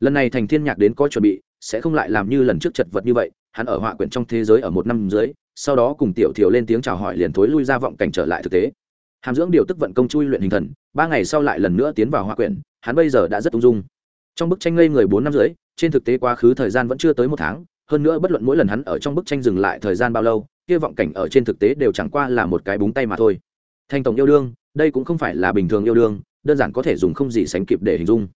lần này thành thiên nhạc đến có chuẩn bị, sẽ không lại làm như lần trước chật vật như vậy, hắn ở họa quyển trong thế giới ở một năm dưới, sau đó cùng tiểu thiểu lên tiếng chào hỏi liền thối lui ra vọng cảnh trở lại thực tế. Hàm dưỡng điều tức vận công chui luyện hình thần, ba ngày sau lại lần nữa tiến vào họa quyển, hắn bây giờ đã rất ung dung. Trong bức tranh ngây người bốn năm dưới, trên thực tế quá khứ thời gian vẫn chưa tới một tháng, hơn nữa bất luận mỗi lần hắn ở trong bức tranh dừng lại thời gian bao lâu, kia vọng cảnh ở trên thực tế đều chẳng qua là một cái búng tay mà thôi. Thành tổng yêu đương, đây cũng không phải là bình thường yêu đương, đơn giản có thể dùng không gì sánh kịp để hình dung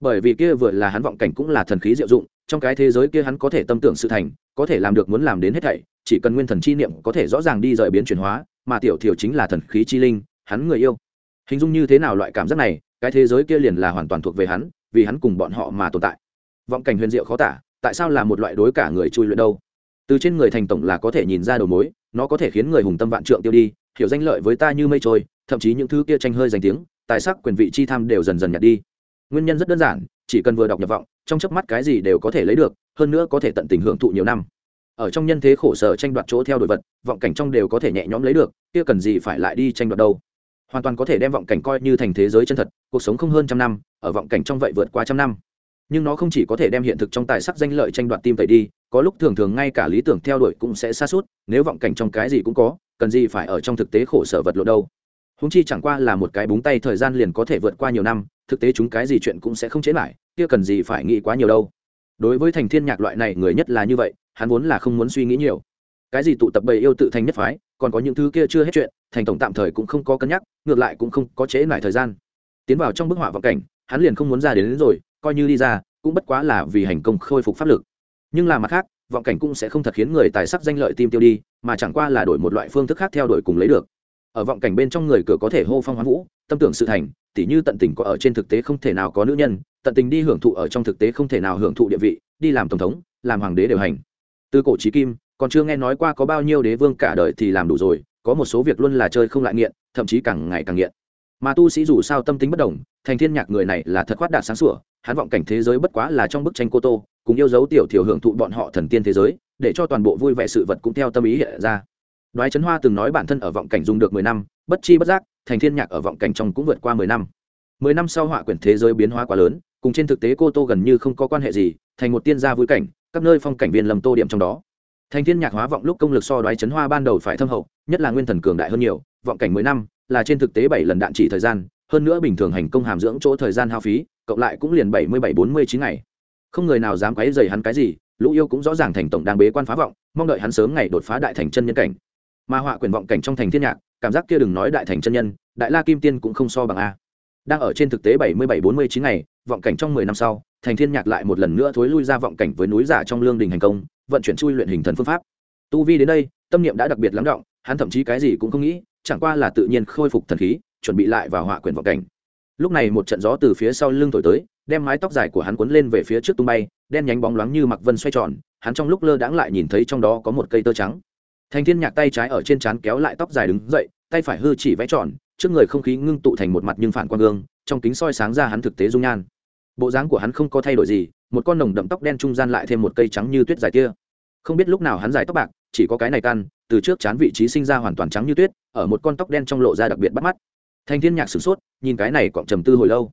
bởi vì kia vừa là hắn vọng cảnh cũng là thần khí diệu dụng, trong cái thế giới kia hắn có thể tâm tưởng sự thành, có thể làm được muốn làm đến hết thảy, chỉ cần nguyên thần chi niệm có thể rõ ràng đi rời biến chuyển hóa, mà tiểu thiểu chính là thần khí chi linh, hắn người yêu. Hình dung như thế nào loại cảm giác này, cái thế giới kia liền là hoàn toàn thuộc về hắn, vì hắn cùng bọn họ mà tồn tại. Vọng cảnh huyền diệu khó tả, tại sao là một loại đối cả người chui luyện đâu? Từ trên người thành tổng là có thể nhìn ra đầu mối, nó có thể khiến người hùng tâm vạn trượng tiêu đi, hiểu danh lợi với ta như mây trôi, thậm chí những thứ kia tranh hơi danh tiếng, tài sắc quyền vị chi tham đều dần dần nhạt đi nguyên nhân rất đơn giản, chỉ cần vừa đọc nhập vọng, trong chớp mắt cái gì đều có thể lấy được, hơn nữa có thể tận tình hưởng thụ nhiều năm. Ở trong nhân thế khổ sở tranh đoạt chỗ theo đuổi vật, vọng cảnh trong đều có thể nhẹ nhõm lấy được, kia cần gì phải lại đi tranh đoạt đâu? Hoàn toàn có thể đem vọng cảnh coi như thành thế giới chân thật, cuộc sống không hơn trăm năm, ở vọng cảnh trong vậy vượt qua trăm năm. Nhưng nó không chỉ có thể đem hiện thực trong tài sắc danh lợi tranh đoạt tim tẩy đi, có lúc thường thường ngay cả lý tưởng theo đuổi cũng sẽ xa suốt nếu vọng cảnh trong cái gì cũng có, cần gì phải ở trong thực tế khổ sở vật lộ đâu? Húng chi chẳng qua là một cái búng tay thời gian liền có thể vượt qua nhiều năm thực tế chúng cái gì chuyện cũng sẽ không chế lại kia cần gì phải nghĩ quá nhiều đâu. Đối với thành thiên nhạc loại này người nhất là như vậy hắn vốn là không muốn suy nghĩ nhiều. Cái gì tụ tập bầy yêu tự thành nhất phái còn có những thứ kia chưa hết chuyện thành tổng tạm thời cũng không có cân nhắc ngược lại cũng không có chế lại thời gian. Tiến vào trong bức họa vọng cảnh hắn liền không muốn ra đến, đến rồi coi như đi ra cũng bất quá là vì hành công khôi phục pháp lực. Nhưng là mặt khác vọng cảnh cũng sẽ không thật khiến người tài sắc danh lợi tim tiêu đi mà chẳng qua là đổi một loại phương thức khác theo đuổi cùng lấy được. Ở vọng cảnh bên trong người cửa có thể hô phong hoán vũ tâm tưởng sự thành tỉ như tận tình có ở trên thực tế không thể nào có nữ nhân, tận tình đi hưởng thụ ở trong thực tế không thể nào hưởng thụ địa vị, đi làm tổng thống, làm hoàng đế đều hành. Từ cổ trí kim, còn chưa nghe nói qua có bao nhiêu đế vương cả đời thì làm đủ rồi, có một số việc luôn là chơi không lại nghiện, thậm chí càng ngày càng nghiện. Mà tu sĩ dù sao tâm tính bất đồng, thành thiên nhạc người này là thật khoát đạt sáng sủa, hắn vọng cảnh thế giới bất quá là trong bức tranh cô tô, cùng yêu dấu tiểu thiểu hưởng thụ bọn họ thần tiên thế giới, để cho toàn bộ vui vẻ sự vật cũng theo tâm ý hiện ra đoái trấn hoa từng nói bản thân ở vọng cảnh dùng được mười năm, bất chi bất giác, thành thiên nhạc ở vọng cảnh trong cũng vượt qua mười năm. Mười năm sau họa quyển thế giới biến hóa quá lớn, cùng trên thực tế cô tô gần như không có quan hệ gì, thành một tiên gia vui cảnh, các nơi phong cảnh viên lầm tô điểm trong đó. Thành thiên nhạc hóa vọng lúc công lực so đoái chấn hoa ban đầu phải thâm hậu, nhất là nguyên thần cường đại hơn nhiều, vọng cảnh mười năm, là trên thực tế bảy lần đạn chỉ thời gian, hơn nữa bình thường hành công hàm dưỡng chỗ thời gian hao phí, cộng lại cũng liền bảy mươi bảy bốn mươi chín ngày. Không người nào dám quấy rầy hắn cái gì, lũ yêu cũng rõ ràng thành tổng đang bế quan phá vọng, mong đợi hắn sớm ngày đột phá đại thành chân nhân cảnh mà họa quyền vọng cảnh trong thành thiên nhạc, cảm giác kia đừng nói đại thành chân nhân, đại la kim tiên cũng không so bằng a. Đang ở trên thực tế bảy mươi bảy bốn mươi chín ngày, vọng cảnh trong mười năm sau, thành thiên nhạc lại một lần nữa thối lui ra vọng cảnh với núi giả trong lương đình hành công, vận chuyển chui luyện hình thần phương pháp. Tu vi đến đây, tâm niệm đã đặc biệt lắng động, hắn thậm chí cái gì cũng không nghĩ, chẳng qua là tự nhiên khôi phục thần khí, chuẩn bị lại vào họa quyền vọng cảnh. Lúc này một trận gió từ phía sau lưng thổi tới, đem mái tóc dài của hắn cuốn lên về phía trước tung bay, đen nhánh bóng loáng như mặc vân xoay tròn, hắn trong lúc lơ đãng lại nhìn thấy trong đó có một cây tơ trắng thành thiên nhạc tay trái ở trên trán kéo lại tóc dài đứng dậy, tay phải hư chỉ vẽ tròn, trước người không khí ngưng tụ thành một mặt nhưng phản quang gương, trong kính soi sáng ra hắn thực tế dung nhan. Bộ dáng của hắn không có thay đổi gì, một con nồng đậm tóc đen trung gian lại thêm một cây trắng như tuyết dài kia. Không biết lúc nào hắn dài tóc bạc, chỉ có cái này căn, từ trước chán vị trí sinh ra hoàn toàn trắng như tuyết, ở một con tóc đen trong lộ ra đặc biệt bắt mắt. Thành thiên nhạc sửng sốt, nhìn cái này cọng trầm tư hồi lâu.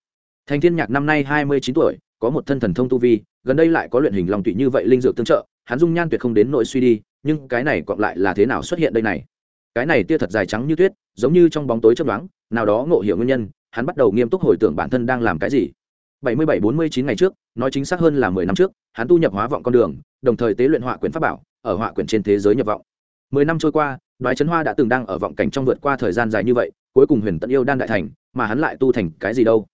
Thành thiên nhạc năm nay hai mươi chín tuổi, có một thân thần thông tu vi, gần đây lại có luyện hình lòng tụy như vậy linh dược tương trợ, hắn dung nhan tuyệt không đến nội suy đi nhưng cái này cọng lại là thế nào xuất hiện đây này? Cái này tia thật dài trắng như tuyết, giống như trong bóng tối chấp đoán nào đó ngộ hiểu nguyên nhân, hắn bắt đầu nghiêm túc hồi tưởng bản thân đang làm cái gì. Bảy mươi bảy bốn mươi chín ngày trước, nói chính xác hơn là mười năm trước, hắn tu nhập hóa vọng con đường, đồng thời tế luyện họa quyển pháp bảo, ở họa quyển trên thế giới nhập vọng. Mười năm trôi qua, đoái trấn hoa đã từng đang ở vọng cảnh trong vượt qua thời gian dài như vậy, cuối cùng huyền tận yêu đan đại thành, mà hắn lại tu thành cái gì đâu?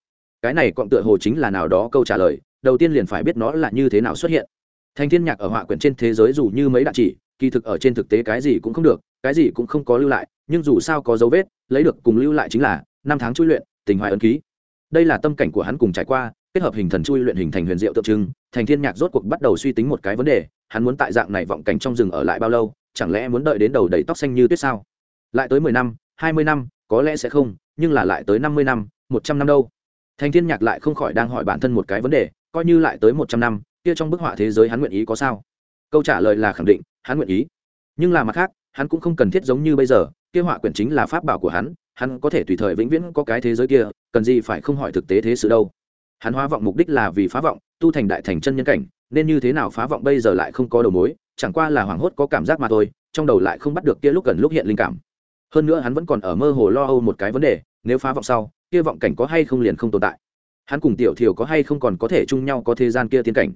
Cái này cọng tựa hồ chính là nào đó câu trả lời, đầu tiên liền phải biết nó là như thế nào xuất hiện. Thành thiên nhạc ở họa quyển trên thế giới dù như mấy đạn chỉ kỳ thực ở trên thực tế cái gì cũng không được, cái gì cũng không có lưu lại, nhưng dù sao có dấu vết, lấy được cùng lưu lại chính là năm tháng chui luyện, tình hoài ấn ký. Đây là tâm cảnh của hắn cùng trải qua, kết hợp hình thần chui luyện hình thành huyền diệu tượng trưng, thành thiên nhạc rốt cuộc bắt đầu suy tính một cái vấn đề, hắn muốn tại dạng này vọng cảnh trong rừng ở lại bao lâu, chẳng lẽ muốn đợi đến đầu đầy tóc xanh như tuyết sao? Lại tới mười năm, hai mươi năm, có lẽ sẽ không, nhưng là lại tới năm mươi năm, một trăm năm đâu? Thành thiên nhạc lại không khỏi đang hỏi bản thân một cái vấn đề, coi như lại tới một trăm năm, kia trong bức họa thế giới hắn nguyện ý có sao? Câu trả lời là khẳng định hắn nguyện ý. Nhưng là mặt khác, hắn cũng không cần thiết giống như bây giờ kia họa quyển chính là pháp bảo của hắn hắn có thể tùy thời vĩnh viễn có cái thế giới kia, cần gì phải không hỏi thực tế thế sự đâu. Hắn hóa vọng mục đích là vì phá vọng, tu thành đại thành chân nhân cảnh, nên như thế nào phá vọng bây giờ lại không có đầu mối, chẳng qua là hoảng hốt có cảm giác mà thôi, trong đầu lại không bắt được kia lúc gần lúc hiện linh cảm. Hơn nữa hắn vẫn còn ở mơ hồ lo âu một cái vấn đề, nếu phá vọng sau, kia vọng cảnh có hay không liền không tồn tại? Hắn cùng tiểu thiều có hay không còn có thể chung nhau có thế gian kia tiến cảnh?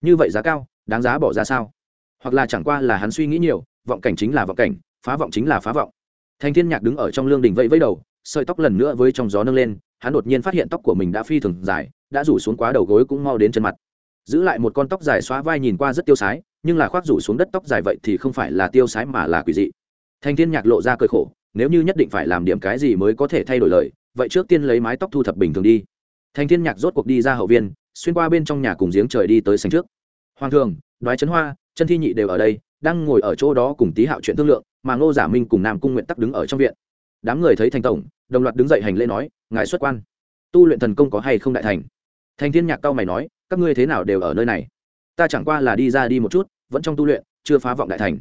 Như vậy giá cao, đáng giá bỏ ra sao? Hoặc là chẳng qua là hắn suy nghĩ nhiều, vọng cảnh chính là vọng cảnh, phá vọng chính là phá vọng. Thành thiên nhạc đứng ở trong lương đình vẫy vẫy đầu, sợi tóc lần nữa với trong gió nâng lên, hắn đột nhiên phát hiện tóc của mình đã phi thường dài, đã rủ xuống quá đầu gối cũng mau đến chân mặt. Giữ lại một con tóc dài xóa vai nhìn qua rất tiêu sái, nhưng là khoác rủ xuống đất tóc dài vậy thì không phải là tiêu sái mà là quỷ dị. Thành thiên nhạc lộ ra cơi khổ, nếu như nhất định phải làm điểm cái gì mới có thể thay đổi lời, vậy trước tiên lấy mái tóc thu thập bình thường đi. Thành thiên nhạc rốt cuộc đi ra hậu viên, xuyên qua bên trong nhà cùng giếng trời đi tới sành trước. Hoàng thường, đoái trấn hoa chân thi nhị đều ở đây, đang ngồi ở chỗ đó cùng Tý hạo chuyện thương lượng, mà ngô giả minh cùng nam cung nguyện tắc đứng ở trong viện. Đám người thấy thành tổng, đồng loạt đứng dậy hành lễ nói, ngài xuất quan. Tu luyện thần công có hay không đại thành? Thành thiên nhạc cao mày nói, các ngươi thế nào đều ở nơi này? Ta chẳng qua là đi ra đi một chút, vẫn trong tu luyện, chưa phá vọng đại thành.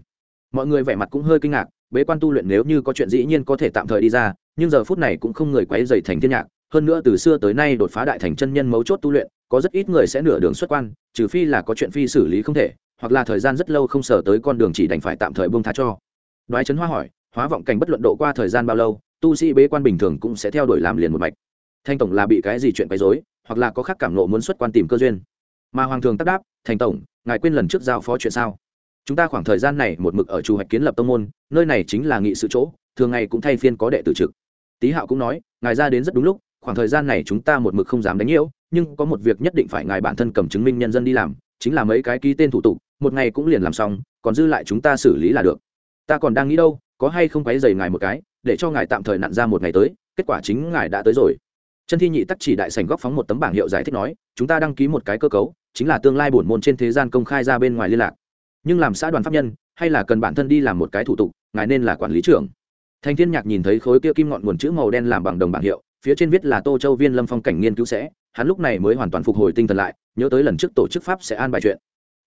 Mọi người vẻ mặt cũng hơi kinh ngạc, bế quan tu luyện nếu như có chuyện dĩ nhiên có thể tạm thời đi ra, nhưng giờ phút này cũng không người quấy dày thành thiên nhạc. Hơn nữa từ xưa tới nay đột phá đại thành chân nhân mấu chốt tu luyện có rất ít người sẽ nửa đường xuất quan, trừ phi là có chuyện phi xử lý không thể, hoặc là thời gian rất lâu không sở tới con đường chỉ đành phải tạm thời buông tha cho. Đoái trấn hoa hỏi, hóa vọng cảnh bất luận độ qua thời gian bao lâu, tu sĩ bế quan bình thường cũng sẽ theo đuổi làm liền một mạch. Thanh tổng là bị cái gì chuyện quấy rối, hoặc là có khác cảm nộ muốn xuất quan tìm cơ duyên? Mà hoàng thường tác đáp thành tổng, ngài quên lần trước giao phó chuyện sao? Chúng ta khoảng thời gian này một mực ở chủ hoạch kiến lập tông môn, nơi này chính là nghị sự chỗ, thường ngày cũng thay phiên có đệ tử trực. Tý hạo cũng nói, ngài ra đến rất đúng lúc khoảng thời gian này chúng ta một mực không dám đánh nhiễu, nhưng có một việc nhất định phải ngài bản thân cầm chứng minh nhân dân đi làm, chính là mấy cái ký tên thủ tục, một ngày cũng liền làm xong, còn dư lại chúng ta xử lý là được. Ta còn đang nghĩ đâu, có hay không quấy dày ngài một cái, để cho ngài tạm thời nặn ra một ngày tới, kết quả chính ngài đã tới rồi. Chân thi nhị tắc chỉ đại sảnh góc phóng một tấm bảng hiệu giải thích nói, chúng ta đăng ký một cái cơ cấu, chính là tương lai bổn môn trên thế gian công khai ra bên ngoài liên lạc. Nhưng làm xã đoàn pháp nhân, hay là cần bản thân đi làm một cái thủ tục, ngài nên là quản lý trưởng. Thành thiên nhạc nhìn thấy khối kia kim ngọn nguồn chữ màu đen làm bằng đồng bảng hiệu phía trên viết là tô châu viên lâm phong cảnh nghiên cứu sẽ, hắn lúc này mới hoàn toàn phục hồi tinh thần lại, nhớ tới lần trước tổ chức pháp sẽ an bài chuyện.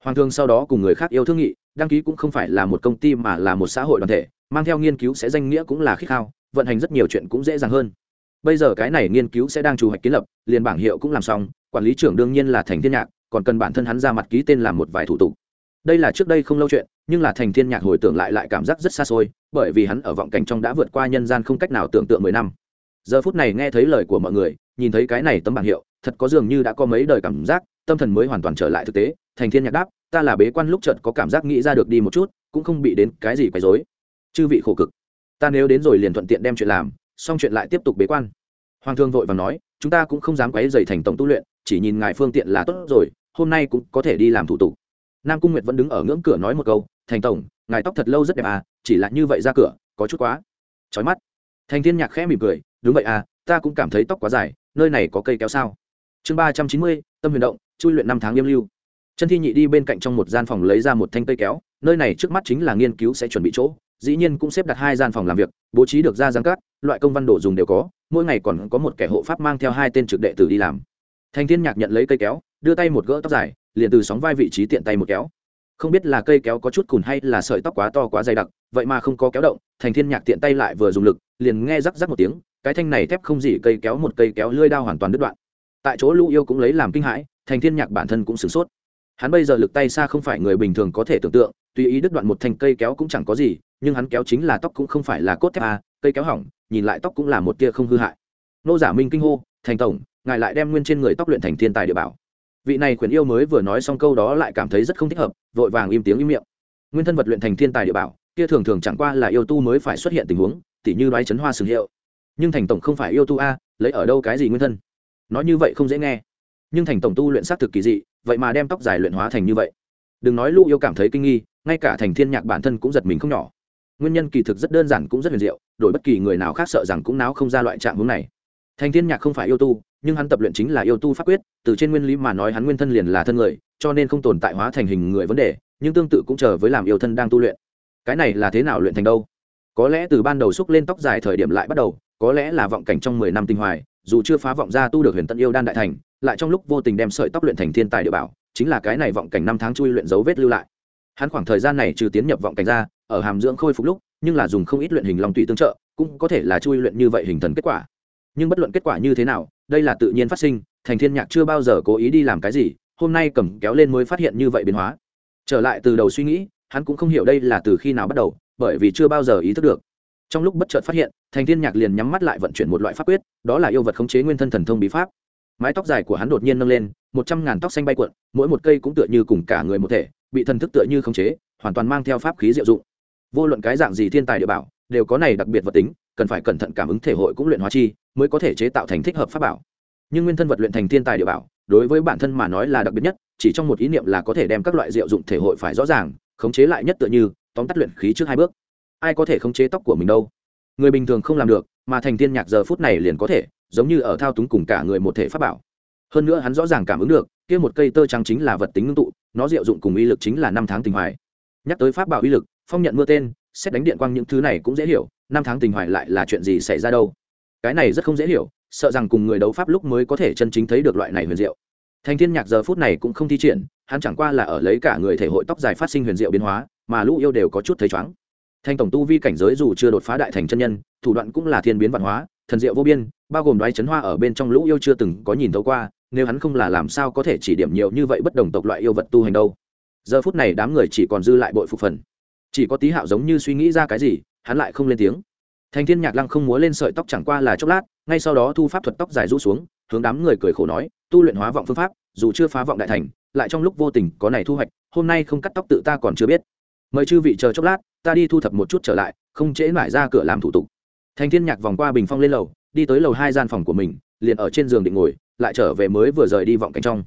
Hoàng thương sau đó cùng người khác yêu thương nghị, đăng ký cũng không phải là một công ty mà là một xã hội đoàn thể, mang theo nghiên cứu sẽ danh nghĩa cũng là khích khao, vận hành rất nhiều chuyện cũng dễ dàng hơn. Bây giờ cái này nghiên cứu sẽ đang chủ hoạch kiến lập, liền bảng hiệu cũng làm xong, quản lý trưởng đương nhiên là thành thiên nhạc, còn cần bản thân hắn ra mặt ký tên làm một vài thủ tục. Đây là trước đây không lâu chuyện, nhưng là thành thiên nhạc hồi tưởng lại lại cảm giác rất xa xôi, bởi vì hắn ở vọng cảnh trong đã vượt qua nhân gian không cách nào tưởng tượng mười năm giờ phút này nghe thấy lời của mọi người, nhìn thấy cái này tấm bảng hiệu, thật có dường như đã có mấy đời cảm giác, tâm thần mới hoàn toàn trở lại thực tế. Thành thiên nhạc đáp, ta là bế quan lúc chợt có cảm giác nghĩ ra được đi một chút, cũng không bị đến cái gì quấy rối. Chư vị khổ cực, ta nếu đến rồi liền thuận tiện đem chuyện làm, xong chuyện lại tiếp tục bế quan. Hoàng thương vội và nói, chúng ta cũng không dám quấy dày thành tổng tu luyện, chỉ nhìn ngài phương tiện là tốt rồi, hôm nay cũng có thể đi làm thủ tục. Nam cung nguyệt vẫn đứng ở ngưỡng cửa nói một câu, thành tổng, ngài tóc thật lâu rất đẹp à chỉ là như vậy ra cửa, có chút quá. Trói mắt. Thành thiên nhạc khẽ mỉm cười đúng vậy à ta cũng cảm thấy tóc quá dài, nơi này có cây kéo sao? Chương ba trăm chín mươi, tâm huyền động, chui luyện năm tháng nghiêm lưu. Chân thi nhị đi bên cạnh trong một gian phòng lấy ra một thanh cây kéo, nơi này trước mắt chính là nghiên cứu sẽ chuẩn bị chỗ, dĩ nhiên cũng xếp đặt hai gian phòng làm việc, bố trí được ra giang cát, loại công văn đồ dùng đều có, mỗi ngày còn có một kẻ hộ pháp mang theo hai tên trực đệ tử đi làm. Thành thiên nhạc nhận lấy cây kéo, đưa tay một gỡ tóc dài, liền từ sóng vai vị trí tiện tay một kéo. Không biết là cây kéo có chút cùn hay là sợi tóc quá to quá dày đặc, vậy mà không có kéo động thành thiên nhạc tiện tay lại vừa dùng lực, liền nghe rắc rắc một tiếng cái thanh này thép không gì cây kéo một cây kéo lưỡi đao hoàn toàn đứt đoạn. Tại chỗ lũ yêu cũng lấy làm kinh hãi thành thiên nhạc bản thân cũng sửng sốt. Hắn bây giờ lực tay xa không phải người bình thường có thể tưởng tượng tùy ý đứt đoạn một thanh cây kéo cũng chẳng có gì nhưng hắn kéo chính là tóc cũng không phải là cốt thép à, cây kéo hỏng nhìn lại tóc cũng là một tia không hư hại. Nô giả minh kinh hô thành tổng ngài lại đem nguyên trên người tóc luyện thành thiên tài địa bảo. Vị này quyền yêu mới vừa nói xong câu đó lại cảm thấy rất không thích hợp vội vàng im tiếng im miệng. Nguyên thân vật luyện thành thiên tài địa bảo kia thường thường chẳng qua là yêu tu mới phải xuất hiện tình huống tỉ như đoái chấn hoa sừng hiệu nhưng thành tổng không phải yêu tu a, lấy ở đâu cái gì nguyên thân? Nói như vậy không dễ nghe. Nhưng thành tổng tu luyện xác thực kỳ dị, vậy mà đem tóc dài luyện hóa thành như vậy. Đừng nói lũ yêu cảm thấy kinh nghi, ngay cả thành thiên nhạc bản thân cũng giật mình không nhỏ. Nguyên nhân kỳ thực rất đơn giản cũng rất huyền diệu, đổi bất kỳ người nào khác sợ rằng cũng náo không ra loại trạng hướng này. Thành thiên nhạc không phải yêu tu, nhưng hắn tập luyện chính là yêu tu pháp quyết, từ trên nguyên lý mà nói hắn nguyên thân liền là thân người, cho nên không tồn tại hóa thành hình người vấn đề, nhưng tương tự cũng chờ với làm yêu thân đang tu luyện. Cái này là thế nào luyện thành đâu? Có lẽ từ ban đầu xúc lên tóc dài thời điểm lại bắt đầu có lẽ là vọng cảnh trong mười năm tinh hoài, dù chưa phá vọng ra tu được huyền tận yêu đan đại thành, lại trong lúc vô tình đem sợi tóc luyện thành thiên tài địa bảo, chính là cái này vọng cảnh năm tháng chui luyện dấu vết lưu lại. Hắn khoảng thời gian này trừ tiến nhập vọng cảnh ra, ở hàm dưỡng khôi phục lúc, nhưng là dùng không ít luyện hình long tùy tương trợ, cũng có thể là chui luyện như vậy hình thần kết quả. Nhưng bất luận kết quả như thế nào, đây là tự nhiên phát sinh, thành thiên nhạc chưa bao giờ cố ý đi làm cái gì, hôm nay cầm kéo lên mới phát hiện như vậy biến hóa. Trở lại từ đầu suy nghĩ, hắn cũng không hiểu đây là từ khi nào bắt đầu, bởi vì chưa bao giờ ý thức được trong lúc bất chợt phát hiện, thành thiên nhạc liền nhắm mắt lại vận chuyển một loại pháp quyết, đó là yêu vật khống chế nguyên thân thần thông bí pháp. Mái tóc dài của hắn đột nhiên nâng lên, một trăm ngàn tóc xanh bay cuộn, mỗi một cây cũng tựa như cùng cả người một thể, bị thần thức tựa như khống chế, hoàn toàn mang theo pháp khí diệu dụng. Vô luận cái dạng gì thiên tài địa bảo, đều có này đặc biệt vật tính, cần phải cẩn thận cảm ứng thể hội cũng luyện hóa chi, mới có thể chế tạo thành thích hợp pháp bảo. Nhưng nguyên thân vật luyện thành thiên tài địa bảo, đối với bản thân mà nói là đặc biệt nhất, chỉ trong một ý niệm là có thể đem các loại diệu dụng thể hội phải rõ ràng, khống chế lại nhất tựa như, tóm tắt luyện khí trước hai bước ai có thể khống chế tóc của mình đâu. Người bình thường không làm được, mà thành thiên nhạc giờ phút này liền có thể, giống như ở thao túng cùng cả người một thể pháp bảo. Hơn nữa hắn rõ ràng cảm ứng được, kia một cây tơ trắng chính là vật tính ngưng tụ, nó diệu dụng cùng uy lực chính là năm tháng tình hoài. Nhắc tới pháp bảo uy lực, phong nhận mưa tên, xét đánh điện quang những thứ này cũng dễ hiểu, năm tháng tình hoài lại là chuyện gì xảy ra đâu. Cái này rất không dễ hiểu, sợ rằng cùng người đấu pháp lúc mới có thể chân chính thấy được loại này huyền diệu. Thành thiên nhạc giờ phút này cũng không thi triển, hắn chẳng qua là ở lấy cả người thể hội tóc dài phát sinh huyền diệu biến hóa, mà lũ yêu đều có chút thấy chóng thành tổng tu vi cảnh giới dù chưa đột phá đại thành chân nhân, thủ đoạn cũng là thiên biến văn hóa, thần diệu vô biên, bao gồm đoái chấn hoa ở bên trong lũ yêu chưa từng có nhìn thấu qua, nếu hắn không là làm sao có thể chỉ điểm nhiều như vậy bất đồng tộc loại yêu vật tu hành đâu. Giờ phút này đám người chỉ còn dư lại bội phục phần. Chỉ có tí hạo giống như suy nghĩ ra cái gì, hắn lại không lên tiếng. Thành thiên nhạc lăng không múa lên sợi tóc chẳng qua là chốc lát, ngay sau đó thu pháp thuật tóc dài rũ xuống, hướng đám người cười khổ nói, tu luyện hóa vọng phương pháp, dù chưa phá vọng đại thành, lại trong lúc vô tình có này thu hoạch, hôm nay không cắt tóc tự ta còn chưa biết mời chư vị chờ chốc lát, ta đi thu thập một chút trở lại, không trễ mãi ra cửa làm thủ tục. Thành thiên nhạc vòng qua bình phong lên lầu, đi tới lầu hai gian phòng của mình, liền ở trên giường định ngồi, lại trở về mới vừa rời đi vọng cánh trong.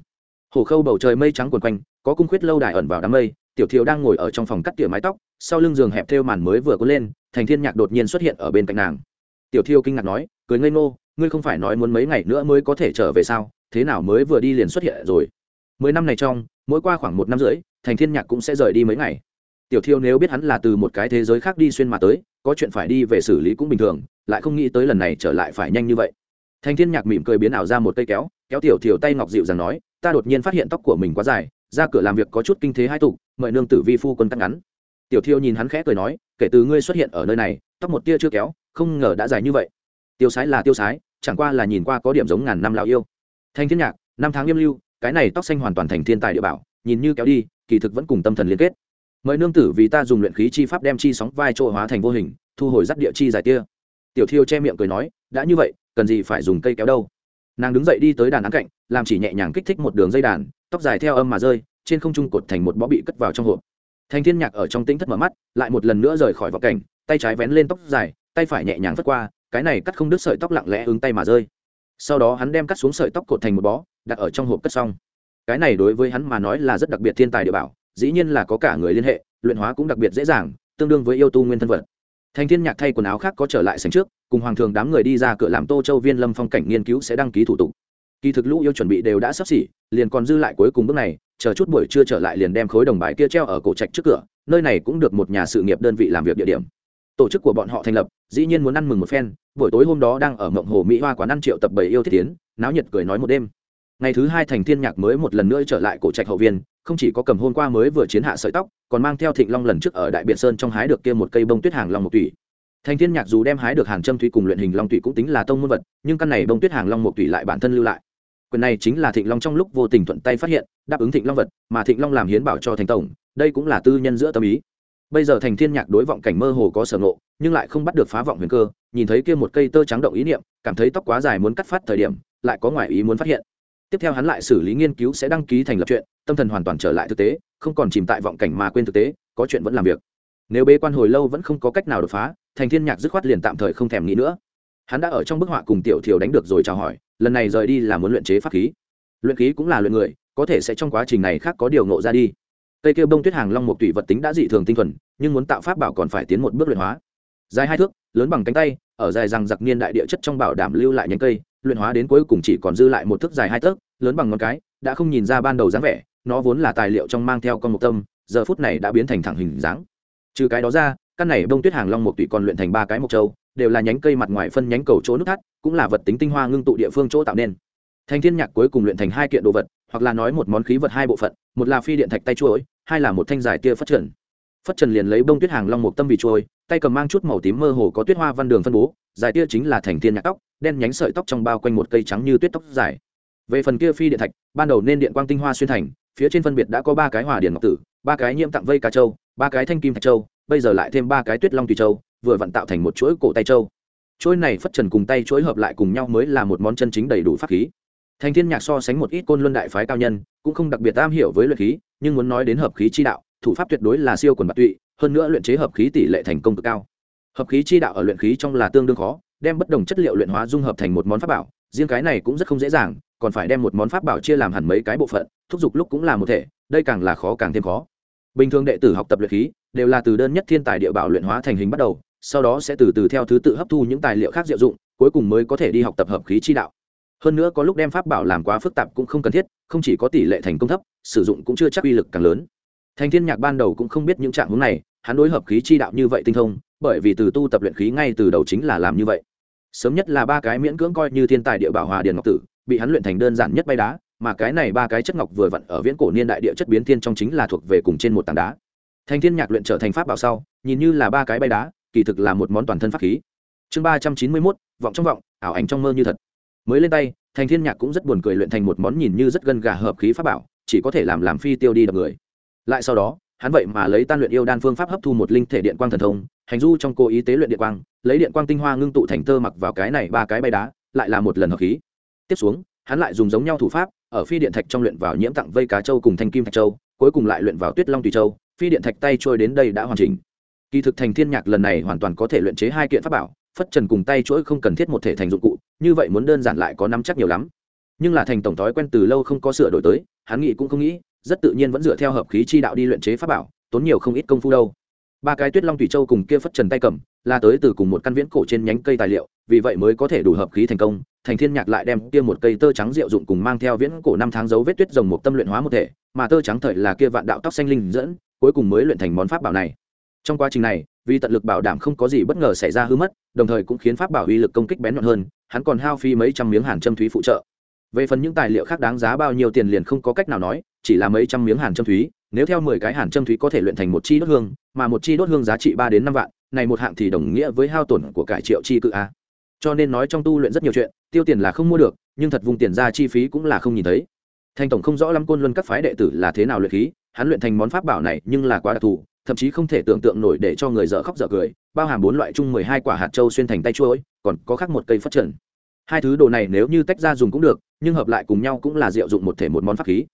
Hồ khâu bầu trời mây trắng quần quanh, có cung khuyết lâu đài ẩn vào đám mây, tiểu thiều đang ngồi ở trong phòng cắt tỉa mái tóc, sau lưng giường hẹp thêu màn mới vừa có lên, thành thiên nhạc đột nhiên xuất hiện ở bên cạnh nàng. Tiểu thiêu kinh ngạc nói, cười ngây ngô, ngươi không phải nói muốn mấy ngày nữa mới có thể trở về sao? Thế nào mới vừa đi liền xuất hiện rồi? Mười năm này trong, mỗi qua khoảng một năm rưỡi, thành thiên nhạc cũng sẽ rời đi mấy ngày tiểu thiêu nếu biết hắn là từ một cái thế giới khác đi xuyên mà tới, có chuyện phải đi về xử lý cũng bình thường, lại không nghĩ tới lần này trở lại phải nhanh như vậy. Thanh thiên nhạc mỉm cười biến ảo ra một cây kéo kéo tiểu thiều tay ngọc dịu rằng nói, ta đột nhiên phát hiện tóc của mình quá dài, ra cửa làm việc có chút kinh thế hai tục, mời nương tử vi phu quân cắt ngắn. Tiểu thiêu nhìn hắn khẽ cười nói, kể từ ngươi xuất hiện ở nơi này, tóc một tia chưa kéo, không ngờ đã dài như vậy. Tiêu sái là tiêu sái, chẳng qua là nhìn qua có điểm giống ngàn năm lão yêu. Thanh thiên nhạc, năm tháng nghiêm lưu, cái này tóc xanh hoàn toàn thành thiên tài địa bảo, nhìn như kéo đi, kỳ thực vẫn cùng tâm thần liên kết mời nương tử vì ta dùng luyện khí chi pháp đem chi sóng vai trộ hóa thành vô hình, thu hồi dắt địa chi dài tia tiểu thiêu che miệng cười nói, đã như vậy, cần gì phải dùng cây kéo đâu? Nàng đứng dậy đi tới đàn án cạnh, làm chỉ nhẹ nhàng kích thích một đường dây đàn, tóc dài theo âm mà rơi, trên không trung cột thành một bó bị cất vào trong hộp. Thành thiên nhạc ở trong tĩnh thất mở mắt, lại một lần nữa rời khỏi vọng cảnh, tay trái vén lên tóc dài, tay phải nhẹ nhàng vất qua, cái này cắt không đứt sợi tóc lặng lẽ ứng tay mà rơi. Sau đó hắn đem cắt xuống sợi tóc cột thành một bó, đặt ở trong hộp cất xong. Cái này đối với hắn mà nói là rất đặc biệt thiên tài địa bảo dĩ nhiên là có cả người liên hệ, luyện hóa cũng đặc biệt dễ dàng, tương đương với yêu tu nguyên thân vật. Thành thiên nhạc thay quần áo khác có trở lại sảnh trước, cùng hoàng thường đám người đi ra cửa làm tô châu viên lâm phong cảnh nghiên cứu sẽ đăng ký thủ tục. Kỳ thực lũ yêu chuẩn bị đều đã sắp xỉ, liền còn dư lại cuối cùng bước này, chờ chút buổi trưa trở lại liền đem khối đồng bài kia treo ở cổ trạch trước cửa, nơi này cũng được một nhà sự nghiệp đơn vị làm việc địa điểm. Tổ chức của bọn họ thành lập, dĩ nhiên muốn ăn mừng một phen, buổi tối hôm đó đang ở mộng hồ mỹ hoa quán ăn triệu tập bảy yêu thiết tiến, náo nhiệt cười nói một đêm. Ngày thứ hai thành thiên nhạc mới một lần nữa trở lại cổ trạch hậu viên không chỉ có cầm hôm qua mới vừa chiến hạ sợi tóc, còn mang theo thịnh long lần trước ở đại biệt sơn trong hái được kia một cây bông tuyết hàng long một tủy. Thành thiên nhạc dù đem hái được hàng châm thủy cùng luyện hình long tủy cũng tính là tông môn vật, nhưng căn này bông tuyết hàng long một tủy lại bản thân lưu lại. Quyền này chính là thịnh long trong lúc vô tình thuận tay phát hiện, đáp ứng thịnh long vật, mà thịnh long làm hiến bảo cho thành tổng, đây cũng là tư nhân giữa tâm ý. Bây giờ thành thiên nhạc đối vọng cảnh mơ hồ có sở ngộ, nhưng lại không bắt được phá vọng huyền cơ, nhìn thấy kia một cây tơ trắng động ý niệm, cảm thấy tóc quá dài muốn cắt phát thời điểm, lại có ngoại ý muốn phát hiện tiếp theo hắn lại xử lý nghiên cứu sẽ đăng ký thành lập chuyện, tâm thần hoàn toàn trở lại thực tế, không còn chìm tại vọng cảnh mà quên thực tế, có chuyện vẫn làm việc. Nếu bế quan hồi lâu vẫn không có cách nào đột phá, thành thiên nhạc dứt khoát liền tạm thời không thèm nghĩ nữa. Hắn đã ở trong bức họa cùng tiểu thiều đánh được rồi chào hỏi, lần này rời đi là muốn luyện chế pháp khí. Luyện khí cũng là luyện người, có thể sẽ trong quá trình này khác có điều ngộ ra đi. Cây kêu bông tuyết hàng long một tủy vật tính đã dị thường tinh thuần, nhưng muốn tạo pháp bảo còn phải tiến một bước luyện hóa. Dài hai thước, lớn bằng cánh tay ở dài rằng giặc niên đại địa chất trong bảo đảm lưu lại nhánh cây, luyện hóa đến cuối cùng chỉ còn dư lại một thước dài hai tấc lớn bằng ngón cái, đã không nhìn ra ban đầu dáng vẻ, nó vốn là tài liệu trong mang theo con mục tâm, giờ phút này đã biến thành thẳng hình dáng. Trừ cái đó ra, căn này bông tuyết hàng long một tụy còn luyện thành ba cái mộc châu, đều là nhánh cây mặt ngoài phân nhánh cầu chỗ nút thắt, cũng là vật tính tinh hoa ngưng tụ địa phương chỗ tạo nên. Thành thiên nhạc cuối cùng luyện thành hai kiện đồ vật, hoặc là nói một món khí vật hai bộ phận, một là phi điện thạch tay chuối, hai là một thanh giải tia phát triển phất trần liền lấy bông tuyết hàng long một tâm vì trôi, tay cầm mang chút màu tím mơ hồ có tuyết hoa văn đường phân bố, dài tia chính là thành thiên nhạc tóc, đen nhánh sợi tóc trong bao quanh một cây trắng như tuyết tóc dài. Về phần kia phi điện thạch, ban đầu nên điện quang tinh hoa xuyên thành, phía trên phân biệt đã có ba cái hòa điện ngọc tử, ba cái nhiễm tặng vây cá châu ba cái thanh kim thạch châu bây giờ lại thêm ba cái tuyết long tùy châu vừa vặn tạo thành một chuỗi cổ tay châu chuỗi này phất trần cùng tay chuỗi hợp lại cùng nhau mới là một món chân chính đầy đủ pháp khí. Thành thiên nhạc so sánh một ít côn luân đại phái cao nhân, cũng không đặc biệt am hiểu với luyện khí, nhưng muốn nói đến hợp khí chi đạo thủ pháp tuyệt đối là siêu quần bạc tụy, hơn nữa luyện chế hợp khí tỷ lệ thành công cực cao. Hợp khí chi đạo ở luyện khí trong là tương đương khó, đem bất đồng chất liệu luyện hóa dung hợp thành một món pháp bảo, riêng cái này cũng rất không dễ dàng, còn phải đem một món pháp bảo chia làm hẳn mấy cái bộ phận, thúc giục lúc cũng là một thể, đây càng là khó càng thêm khó. Bình thường đệ tử học tập luyện khí, đều là từ đơn nhất thiên tài địa bảo luyện hóa thành hình bắt đầu, sau đó sẽ từ từ theo thứ tự hấp thu những tài liệu khác diệu dụng, cuối cùng mới có thể đi học tập hợp khí chi đạo. Hơn nữa có lúc đem pháp bảo làm quá phức tạp cũng không cần thiết, không chỉ có tỷ lệ thành công thấp, sử dụng cũng chưa chắc uy lực càng lớn thành thiên nhạc ban đầu cũng không biết những trạng hướng này, hắn đối hợp khí chi đạo như vậy tinh thông, bởi vì từ tu tập luyện khí ngay từ đầu chính là làm như vậy. Sớm nhất là ba cái miễn cưỡng coi như thiên tài địa bảo hòa điền ngọc tử, bị hắn luyện thành đơn giản nhất bay đá, mà cái này ba cái chất ngọc vừa vặn ở viễn cổ niên đại địa chất biến thiên trong chính là thuộc về cùng trên một tảng đá. Thành thiên nhạc luyện trở thành pháp bảo sau, nhìn như là ba cái bay đá, kỳ thực là một món toàn thân pháp khí. Chương ba trăm chín mươi mốt, vọng trong vọng, ảo ảnh trong mơ như thật. Mới lên tay, thành thiên nhạc cũng rất buồn cười luyện thành một món nhìn như rất gần gà hợp khí pháp bảo, chỉ có thể làm làm phi tiêu đi đập người lại sau đó, hắn vậy mà lấy tan luyện yêu đan phương pháp hấp thu một linh thể điện quang thần thông, hành du trong cô ý tế luyện điện quang, lấy điện quang tinh hoa ngưng tụ thành tơ mặc vào cái này ba cái bay đá, lại là một lần hợp khí. Tiếp xuống, hắn lại dùng giống nhau thủ pháp, ở phi điện thạch trong luyện vào nhiễm tặng vây cá châu cùng thanh kim thạch châu, cuối cùng lại luyện vào tuyết long tùy châu, phi điện thạch tay trôi đến đây đã hoàn chỉnh. Kỳ thực thành thiên nhạc lần này hoàn toàn có thể luyện chế hai kiện pháp bảo, phất trần cùng tay chuỗi không cần thiết một thể thành dụng cụ, như vậy muốn đơn giản lại có năm chắc nhiều lắm. Nhưng là thành tổng thói quen từ lâu không có sửa đổi tới, hắn nghĩ cũng không nghĩ rất tự nhiên vẫn dựa theo hợp khí chi đạo đi luyện chế pháp bảo, tốn nhiều không ít công phu đâu. Ba cái tuyết long thủy châu cùng kia phất trần tay cầm, là tới từ cùng một căn viễn cổ trên nhánh cây tài liệu, vì vậy mới có thể đủ hợp khí thành công, thành thiên nhạc lại đem kia một cây tơ trắng diệu dụng cùng mang theo viễn cổ năm tháng dấu vết tuyết rồng một tâm luyện hóa một thể, mà tơ trắng thời là kia vạn đạo tóc xanh linh dẫn, cuối cùng mới luyện thành món pháp bảo này. Trong quá trình này, vì tận lực bảo đảm không có gì bất ngờ xảy ra hư mất, đồng thời cũng khiến pháp bảo uy lực công kích bén nhọn hơn, hắn còn hao phi mấy trăm miếng hàn châm thúy phụ trợ về phần những tài liệu khác đáng giá bao nhiêu tiền liền không có cách nào nói, chỉ là mấy trăm miếng hàn châm thúy, nếu theo mười cái hàn châm thúy có thể luyện thành một chi đốt hương, mà một chi đốt hương giá trị ba đến năm vạn, này một hạng thì đồng nghĩa với hao tổn của cải triệu chi cự a. Cho nên nói trong tu luyện rất nhiều chuyện, tiêu tiền là không mua được, nhưng thật vùng tiền ra chi phí cũng là không nhìn thấy. Thanh tổng không rõ lắm côn luân các phái đệ tử là thế nào luyện khí, hắn luyện thành món pháp bảo này nhưng là quá đặc thù, thậm chí không thể tưởng tượng nổi để cho người dở khóc dở cười, bao hàm bốn loại chung mười hai quả hạt châu xuyên thành tay chuỗi còn có khác một cây phát trần. Hai thứ đồ này nếu như tách ra dùng cũng được nhưng hợp lại cùng nhau cũng là diệu dụng một thể một món pháp khí.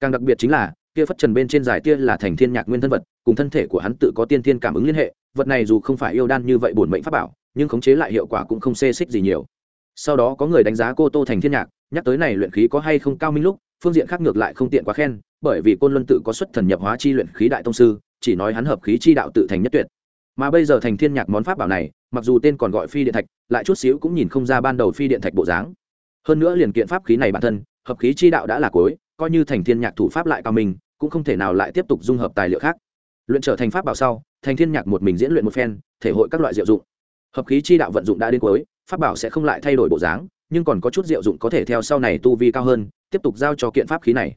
Càng đặc biệt chính là, kia phất trần bên trên dài kia là thành thiên nhạc nguyên thân vật, cùng thân thể của hắn tự có tiên thiên cảm ứng liên hệ, vật này dù không phải yêu đan như vậy bổn mệnh pháp bảo, nhưng khống chế lại hiệu quả cũng không xê xích gì nhiều. Sau đó có người đánh giá cô tô thành thiên nhạc, nhắc tới này luyện khí có hay không cao minh lúc, phương diện khác ngược lại không tiện quá khen, bởi vì côn luân tự có xuất thần nhập hóa chi luyện khí đại tông sư, chỉ nói hắn hợp khí chi đạo tự thành nhất tuyệt. Mà bây giờ thành thiên nhạc món pháp bảo này, mặc dù tên còn gọi phi điện thạch, lại chút xíu cũng nhìn không ra ban đầu phi điện thạch bộ dáng hơn nữa liền kiện pháp khí này bản thân, hợp khí chi đạo đã là cối, coi như thành thiên nhạc thủ pháp lại cao mình cũng không thể nào lại tiếp tục dung hợp tài liệu khác. Luyện trở thành pháp bảo sau, thành thiên nhạc một mình diễn luyện một phen, thể hội các loại diệu dụng. Hợp khí chi đạo vận dụng đã đến cuối, pháp bảo sẽ không lại thay đổi bộ dáng, nhưng còn có chút diệu dụng có thể theo sau này tu vi cao hơn, tiếp tục giao cho kiện pháp khí này.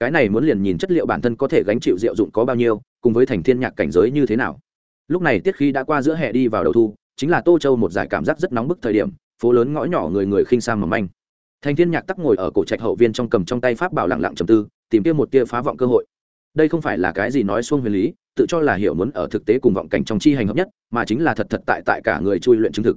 Cái này muốn liền nhìn chất liệu bản thân có thể gánh chịu diệu dụng có bao nhiêu, cùng với thành thiên nhạc cảnh giới như thế nào. Lúc này tiết khí đã qua giữa hè đi vào đầu thu, chính là tô châu một giải cảm giác rất nóng bức thời điểm, phố lớn ngõ nhỏ người người khinh sang mầm manh thành thiên nhạc tắc ngồi ở cổ trạch hậu viên trong cầm trong tay pháp bảo lặng lặng trầm tư, tìm kiếm một tia phá vọng cơ hội. Đây không phải là cái gì nói xuông huyền lý, tự cho là hiểu muốn ở thực tế cùng vọng cảnh trong chi hành hợp nhất, mà chính là thật thật tại tại cả người chui luyện chứng thực.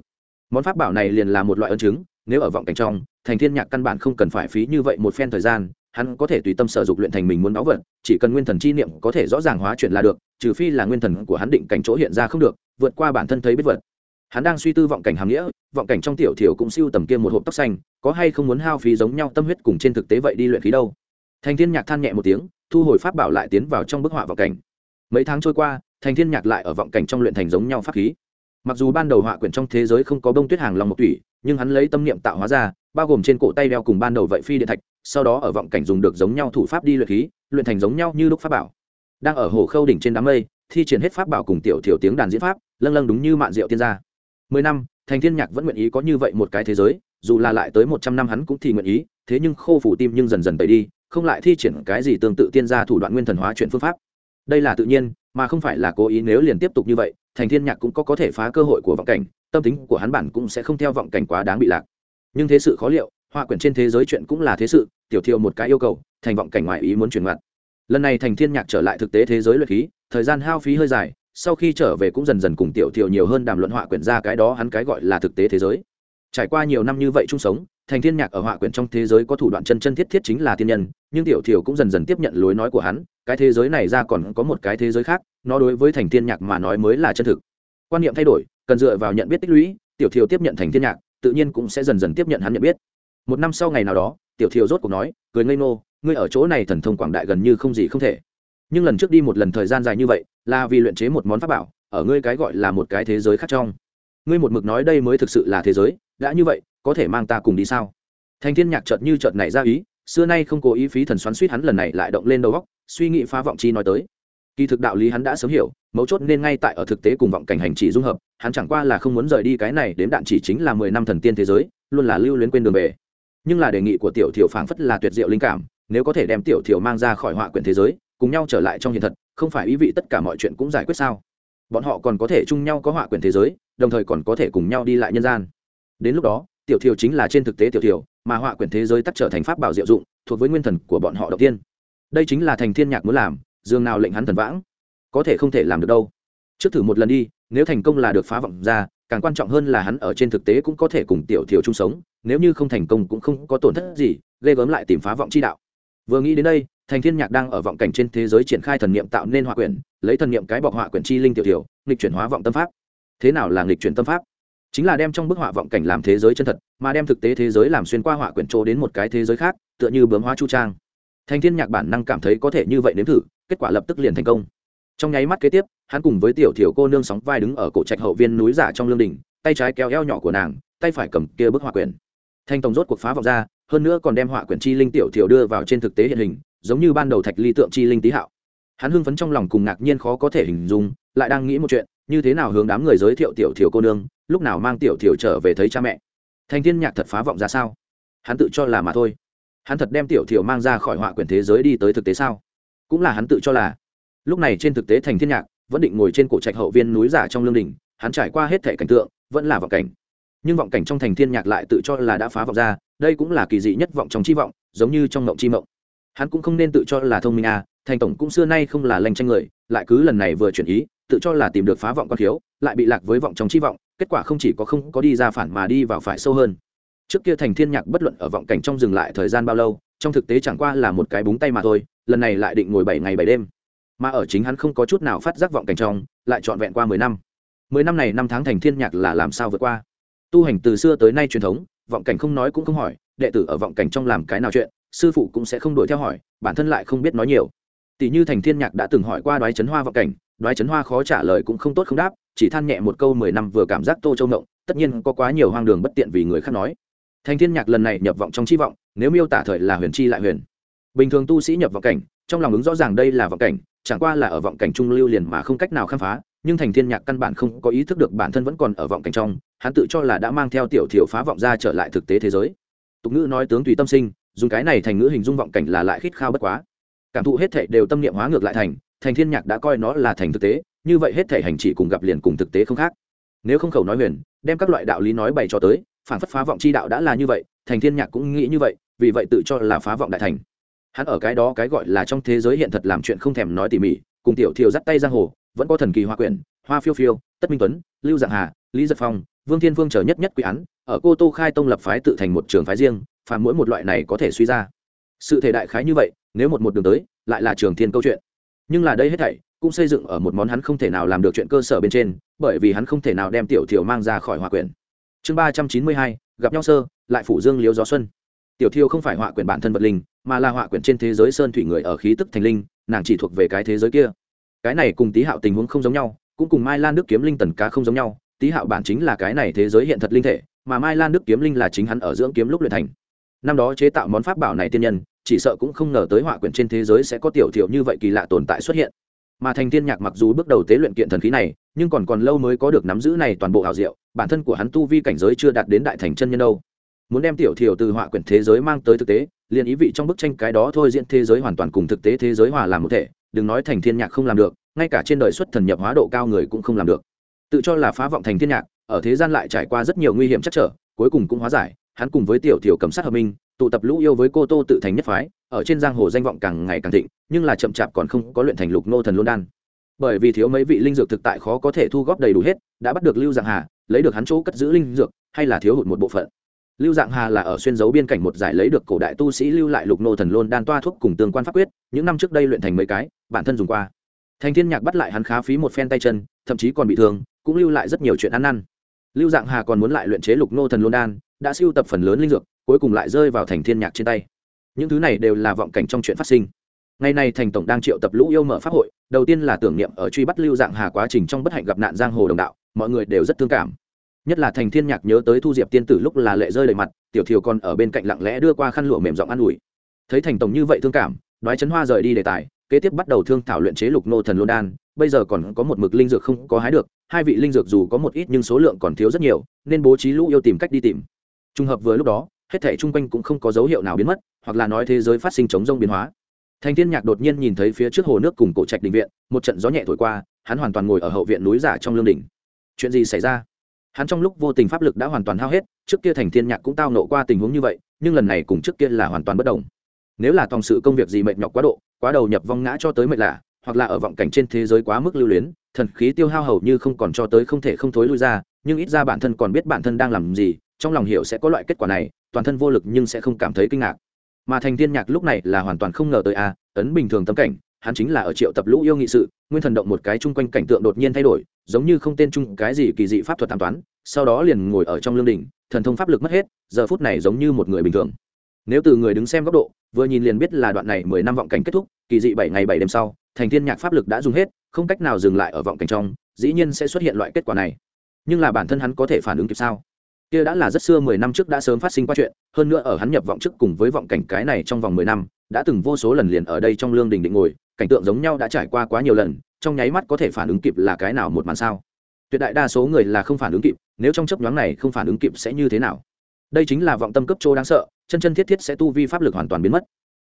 Món pháp bảo này liền là một loại ân chứng, nếu ở vọng cảnh trong, thành thiên nhạc căn bản không cần phải phí như vậy một phen thời gian, hắn có thể tùy tâm sở dục luyện thành mình muốn báu vật, chỉ cần nguyên thần chi niệm có thể rõ ràng hóa chuyển là được, trừ phi là nguyên thần của hắn định cảnh chỗ hiện ra không được, vượt qua bản thân thấy biết vật. Hắn đang suy tư vọng cảnh hàm nghĩa, vọng cảnh trong tiểu thiểu cũng siêu tầm kia một hộp tóc xanh có hay không muốn hao phí giống nhau tâm huyết cùng trên thực tế vậy đi luyện khí đâu? Thành thiên nhạc than nhẹ một tiếng, thu hồi pháp bảo lại tiến vào trong bức họa vọng cảnh. Mấy tháng trôi qua, thành thiên nhạc lại ở vọng cảnh trong luyện thành giống nhau pháp khí. Mặc dù ban đầu họa quyển trong thế giới không có bông tuyết hàng lòng một tủy, nhưng hắn lấy tâm niệm tạo hóa ra, bao gồm trên cổ tay đeo cùng ban đầu vậy phi điện thạch, sau đó ở vọng cảnh dùng được giống nhau thủ pháp đi luyện khí, luyện thành giống nhau như lúc pháp bảo. Đang ở hồ khâu đỉnh trên đám mây, thi triển hết pháp bảo cùng tiểu thiểu tiếng đàn diễn pháp, lâng lâng đúng như mạn diệu tiên gia. Mười năm, thành thiên nhạc vẫn nguyện ý có như vậy một cái thế giới dù là lại tới một trăm năm hắn cũng thì nguyện ý, thế nhưng khô phủ tim nhưng dần dần tẩy đi, không lại thi triển cái gì tương tự tiên gia thủ đoạn nguyên thần hóa chuyện phương pháp. Đây là tự nhiên, mà không phải là cố ý nếu liền tiếp tục như vậy, thành thiên nhạc cũng có có thể phá cơ hội của vọng cảnh, tâm tính của hắn bản cũng sẽ không theo vọng cảnh quá đáng bị lạc. Nhưng thế sự khó liệu, họa quyển trên thế giới chuyện cũng là thế sự, tiểu thiêu một cái yêu cầu, thành vọng cảnh ngoại ý muốn chuyển ngoặt. Lần này thành thiên nhạc trở lại thực tế thế giới luyện khí, thời gian hao phí hơi dài, sau khi trở về cũng dần dần cùng tiểu thiều nhiều hơn đàm luận họa quyển ra cái đó hắn cái gọi là thực tế thế giới trải qua nhiều năm như vậy chung sống, thành thiên nhạc ở họa quyển trong thế giới có thủ đoạn chân chân thiết thiết chính là tiên nhân, nhưng tiểu thiểu cũng dần dần tiếp nhận lối nói của hắn, cái thế giới này ra còn có một cái thế giới khác, nó đối với thành thiên nhạc mà nói mới là chân thực. Quan niệm thay đổi, cần dựa vào nhận biết tích lũy, tiểu thiểu tiếp nhận thành thiên nhạc, tự nhiên cũng sẽ dần dần tiếp nhận hắn nhận biết. Một năm sau ngày nào đó, tiểu thiểu rốt cuộc nói, cười ngây ngô, ngươi ở chỗ này thần thông quảng đại gần như không gì không thể. Nhưng lần trước đi một lần thời gian dài như vậy, là vì luyện chế một món pháp bảo, ở ngươi cái gọi là một cái thế giới khác trong. Ngươi một mực nói đây mới thực sự là thế giới đã như vậy, có thể mang ta cùng đi sao? Thành thiên nhạc chợt như chợt nảy ra ý, xưa nay không cố ý phí thần xoắn suýt hắn lần này lại động lên đầu góc suy nghĩ phá vọng chi nói tới. Kỳ thực đạo lý hắn đã sớm hiểu, mấu chốt nên ngay tại ở thực tế cùng vọng cảnh hành chỉ dung hợp, hắn chẳng qua là không muốn rời đi cái này đến đạn chỉ chính là mười năm thần tiên thế giới, luôn là lưu luyến quên đường về. Nhưng là đề nghị của tiểu thiểu phảng phất là tuyệt diệu linh cảm, nếu có thể đem tiểu thiểu mang ra khỏi họa quyển thế giới, cùng nhau trở lại trong hiện thật, không phải ý vị tất cả mọi chuyện cũng giải quyết sao? Bọn họ còn có thể chung nhau có họa quyển thế giới, đồng thời còn có thể cùng nhau đi lại nhân gian đến lúc đó, tiểu thiểu chính là trên thực tế tiểu thiểu, mà họa quyển thế giới tắt trở thành pháp bảo diệu dụng, thuộc với nguyên thần của bọn họ đầu tiên. Đây chính là thành thiên nhạc muốn làm dương nào lệnh hắn thần vãng, có thể không thể làm được đâu. Trước thử một lần đi, nếu thành công là được phá vọng ra, càng quan trọng hơn là hắn ở trên thực tế cũng có thể cùng tiểu thiểu chung sống, nếu như không thành công cũng không có tổn thất gì, ghê gớm lại tìm phá vọng chi đạo. Vừa nghĩ đến đây, thành thiên nhạc đang ở vọng cảnh trên thế giới triển khai thần niệm tạo nên họa quyển, lấy thần niệm cái bọc họa quyển chi linh tiểu tiểu nghịch chuyển hóa vọng tâm pháp. Thế nào là nghịch chuyển tâm pháp? Chính là đem trong bức họa vọng cảnh làm thế giới chân thật, mà đem thực tế thế giới làm xuyên qua họa quyển chỗ đến một cái thế giới khác, tựa như bướm hóa chu trang. Thành thiên nhạc bản năng cảm thấy có thể như vậy nếm thử, kết quả lập tức liền thành công. Trong nháy mắt kế tiếp, hắn cùng với tiểu thiểu cô nương sóng vai đứng ở cổ trạch hậu viên núi giả trong lương đình tay trái kéo eo nhỏ của nàng, tay phải cầm kia bức họa quyển. Thanh tổng rốt cuộc phá vọng ra, hơn nữa còn đem họa quyển chi linh tiểu thiểu đưa vào trên thực tế hiện hình, giống như ban đầu thạch ly tượng chi linh tý hạo. Hắn hưng phấn trong lòng cùng ngạc nhiên khó có thể hình dung, lại đang nghĩ một chuyện, như thế nào hướng đám người giới thiệu tiểu thiểu cô nương lúc nào mang tiểu thiểu trở về thấy cha mẹ? Thành thiên nhạc thật phá vọng ra sao? Hắn tự cho là mà thôi. Hắn thật đem tiểu thiểu mang ra khỏi họa quyển thế giới đi tới thực tế sao? Cũng là hắn tự cho là. Lúc này trên thực tế thành thiên nhạc vẫn định ngồi trên cổ trạch hậu viên núi giả trong lương đình, hắn trải qua hết thể cảnh tượng, vẫn là vọng cảnh. Nhưng vọng cảnh trong thành thiên nhạc lại tự cho là đã phá vọng ra, đây cũng là kỳ dị nhất vọng trong chi vọng, giống như trong mộng chi mộng. Hắn cũng không nên tự cho là thông minh à thành tổng cũng xưa nay không là lanh tranh người, lại cứ lần này vừa chuyển ý, tự cho là tìm được phá vọng con thiếu lại bị lạc với vọng trong chi vọng kết quả không chỉ có không có đi ra phản mà đi vào phải sâu hơn. Trước kia thành thiên nhạc bất luận ở vọng cảnh trong dừng lại thời gian bao lâu, trong thực tế chẳng qua là một cái búng tay mà thôi, lần này lại định ngồi bảy ngày bảy đêm. Mà ở chính hắn không có chút nào phát giác vọng cảnh trong, lại trọn vẹn qua mười năm. Mười năm này năm tháng thành thiên nhạc là làm sao vượt qua? Tu hành từ xưa tới nay truyền thống, vọng cảnh không nói cũng không hỏi, đệ tử ở vọng cảnh trong làm cái nào chuyện, sư phụ cũng sẽ không đuổi theo hỏi, bản thân lại không biết nói nhiều. Tỷ như thành thiên nhạc đã từng hỏi qua đoái chấn hoa vọng cảnh đoái chấn hoa khó trả lời cũng không tốt không đáp, chỉ than nhẹ một câu mười năm vừa cảm giác tô châu ngộng, tất nhiên có quá nhiều hoang đường bất tiện vì người khác nói. Thành thiên nhạc lần này nhập vọng trong chi vọng, nếu miêu tả thời là huyền chi lại huyền. Bình thường tu sĩ nhập vọng cảnh, trong lòng ứng rõ ràng đây là vọng cảnh, chẳng qua là ở vọng cảnh trung lưu liền mà không cách nào khám phá, nhưng thành thiên nhạc căn bản không có ý thức được bản thân vẫn còn ở vọng cảnh trong, hắn tự cho là đã mang theo tiểu thiểu phá vọng ra trở lại thực tế thế giới. Tục ngữ nói tướng tùy tâm sinh, dùng cái này thành ngữ hình dung vọng cảnh là lại khít khao bất quá. Cảm thụ hết thệ đều tâm niệm hóa ngược lại thành thành thiên nhạc đã coi nó là thành thực tế, như vậy hết thể hành chỉ cùng gặp liền cùng thực tế không khác. Nếu không khẩu nói huyền, đem các loại đạo lý nói bày cho tới, phản phất phá vọng chi đạo đã là như vậy, thành thiên nhạc cũng nghĩ như vậy, vì vậy tự cho là phá vọng đại thành. Hắn ở cái đó cái gọi là trong thế giới hiện thật làm chuyện không thèm nói tỉ mỉ, cùng tiểu thiều dắt tay giang hồ, vẫn có thần kỳ hoa quyển, hoa phiêu phiêu, tất minh tuấn, lưu dạng hà, lý giật phong, vương thiên vương chờ nhất nhất quý án, ở cô tô khai tông lập phái tự thành một trường phái riêng, phàm mỗi một loại này có thể suy ra. Sự thể đại khái như vậy, nếu một một đường tới, lại là trường thiên câu chuyện nhưng là đây hết thảy, cũng xây dựng ở một món hắn không thể nào làm được chuyện cơ sở bên trên, bởi vì hắn không thể nào đem tiểu thiểu mang ra khỏi hòa quyền. chương ba trăm chín mươi hai, gặp nhau sơ, lại phủ dương liếu gió xuân. Tiểu thiêu không phải họa quyển bản thân vật linh, mà là họa quyển trên thế giới sơn thủy người ở khí tức thành linh, nàng chỉ thuộc về cái thế giới kia. Cái này cùng tý hạo tình huống không giống nhau, cũng cùng mai lan đức kiếm linh tần cá không giống nhau, tý hạo bản chính là cái này thế giới hiện thật linh thể, mà mai lan đức kiếm linh là chính hắn ở dưỡng kiếm lúc luyện thành. Năm đó chế tạo món pháp bảo này tiên nhân chỉ sợ cũng không ngờ tới họa quyển trên thế giới sẽ có tiểu thiểu như vậy kỳ lạ tồn tại xuất hiện. Mà thành thiên nhạc mặc dù bước đầu tế luyện kiện thần khí này, nhưng còn còn lâu mới có được nắm giữ này toàn bộ hào diệu, bản thân của hắn tu vi cảnh giới chưa đạt đến đại thành chân nhân đâu. Muốn đem tiểu thiểu từ họa quyển thế giới mang tới thực tế, liền ý vị trong bức tranh cái đó thôi diễn thế giới hoàn toàn cùng thực tế thế giới hòa làm một thể, đừng nói thành thiên nhạc không làm được, ngay cả trên đời xuất thần nhập hóa độ cao người cũng không làm được. Tự cho là phá vọng thành thiên nhạc, ở thế gian lại trải qua rất nhiều nguy hiểm chắc trở, cuối cùng cũng hóa giải, hắn cùng với tiểu tiểu cầm sát hợp minh tụ tập lũ yêu với cô tô tự thành nhất phái, ở trên giang hồ danh vọng càng ngày càng thịnh, nhưng là chậm chạp còn không có luyện thành lục nô thần luôn đan. Bởi vì thiếu mấy vị linh dược thực tại khó có thể thu góp đầy đủ hết, đã bắt được lưu dạng hà, lấy được hắn chỗ cất giữ linh dược, hay là thiếu hụt một bộ phận. Lưu dạng hà là ở xuyên dấu biên cảnh một giải lấy được cổ đại tu sĩ lưu lại lục nô thần lôn đan toa thuốc cùng tương quan pháp quyết, những năm trước đây luyện thành mấy cái, bản thân dùng qua. Thành thiên nhạc bắt lại hắn khá phí một phen tay chân, thậm chí còn bị thương, cũng lưu lại rất nhiều chuyện ăn năn. Lưu dạng hà còn muốn lại luyện chế lục nô thần lôn đan, đã siêu tập phần lớn linh dược cuối cùng lại rơi vào thành thiên nhạc trên tay. Những thứ này đều là vọng cảnh trong chuyện phát sinh. Ngày nay thành tổng đang triệu tập lũ yêu mở pháp hội, đầu tiên là tưởng niệm ở truy bắt lưu dạng hà quá trình trong bất hạnh gặp nạn giang hồ đồng đạo, mọi người đều rất thương cảm. Nhất là thành thiên nhạc nhớ tới thu diệp tiên tử lúc là lệ rơi đầy mặt, tiểu thiều còn ở bên cạnh lặng lẽ đưa qua khăn lụa mềm giọng an ủi. Thấy thành tổng như vậy thương cảm nói chấn hoa rời đi đề tài, kế tiếp bắt đầu thương thảo luyện chế lục nô thần lô đan, bây giờ còn có một mực linh dược không có hái được, hai vị linh dược dù có một ít nhưng số lượng còn thiếu rất nhiều, nên bố trí lũ yêu tìm cách đi tìm. Trùng hợp vừa lúc đó hết thể chung quanh cũng không có dấu hiệu nào biến mất, hoặc là nói thế giới phát sinh chống rông biến hóa. Thành thiên nhạc đột nhiên nhìn thấy phía trước hồ nước cùng cổ trạch đình viện, một trận gió nhẹ thổi qua, hắn hoàn toàn ngồi ở hậu viện núi giả trong lương đỉnh. Chuyện gì xảy ra? Hắn trong lúc vô tình pháp lực đã hoàn toàn hao hết, trước kia thành thiên nhạc cũng tao nộ qua tình huống như vậy, nhưng lần này cùng trước kia là hoàn toàn bất đồng. Nếu là tòng sự công việc gì mệt nhọc quá độ, quá đầu nhập vong ngã cho tới mệt lạ, hoặc là ở vọng cảnh trên thế giới quá mức lưu luyến, thần khí tiêu hao hầu như không còn cho tới không thể không thối lui ra, nhưng ít ra bản thân còn biết bản thân đang làm gì trong lòng hiểu sẽ có loại kết quả này toàn thân vô lực nhưng sẽ không cảm thấy kinh ngạc. Mà thành thiên nhạc lúc này là hoàn toàn không ngờ tới a à, ấn bình thường tâm cảnh hắn chính là ở triệu tập lũ yêu nghị sự nguyên thần động một cái chung quanh cảnh tượng đột nhiên thay đổi giống như không tên chung cái gì kỳ dị pháp thuật tam toán sau đó liền ngồi ở trong lương đỉnh thần thông pháp lực mất hết giờ phút này giống như một người bình thường. Nếu từ người đứng xem góc độ vừa nhìn liền biết là đoạn này mười năm vọng cảnh kết thúc kỳ dị bảy ngày bảy đêm sau thành thiên nhạc pháp lực đã dùng hết không cách nào dừng lại ở vọng cảnh trong dĩ nhiên sẽ xuất hiện loại kết quả này. Nhưng là bản thân hắn có thể phản ứng kịp sao? Kia đã là rất xưa mười năm trước đã sớm phát sinh qua chuyện, hơn nữa ở hắn nhập vọng trước cùng với vọng cảnh cái này trong vòng mười năm, đã từng vô số lần liền ở đây trong lương đình định ngồi, cảnh tượng giống nhau đã trải qua quá nhiều lần, trong nháy mắt có thể phản ứng kịp là cái nào một màn sao? Tuyệt đại đa số người là không phản ứng kịp, nếu trong chấp nhoáng này không phản ứng kịp sẽ như thế nào? Đây chính là vọng tâm cấp chỗ đáng sợ, chân chân thiết thiết sẽ tu vi pháp lực hoàn toàn biến mất.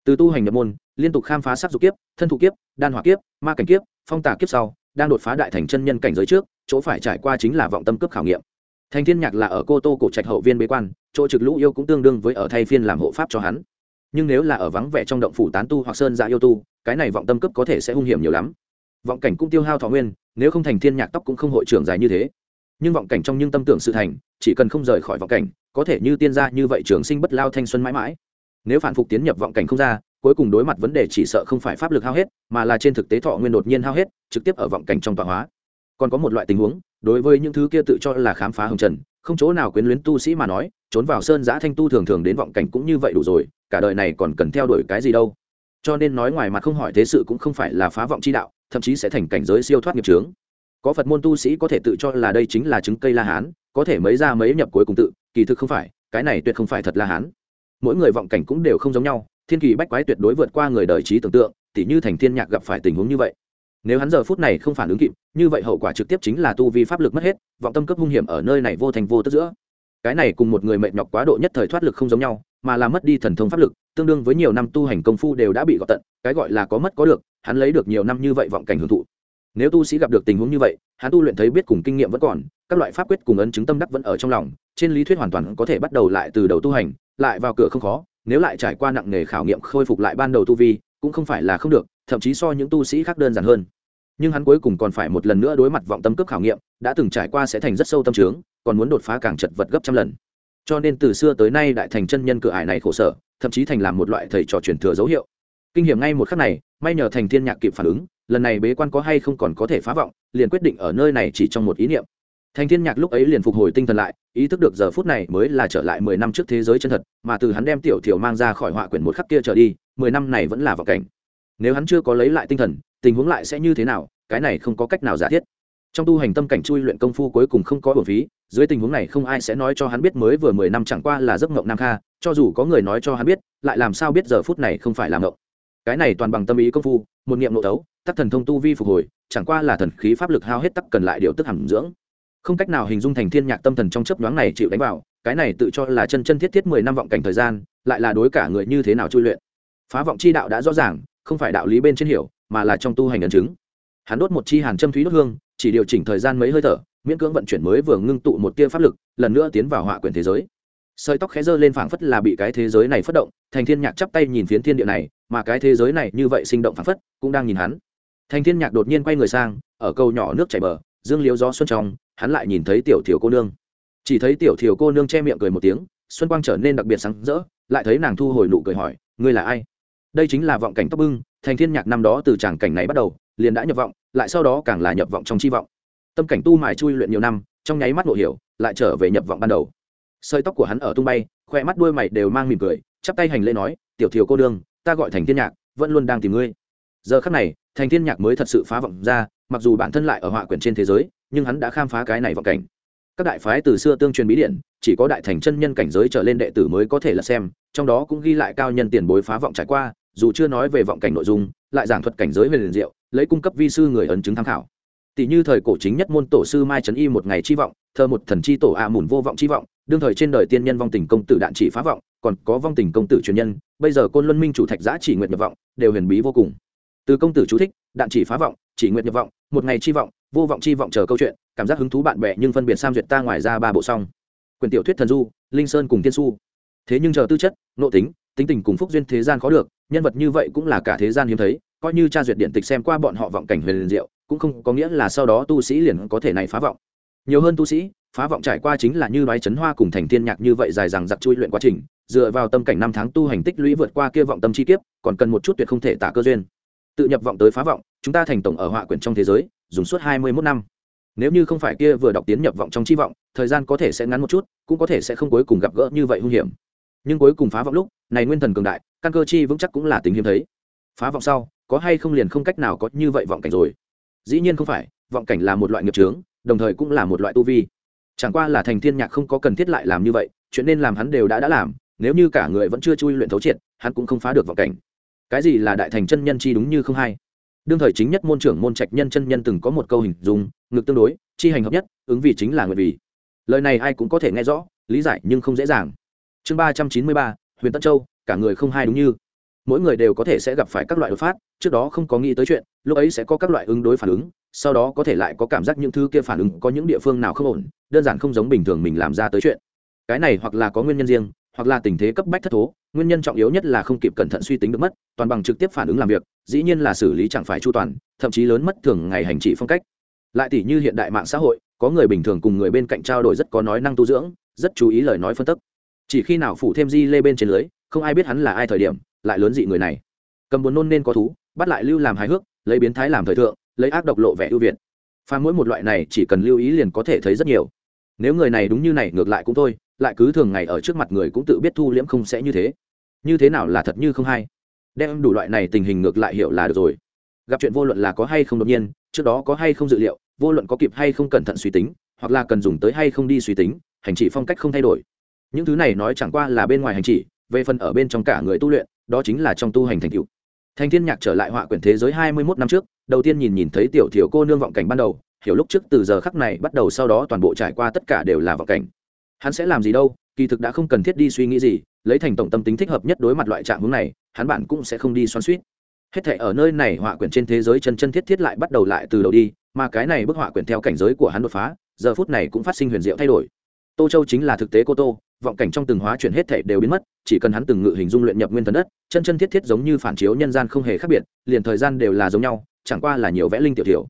Từ tu hành nhập môn, liên tục khám phá sắc dục kiếp, thân thụ kiếp, đan hỏa kiếp, ma cảnh kiếp, phong tà kiếp sau, đang đột phá đại thành chân nhân cảnh giới trước, chỗ phải trải qua chính là vọng tâm cấp khảo nghiệm thành thiên nhạc là ở cô tô cổ trạch hậu viên bế quan, chỗ trực lũ yêu cũng tương đương với ở thay phiên làm hộ pháp cho hắn. Nhưng nếu là ở vắng vẻ trong động phủ tán tu hoặc sơn dạ yêu tu, cái này vọng tâm cấp có thể sẽ hung hiểm nhiều lắm. Vọng cảnh cũng tiêu hao thọ nguyên, nếu không thành thiên nhạc tóc cũng không hội trưởng dài như thế. Nhưng vọng cảnh trong những tâm tưởng sự thành, chỉ cần không rời khỏi vọng cảnh, có thể như tiên gia như vậy trường sinh bất lao thanh xuân mãi mãi. Nếu phản phục tiến nhập vọng cảnh không ra, cuối cùng đối mặt vấn đề chỉ sợ không phải pháp lực hao hết, mà là trên thực tế thọ nguyên đột nhiên hao hết, trực tiếp ở vọng cảnh trong tọa hóa còn có một loại tình huống, đối với những thứ kia tự cho là khám phá hồng trần, không chỗ nào quyến luyến tu sĩ mà nói, trốn vào sơn giã thanh tu thường thường đến vọng cảnh cũng như vậy đủ rồi, cả đời này còn cần theo đuổi cái gì đâu. Cho nên nói ngoài mặt không hỏi thế sự cũng không phải là phá vọng chi đạo, thậm chí sẽ thành cảnh giới siêu thoát nghiệp trướng có phật môn tu sĩ có thể tự cho là đây chính là chứng cây la hán, có thể mấy ra mấy nhập cuối cùng tự, kỳ thực không phải, cái này tuyệt không phải thật la hán. Mỗi người vọng cảnh cũng đều không giống nhau, thiên kỳ bách quái tuyệt đối vượt qua người đời trí tưởng tượng, tỉ như thành thiên nhạc gặp phải tình huống như vậy nếu hắn giờ phút này không phản ứng kịp, như vậy hậu quả trực tiếp chính là tu vi pháp lực mất hết, vọng tâm cấp hung hiểm ở nơi này vô thành vô tức giữa. Cái này cùng một người mệt nhọc quá độ nhất thời thoát lực không giống nhau, mà là mất đi thần thông pháp lực, tương đương với nhiều năm tu hành công phu đều đã bị gọt tận, cái gọi là có mất có được, hắn lấy được nhiều năm như vậy vọng cảnh hưởng thụ. Nếu tu sĩ gặp được tình huống như vậy, hắn tu luyện thấy biết cùng kinh nghiệm vẫn còn, các loại pháp quyết cùng ấn chứng tâm đắc vẫn ở trong lòng, trên lý thuyết hoàn toàn có thể bắt đầu lại từ đầu tu hành, lại vào cửa không khó, nếu lại trải qua nặng nghề khảo nghiệm khôi phục lại ban đầu tu vi, cũng không phải là không được thậm chí so những tu sĩ khác đơn giản hơn. Nhưng hắn cuối cùng còn phải một lần nữa đối mặt vọng tâm cướp khảo nghiệm, đã từng trải qua sẽ thành rất sâu tâm trướng, còn muốn đột phá càng chật vật gấp trăm lần. Cho nên từ xưa tới nay đại thành chân nhân cửa ải này khổ sở, thậm chí thành làm một loại thầy trò truyền thừa dấu hiệu. Kinh nghiệm ngay một khắc này, may nhờ thành thiên nhạc kịp phản ứng, lần này bế quan có hay không còn có thể phá vọng, liền quyết định ở nơi này chỉ trong một ý niệm. Thành thiên nhạc lúc ấy liền phục hồi tinh thần lại, ý thức được giờ phút này mới là trở lại mười năm trước thế giới chân thật, mà từ hắn đem tiểu thiểu mang ra khỏi họa quyển một khắc kia trở đi, mười năm này vẫn là vào cảnh nếu hắn chưa có lấy lại tinh thần, tình huống lại sẽ như thế nào, cái này không có cách nào giả thiết. Trong tu hành tâm cảnh chui luyện công phu cuối cùng không có bổn phí, dưới tình huống này không ai sẽ nói cho hắn biết mới vừa mười năm chẳng qua là giấc ngộng nam kha, cho dù có người nói cho hắn biết, lại làm sao biết giờ phút này không phải là ngộng cái này toàn bằng tâm ý công phu, một nghiệm nội tấu tắc thần thông tu vi phục hồi, chẳng qua là thần khí pháp lực hao hết tắc cần lại điều tức hẳn dưỡng. Không cách nào hình dung thành thiên nhạc tâm thần trong chấp nhoáng này chịu đánh vào, cái này tự cho là chân chân thiết thiết mười năm vọng cảnh thời gian, lại là đối cả người như thế nào chui luyện. Phá vọng chi đạo đã rõ ràng không phải đạo lý bên trên hiểu, mà là trong tu hành ấn chứng. Hắn đốt một chi hàn châm thúy đốt hương, chỉ điều chỉnh thời gian mấy hơi thở, miễn cưỡng vận chuyển mới vừa ngưng tụ một tia pháp lực, lần nữa tiến vào họa quyển thế giới. Sợi tóc khẽ dơ lên phảng phất là bị cái thế giới này phất động, thành thiên nhạc chắp tay nhìn phiến thiên địa này, mà cái thế giới này như vậy sinh động phảng phất, cũng đang nhìn hắn. Thành thiên nhạc đột nhiên quay người sang, ở cầu nhỏ nước chảy bờ, dương liếu gió xuân trong, hắn lại nhìn thấy tiểu thiểu cô nương. Chỉ thấy tiểu thiểu cô nương che miệng cười một tiếng, xuân quang trở nên đặc biệt sáng rỡ, lại thấy nàng thu hồi nụ cười hỏi, ngươi là ai? Đây chính là vọng cảnh tóc bưng, thành thiên nhạc năm đó từ tràng cảnh này bắt đầu, liền đã nhập vọng, lại sau đó càng là nhập vọng trong chi vọng. Tâm cảnh tu mài chui luyện nhiều năm, trong nháy mắt ngộ hiểu, lại trở về nhập vọng ban đầu. Sợi tóc của hắn ở tung bay, khoe mắt đuôi mày đều mang mỉm cười, chắp tay hành lễ nói, tiểu thiều cô đương, ta gọi thành thiên nhạc, vẫn luôn đang tìm ngươi. Giờ khắc này, thành thiên nhạc mới thật sự phá vọng ra, mặc dù bản thân lại ở họa quyển trên thế giới, nhưng hắn đã khám phá cái này vọng cảnh. Các đại phái từ xưa tương truyền bí điển, chỉ có đại thành chân nhân cảnh giới trở lên đệ tử mới có thể là xem, trong đó cũng ghi lại cao nhân tiền bối phá vọng trải qua dù chưa nói về vọng cảnh nội dung, lại giảng thuật cảnh giới về liền diệu, lấy cung cấp vi sư người ấn chứng tham khảo. Tỷ như thời cổ chính nhất môn tổ sư mai trấn y một ngày chi vọng thơ một thần chi tổ a à mùn vô vọng chi vọng, đương thời trên đời tiên nhân vong tình công tử đạn chỉ phá vọng, còn có vong tình công tử truyền nhân, bây giờ côn luân minh chủ thạch giã chỉ nguyện nhập vọng, đều huyền bí vô cùng. Từ công tử chú thích, đạn chỉ phá vọng, chỉ nguyện nhập vọng, một ngày chi vọng, vô vọng chi vọng chờ câu chuyện, cảm giác hứng thú bạn bè nhưng phân biệt sam duyệt ta ngoài ra ba bộ xong quyền tiểu thuyết thần du, linh sơn cùng tiên su. Thế nhưng chờ tư chất, nội tính tính tình cùng phúc duyên thế gian khó được nhân vật như vậy cũng là cả thế gian hiếm thấy, coi như tra duyệt điện tịch xem qua bọn họ vọng cảnh huyền diệu, cũng không có nghĩa là sau đó tu sĩ liền có thể này phá vọng. Nhiều hơn tu sĩ, phá vọng trải qua chính là như nói chấn hoa cùng thành thiên nhạc như vậy dài dằng dặc chui luyện quá trình, dựa vào tâm cảnh năm tháng tu hành tích lũy vượt qua kia vọng tâm chi kiếp, còn cần một chút tuyệt không thể tả cơ duyên. Tự nhập vọng tới phá vọng, chúng ta thành tổng ở họa quyển trong thế giới, dùng suốt hai mươi 21 năm. Nếu như không phải kia vừa đọc tiến nhập vọng trong chi vọng, thời gian có thể sẽ ngắn một chút, cũng có thể sẽ không cuối cùng gặp gỡ như vậy hung hiểm nhưng cuối cùng phá vọng lúc, này nguyên thần cường đại, căn cơ chi vững chắc cũng là tình hiếm thấy. Phá vọng sau, có hay không liền không cách nào có như vậy vọng cảnh rồi? Dĩ nhiên không phải, vọng cảnh là một loại nghiệp trướng đồng thời cũng là một loại tu vi. Chẳng qua là thành thiên nhạc không có cần thiết lại làm như vậy, chuyện nên làm hắn đều đã đã làm, nếu như cả người vẫn chưa chui luyện thấu triệt, hắn cũng không phá được vọng cảnh. Cái gì là đại thành chân nhân chi đúng như không hay? Đương thời chính nhất môn trưởng môn trạch nhân chân nhân từng có một câu hình dung, ngực tương đối, chi hành hợp nhất, ứng vì chính là nguyện vì. Lời này ai cũng có thể nghe rõ, lý giải nhưng không dễ dàng chương ba trăm chín mươi ba, huyền tân châu, cả người không hai đúng như. Mỗi người đều có thể sẽ gặp phải các loại đột phát, trước đó không có nghĩ tới chuyện, lúc ấy sẽ có các loại ứng đối phản ứng, sau đó có thể lại có cảm giác những thứ kia phản ứng có những địa phương nào không ổn, đơn giản không giống bình thường mình làm ra tới chuyện. Cái này hoặc là có nguyên nhân riêng, hoặc là tình thế cấp bách thất thố, nguyên nhân trọng yếu nhất là không kịp cẩn thận suy tính được mất, toàn bằng trực tiếp phản ứng làm việc, dĩ nhiên là xử lý chẳng phải chu toàn, thậm chí lớn mất thường ngày hành trị phong cách. Lại tỷ như hiện đại mạng xã hội, có người bình thường cùng người bên cạnh trao đổi rất có nói năng tu dưỡng, rất chú ý lời nói phân tích chỉ khi nào phủ thêm di lê bên trên lưới, không ai biết hắn là ai thời điểm, lại lớn dị người này. Cầm buồn nôn nên có thú, bắt lại lưu làm hài hước, lấy biến thái làm thời thượng, lấy ác độc lộ vẻ ưu việt. Pha mỗi một loại này chỉ cần lưu ý liền có thể thấy rất nhiều. Nếu người này đúng như này, ngược lại cũng thôi, lại cứ thường ngày ở trước mặt người cũng tự biết thu liễm không sẽ như thế. Như thế nào là thật như không hay? Đem đủ loại này tình hình ngược lại hiểu là được rồi. Gặp chuyện vô luận là có hay không đột nhiên, trước đó có hay không dự liệu, vô luận có kịp hay không cẩn thận suy tính, hoặc là cần dùng tới hay không đi suy tính, hành trị phong cách không thay đổi những thứ này nói chẳng qua là bên ngoài hành chỉ, về phần ở bên trong cả người tu luyện, đó chính là trong tu hành thành tựu. Thành thiên nhạc trở lại họa quyển thế giới hai mươi 21 năm trước, đầu tiên nhìn nhìn thấy tiểu thiểu cô nương vọng cảnh ban đầu, hiểu lúc trước từ giờ khắc này bắt đầu sau đó toàn bộ trải qua tất cả đều là vọng cảnh. Hắn sẽ làm gì đâu, kỳ thực đã không cần thiết đi suy nghĩ gì, lấy thành tổng tâm tính thích hợp nhất đối mặt loại trạng hướng này, hắn bạn cũng sẽ không đi xoắn suýt hết thể ở nơi này họa quyển trên thế giới chân chân thiết thiết lại bắt đầu lại từ đầu đi, mà cái này bức họa quyển theo cảnh giới của hắn đột phá, giờ phút này cũng phát sinh huyền diệu thay đổi. Tô châu chính là thực tế cô tô vọng cảnh trong từng hóa chuyển hết thể đều biến mất, chỉ cần hắn từng ngự hình dung luyện nhập nguyên thần đất, chân chân thiết thiết giống như phản chiếu nhân gian không hề khác biệt, liền thời gian đều là giống nhau, chẳng qua là nhiều vẽ linh tiểu tiểu.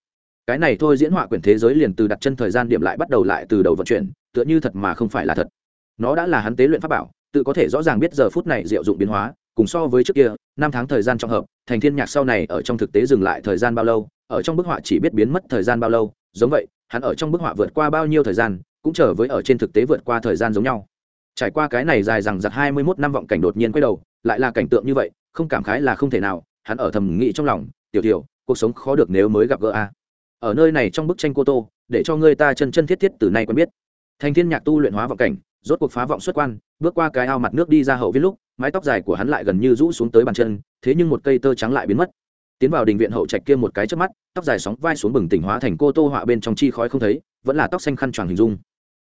Cái này thôi diễn họa quyển thế giới liền từ đặt chân thời gian điểm lại bắt đầu lại từ đầu vận chuyển, tựa như thật mà không phải là thật. Nó đã là hắn tế luyện pháp bảo, tự có thể rõ ràng biết giờ phút này diệu dụng biến hóa, cùng so với trước kia, năm tháng thời gian trong hợp, thành thiên nhạc sau này ở trong thực tế dừng lại thời gian bao lâu, ở trong bức họa chỉ biết biến mất thời gian bao lâu, giống vậy, hắn ở trong bức họa vượt qua bao nhiêu thời gian, cũng trở với ở trên thực tế vượt qua thời gian giống nhau trải qua cái này dài rằng giặc hai mươi 21 năm vọng cảnh đột nhiên quay đầu, lại là cảnh tượng như vậy, không cảm khái là không thể nào, hắn ở thầm nghĩ trong lòng, tiểu tiểu, cuộc sống khó được nếu mới gặp gỡ a. Ở nơi này trong bức tranh cô tô, để cho người ta chân chân thiết thiết từ nay quen biết. Thành thiên nhạc tu luyện hóa vọng cảnh, rốt cuộc phá vọng xuất quan, bước qua cái ao mặt nước đi ra hậu viên lúc, mái tóc dài của hắn lại gần như rũ xuống tới bàn chân, thế nhưng một cây tơ trắng lại biến mất. Tiến vào đình viện hậu trạch kia một cái trước mắt, tóc dài sóng vai xuống bừng tỉnh hóa thành cô tô họa bên trong chi khói không thấy, vẫn là tóc xanh khăn choàng hình dung.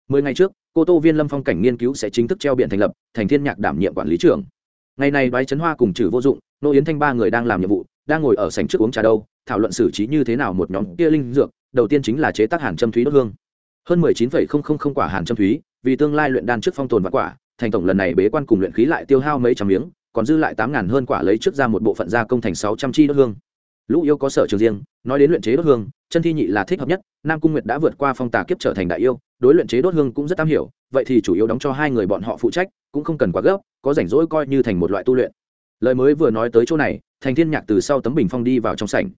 Mười ngày trước cô tô viên lâm phong cảnh nghiên cứu sẽ chính thức treo biện thành lập, thành thiên nhạc đảm nhiệm quản lý trưởng. Ngày này đoái chấn hoa cùng trừ vô dụng, nô yến thanh ba người đang làm nhiệm vụ, đang ngồi ở sảnh trước uống trà đâu, thảo luận xử trí như thế nào một nhóm kia linh dược, đầu tiên chính là chế tác hàn châm thúy đốt hương. Hơn mười chín phẩy không không không quả hàn châm thúy, vì tương lai luyện đan trước phong tồn và quả, thành tổng lần này bế quan cùng luyện khí lại tiêu hao mấy trăm miếng, còn dư lại tám ngàn hơn quả lấy trước ra một bộ phận gia công thành sáu trăm chi đốt hương. Lũ yêu có sở trường riêng, nói đến luyện chế đốt hương, chân thi nhị là thích hợp nhất, nam cung nguyệt đã vượt qua phong tà kiếp trở thành đại yêu đối luyện chế đốt hương cũng rất am hiểu, vậy thì chủ yếu đóng cho hai người bọn họ phụ trách, cũng không cần quá gấp, có rảnh rỗi coi như thành một loại tu luyện. Lời mới vừa nói tới chỗ này, thành thiên nhạc từ sau tấm bình phong đi vào trong sảnh.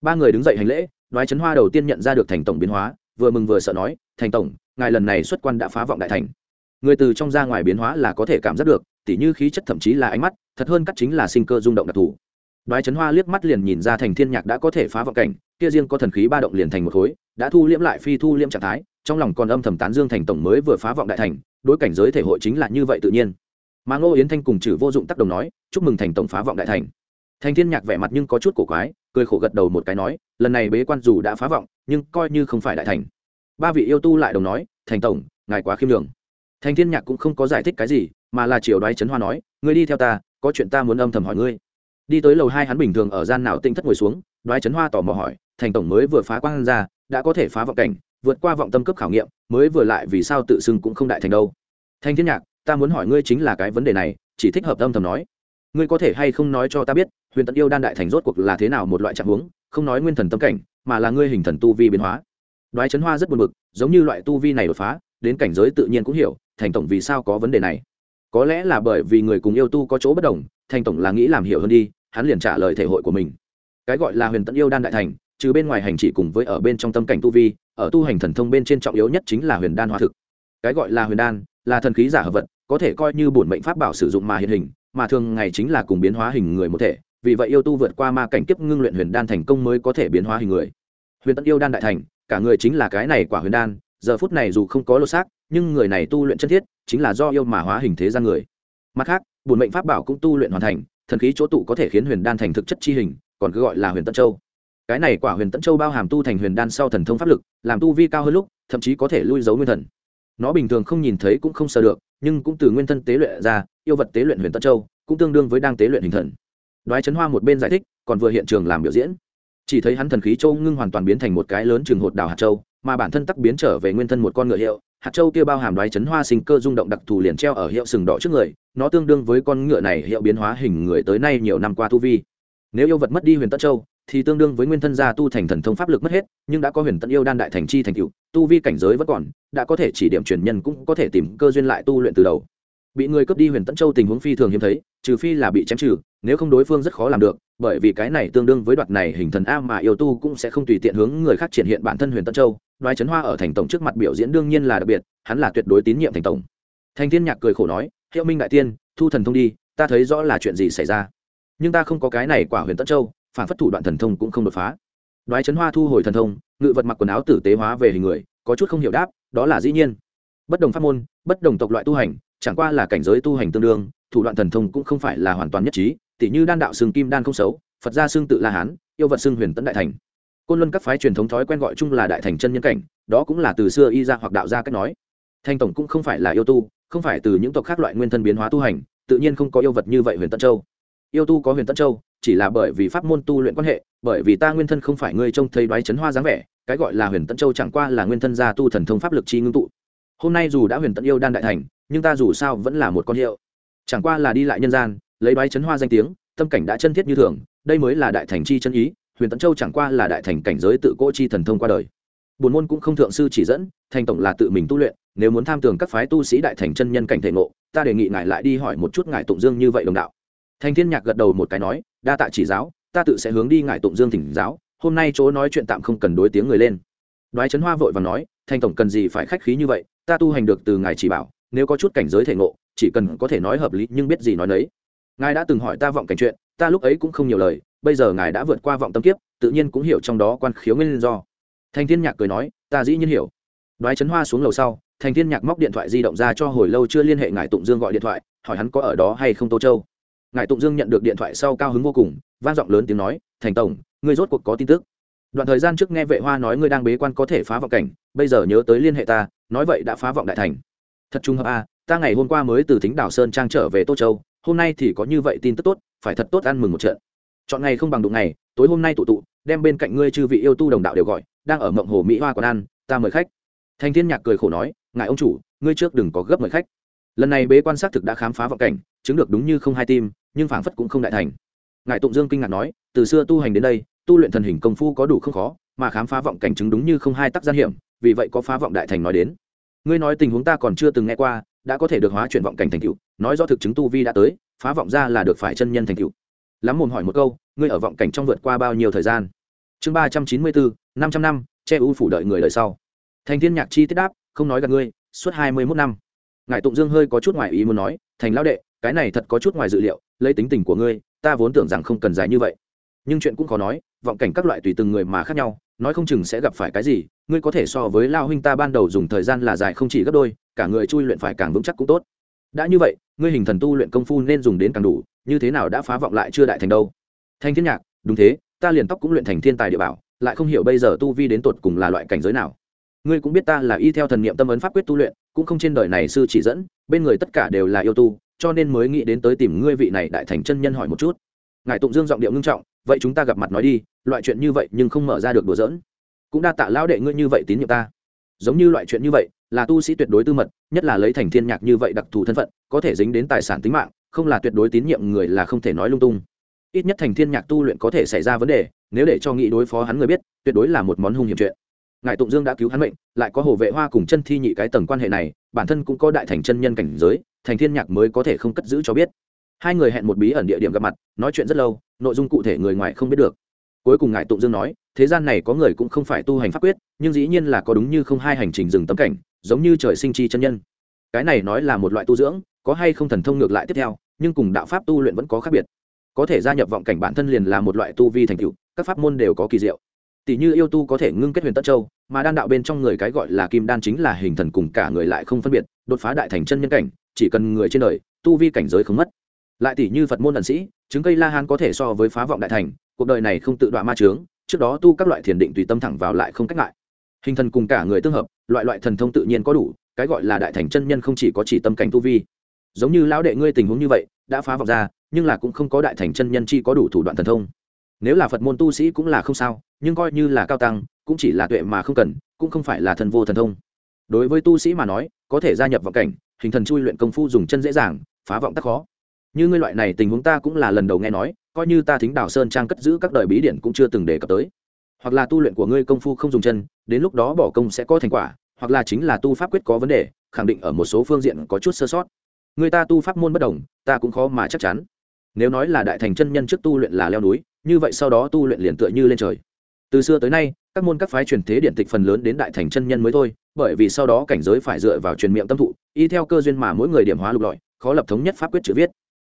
Ba người đứng dậy hành lễ, đoái chấn hoa đầu tiên nhận ra được thành tổng biến hóa, vừa mừng vừa sợ nói, thành tổng, ngài lần này xuất quan đã phá vọng đại thành. Người từ trong ra ngoài biến hóa là có thể cảm giác được, tỉ như khí chất thậm chí là ánh mắt, thật hơn cắt chính là sinh cơ rung động đặc thù. Đoái chấn hoa liếc mắt liền nhìn ra thành thiên nhạc đã có thể phá vọng cảnh, kia riêng có thần khí ba động liền thành một khối, đã thu liễm lại phi thu liễm trạng thái trong lòng còn âm thầm tán dương thành tổng mới vừa phá vọng đại thành, đối cảnh giới thể hội chính là như vậy tự nhiên. Mà ngô yến thanh cùng chử vô dụng tác đồng nói, chúc mừng thành tổng phá vọng đại thành. Thành thiên nhạc vẻ mặt nhưng có chút cổ quái, cười khổ gật đầu một cái nói, lần này bế quan dù đã phá vọng, nhưng coi như không phải đại thành. Ba vị yêu tu lại đồng nói, thành tổng, ngài quá khiêm đường thành thiên nhạc cũng không có giải thích cái gì, mà là triều đoái chấn hoa nói, ngươi đi theo ta, có chuyện ta muốn âm thầm hỏi ngươi. Đi tới lầu hai hắn bình thường ở gian nào tinh thất ngồi xuống, đoái chấn hoa tò mò hỏi, thành tổng mới vừa phá quang ra, đã có thể phá vọng cảnh vượt qua vọng tâm cấp khảo nghiệm, mới vừa lại vì sao tự xưng cũng không đại thành đâu. Thanh thiên nhạc, ta muốn hỏi ngươi chính là cái vấn đề này, chỉ thích hợp âm thầm nói. Ngươi có thể hay không nói cho ta biết, huyền tận yêu đan đại thành rốt cuộc là thế nào một loại trạng huống, không nói nguyên thần tâm cảnh, mà là ngươi hình thần tu vi biến hóa. Đoái chấn hoa rất buồn bực, giống như loại tu vi này đột phá, đến cảnh giới tự nhiên cũng hiểu, thành tổng vì sao có vấn đề này? Có lẽ là bởi vì người cùng yêu tu có chỗ bất đồng, thành tổng là nghĩ làm hiểu hơn đi, hắn liền trả lời thể hội của mình. Cái gọi là huyền tận yêu đan đại thành trừ bên ngoài hành chỉ cùng với ở bên trong tâm cảnh tu vi, ở tu hành thần thông bên trên trọng yếu nhất chính là huyền đan hóa thực. Cái gọi là huyền đan, là thần khí giả hợp vật, có thể coi như bổn mệnh pháp bảo sử dụng mà hiện hình, mà thường ngày chính là cùng biến hóa hình người một thể, vì vậy yêu tu vượt qua ma cảnh kiếp ngưng luyện huyền đan thành công mới có thể biến hóa hình người. Huyền tận yêu đan đại thành, cả người chính là cái này quả huyền đan, giờ phút này dù không có lô xác, nhưng người này tu luyện chân thiết, chính là do yêu mà hóa hình thế gian người. Mặt khác, bổn mệnh pháp bảo cũng tu luyện hoàn thành, thần khí chỗ tụ có thể khiến huyền đan thành thực chất chi hình, còn cứ gọi là huyền tân châu cái này quả huyền Tẫn châu bao hàm tu thành huyền đan sau thần thông pháp lực, làm tu vi cao hơn lúc, thậm chí có thể lui giấu nguyên thần. Nó bình thường không nhìn thấy cũng không sờ được, nhưng cũng từ nguyên thân tế luyện ra, yêu vật tế luyện huyền Tẫn châu, cũng tương đương với đang tế luyện hình thần. Đoái chấn hoa một bên giải thích, còn vừa hiện trường làm biểu diễn. Chỉ thấy hắn thần khí châu ngưng hoàn toàn biến thành một cái lớn trường hột đào hạt châu, mà bản thân tắc biến trở về nguyên thân một con ngựa hiệu, hạt châu kia bao hàm đoái chấn hoa sinh cơ rung động đặc thù liền treo ở hiệu sừng đỏ trước người, nó tương đương với con ngựa này hiệu biến hóa hình người tới nay nhiều năm qua tu vi. Nếu yêu vật mất đi huyền tất châu thì tương đương với nguyên thân gia tu thành thần thông pháp lực mất hết, nhưng đã có huyền tận yêu đan đại thành chi thành cựu tu vi cảnh giới vẫn còn, đã có thể chỉ điểm truyền nhân cũng có thể tìm cơ duyên lại tu luyện từ đầu. Bị người cướp đi huyền tận châu tình huống phi thường hiếm thấy, trừ phi là bị chém trừ, nếu không đối phương rất khó làm được, bởi vì cái này tương đương với đoạt này hình thần a mà yêu tu cũng sẽ không tùy tiện hướng người khác triển hiện bản thân huyền tận châu. Đoái trấn hoa ở thành tổng trước mặt biểu diễn đương nhiên là đặc biệt, hắn là tuyệt đối tín nhiệm thành tổng. Thành thiên nhạc cười khổ nói, hiệu minh đại tiên, thu thần thông đi, ta thấy rõ là chuyện gì xảy ra. Nhưng ta không có cái này quả huyền tận châu phản phất thủ đoạn thần thông cũng không đột phá. Đoái trấn hoa thu hồi thần thông, ngự vật mặc quần áo tử tế hóa về hình người, có chút không hiểu đáp, đó là dĩ nhiên. Bất đồng pháp môn, bất đồng tộc loại tu hành, chẳng qua là cảnh giới tu hành tương đương, thủ đoạn thần thông cũng không phải là hoàn toàn nhất trí, tỉ như đan đạo xương kim đan không xấu, phật gia xương tự la hán, yêu vật xương huyền tấn đại thành. Côn luân các phái truyền thống thói quen gọi chung là đại thành chân nhân cảnh, đó cũng là từ xưa y ra hoặc đạo ra cách nói. Thanh tổng cũng không phải là yêu tu, không phải từ những tộc khác loại nguyên thân biến hóa tu hành, tự nhiên không có yêu vật như vậy huyền tân châu. Yêu tu có huyền tân châu chỉ là bởi vì pháp môn tu luyện quan hệ, bởi vì ta nguyên thân không phải ngươi trông thấy đoái chấn hoa dáng vẻ, cái gọi là huyền tận châu chẳng qua là nguyên thân gia tu thần thông pháp lực chi ngưng tụ. Hôm nay dù đã huyền tận yêu đan đại thành, nhưng ta dù sao vẫn là một con hiệu. Chẳng qua là đi lại nhân gian, lấy đoái chấn hoa danh tiếng, tâm cảnh đã chân thiết như thường, đây mới là đại thành chi chân ý, huyền tận châu chẳng qua là đại thành cảnh giới tự cỗ chi thần thông qua đời. Buồn môn cũng không thượng sư chỉ dẫn, thành tổng là tự mình tu luyện, nếu muốn tham tường các phái tu sĩ đại thành chân nhân cảnh thể ngộ, ta đề nghị ngài lại đi hỏi một chút ngài tụng dương như vậy đồng đạo. Thành thiên nhạc gật đầu một cái nói đa tạ chỉ giáo, ta tự sẽ hướng đi ngài tụng dương thỉnh giáo, hôm nay chỗ nói chuyện tạm không cần đối tiếng người lên. Đoái Trấn hoa vội và nói, thành tổng cần gì phải khách khí như vậy, ta tu hành được từ ngài chỉ bảo, nếu có chút cảnh giới thể ngộ, chỉ cần có thể nói hợp lý nhưng biết gì nói nấy. Ngài đã từng hỏi ta vọng cảnh chuyện, ta lúc ấy cũng không nhiều lời, bây giờ ngài đã vượt qua vọng tâm kiếp, tự nhiên cũng hiểu trong đó quan khiếu nguyên do. Thành thiên nhạc cười nói, ta dĩ nhiên hiểu. Đoái Trấn hoa xuống lầu sau, thành thiên nhạc móc điện thoại di động ra cho hồi lâu chưa liên hệ ngài tụng dương gọi điện thoại, hỏi hắn có ở đó hay không tô châu ngài tụng dương nhận được điện thoại sau cao hứng vô cùng vang giọng lớn tiếng nói thành tổng ngươi rốt cuộc có tin tức. Đoạn thời gian trước nghe vệ hoa nói ngươi đang bế quan có thể phá vọng cảnh bây giờ nhớ tới liên hệ ta nói vậy đã phá vọng đại thành. Thật trùng hợp a à, ta ngày hôm qua mới từ thính đảo sơn trang trở về tô châu hôm nay thì có như vậy tin tức tốt phải thật tốt ăn mừng một trận. Chọn ngày không bằng đụng ngày tối hôm nay tụ tụ đem bên cạnh ngươi chư vị yêu tu đồng đạo đều gọi đang ở mộng hồ mỹ hoa còn ăn ta mời khách. Thanh thiên nhạc cười khổ nói ngài ông chủ ngươi trước đừng có gấp mời khách. Lần này bế quan sát thực đã khám phá vọng cảnh chứng được đúng như không hai tim nhưng phảng phất cũng không đại thành. Ngài tụng dương kinh ngạc nói, từ xưa tu hành đến đây, tu luyện thần hình công phu có đủ không khó, mà khám phá vọng cảnh chứng đúng như không hai tắc gian hiểm, vì vậy có phá vọng đại thành nói đến. Ngươi nói tình huống ta còn chưa từng nghe qua, đã có thể được hóa chuyển vọng cảnh thành cựu nói do thực chứng tu vi đã tới, phá vọng ra là được phải chân nhân thành cựu lắm mồm hỏi một câu, ngươi ở vọng cảnh trong vượt qua bao nhiêu thời gian? Chương ba trăm chín mươi bốn, năm trăm năm, che u phủ đợi người đời sau. Thành thiên nhạc chi tiết đáp, không nói gặp ngươi, suốt hai mươi mốt năm. Ngài tụng dương hơi có chút ngoài ý muốn nói, thành lão đệ, cái này thật có chút ngoài dự liệu lấy tính tình của ngươi, ta vốn tưởng rằng không cần dài như vậy. Nhưng chuyện cũng khó nói, vọng cảnh các loại tùy từng người mà khác nhau, nói không chừng sẽ gặp phải cái gì, ngươi có thể so với lao huynh ta ban đầu dùng thời gian là dài không chỉ gấp đôi, cả người chui luyện phải càng vững chắc cũng tốt. Đã như vậy, ngươi hình thần tu luyện công phu nên dùng đến càng đủ, như thế nào đã phá vọng lại chưa đại thành đâu. Thanh thiên nhạc, đúng thế, ta liền tóc cũng luyện thành thiên tài địa bảo, lại không hiểu bây giờ tu vi đến tột cùng là loại cảnh giới nào. Ngươi cũng biết ta là y theo thần niệm tâm ấn pháp quyết tu luyện, cũng không trên đời này sư chỉ dẫn, bên người tất cả đều là yêu tu cho nên mới nghĩ đến tới tìm ngươi vị này đại thành chân nhân hỏi một chút. Ngài tụng dương giọng điệu ngưng trọng, vậy chúng ta gặp mặt nói đi, loại chuyện như vậy nhưng không mở ra được đùa giỡn. Cũng đa tạ lão đệ ngươi như vậy tín nhiệm ta. Giống như loại chuyện như vậy, là tu sĩ tuyệt đối tư mật, nhất là lấy thành thiên nhạc như vậy đặc thù thân phận, có thể dính đến tài sản tính mạng, không là tuyệt đối tín nhiệm người là không thể nói lung tung. Ít nhất thành thiên nhạc tu luyện có thể xảy ra vấn đề, nếu để cho nghị đối phó hắn người biết, tuyệt đối là một món hung hiểm chuyện. Ngài tụng dương đã cứu hắn mệnh, lại có hồ vệ hoa cùng chân thi nhị cái tầng quan hệ này, bản thân cũng có đại thành chân nhân cảnh giới thành thiên nhạc mới có thể không cất giữ cho biết. Hai người hẹn một bí ẩn địa điểm gặp mặt, nói chuyện rất lâu, nội dung cụ thể người ngoài không biết được. Cuối cùng ngài tụng dương nói, thế gian này có người cũng không phải tu hành pháp quyết, nhưng dĩ nhiên là có đúng như không hai hành trình dừng tấm cảnh, giống như trời sinh chi chân nhân. Cái này nói là một loại tu dưỡng, có hay không thần thông ngược lại tiếp theo, nhưng cùng đạo pháp tu luyện vẫn có khác biệt. Có thể gia nhập vọng cảnh bản thân liền là một loại tu vi thành tựu, các pháp môn đều có kỳ diệu. Tỷ như yêu tu có thể ngưng kết huyền tất châu mà đan đạo bên trong người cái gọi là kim đan chính là hình thần cùng cả người lại không phân biệt, đột phá đại thành chân nhân cảnh, chỉ cần người trên đời, tu vi cảnh giới không mất. Lại tỷ như phật môn ẩn sĩ chứng cây la hán có thể so với phá vọng đại thành, cuộc đời này không tự đoạn ma trướng trước đó tu các loại thiền định tùy tâm thẳng vào lại không cách ngại. Hình thần cùng cả người tương hợp, loại loại thần thông tự nhiên có đủ, cái gọi là đại thành chân nhân không chỉ có chỉ tâm cảnh tu vi. Giống như lão đệ ngươi tình huống như vậy, đã phá vọng ra, nhưng là cũng không có đại thành chân nhân chi có đủ thủ đoạn thần thông. Nếu là phật môn tu sĩ cũng là không sao, nhưng coi như là cao tăng cũng chỉ là tuệ mà không cần, cũng không phải là thần vô thần thông. Đối với tu sĩ mà nói, có thể gia nhập vào cảnh, hình thần chui luyện công phu dùng chân dễ dàng, phá vọng tắc khó. Như ngươi loại này tình huống ta cũng là lần đầu nghe nói, coi như ta thính đào sơn trang cất giữ các đời bí điển cũng chưa từng đề cập tới. Hoặc là tu luyện của ngươi công phu không dùng chân, đến lúc đó bỏ công sẽ có thành quả, hoặc là chính là tu pháp quyết có vấn đề, khẳng định ở một số phương diện có chút sơ sót. Người ta tu pháp môn bất đồng, ta cũng khó mà chắc chắn. Nếu nói là đại thành chân nhân trước tu luyện là leo núi, như vậy sau đó tu luyện liền tựa như lên trời. Từ xưa tới nay các môn các phái truyền thế điện tịch phần lớn đến đại thành chân nhân mới thôi, bởi vì sau đó cảnh giới phải dựa vào truyền miệng tâm thụ, y theo cơ duyên mà mỗi người điểm hóa lục lọi, khó lập thống nhất pháp quyết chữ viết.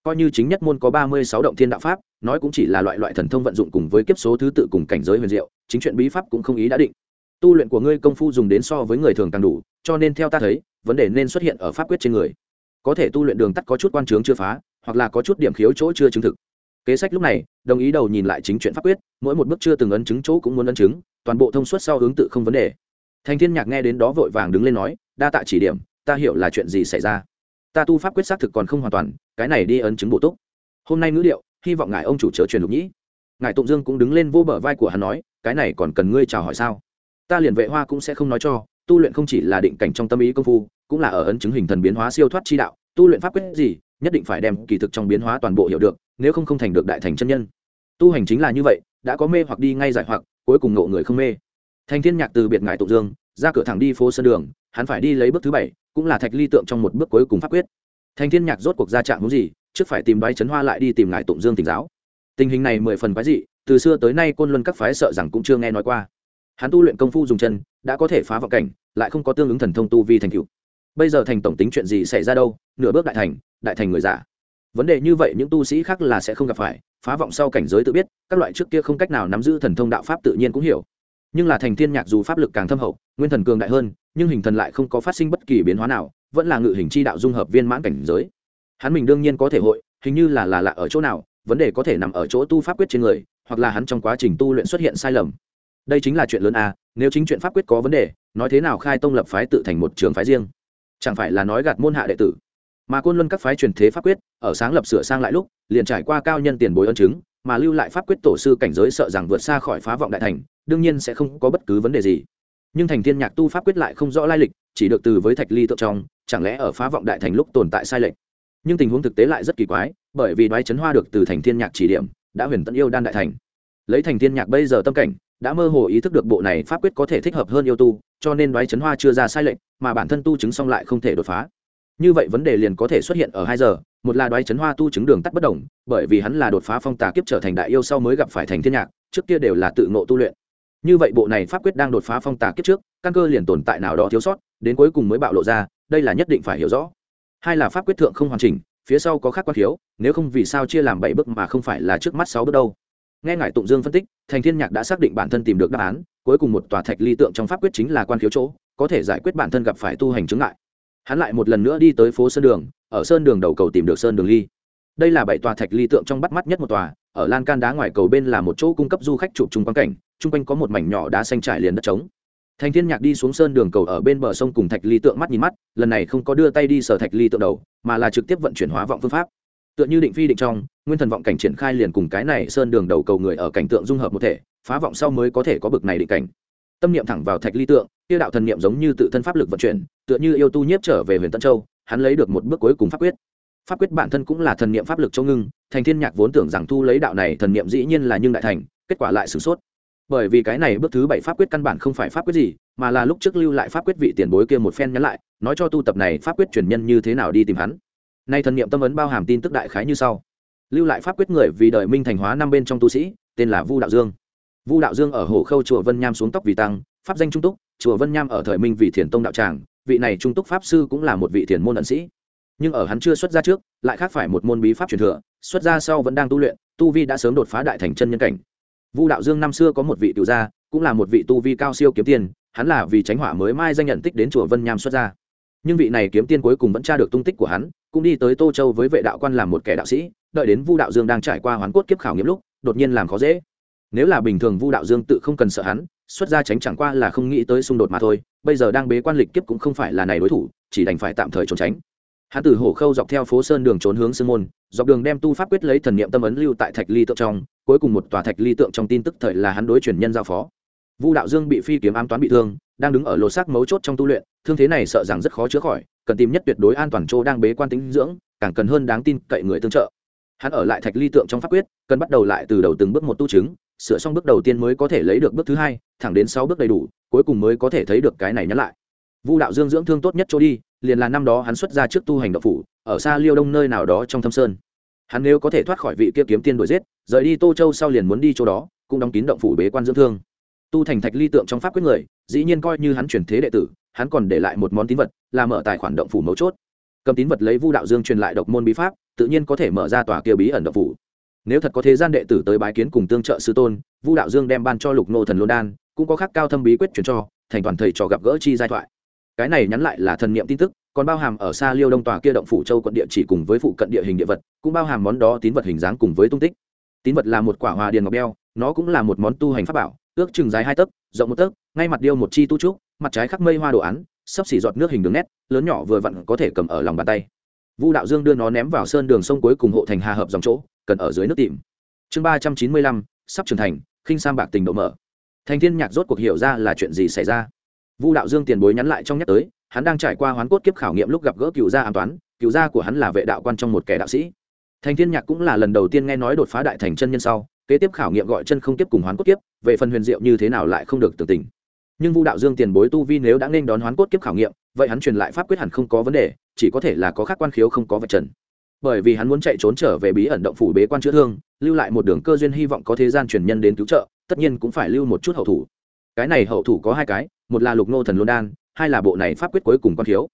Coi như chính nhất môn có ba mươi sáu động thiên đạo pháp, nói cũng chỉ là loại loại thần thông vận dụng cùng với kiếp số thứ tự cùng cảnh giới huyền diệu, chính chuyện bí pháp cũng không ý đã định. Tu luyện của ngươi công phu dùng đến so với người thường càng đủ, cho nên theo ta thấy, vấn đề nên xuất hiện ở pháp quyết trên người. Có thể tu luyện đường tắt có chút quan trướng chưa phá, hoặc là có chút điểm khiếu chỗ chưa chứng thực. Kế sách lúc này, đồng ý đầu nhìn lại chính chuyện pháp quyết, mỗi một bước chưa từng ấn chứng chỗ cũng muốn ấn chứng toàn bộ thông suốt sau hướng tự không vấn đề. Thành thiên nhạc nghe đến đó vội vàng đứng lên nói, đa tạ chỉ điểm, ta hiểu là chuyện gì xảy ra. Ta tu pháp quyết xác thực còn không hoàn toàn, cái này đi ấn chứng bổ túc. Hôm nay ngữ liệu, hy vọng ngài ông chủ chớ truyền lục nhĩ. Ngài tụng dương cũng đứng lên vô bờ vai của hắn nói, cái này còn cần ngươi chào hỏi sao? Ta liền vệ hoa cũng sẽ không nói cho, tu luyện không chỉ là định cảnh trong tâm ý công phu, cũng là ở ấn chứng hình thần biến hóa siêu thoát chi đạo. Tu luyện pháp quyết gì, nhất định phải đem kỳ thực trong biến hóa toàn bộ hiểu được, nếu không không thành được đại thành chân nhân. Tu hành chính là như vậy, đã có mê hoặc đi ngay giải hoặc cuối cùng ngộ người không mê. Thành thiên nhạc từ biệt ngài tụng dương, ra cửa thẳng đi phố sân đường, hắn phải đi lấy bước thứ bảy, cũng là thạch ly tượng trong một bước cuối cùng pháp quyết. Thành thiên nhạc rốt cuộc ra trạng muốn gì, trước phải tìm đoái chấn hoa lại đi tìm ngài tụng dương tỉnh giáo. Tình hình này mười phần quái dị, từ xưa tới nay côn luân các phái sợ rằng cũng chưa nghe nói qua. Hắn tu luyện công phu dùng chân, đã có thể phá vọng cảnh, lại không có tương ứng thần thông tu vi thành cựu bây giờ thành tổng tính chuyện gì xảy ra đâu, nửa bước đại thành đại thành người giả. Vấn đề như vậy những tu sĩ khác là sẽ không gặp phải phá vọng sau cảnh giới tự biết, các loại trước kia không cách nào nắm giữ thần thông đạo pháp tự nhiên cũng hiểu. Nhưng là thành thiên nhạc dù pháp lực càng thâm hậu, nguyên thần cường đại hơn, nhưng hình thần lại không có phát sinh bất kỳ biến hóa nào, vẫn là ngự hình chi đạo dung hợp viên mãn cảnh giới. Hắn mình đương nhiên có thể hội, hình như là là lạ ở chỗ nào, vấn đề có thể nằm ở chỗ tu pháp quyết trên người, hoặc là hắn trong quá trình tu luyện xuất hiện sai lầm. Đây chính là chuyện lớn a, nếu chính chuyện pháp quyết có vấn đề, nói thế nào khai tông lập phái tự thành một trường phái riêng? Chẳng phải là nói gạt môn hạ đệ tử? Mà côn luân các phái truyền thế pháp quyết, ở sáng lập sửa sang lại lúc, liền trải qua cao nhân tiền bối ân chứng, mà lưu lại pháp quyết tổ sư cảnh giới sợ rằng vượt xa khỏi phá vọng đại thành, đương nhiên sẽ không có bất cứ vấn đề gì. Nhưng thành thiên nhạc tu pháp quyết lại không rõ lai lịch, chỉ được từ với thạch ly tượng trong, chẳng lẽ ở phá vọng đại thành lúc tồn tại sai lệch? Nhưng tình huống thực tế lại rất kỳ quái, bởi vì đoái chấn hoa được từ thành thiên nhạc chỉ điểm, đã huyền tận yêu đan đại thành. Lấy thành thiên nhạc bây giờ tâm cảnh, đã mơ hồ ý thức được bộ này pháp quyết có thể thích hợp hơn yêu tu, cho nên đoái chấn hoa chưa ra sai lệch, mà bản thân tu chứng xong lại không thể đột phá như vậy vấn đề liền có thể xuất hiện ở hai giờ, một là đoái chấn hoa tu chứng đường tắt bất đồng, bởi vì hắn là đột phá phong tà kiếp trở thành đại yêu sau mới gặp phải thành thiên nhạc, trước kia đều là tự ngộ tu luyện. Như vậy bộ này pháp quyết đang đột phá phong tà kiếp trước, căn cơ liền tồn tại nào đó thiếu sót, đến cuối cùng mới bạo lộ ra, đây là nhất định phải hiểu rõ. Hai là pháp quyết thượng không hoàn chỉnh, phía sau có khác quan thiếu, nếu không vì sao chia làm bảy bước mà không phải là trước mắt sáu bước đâu. Nghe ngài tụng dương phân tích, thành thiên nhạc đã xác định bản thân tìm được đáp án, cuối cùng một tòa thạch ly tượng trong pháp quyết chính là quan khiếu chỗ, có thể giải quyết bản thân gặp phải tu hành chứng ngại hắn lại một lần nữa đi tới phố sơn đường, ở sơn đường đầu cầu tìm được sơn đường ly. Đây là bảy tòa thạch ly tượng trong bắt mắt nhất một tòa, ở lan can đá ngoài cầu bên là một chỗ cung cấp du khách chụp chung quang cảnh, chung quanh có một mảnh nhỏ đá xanh trải liền đất trống. Thành thiên nhạc đi xuống sơn đường cầu ở bên bờ sông cùng thạch ly tượng mắt nhìn mắt, lần này không có đưa tay đi sở thạch ly tượng đầu, mà là trực tiếp vận chuyển hóa vọng phương pháp. Tựa như định phi định trong, nguyên thần vọng cảnh triển khai liền cùng cái này sơn đường đầu cầu người ở cảnh tượng dung hợp một thể, phá vọng sau mới có thể có bực này định cảnh tâm niệm thẳng vào thạch ly tượng, kia đạo thần niệm giống như tự thân pháp lực vận chuyển, tựa như yêu tu nhiếp trở về huyền tân châu, hắn lấy được một bước cuối cùng pháp quyết. Pháp quyết bản thân cũng là thần niệm pháp lực châu ngưng, thành thiên nhạc vốn tưởng rằng thu lấy đạo này thần niệm dĩ nhiên là nhưng đại thành, kết quả lại sửng sốt. Bởi vì cái này bước thứ bảy pháp quyết căn bản không phải pháp quyết gì, mà là lúc trước lưu lại pháp quyết vị tiền bối kia một phen nhắn lại, nói cho tu tập này pháp quyết truyền nhân như thế nào đi tìm hắn. Nay thần niệm tâm ấn bao hàm tin tức đại khái như sau. Lưu lại pháp quyết người vì đời minh thành hóa năm bên trong tu sĩ, tên là vu đạo dương vu đạo dương ở hồ khâu chùa vân nham xuống tóc vì tăng, pháp danh trung túc, chùa vân nham ở thời minh vì thiền tông đạo tràng, vị này trung túc pháp sư cũng là một vị thiền môn ẩn sĩ. Nhưng ở hắn chưa xuất ra trước, lại khác phải một môn bí pháp truyền thừa, xuất ra sau vẫn đang tu luyện, tu vi đã sớm đột phá đại thành chân nhân cảnh. Vu đạo dương năm xưa có một vị tiểu gia, cũng là một vị tu vi cao siêu kiếm tiền hắn là vì tránh hỏa mới mai danh nhận tích đến chùa vân nham xuất ra nhưng vị này kiếm tiên cuối cùng vẫn tra được tung tích của hắn, cũng đi tới tô châu với vệ đạo quan làm một kẻ đạo sĩ, đợi đến vu đạo dương đang trải qua hoán cốt kiếp khảo nghiệm lúc, đột nhiên làm khó dễ nếu là bình thường vu đạo dương tự không cần sợ hắn, xuất ra tránh chẳng qua là không nghĩ tới xung đột mà thôi, bây giờ đang bế quan lịch kiếp cũng không phải là này đối thủ, chỉ đành phải tạm thời trốn tránh. Hắn từ hổ khâu dọc theo phố sơn đường trốn hướng sương môn, dọc đường đem tu pháp quyết lấy thần niệm tâm ấn lưu tại thạch ly tượng trong, cuối cùng một tòa thạch ly tượng trong tin tức thời là hắn đối truyền nhân giao phó. Vu đạo dương bị phi kiếm ám toán bị thương, đang đứng ở lô xác mấu chốt trong tu luyện, thương thế này sợ rằng rất khó chữa khỏi, cần tìm nhất tuyệt đối an toàn chỗ đang bế quan tính dưỡng, càng cần hơn đáng tin cậy người tương trợ. Hắn ở lại thạch ly tượng trong pháp quyết, cần bắt đầu lại từ đầu từng bước một tu chứng sửa xong bước đầu tiên mới có thể lấy được bước thứ hai, thẳng đến sáu bước đầy đủ, cuối cùng mới có thể thấy được cái này nhắc lại. Vu đạo dương dưỡng thương tốt nhất chỗ đi, liền là năm đó hắn xuất ra trước tu hành đậu phủ, ở xa liêu đông nơi nào đó trong thâm sơn. Hắn nếu có thể thoát khỏi vị kia kiếm tiên đuổi giết, rời đi tô châu sau liền muốn đi chỗ đó, cũng đóng kín động phủ bế quan dưỡng thương. Tu thành thạch ly tượng trong pháp quyết người, dĩ nhiên coi như hắn chuyển thế đệ tử, hắn còn để lại một món tín vật, là mở tài khoản động phủ mấu chốt. Cầm tín vật lấy vu đạo dương truyền lại độc môn bí pháp, tự nhiên có thể mở ra tòa kia bí ẩn động phủ nếu thật có thế gian đệ tử tới bái kiến cùng tương trợ sư tôn, vu đạo dương đem ban cho lục nô thần lôn đan, cũng có khắc cao thâm bí quyết truyền cho, thành toàn thầy trò gặp gỡ chi giai thoại. Cái này nhắn lại là thần niệm tin tức, còn bao hàm ở xa liêu đông tòa kia động phủ châu quận địa chỉ cùng với phụ cận địa hình địa vật, cũng bao hàm món đó tín vật hình dáng cùng với tung tích. Tín vật là một quả hòa điền ngọc beo nó cũng là một món tu hành pháp bảo, ước chừng dài hai tấc, rộng một tấc, ngay mặt điêu một chi tu trúc, mặt trái khắc mây hoa đồ án, sắp xỉ giọt nước hình đường nét, lớn nhỏ vừa vặn có thể cầm ở lòng bàn tay. Vu đạo dương đưa nó ném vào sơn đường sông cuối cùng hộ thành hà hợp dòng chỗ cần ở dưới nước tìm. Chương ba trăm chín mươi lăm, sắp trưởng thành, khinh sam bạc tình độ mở. Thành thiên nhạc rốt cuộc hiểu ra là chuyện gì xảy ra. Vu đạo dương tiền bối nhắn lại trong nhắc tới, hắn đang trải qua hoán cốt kiếp khảo nghiệm lúc gặp gỡ cựu gia an toán, cựu gia của hắn là vệ đạo quan trong một kẻ đạo sĩ. Thành thiên nhạc cũng là lần đầu tiên nghe nói đột phá đại thành chân nhân sau, kế tiếp khảo nghiệm gọi chân không tiếp cùng hoán cốt kiếp, về phần huyền diệu như thế nào lại không được tưởng tình nhưng vu đạo dương tiền bối tu vi nếu đã nên đón hoán cốt kiếp khảo nghiệm, vậy hắn truyền lại pháp quyết hẳn không có vấn đề, chỉ có thể là có khác quan khiếu không có vật trần bởi vì hắn muốn chạy trốn trở về bí ẩn động phủ bế quan chữa thương, lưu lại một đường cơ duyên hy vọng có thế gian truyền nhân đến cứu trợ, tất nhiên cũng phải lưu một chút hậu thủ. Cái này hậu thủ có hai cái, một là lục nô thần luân đan, hai là bộ này pháp quyết cuối cùng quan thiếu.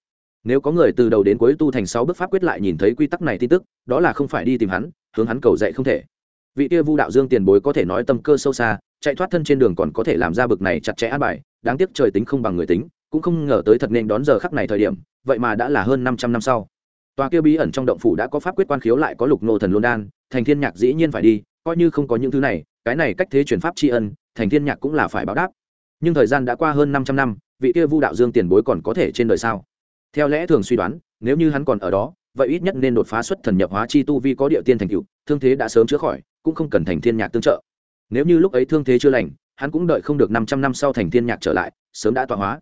nếu có người từ đầu đến cuối tu thành sáu bước pháp quyết lại nhìn thấy quy tắc này tin tức, đó là không phải đi tìm hắn, hướng hắn cầu dạy không thể. Vị kia vu đạo dương tiền bối có thể nói tâm cơ sâu xa, chạy thoát thân trên đường còn có thể làm ra bực này chặt chẽ an bài, đáng tiếc trời tính không bằng người tính, cũng không ngờ tới thật nên đón giờ khắc này thời điểm, vậy mà đã là hơn năm trăm năm sau tòa kia bí ẩn trong động phủ đã có pháp quyết quan khiếu lại có lục nô thần luân đan, thành thiên nhạc dĩ nhiên phải đi, coi như không có những thứ này, cái này cách thế chuyển pháp tri ân, thành thiên nhạc cũng là phải báo đáp. Nhưng thời gian đã qua hơn 500 năm, vị kia vu đạo dương tiền bối còn có thể trên đời sao? Theo lẽ thường suy đoán, nếu như hắn còn ở đó, vậy ít nhất nên đột phá xuất thần nhập hóa chi tu vi có địa tiên thành cựu thương thế đã sớm chữa khỏi, cũng không cần thành thiên nhạc tương trợ. Nếu như lúc ấy thương thế chưa lành, hắn cũng đợi không được 500 năm sau thành thiên nhạc trở lại, sớm đã tọa hóa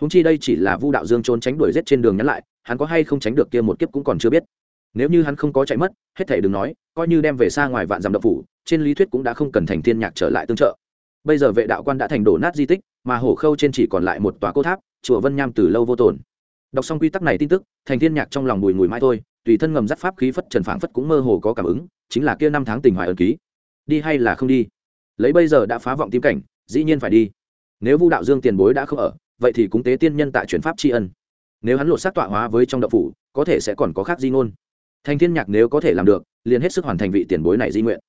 húng chi đây chỉ là vu đạo dương trốn tránh đuổi rết trên đường nhắn lại, hắn có hay không tránh được kia một kiếp cũng còn chưa biết. Nếu như hắn không có chạy mất, hết thể đừng nói, coi như đem về xa ngoài vạn dặm độc phủ, trên lý thuyết cũng đã không cần thành thiên nhạc trở lại tương trợ. Bây giờ vệ đạo quan đã thành đổ nát di tích, mà hổ khâu trên chỉ còn lại một tòa cô tháp, chùa vân nham từ lâu vô tồn. Đọc xong quy tắc này tin tức, thành thiên nhạc trong lòng bùi ngùi mãi thôi, tùy thân ngầm dắt pháp khí phất trần phảng phất cũng mơ hồ có cảm ứng, chính là kia năm tháng tình hoài ẩn ký. Đi hay là không đi? Lấy bây giờ đã phá vọng tim cảnh, dĩ nhiên phải đi. Nếu vu đạo dương tiền bối đã không ở vậy thì cúng tế tiên nhân tại chuyển pháp tri ân. Nếu hắn lột xác tọa hóa với trong đậu phủ, có thể sẽ còn có khác di ngôn. Thành thiên nhạc nếu có thể làm được, liền hết sức hoàn thành vị tiền bối này di nguyện.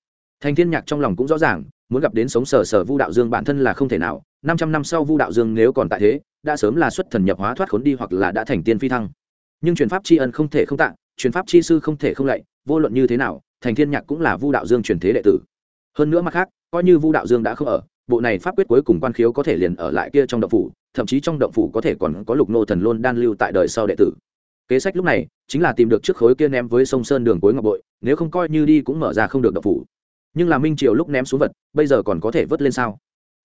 Thành thiên nhạc trong lòng cũng rõ ràng, muốn gặp đến sống sờ sờ vu đạo dương bản thân là không thể nào, năm trăm năm sau vu đạo dương nếu còn tại thế, đã sớm là xuất thần nhập hóa thoát khốn đi hoặc là đã thành tiên phi thăng. Nhưng truyền pháp tri ân không thể không tạ, truyền pháp chi sư không thể không lạy, vô luận như thế nào thành thiên nhạc cũng là vu đạo dương truyền thế đệ tử. Hơn nữa mặt khác, coi như vu đạo dương đã không ở, bộ này pháp quyết cuối cùng quan khiếu có thể liền ở lại kia trong độc phủ thậm chí trong động phủ có thể còn có lục nô thần luôn đan lưu tại đời sau đệ tử. Kế sách lúc này chính là tìm được trước khối kia ném với sông sơn đường cuối ngọc bội, nếu không coi như đi cũng mở ra không được động phủ. Nhưng là minh triều lúc ném xuống vật, bây giờ còn có thể vớt lên sao?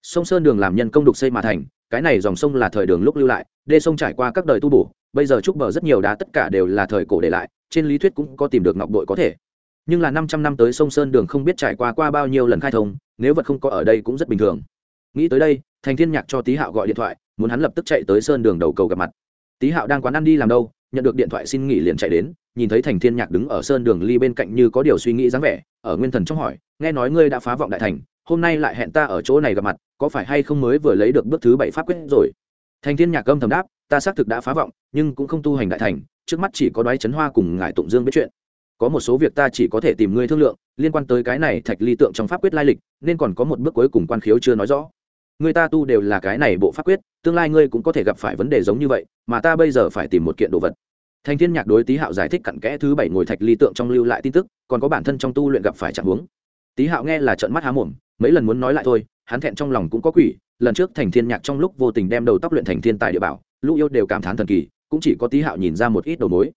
Sông sơn đường làm nhân công đục xây mà thành, cái này dòng sông là thời đường lúc lưu lại, đê sông trải qua các đời tu bổ, bây giờ trúc bờ rất nhiều đá tất cả đều là thời cổ để lại, trên lý thuyết cũng có tìm được ngọc bội có thể. Nhưng là năm trăm năm tới sông sơn đường không biết trải qua qua bao nhiêu lần khai thông, nếu vật không có ở đây cũng rất bình thường. Nghĩ tới đây thành thiên nhạc cho tý hạo gọi điện thoại, muốn hắn lập tức chạy tới sơn đường đầu cầu gặp mặt. Tý hạo đang quán ăn đi làm đâu, nhận được điện thoại xin nghỉ liền chạy đến, nhìn thấy thành thiên nhạc đứng ở sơn đường ly bên cạnh như có điều suy nghĩ dáng vẻ, ở nguyên thần trong hỏi, nghe nói ngươi đã phá vọng đại thành, hôm nay lại hẹn ta ở chỗ này gặp mặt, có phải hay không mới vừa lấy được bước thứ bảy pháp quyết rồi? Thành thiên nhạc âm thầm đáp, ta xác thực đã phá vọng, nhưng cũng không tu hành đại thành, trước mắt chỉ có đoái chấn hoa cùng ngài tụng dương biết chuyện. Có một số việc ta chỉ có thể tìm ngươi thương lượng, liên quan tới cái này thạch ly tượng trong pháp quyết lai lịch, nên còn có một bước cuối cùng quan khiếu chưa nói rõ người ta tu đều là cái này bộ pháp quyết, tương lai ngươi cũng có thể gặp phải vấn đề giống như vậy, mà ta bây giờ phải tìm một kiện đồ vật. Thành thiên nhạc đối tý hạo giải thích cặn kẽ thứ bảy ngồi thạch ly tượng trong lưu lại tin tức, còn có bản thân trong tu luyện gặp phải trạng huống. Tý hạo nghe là trận mắt há mồm, mấy lần muốn nói lại thôi, hắn thẹn trong lòng cũng có quỷ, lần trước thành thiên nhạc trong lúc vô tình đem đầu tóc luyện thành thiên tài địa bảo, lũ yêu đều cảm thán thần kỳ, cũng chỉ có tý hạo nhìn ra một ít đầu mối.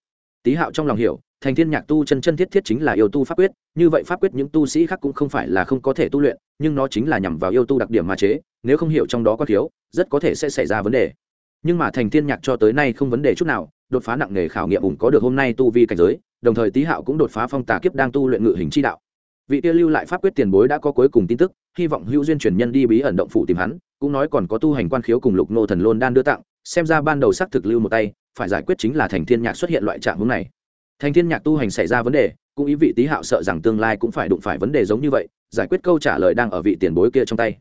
Tý hạo trong lòng hiểu thành thiên nhạc tu chân chân thiết thiết chính là yêu tu pháp quyết, như vậy pháp quyết những tu sĩ khác cũng không phải là không có thể tu luyện, nhưng nó chính là nhằm vào yêu tu đặc điểm mà chế, nếu không hiểu trong đó có thiếu, rất có thể sẽ xảy ra vấn đề. Nhưng mà thành thiên nhạc cho tới nay không vấn đề chút nào, đột phá nặng nề khảo nghiệm ủng có được hôm nay tu vi cảnh giới, đồng thời tý hạo cũng đột phá phong tà kiếp đang tu luyện ngự hình chi đạo. Vị kia lưu lại pháp quyết tiền bối đã có cuối cùng tin tức, hy vọng hữu duyên truyền nhân đi bí ẩn động phủ tìm hắn, cũng nói còn có tu hành quan khiếu cùng lục nô thần lôn đan đưa tặng, xem ra ban đầu xác thực lưu một tay, phải giải quyết chính là thành thiên nhạc xuất hiện loại trạng hướng này thành thiên nhạc tu hành xảy ra vấn đề, cũng ý vị tý hạo sợ rằng tương lai cũng phải đụng phải vấn đề giống như vậy, giải quyết câu trả lời đang ở vị tiền bối kia trong tay.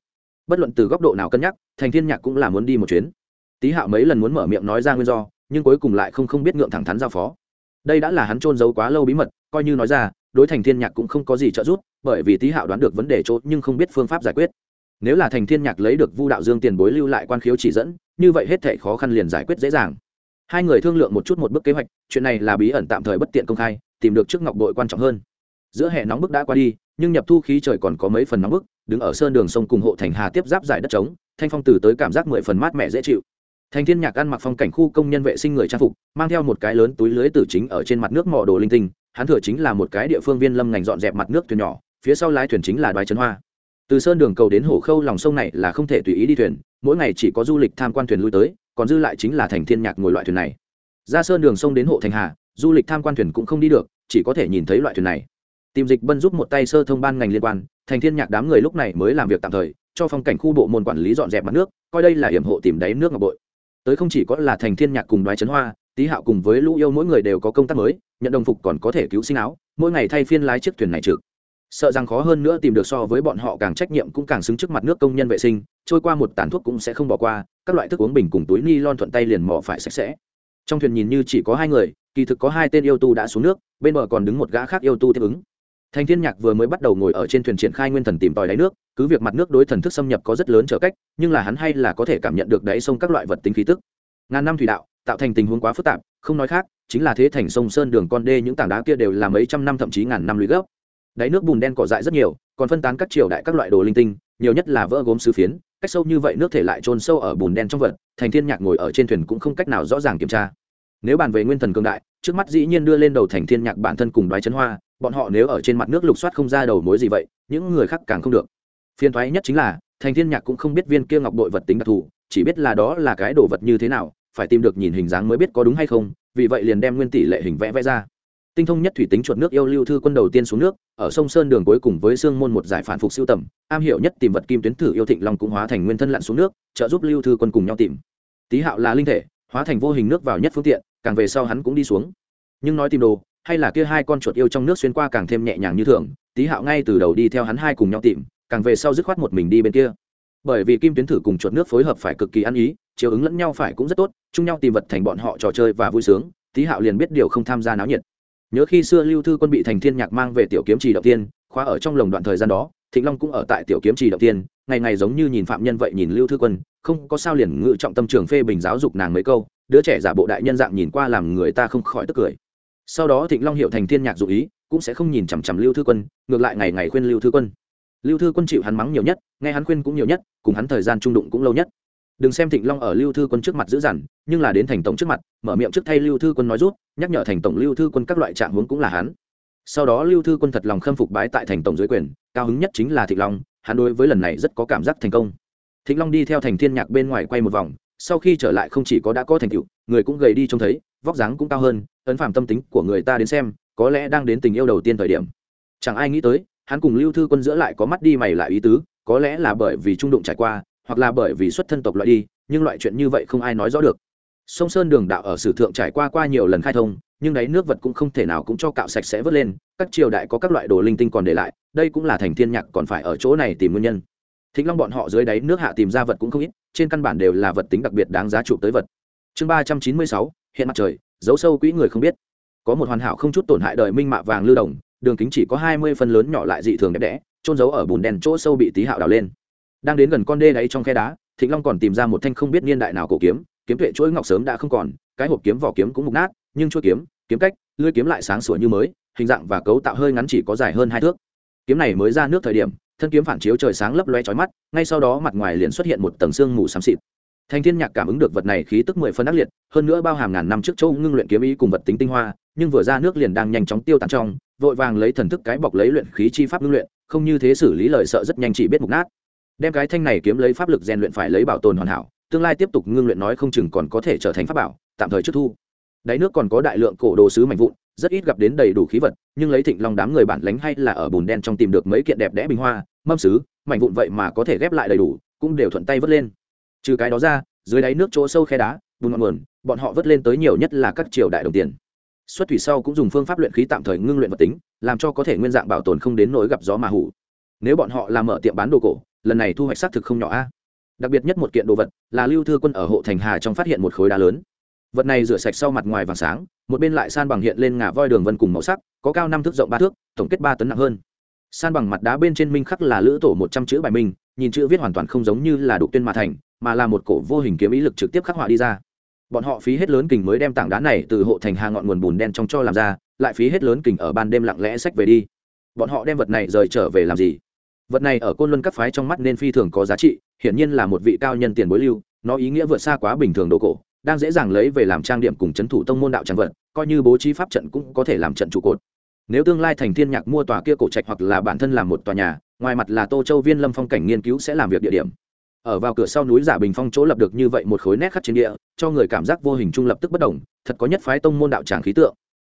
Bất luận từ góc độ nào cân nhắc, thành thiên nhạc cũng là muốn đi một chuyến. Tý hạo mấy lần muốn mở miệng nói ra nguyên do, nhưng cuối cùng lại không không biết ngượng thẳng thắn giao phó. Đây đã là hắn trôn giấu quá lâu bí mật, coi như nói ra, đối thành thiên nhạc cũng không có gì trợ giúp, bởi vì tý hạo đoán được vấn đề chỗ nhưng không biết phương pháp giải quyết. Nếu là thành thiên nhạc lấy được vu đạo dương tiền bối lưu lại quan khiếu chỉ dẫn, như vậy hết thảy khó khăn liền giải quyết dễ dàng hai người thương lượng một chút một bước kế hoạch, chuyện này là bí ẩn tạm thời bất tiện công khai, tìm được trước ngọc bội quan trọng hơn. Giữa hè nóng bức đã qua đi, nhưng nhập thu khí trời còn có mấy phần nóng bức, đứng ở sơn đường sông cùng hộ thành hà tiếp giáp giải đất trống, thanh phong từ tới cảm giác mười phần mát mẻ dễ chịu. Thành thiên nhạc ăn mặc phong cảnh khu công nhân vệ sinh người trang phục, mang theo một cái lớn túi lưới tử chính ở trên mặt nước mỏ đồ linh tinh, hắn thừa chính là một cái địa phương viên lâm ngành dọn dẹp mặt nước thuyền nhỏ, phía sau lái thuyền chính là đoái trấn hoa. Từ sơn đường cầu đến hồ khâu, lòng sông này là không thể tùy ý đi thuyền, mỗi ngày chỉ có du lịch tham quan thuyền lui tới còn dư lại chính là thành thiên nhạc ngồi loại thuyền này. Ra sơn đường sông đến hộ thành hà, du lịch tham quan thuyền cũng không đi được, chỉ có thể nhìn thấy loại thuyền này. Tìm dịch bân giúp một tay sơ thông ban ngành liên quan, thành thiên nhạc đám người lúc này mới làm việc tạm thời, cho phong cảnh khu bộ môn quản lý dọn dẹp mặt nước, coi đây là hiểm hộ tìm đáy nước ngọc bội. Tới không chỉ có là thành thiên nhạc cùng đoái trấn hoa, tý hạo cùng với lũ yêu mỗi người đều có công tác mới, nhận đồng phục còn có thể cứu sinh áo, mỗi ngày thay phiên lái chiếc thuyền này trực. Sợ rằng khó hơn nữa tìm được so với bọn họ càng trách nhiệm cũng càng xứng trước mặt nước công nhân vệ sinh, trôi qua một tàn thuốc cũng sẽ không bỏ qua các loại thức uống bình cùng túi ni lon thuận tay liền mò phải sạch sẽ. Trong thuyền nhìn như chỉ có hai người, kỳ thực có hai tên yêu tu đã xuống nước, bên bờ còn đứng một gã khác yêu tu tiếp ứng. Thành thiên nhạc vừa mới bắt đầu ngồi ở trên thuyền triển khai nguyên thần tìm tòi đáy nước, cứ việc mặt nước đối thần thức xâm nhập có rất lớn trở cách, nhưng là hắn hay là có thể cảm nhận được đáy sông các loại vật tính khí tức. Ngàn năm thủy đạo, tạo thành tình huống quá phức tạp, không nói khác, chính là thế thành sông sơn đường con đê những tảng đá kia đều là mấy trăm năm thậm chí ngàn năm lũy gốc. Đáy nước bùn đen cỏ dại rất nhiều, còn phân tán các triều đại các loại đồ linh tinh, nhiều nhất là vỡ gốm sứ phiến cách sâu như vậy nước thể lại trôn sâu ở bùn đen trong vật, thành thiên nhạc ngồi ở trên thuyền cũng không cách nào rõ ràng kiểm tra. Nếu bàn về nguyên thần cường đại, trước mắt dĩ nhiên đưa lên đầu thành thiên nhạc bản thân cùng đoái chấn hoa, bọn họ nếu ở trên mặt nước lục soát không ra đầu mối gì vậy, những người khác càng không được. Phiên thoái nhất chính là, thành thiên nhạc cũng không biết viên kia ngọc bội vật tính đặc thù, chỉ biết là đó là cái đồ vật như thế nào, phải tìm được nhìn hình dáng mới biết có đúng hay không, vì vậy liền đem nguyên tỷ lệ hình vẽ vẽ ra tinh thông nhất thủy tính chuột nước yêu lưu thư quân đầu tiên xuống nước, ở sông sơn đường cuối cùng với sương môn một giải phản phục siêu tầm, am hiểu nhất tìm vật kim tuyến thử yêu thịnh long cũng hóa thành nguyên thân lặn xuống nước, trợ giúp lưu thư quân cùng nhau tìm. Tý hạo là linh thể, hóa thành vô hình nước vào nhất phương tiện, càng về sau hắn cũng đi xuống. Nhưng nói tìm đồ, hay là kia hai con chuột yêu trong nước xuyên qua càng thêm nhẹ nhàng như thường, tý hạo ngay từ đầu đi theo hắn hai cùng nhau tìm, càng về sau dứt khoát một mình đi bên kia. Bởi vì kim tuyến thử cùng chuột nước phối hợp phải cực kỳ ăn ý, chiều ứng lẫn nhau phải cũng rất tốt, chung nhau tìm vật thành bọn họ trò chơi và vui sướng, tý hạo liền biết điều không tham gia náo nhiệt nhớ khi xưa lưu thư quân bị thành thiên nhạc mang về tiểu kiếm trì đầu tiên, khóa ở trong lồng đoạn thời gian đó, thịnh long cũng ở tại tiểu kiếm trì đầu tiên, ngày ngày giống như nhìn phạm nhân vậy nhìn lưu thư quân, không có sao liền ngự trọng tâm trường phê bình giáo dục nàng mấy câu, đứa trẻ giả bộ đại nhân dạng nhìn qua làm người ta không khỏi tức cười. Sau đó thịnh long hiệu thành thiên nhạc dụ ý, cũng sẽ không nhìn chằm chằm lưu thư quân, ngược lại ngày ngày khuyên lưu thư quân. Lưu thư quân chịu hắn mắng nhiều nhất, nghe hắn khuyên cũng nhiều nhất, cùng hắn thời gian trung đụng cũng lâu nhất đừng xem thịnh long ở lưu thư quân trước mặt giữ dằn, nhưng là đến thành tổng trước mặt, mở miệng trước thay lưu thư quân nói rút, nhắc nhở thành tổng lưu thư quân các loại trạng huống cũng là hắn. Sau đó lưu thư quân thật lòng khâm phục bái tại thành tổng dưới quyền, cao hứng nhất chính là thịnh long, hắn đối với lần này rất có cảm giác thành công. Thịnh long đi theo thành thiên nhạc bên ngoài quay một vòng, sau khi trở lại không chỉ có đã có thành tựu, người cũng gầy đi trông thấy, vóc dáng cũng cao hơn, ấn phạm tâm tính của người ta đến xem, có lẽ đang đến tình yêu đầu tiên thời điểm. Chẳng ai nghĩ tới, hắn cùng lưu thư quân giữa lại có mắt đi mày lại ý tứ, có lẽ là bởi vì trung đụng trải qua hoặc là bởi vì xuất thân tộc loại đi, nhưng loại chuyện như vậy không ai nói rõ được. Sông sơn đường đạo ở sử thượng trải qua qua nhiều lần khai thông, nhưng đáy nước vật cũng không thể nào cũng cho cạo sạch sẽ vớt lên, các triều đại có các loại đồ linh tinh còn để lại, đây cũng là thành thiên nhạc còn phải ở chỗ này tìm nguyên nhân. Thính long bọn họ dưới đáy nước hạ tìm ra vật cũng không ít, trên căn bản đều là vật tính đặc biệt đáng giá chụp tới vật. Chương ba trăm chín mươi sáu, hiện mặt trời, dấu sâu quỹ người không biết. Có một hoàn hảo không chút tổn hại đời minh mạ vàng lưu đồng, đường kính chỉ có hai mươi phân lớn nhỏ lại dị thường đẹp đẽ trôn giấu ở bùn đèn chỗ sâu bị tí hạo đào lên đang đến gần con đê đáy trong khe đá, thịnh long còn tìm ra một thanh không biết niên đại nào cổ kiếm kiếm tuệ chuỗi ngọc sớm đã không còn, cái hộp kiếm vỏ kiếm cũng mục nát, nhưng chuỗi kiếm kiếm cách, lưỡi kiếm lại sáng sủa như mới, hình dạng và cấu tạo hơi ngắn chỉ có dài hơn hai thước. Kiếm này mới ra nước thời điểm, thân kiếm phản chiếu trời sáng lấp loe chói mắt, ngay sau đó mặt ngoài liền xuất hiện một tầng xương mù xám xịt. Thanh thiên nhạc cảm ứng được vật này khí tức mười phân ác liệt, hơn nữa bao hàm ngàn năm trước châu ngưng luyện kiếm ý cùng vật tính tinh hoa, nhưng vừa ra nước liền đang nhanh chóng tiêu tán trong, vội vàng lấy thần thức cái bọc lấy luyện khí chi pháp ngưng luyện, không như thế xử lý lời sợ rất nhanh chỉ biết mục nát đem cái thanh này kiếm lấy pháp lực rèn luyện phải lấy bảo tồn hoàn hảo, tương lai tiếp tục ngưng luyện nói không chừng còn có thể trở thành pháp bảo, tạm thời trước thu. Đáy nước còn có đại lượng cổ đồ sứ mạnh vụn, rất ít gặp đến đầy đủ khí vật, nhưng lấy thịnh long đám người bản lánh hay là ở bùn đen trong tìm được mấy kiện đẹp đẽ bình hoa, mâm sứ mạnh vụn vậy mà có thể ghép lại đầy đủ, cũng đều thuận tay vớt lên. Trừ cái đó ra, dưới đáy nước chỗ sâu khe đá, bùn ngọn nguồn, bọn họ vớt lên tới nhiều nhất là các triều đại đồng tiền. Xuất thủy sau cũng dùng phương pháp luyện khí tạm thời ngưng luyện vật tính, làm cho có thể nguyên dạng bảo tồn không đến nỗi gặp gió mà hủ. Nếu bọn họ làm mở tiệm bán đồ cổ lần này thu hoạch xác thực không nhỏ a. Đặc biệt nhất một kiện đồ vật là lưu thư quân ở hộ thành hà trong phát hiện một khối đá lớn. Vật này rửa sạch sau mặt ngoài vàng sáng, một bên lại san bằng hiện lên ngả voi đường vân cùng màu sắc, có cao năm thước rộng ba thước, tổng kết ba tấn nặng hơn. San bằng mặt đá bên trên minh khắc là lữ tổ một trăm chữ bài minh, nhìn chữ viết hoàn toàn không giống như là đục tuyên mà thành, mà là một cổ vô hình kiếm ý lực trực tiếp khắc họa đi ra. Bọn họ phí hết lớn kình mới đem tảng đá này từ hộ thành hà ngọn nguồn bùn đen trong cho làm ra, lại phí hết lớn kình ở ban đêm lặng lẽ sách về đi. Bọn họ đem vật này rời trở về làm gì? Vật này ở côn luân các phái trong mắt nên phi thường có giá trị, hiển nhiên là một vị cao nhân tiền bối lưu, nó ý nghĩa vượt xa quá bình thường đồ cổ, đang dễ dàng lấy về làm trang điểm cùng c h ấ n thủ tông môn đạo trang vật, coi như bố trí pháp trận cũng có thể làm trận trụ cột. Nếu tương lai thành thiên nhạc mua tòa kia cổ trạch hoặc là bản thân làm một tòa nhà, ngoài mặt là tô châu viên lâm phong cảnh nghiên cứu sẽ làm việc địa điểm. Ở vào cửa sau núi giả bình phong chỗ lập được như vậy một khối nét khắc trên địa, cho người cảm giác vô hình trung lập tức bất đồng, thật có nhất phái tông môn đạo tràng khí tượng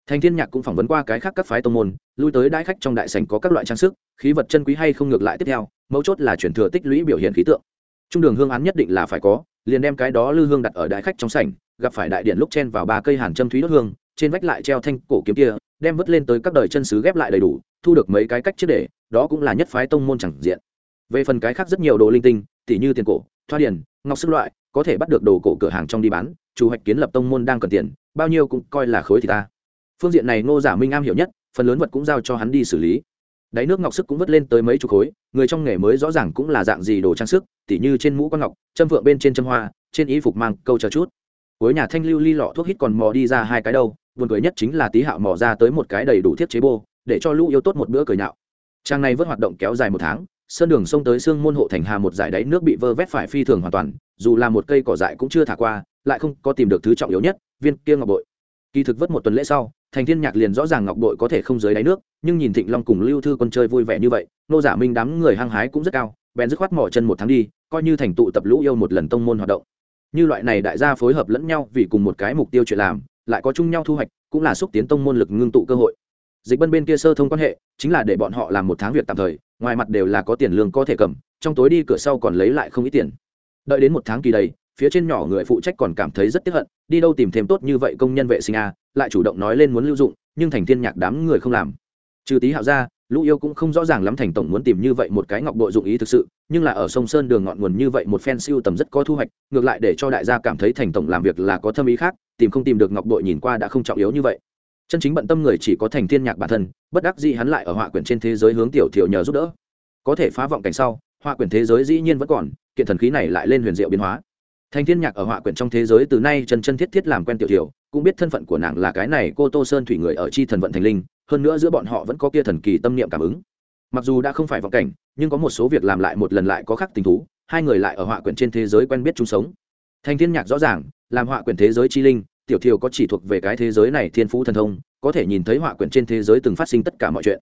thành thiên nhạc cũng phỏng vấn qua cái khác các phái tông môn, lui tới đãi khách trong đại sảnh có các loại trang sức, khí vật chân quý hay không ngược lại tiếp theo, mấu chốt là chuyển thừa tích lũy biểu hiện khí tượng. Trung đường hương án nhất định là phải có, liền đem cái đó lư hương đặt ở đại khách trong sảnh, gặp phải đại điện lúc chen vào ba cây hàn châm thúy đốt hương, trên vách lại treo thanh cổ kiếm kia, đem vứt lên tới các đời chân sứ ghép lại đầy đủ, thu được mấy cái cách trước để, đó cũng là nhất phái tông môn chẳng diện. Về phần cái khác rất nhiều đồ linh tinh, tỉ như tiền cổ, thoa điển, ngọc sức loại, có thể bắt được đồ cổ cửa hàng trong đi bán, chủ hoạch kiến lập tông môn đang cần tiền, bao nhiêu cũng coi là khối thì ta phương diện này ngô giả minh am hiểu nhất, phần lớn vật cũng giao cho hắn đi xử lý. Đáy nước ngọc sức cũng vớt lên tới mấy chục khối, người trong nghề mới rõ ràng cũng là dạng gì đồ trang sức, tỉ như trên mũ con ngọc, châm vượng bên trên châm hoa, trên y phục mang câu chờ chút. Cuối nhà thanh lưu ly lọ thuốc hít còn mò đi ra hai cái đâu, buồn cười nhất chính là tí hạo mò ra tới một cái đầy đủ thiết chế bô, để cho lũ yêu tốt một bữa cười nhạo. Trang này vớt hoạt động kéo dài một tháng, sơn đường sông tới sương môn hộ thành hà một dải đáy nước bị vơ vét phải phi thường hoàn toàn, dù là một cây cỏ dại cũng chưa thả qua, lại không có tìm được thứ trọng yếu nhất, viên kia ngọc bội. Kỳ thực vớt một tuần lễ sau thành thiên nhạc liền rõ ràng ngọc bội có thể không dưới đáy nước, nhưng nhìn thịnh long cùng lưu thư quân chơi vui vẻ như vậy, nô giả minh đám người hăng hái cũng rất cao, bèn dứt khoát mỏ chân một tháng đi, coi như thành tụ tập lũ yêu một lần tông môn hoạt động. Như loại này đại gia phối hợp lẫn nhau vì cùng một cái mục tiêu chuyện làm, lại có chung nhau thu hoạch, cũng là xúc tiến tông môn lực ngưng tụ cơ hội. Dịch bân bên kia sơ thông quan hệ, chính là để bọn họ làm một tháng việc tạm thời, ngoài mặt đều là có tiền lương có thể cầm, trong tối đi cửa sau còn lấy lại không ít tiền. Đợi đến một tháng kỳ đầy phía trên nhỏ người phụ trách còn cảm thấy rất tiếc hận, đi đâu tìm thêm tốt như vậy công nhân vệ sinh a lại chủ động nói lên muốn lưu dụng, nhưng thành thiên nhạc đám người không làm. Trừ tí hạo ra, lũ yêu cũng không rõ ràng lắm thành tổng muốn tìm như vậy một cái ngọc bội dụng ý thực sự, nhưng là ở sông sơn đường ngọn nguồn như vậy một phen siêu tầm rất có thu hoạch, ngược lại để cho đại gia cảm thấy thành tổng làm việc là có thâm ý khác, tìm không tìm được ngọc bội nhìn qua đã không trọng yếu như vậy. Chân chính bận tâm người chỉ có thành thiên nhạc bản thân, bất đắc dĩ hắn lại ở họa quyển trên thế giới hướng tiểu thiểu nhờ giúp đỡ. Có thể phá vọng cảnh sau, họa quyển thế giới dĩ nhiên vẫn còn, kiện thần khí này lại lên huyền diệu biến hóa thành thiên nhạc ở họa quyển trong thế giới từ nay chân chân thiết thiết làm quen tiểu Tiểu, cũng biết thân phận của nàng là cái này cô tô sơn thủy người ở chi thần vận thành linh hơn nữa giữa bọn họ vẫn có kia thần kỳ tâm niệm cảm ứng. Mặc dù đã không phải vọng cảnh nhưng có một số việc làm lại một lần lại có khác tình thú hai người lại ở họa quyển trên thế giới quen biết chung sống. Thành thiên nhạc rõ ràng làm họa quyển thế giới chi linh tiểu thiều có chỉ thuộc về cái thế giới này thiên phú thần thông có thể nhìn thấy họa quyển trên thế giới từng phát sinh tất cả mọi chuyện.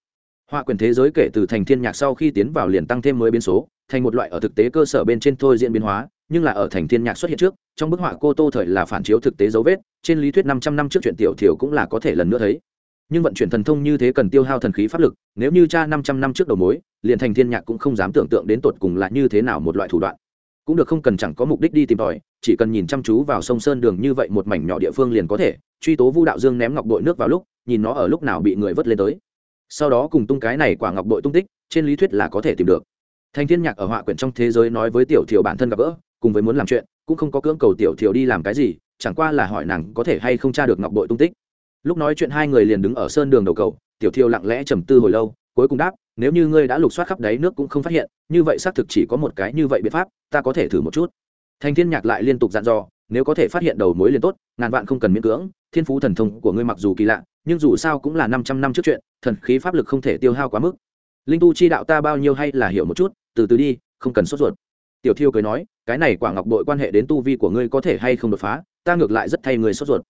Họa quyển thế giới kể từ thành thiên nhạc sau khi tiến vào liền tăng thêm mới biến số thành một loại ở thực tế cơ sở bên trên thôi diễn biến hóa nhưng là ở thành thiên nhạc xuất hiện trước, trong bức họa cô tô thời là phản chiếu thực tế dấu vết, trên lý thuyết 500 năm trước chuyện tiểu thiểu cũng là có thể lần nữa thấy. Nhưng vận chuyển thần thông như thế cần tiêu hao thần khí pháp lực, nếu như cha 500 năm trước đầu mối, liền thành thiên nhạc cũng không dám tưởng tượng đến tột cùng là như thế nào một loại thủ đoạn. Cũng được không cần chẳng có mục đích đi tìm tòi, chỉ cần nhìn chăm chú vào sông sơn đường như vậy một mảnh nhỏ địa phương liền có thể, truy tố vu đạo dương ném ngọc bội nước vào lúc, nhìn nó ở lúc nào bị người vớt lên tới. Sau đó cùng tung cái này quả ngọc bội tung tích, trên lý thuyết là có thể tìm được. Thành thiên nhạc ở họa quyển trong thế giới nói với tiểu thiểu bản thân gặp gỡ cùng với muốn làm chuyện, cũng không có cưỡng cầu tiểu thiểu đi làm cái gì, chẳng qua là hỏi nàng có thể hay không tra được ngọc bội tung tích. Lúc nói chuyện hai người liền đứng ở sơn đường đầu cầu, tiểu thiểu lặng lẽ trầm tư hồi lâu, cuối cùng đáp, nếu như ngươi đã lục soát khắp đáy nước cũng không phát hiện, như vậy xác thực chỉ có một cái như vậy biện pháp, ta có thể thử một chút. Thành thiên nhạc lại liên tục dặn dò, nếu có thể phát hiện đầu mối liền tốt, ngàn vạn không cần miễn cưỡng, thiên phú thần thông của ngươi mặc dù kỳ lạ, nhưng dù sao cũng là năm trăm năm trước chuyện, thần khí pháp lực không thể tiêu hao quá mức. Linh tu chi đạo ta bao nhiêu hay là hiểu một chút, từ từ đi, không cần sốt ruột tiểu thiêu cười nói, cái này quả ngọc bội quan hệ đến tu vi của ngươi có thể hay không đột phá, ta ngược lại rất thay người sốt ruột.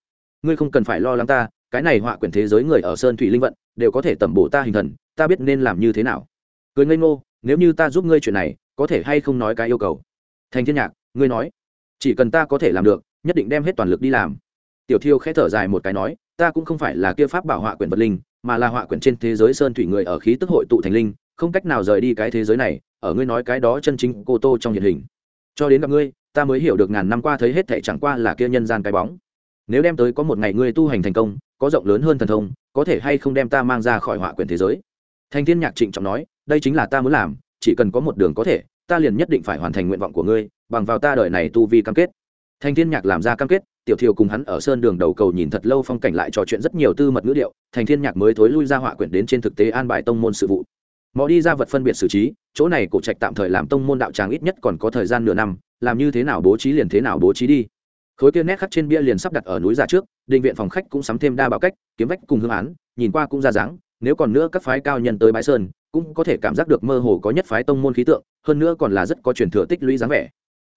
Ngươi không cần phải lo lắng ta, cái này họa quyển thế giới người ở sơn thủy linh vận đều có thể tẩm bổ ta hình thần, ta biết nên làm như thế nào. Cười ngây ngô, nếu như ta giúp ngươi chuyện này, có thể hay không nói cái yêu cầu? Thành thiên nhạc, ngươi nói, chỉ cần ta có thể làm được, nhất định đem hết toàn lực đi làm. Tiểu thiêu khẽ thở dài một cái nói, ta cũng không phải là kia pháp bảo họa quyển vật linh, mà là họa quyển trên thế giới sơn thủy người ở khí tức hội tụ thành linh không cách nào rời đi cái thế giới này, ở ngươi nói cái đó chân chính cô tô trong hiện hình. Cho đến gặp ngươi, ta mới hiểu được ngàn năm qua thấy hết thảy chẳng qua là kia nhân gian cái bóng. Nếu đem tới có một ngày ngươi tu hành thành công, có rộng lớn hơn thần thông, có thể hay không đem ta mang ra khỏi họa quyển thế giới? Thanh thiên nhạc trịnh trọng nói, đây chính là ta muốn làm, chỉ cần có một đường có thể, ta liền nhất định phải hoàn thành nguyện vọng của ngươi, bằng vào ta đời này tu vi cam kết. Thanh thiên nhạc làm ra cam kết, tiểu thiều cùng hắn ở sơn đường đầu cầu nhìn thật lâu phong cảnh lại trò chuyện rất nhiều tư mật ngữ điệu thành thiên nhạc mới thối lui ra họa quyển đến trên thực tế an bài tông môn sự vụ mò đi ra vật phân biệt xử trí, chỗ này cổ trạch tạm thời làm tông môn đạo tràng ít nhất còn có thời gian nửa năm, làm như thế nào bố trí liền thế nào bố trí đi. Khối kia nét khắc trên bia liền sắp đặt ở núi ra trước, định viện phòng khách cũng sắm thêm đa bảo cách, kiếm vách cùng hương án, nhìn qua cũng ra dáng, nếu còn nữa các phái cao nhân tới bãi sơn, cũng có thể cảm giác được mơ hồ có nhất phái tông môn khí tượng, hơn nữa còn là rất có truyền thừa tích lũy dáng vẻ.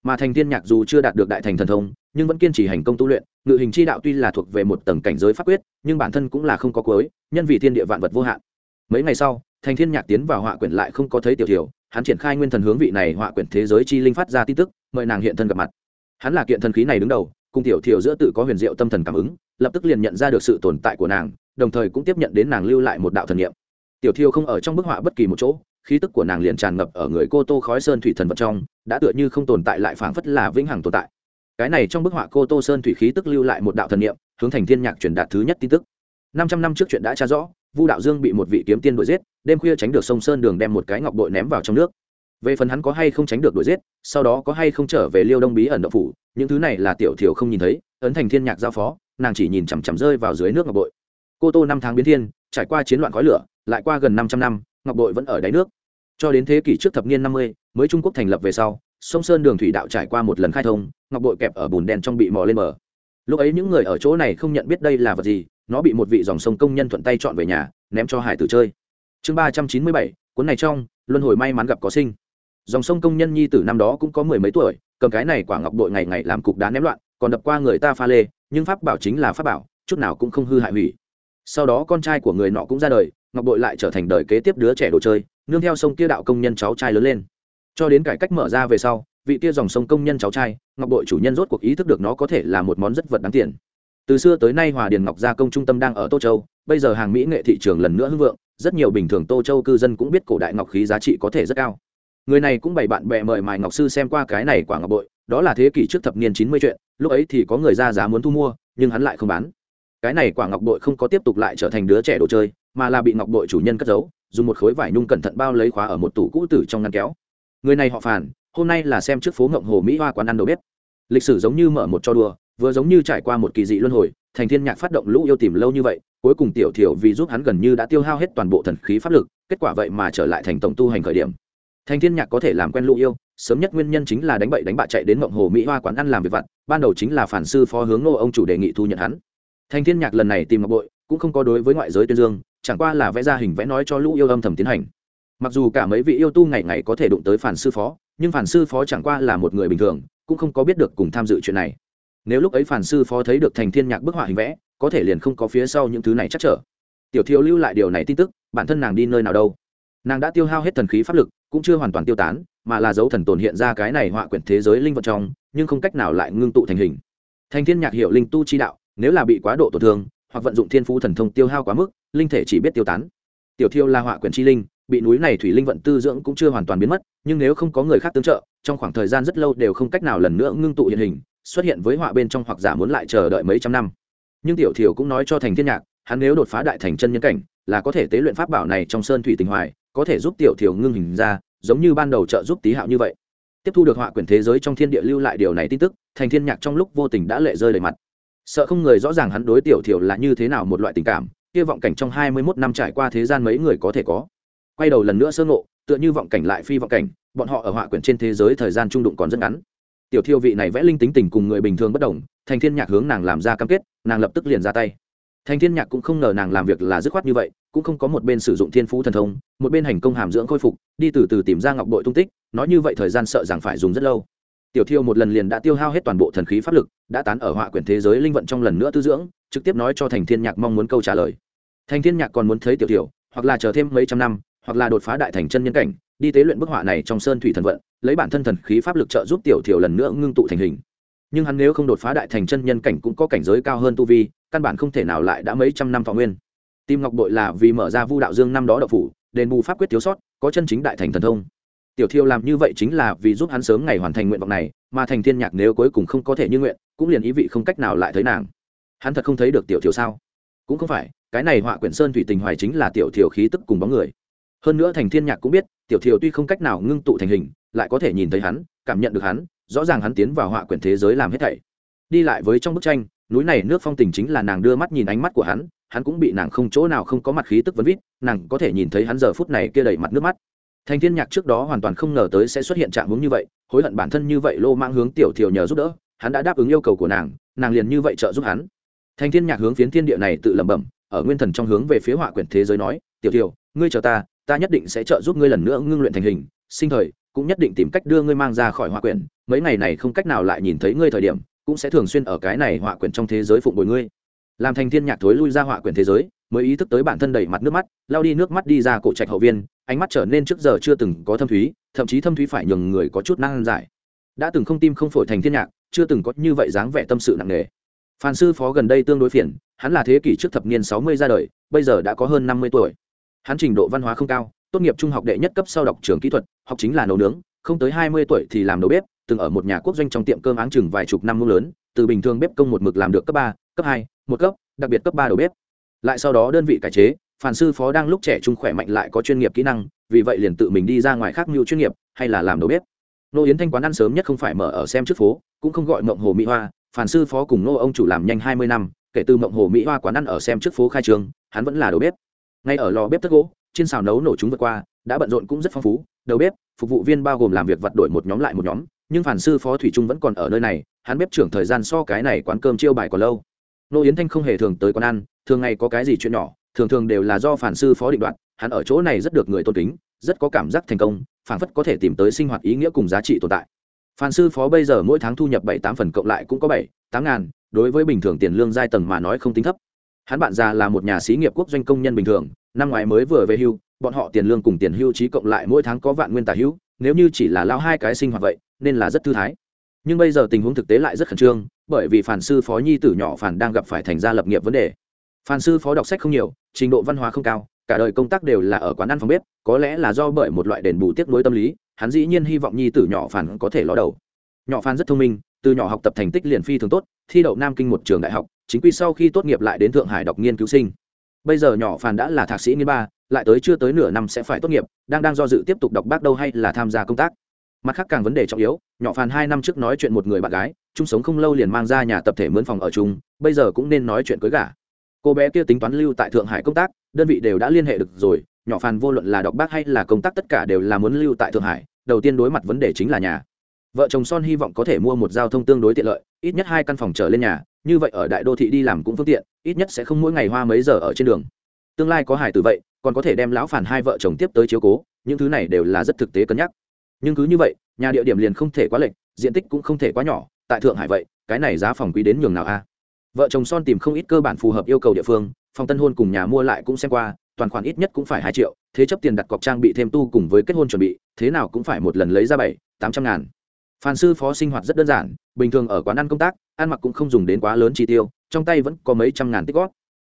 Mà thành thiên nhạc dù chưa đạt được đại thành thần thông, nhưng vẫn kiên trì hành công tu luyện, ngự hình chi đạo tuy là thuộc về một tầng cảnh giới pháp quyết, nhưng bản thân cũng là không có cuối, nhân vì thiên địa vạn vật vô hạn. Mấy ngày sau thành thiên nhạc tiến vào họa quyển lại không có thấy tiểu thiểu hắn triển khai nguyên thần hướng vị này họa quyển thế giới chi linh phát ra tin tức, mời nàng hiện thân gặp mặt. Hắn là kiện thần khí này đứng đầu, cùng tiểu thiểu giữa tự có huyền diệu tâm thần cảm ứng, lập tức liền nhận ra được sự tồn tại của nàng, đồng thời cũng tiếp nhận đến nàng lưu lại một đạo thần niệm. Tiểu thiêu không ở trong bức họa bất kỳ một chỗ, khí tức của nàng liền tràn ngập ở người cô tô khói sơn thủy thần vật trong, đã tựa như không tồn tại lại phảng phất là vĩnh hằng tồn tại. Cái này trong bức họa cô tô sơn thủy khí tức lưu lại một đạo thần niệm, hướng thành thiên nhạc truyền đạt thứ nhất tin tức. Năm trăm năm trước chuyện đã tra rõ vu đạo dương bị một vị kiếm tiên đuổi giết, đêm khuya tránh được sông sơn đường đem một cái ngọc bội ném vào trong nước. Về phần hắn có hay không tránh được đuổi giết, sau đó có hay không trở về liêu đông bí ẩn đậu phủ, những thứ này là tiểu thiểu không nhìn thấy, ấn thành thiên nhạc giao phó, nàng chỉ nhìn chằm chằm rơi vào dưới nước ngọc bội. Cô tô năm tháng biến thiên, trải qua chiến loạn khói lửa, lại qua gần năm trăm năm, ngọc bội vẫn ở đáy nước. Cho đến thế kỷ trước thập niên năm mươi, mới trung quốc thành lập về sau, sông sơn đường thủy đạo trải qua một lần khai thông, ngọc bội kẹp ở bùn đen trong bị mò lên bờ. Lúc ấy những người ở chỗ này không nhận biết đây là vật gì nó bị một vị dòng sông công nhân thuận tay chọn về nhà, ném cho hải tử chơi. Chương ba trăm chín mươi bảy, cuốn này trong, luân hồi may mắn gặp có sinh. Dòng sông công nhân nhi tử năm đó cũng có mười mấy tuổi, cầm cái này quả ngọc đội ngày ngày làm cục đá ném loạn, còn đập qua người ta pha lê, nhưng pháp bảo chính là pháp bảo, chút nào cũng không hư hại hủy. Sau đó con trai của người nọ cũng ra đời, ngọc bội lại trở thành đời kế tiếp đứa trẻ đồ chơi, nương theo sông kia đạo công nhân cháu trai lớn lên. Cho đến cải cách mở ra về sau, vị kia dòng sông công nhân cháu trai, ngọc bội chủ nhân rốt cuộc ý thức được nó có thể là một món rất vật đáng tiền từ xưa tới nay hòa điền ngọc gia công trung tâm đang ở tô châu, bây giờ hàng mỹ nghệ thị trường lần nữa hưng vượng, rất nhiều bình thường tô châu cư dân cũng biết cổ đại ngọc khí giá trị có thể rất cao. Người này cũng bày bạn bè mời mài ngọc sư xem qua cái này quả ngọc bội, đó là thế kỷ trước thập niên chín mươi chuyện, lúc ấy thì có người ra giá muốn thu mua, nhưng hắn lại không bán. Cái này quả ngọc bội không có tiếp tục lại trở thành đứa trẻ đồ chơi, mà là bị ngọc bội chủ nhân cất giấu, dùng một khối vải nhung cẩn thận bao lấy khóa ở một tủ cũ tử trong ngăn kéo. Người này họ phản hôm nay là xem trước phố ngộng hồ mỹ hoa quán ăn đầu bếp. Lịch sử giống như mở một cho đùa vừa giống như trải qua một kỳ dị luân hồi, thành thiên nhạc phát động lũ yêu tìm lâu như vậy, cuối cùng tiểu thiểu vì giúp hắn gần như đã tiêu hao hết toàn bộ thần khí pháp lực, kết quả vậy mà trở lại thành tổng tu hành khởi điểm. Thành thiên nhạc có thể làm quen lũ yêu, sớm nhất nguyên nhân chính là đánh bậy đánh bạ chạy đến mộng hồ mỹ hoa quán ăn làm việc vặt, ban đầu chính là phản sư phó hướng nô ông chủ đề nghị thu nhận hắn. Thành thiên nhạc lần này tìm ngọc bội, cũng không có đối với ngoại giới tuyên dương, chẳng qua là vẽ ra hình vẽ nói cho lũ yêu âm thầm tiến hành. Mặc dù cả mấy vị yêu tu ngày ngày có thể đụng tới phản sư phó, nhưng phản sư phó chẳng qua là một người bình thường, cũng không có biết được cùng tham dự chuyện này nếu lúc ấy phản sư phó thấy được thành thiên nhạc bức họa hình vẽ, có thể liền không có phía sau những thứ này chắc trở. Tiểu thiếu lưu lại điều này tin tức, bản thân nàng đi nơi nào đâu. Nàng đã tiêu hao hết thần khí pháp lực, cũng chưa hoàn toàn tiêu tán, mà là dấu thần tồn hiện ra cái này họa quyển thế giới linh vật trong, nhưng không cách nào lại ngưng tụ thành hình. Thành thiên nhạc hiệu linh tu chi đạo, nếu là bị quá độ tổn thương, hoặc vận dụng thiên phú thần thông tiêu hao quá mức, linh thể chỉ biết tiêu tán. Tiểu thiêu là họa quyển chi linh, bị núi này thủy linh vận tư dưỡng cũng chưa hoàn toàn biến mất, nhưng nếu không có người khác tương trợ, trong khoảng thời gian rất lâu đều không cách nào lần nữa ngưng tụ hiện hình xuất hiện với họa bên trong hoặc giả muốn lại chờ đợi mấy trăm năm. Nhưng tiểu thiểu cũng nói cho thành thiên nhạc, hắn nếu đột phá đại thành chân nhân cảnh, là có thể tế luyện pháp bảo này trong sơn thủy tình hoài, có thể giúp tiểu thiểu ngưng hình ra, giống như ban đầu trợ giúp tí hạo như vậy. Tiếp thu được họa quyển thế giới trong thiên địa lưu lại điều này tin tức, thành thiên nhạc trong lúc vô tình đã lệ rơi đầy mặt. Sợ không người rõ ràng hắn đối tiểu thiểu là như thế nào một loại tình cảm, kia vọng cảnh trong hai mươi 21 năm trải qua thế gian mấy người có thể có. Quay đầu lần nữa sơ ngộ, tựa như vọng cảnh lại phi vọng cảnh, bọn họ ở họa quyển trên thế giới thời gian trung đụng còn rất ngắn tiểu thiêu vị này vẽ linh tính tình cùng người bình thường bất đồng, thành thiên nhạc hướng nàng làm ra cam kết, nàng lập tức liền ra tay. Thành thiên nhạc cũng không ngờ nàng làm việc là dứt khoát như vậy, cũng không có một bên sử dụng thiên phú thần thông, một bên hành công hàm dưỡng khôi phục, đi từ từ tìm ra ngọc bội tung tích, nói như vậy thời gian sợ rằng phải dùng rất lâu. Tiểu thiêu một lần liền đã tiêu hao hết toàn bộ thần khí pháp lực, đã tán ở họa quyển thế giới linh vận trong lần nữa tư dưỡng, trực tiếp nói cho thành thiên nhạc mong muốn câu trả lời. Thành thiên nhạc còn muốn thấy tiểu thiểu hoặc là chờ thêm mấy trăm năm, hoặc là đột phá đại thành chân nhân cảnh đi tế luyện bức họa này trong sơn thủy thần vận, lấy bản thân thần khí pháp lực trợ giúp tiểu thiểu lần nữa ngưng tụ thành hình. Nhưng hắn nếu không đột phá đại thành chân nhân cảnh cũng có cảnh giới cao hơn tu vi, căn bản không thể nào lại đã mấy trăm năm thọ nguyên. Tim ngọc bội là vì mở ra vu đạo dương năm đó đậu phủ, đền bù pháp quyết thiếu sót, có chân chính đại thành thần thông. Tiểu thiêu làm như vậy chính là vì giúp hắn sớm ngày hoàn thành nguyện vọng này, mà thành thiên nhạc nếu cuối cùng không có thể như nguyện, cũng liền ý vị không cách nào lại thấy nàng. Hắn thật không thấy được tiểu thiêu sao? Cũng không phải, cái này họa quyển sơn thủy tình hoài chính là tiểu thiều khí tức cùng bóng người hơn nữa thành thiên nhạc cũng biết, tiểu thiều tuy không cách nào ngưng tụ thành hình, lại có thể nhìn thấy hắn, cảm nhận được hắn, rõ ràng hắn tiến vào họa quyển thế giới làm hết thảy. Đi lại với trong bức tranh, núi này nước phong tình chính là nàng đưa mắt nhìn ánh mắt của hắn hắn cũng bị nàng không chỗ nào không có mặt khí tức vấn vít, nàng có thể nhìn thấy hắn giờ phút này kia đầy mặt nước mắt. Thành thiên nhạc trước đó hoàn toàn không ngờ tới sẽ xuất hiện trạng hướng như vậy, hối hận bản thân như vậy lô mang hướng tiểu thiều nhờ giúp đỡ, hắn đã đáp ứng yêu cầu của nàng nàng liền như vậy trợ giúp hắn. Thành thiên nhạc hướng phiến thiên địa này tự lẩm bẩm, ở nguyên thần trong hướng về phía họa quyển thế giới nói, tiểu thiều, ngươi chờ ta ta nhất định sẽ trợ giúp ngươi lần nữa ngưng luyện thành hình, sinh thời, cũng nhất định tìm cách đưa ngươi mang ra khỏi họa quyển. Mấy ngày này không cách nào lại nhìn thấy ngươi thời điểm, cũng sẽ thường xuyên ở cái này họa quyển trong thế giới phụng bồi ngươi. Làm thành thiên nhạc thối lui ra họa quyển thế giới, mới ý thức tới bản thân đầy mặt nước mắt, lao đi nước mắt đi ra cổ trạch hậu viên, ánh mắt trở nên trước giờ chưa từng có thâm thúy, thậm chí thâm thúy phải nhường người có chút năng giải. Đã từng không tim không phổi thành thiên nhạc, chưa từng có như vậy dáng vẻ tâm sự nặng nề. Phan sư phó gần đây tương đối phiền, hắn là thế kỷ trước thập niên sáu mươi ra đời, bây giờ đã có hơn năm mươi tuổi hắn trình độ văn hóa không cao, tốt nghiệp trung học đệ nhất cấp sau đọc trường kỹ thuật, học chính là nấu nướng, không tới hai mươi tuổi thì làm nấu bếp, từng ở một nhà quốc doanh trong tiệm cơm áng chừng vài chục năm mông lớn, từ bình thường bếp công một mực làm được cấp ba, cấp hai, một cấp, đặc biệt cấp ba đầu bếp. Lại sau đó đơn vị cải chế, phản sư phó đang lúc trẻ trung khỏe mạnh lại có chuyên nghiệp kỹ năng, vì vậy liền tự mình đi ra ngoài khác mưu chuyên nghiệp, hay là làm đầu bếp. Nô yến thanh quán ăn sớm nhất không phải mở ở xem trước phố, cũng không gọi mộng hồ mỹ hoa, phản sư phó cùng nô ông chủ làm nhanh hai mươi năm, kể từ mộng hồ mỹ hoa quán ăn ở xem trước phố khai trường, hắn vẫn là đầu bếp ngay ở lò bếp thất gỗ trên xào nấu nổ chúng vượt qua, đã bận rộn cũng rất phong phú. Đầu bếp, phục vụ viên bao gồm làm việc vặt đổi một nhóm lại một nhóm, nhưng phản sư phó thủy trung vẫn còn ở nơi này, hắn bếp trưởng thời gian so cái này quán cơm chiêu bài còn lâu. Nô yến thanh không hề thường tới quán ăn, thường ngày có cái gì chuyện nhỏ, thường thường đều là do phản sư phó định đoạt, hắn ở chỗ này rất được người tôn kính, rất có cảm giác thành công, phản phất có thể tìm tới sinh hoạt ý nghĩa cùng giá trị tồn tại. Phản sư phó bây giờ mỗi tháng thu nhập bảy tám phần cộng lại cũng có bảy tám ngàn, đối với bình thường tiền lương giai tầng mà nói không tính thấp hắn bạn già là một nhà xí nghiệp quốc doanh công nhân bình thường, năm ngoái mới vừa về hưu, bọn họ tiền lương cùng tiền hưu trí cộng lại mỗi tháng có vạn nguyên tả hưu nếu như chỉ là lao hai cái sinh hoạt vậy, nên là rất thư thái. Nhưng bây giờ tình huống thực tế lại rất khẩn trương, bởi vì phản sư phó nhi tử nhỏ phản đang gặp phải thành gia lập nghiệp vấn đề. Phản sư phó đọc sách không nhiều, trình độ văn hóa không cao, cả đời công tác đều là ở quán ăn phòng bếp, có lẽ là do bởi một loại đền bù tiếp nối tâm lý, hắn dĩ nhiên hy vọng nhi tử nhỏ phản có thể ló đầu. Nhỏ phản rất thông minh, từ nhỏ học tập thành tích liền phi thường tốt, thi đậu nam kinh một trường đại học chính quy sau khi tốt nghiệp lại đến thượng hải đọc nghiên cứu sinh. Bây giờ nhỏ Phàn đã là thạc sĩ nghiên ba, lại tới chưa tới nửa năm sẽ phải tốt nghiệp, đang đang do dự tiếp tục đọc bác đâu hay là tham gia công tác. Mặt khác càng vấn đề trọng yếu, nhỏ phàn hai năm trước nói chuyện một người bạn gái, chung sống không lâu liền mang ra nhà tập thể mướn phòng ở chung, bây giờ cũng nên nói chuyện cưới gả. Cô bé kia tính toán lưu tại thượng hải công tác, đơn vị đều đã liên hệ được rồi, nhỏ phàn vô luận là đọc bác hay là công tác tất cả đều là muốn lưu tại thượng hải, đầu tiên đối mặt vấn đề chính là nhà. Vợ chồng son hy vọng có thể mua một giao thông tương đối tiện lợi, ít nhất hai căn phòng trở lên nhà như vậy ở đại đô thị đi làm cũng phương tiện, ít nhất sẽ không mỗi ngày hoa mấy giờ ở trên đường. Tương lai có hải từ vậy, còn có thể đem lão phản hai vợ chồng tiếp tới chiếu cố, những thứ này đều là rất thực tế cân nhắc. Nhưng cứ như vậy, nhà địa điểm liền không thể quá lệch, diện tích cũng không thể quá nhỏ, tại thượng hải vậy, cái này giá phòng quý đến nhường nào a? Vợ chồng son tìm không ít cơ bản phù hợp yêu cầu địa phương, phòng tân hôn cùng nhà mua lại cũng xem qua, toàn khoản ít nhất cũng phải hai triệu, thế chấp tiền đặt cọc trang bị thêm tu cùng với kết hôn chuẩn bị, thế nào cũng phải một lần lấy ra bảy, tám trăm ngàn phan sư phó sinh hoạt rất đơn giản, bình thường ở quán ăn công tác, ăn mặc cũng không dùng đến quá lớn chi tiêu, trong tay vẫn có mấy trăm ngàn tích góp.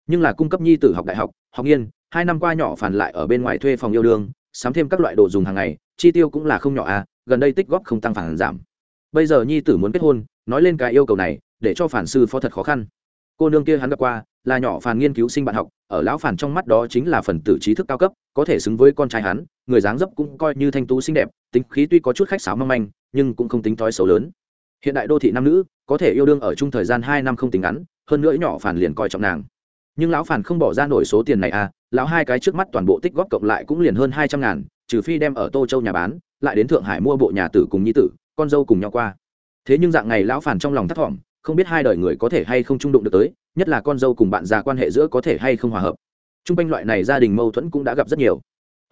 Nhưng là cung cấp nhi tử học đại học học nghiên, hai năm qua nhỏ phản lại ở bên ngoài thuê phòng yêu đương, sắm thêm các loại đồ dùng hàng ngày, chi tiêu cũng là không nhỏ à gần đây tích góp không tăng phản giảm. Bây giờ nhi tử muốn kết hôn, nói lên cái yêu cầu này, để cho phản sư phó thật khó khăn. Cô nương kia hắn gặp qua, là nhỏ phản nghiên cứu sinh bạn học, ở lão phản trong mắt đó chính là phần tử trí thức cao cấp, có thể xứng với con trai hắn, người dáng dấp cũng coi như thanh tú xinh đẹp, tính khí tuy có chút khách sáo mong manh nhưng cũng không tính thói xấu lớn. Hiện đại đô thị nam nữ có thể yêu đương ở chung thời gian hai năm không tính ngắn, hơn nữa nhỏ phản liền coi trọng nàng. Nhưng lão phản không bỏ ra nổi số tiền này à lão hai cái trước mắt toàn bộ tích góp cộng lại cũng liền hơn hai trăm ngàn, trừ phi đem ở tô châu nhà bán, lại đến thượng hải mua bộ nhà tử cùng nhi tử, con dâu cùng nhau qua. Thế nhưng dạng này lão phản trong lòng thất vọng không biết hai đời người có thể hay không trung đụng được tới, nhất là con dâu cùng bạn già quan hệ giữa có thể hay không hòa hợp. T r u n g quanh loại này gia đình mâu thuẫn cũng đã gặp rất nhiều.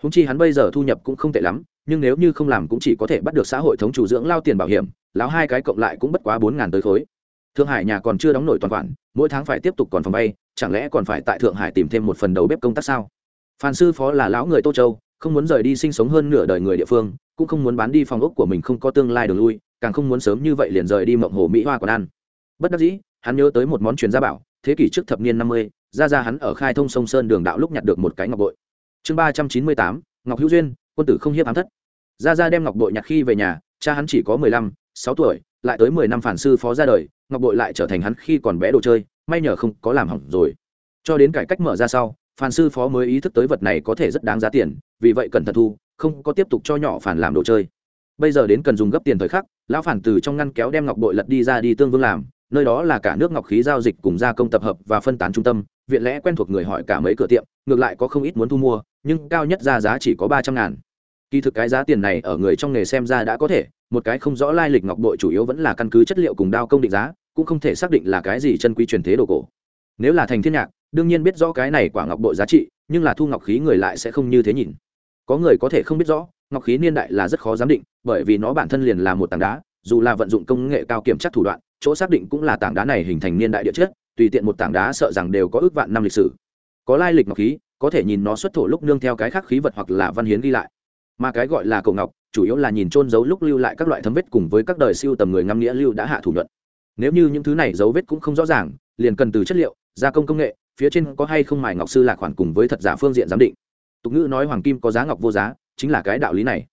Húng chi hắn bây giờ thu nhập cũng không tệ lắm nhưng nếu như không làm cũng chỉ có thể bắt được xã hội thống chủ dưỡng lao tiền bảo hiểm lão hai cái cộng lại cũng bất quá bốn ngàn tới khối. Thượng hải nhà còn chưa đóng nổi toàn khoản, mỗi tháng phải tiếp tục còn phòng vay, chẳng lẽ còn phải tại thượng hải tìm thêm một phần đầu bếp công tác sao? Phan sư phó là lão người tô châu, không muốn rời đi sinh sống hơn nửa đời người địa phương, cũng không muốn bán đi phòng ốc của mình không có tương lai đường lui, càng không muốn sớm như vậy liền rời đi mộng hồ mỹ hoa còn ăn. Bất đắc dĩ, hắn nhớ tới một món truyền gia bảo, thế kỷ trước thập niên năm mươi, ra ra hắn ở khai thông sông sơn đường đạo lúc nhặt được một cái ngọc bội. Chương ba trăm chín mươi tám, ngọc hữu duyên, quân tử không hiếp ám thất ra ra đem ngọc bội nhặt khi về nhà, cha hắn chỉ có mười lăm, sáu tuổi, lại tới mười năm phản sư phó ra đời, ngọc bội lại trở thành hắn khi còn bé đồ chơi, may nhờ không có làm hỏng rồi. Cho đến cải cách mở ra sau, phản sư phó mới ý thức tới vật này có thể rất đáng giá tiền, vì vậy cần thật thu, không có tiếp tục cho nhỏ phản làm đồ chơi. Bây giờ đến cần dùng gấp tiền thời khắc, lão phản từ trong ngăn kéo đem ngọc bội lật đi ra đi tương vương làm, nơi đó là cả nước ngọc khí giao dịch cùng gia công tập hợp và phân tán trung tâm, viện lẽ quen thuộc người hỏi cả mấy cửa tiệm, ngược lại có không ít muốn thu mua, nhưng cao nhất ra giá chỉ có ba trăm ngàn kỳ thực cái giá tiền này ở người trong nghề xem ra đã có thể, một cái không rõ lai lịch ngọc bội chủ yếu vẫn là căn cứ chất liệu cùng đao công định giá, cũng không thể xác định là cái gì chân quý truyền thế đồ cổ. Nếu là thành thiên nhạc, đương nhiên biết rõ cái này quả ngọc bội giá trị, nhưng là thu ngọc khí người lại sẽ không như thế nhìn. Có người có thể không biết rõ, ngọc khí niên đại là rất khó giám định, bởi vì nó bản thân liền là một tảng đá, dù là vận dụng công nghệ cao kiểm tra thủ đoạn, chỗ xác định cũng là tảng đá này hình thành niên đại địa chất, tùy tiện một tảng đá sợ rằng đều có ước vạn năm lịch sử. Có lai lịch ngọc khí, có thể nhìn nó xuất thổ lúc nương theo cái khác khí vật hoặc là văn hiến ghi lại mà cái gọi là cầu ngọc, chủ yếu là nhìn trôn giấu lúc lưu lại các loại thấm vết cùng với các đời siêu tầm người ngâm nghĩa lưu đã hạ thủ nhuận. Nếu như những thứ này dấu vết cũng không rõ ràng, liền cần từ chất liệu, gia công công nghệ, phía trên có hay không mài ngọc sư lạc khoản cùng với thật giả phương diện giám định. Tục ngữ nói hoàng kim có giá ngọc vô giá, chính là cái đạo lý này.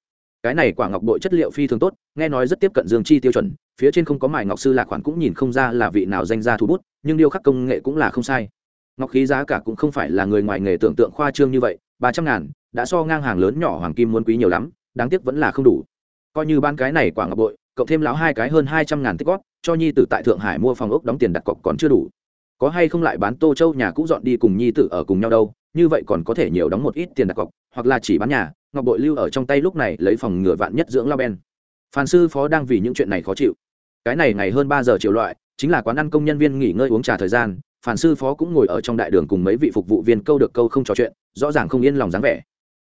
Cái này quả ngọc bội chất liệu phi thường tốt, nghe nói rất tiếp cận dương chi tiêu chuẩn, phía trên không có mài ngọc sư lạc khoản cũng nhìn không ra là vị nào danh gia thu bút, nhưng điêu khắc công nghệ cũng là không sai. Ngọc khí giá cả cũng không phải là người ngoài nghề tưởng tượng khoa trương như vậy ba trăm ngàn, đã so ngang hàng lớn nhỏ hoàng kim muốn quý nhiều lắm, đáng tiếc vẫn là không đủ. Coi như ban cái này quả ngọc bội, cộng thêm láo hai cái hơn hai trăm ngàn tích góp, cho nhi tử tại thượng hải mua phòng ốc đóng tiền đặt cọc còn chưa đủ. Có hay không lại bán tô châu nhà cũ dọn đi cùng nhi tử ở cùng nhau đâu, như vậy còn có thể nhiều đóng một ít tiền đặt cọc, hoặc là chỉ bán nhà, ngọc bội lưu ở trong tay lúc này lấy phòng ngừa vạn nhất dưỡng lao ben. Phan sư phó đang vì những chuyện này khó chịu. Cái này ngày hơn ba giờ chiều loại, chính là quán ăn công nhân viên nghỉ ngơi uống trà thời gian phản sư phó cũng ngồi ở trong đại đường cùng mấy vị phục vụ viên câu được câu không trò chuyện rõ ràng không yên lòng dáng vẻ.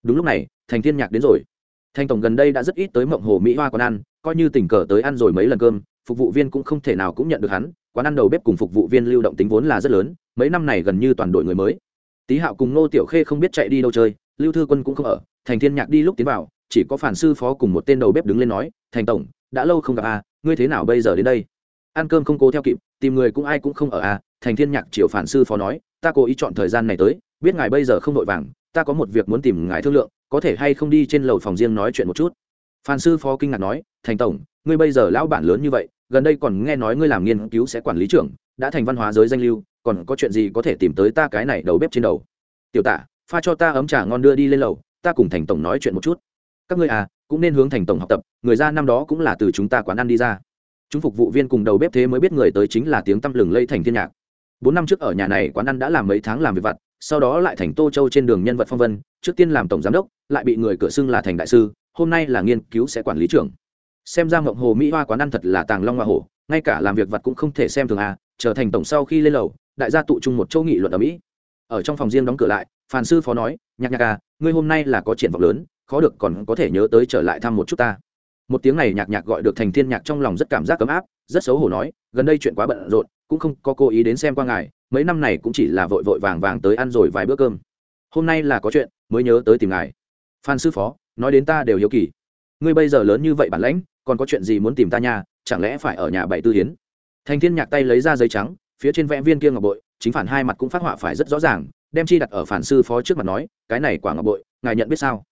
Đúng lúc này thành thiên nhạc đến rồi. Thành tổng gần đây đã rất ít tới mộng hồ mỹ hoa quán ăn coi như tình cờ tới ăn rồi mấy lần cơm phục vụ viên cũng không thể nào cũng nhận được hắn quán ăn đầu bếp cùng phục vụ viên lưu động tính vốn là rất lớn mấy năm này gần như toàn đội người mới. Tý hạo cùng nô tiểu khê không biết chạy đi đâu chơi lưu thư quân cũng không ở thành thiên nhạc đi lúc tiến vào chỉ có phản sư phó cùng một tên đầu bếp đứng lên nói thành tổng đã lâu không gặp à, ngươi thế nào bây giờ đến đây? Ăn cơm không cố theo kịp tìm người cũng ai cũng không ở à? Thành thiên nhạc Triều phản sư phó nói, ta cố ý chọn thời gian này tới, biết ngài bây giờ không vội vàng, ta có một việc muốn tìm ngài thương lượng, có thể hay không đi trên lầu phòng riêng nói chuyện một chút? Phan sư phó kinh ngạc nói, thành tổng, ngươi bây giờ lão bản lớn như vậy, gần đây còn nghe nói ngươi làm nghiên cứu sẽ quản lý trưởng, đã thành văn hóa giới danh lưu, còn có chuyện gì có thể tìm tới ta cái này đầu bếp trên đầu? Tiểu tả pha cho ta ấm trà ngon đưa đi lên lầu, ta cùng thành tổng nói chuyện một chút. Các ngươi à cũng nên hướng thành tổng học tập, người ra năm đó cũng là từ chúng ta quán ăn đi ra. Chúng phục vụ viên cùng đầu bếp thế mới biết người tới chính là tiếng tăm lừng lây thành thiên nhạc bốn năm trước ở nhà này quán ăn đã làm mấy tháng làm việc vặt, sau đó lại thành tô châu trên đường nhân vật phong vân, trước tiên làm tổng giám đốc, lại bị người cửa xưng là thành đại sư, hôm nay là nghiên cứu sẽ quản lý trưởng. Xem ra mộng hồ mỹ hoa quán ăn thật là tàng long hoa hổ, ngay cả làm việc vặt cũng không thể xem thường à trở thành tổng sau khi lên lầu, đại gia tụ chung một châu nghị luận ở mỹ. Ở trong phòng riêng đóng cửa lại, phàn sư phó nói, nhạc nhạc à ngươi hôm nay là có triển vọng lớn, khó được còn có thể nhớ tới trở lại thăm một chút ta. Một tiếng này nhạc nhạc gọi được thành thiên nhạc trong lòng rất cảm giác ấm áp, rất xấu hổ nói, gần đây chuyện quá bận rộn cũng không có cố ý đến xem qua ngài, mấy năm này cũng chỉ là vội vội vàng vàng tới ăn rồi vài bữa cơm. Hôm nay là có chuyện, mới nhớ tới tìm ngài. Phan sư phó, nói đến ta đều hiếu kỳ. Ngươi bây giờ lớn như vậy bản lãnh, còn có chuyện gì muốn tìm ta nha, chẳng lẽ phải ở nhà bảy tư hiến? Thành thiên nhạc tay lấy ra giấy trắng, phía trên vẽ viên kia ngọc bội, chính phản hai mặt cũng phát họa phải rất rõ ràng, đem chi đặt ở phản sư phó trước mặt nói, cái này quả ngọc bội, ngài nhận biết sao?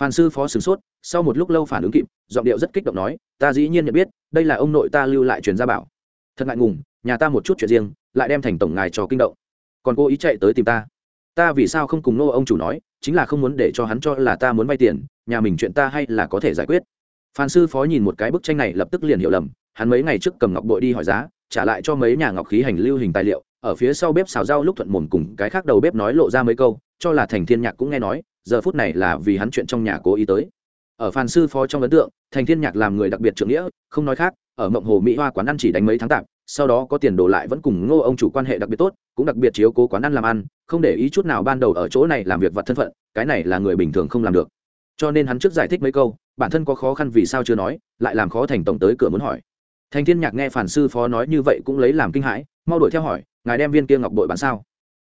Phản sư phó sửng sốt, sau một lúc lâu phản ứng kịp, giọng điệu rất kích động nói, ta dĩ nhiên nhận biết, đây là ông nội ta lưu lại truyền gia bảo. Thật ngại ngùng nhà ta một chút chuyện riêng, lại đem thành tổng ngài cho kinh động. Còn cô ý chạy tới tìm ta. Ta vì sao không cùng nô ông chủ nói, chính là không muốn để cho hắn cho là ta muốn vay tiền, nhà mình chuyện ta hay là có thể giải quyết. Phan sư phó nhìn một cái bức tranh này lập tức liền hiểu lầm, hắn mấy ngày trước cầm ngọc bội đi hỏi giá, trả lại cho mấy nhà ngọc khí hành lưu hình tài liệu, ở phía sau bếp xào rau lúc thuận mồm cùng cái khác đầu bếp nói lộ ra mấy câu, cho là thành thiên nhạc cũng nghe nói, giờ phút này là vì hắn chuyện trong nhà cố ý tới. Ở phan sư phó trong ấn tượng, thành thiên nhạc làm người đặc biệt trưởng nghĩa, không nói khác, ở mộng hồ mỹ hoa quán ăn chỉ đánh mấy tháng tạm sau đó có tiền đổ lại vẫn cùng ngô ông chủ quan hệ đặc biệt tốt, cũng đặc biệt chiếu cố quán ăn làm ăn, không để ý chút nào ban đầu ở chỗ này làm việc vật thân phận, cái này là người bình thường không làm được. Cho nên hắn trước giải thích mấy câu, bản thân có khó khăn vì sao chưa nói, lại làm khó thành tổng tới cửa muốn hỏi. Thành thiên nhạc nghe phản sư phó nói như vậy cũng lấy làm kinh hãi, mau đuổi theo hỏi, ngài đem viên kia ngọc bội bán sao?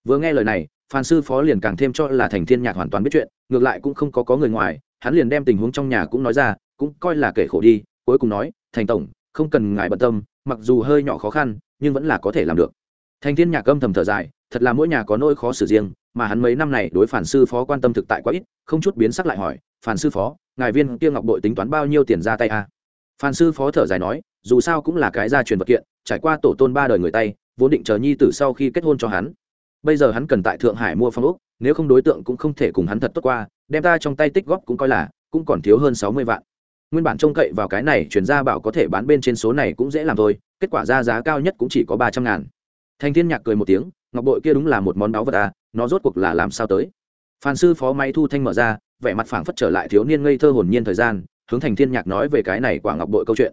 Vừa nghe lời này, phản sư phó liền càng thêm cho là thành thiên nhạc hoàn toàn biết chuyện, ngược lại cũng không có có người ngoài, hắn liền đem tình huống trong nhà cũng nói ra, cũng coi là kể khổ đi, cuối cùng nói, thành tổng, không cần ngài bận tâm mặc dù hơi nhỏ khó khăn, nhưng vẫn là có thể làm được. Thành thiên nhạc âm thầm thở dài, thật là mỗi nhà có nỗi khó xử riêng, mà hắn mấy năm này đối phản sư phó quan tâm thực tại quá ít, không chút biến sắc lại hỏi, phản sư phó, ngài viên kia ngọc bội tính toán bao nhiêu tiền ra tay a? À? phản sư phó thở dài nói, dù sao cũng là cái gia truyền vật kiện, trải qua tổ tôn ba đời người tay, vốn định chờ nhi tử sau khi kết hôn cho hắn. Bây giờ hắn cần tại thượng hải mua phong ốc, nếu không đối tượng cũng không thể cùng hắn thật tốt qua, đem ta trong tay tích góp cũng coi là, cũng còn thiếu hơn sáu mươi vạn nguyên bản trông cậy vào cái này chuyển ra bảo có thể bán bên trên số này cũng dễ làm thôi, kết quả ra giá cao nhất cũng chỉ có ba trăm ngàn. Thanh thiên nhạc cười một tiếng, ngọc bội kia đúng là một món báu vật à nó rốt cuộc là làm sao tới? Phan sư phó máy thu thanh mở ra, vẻ mặt phảng phất trở lại thiếu niên ngây thơ hồn nhiên thời gian, hướng thành thiên nhạc nói về cái này quả ngọc bội câu chuyện.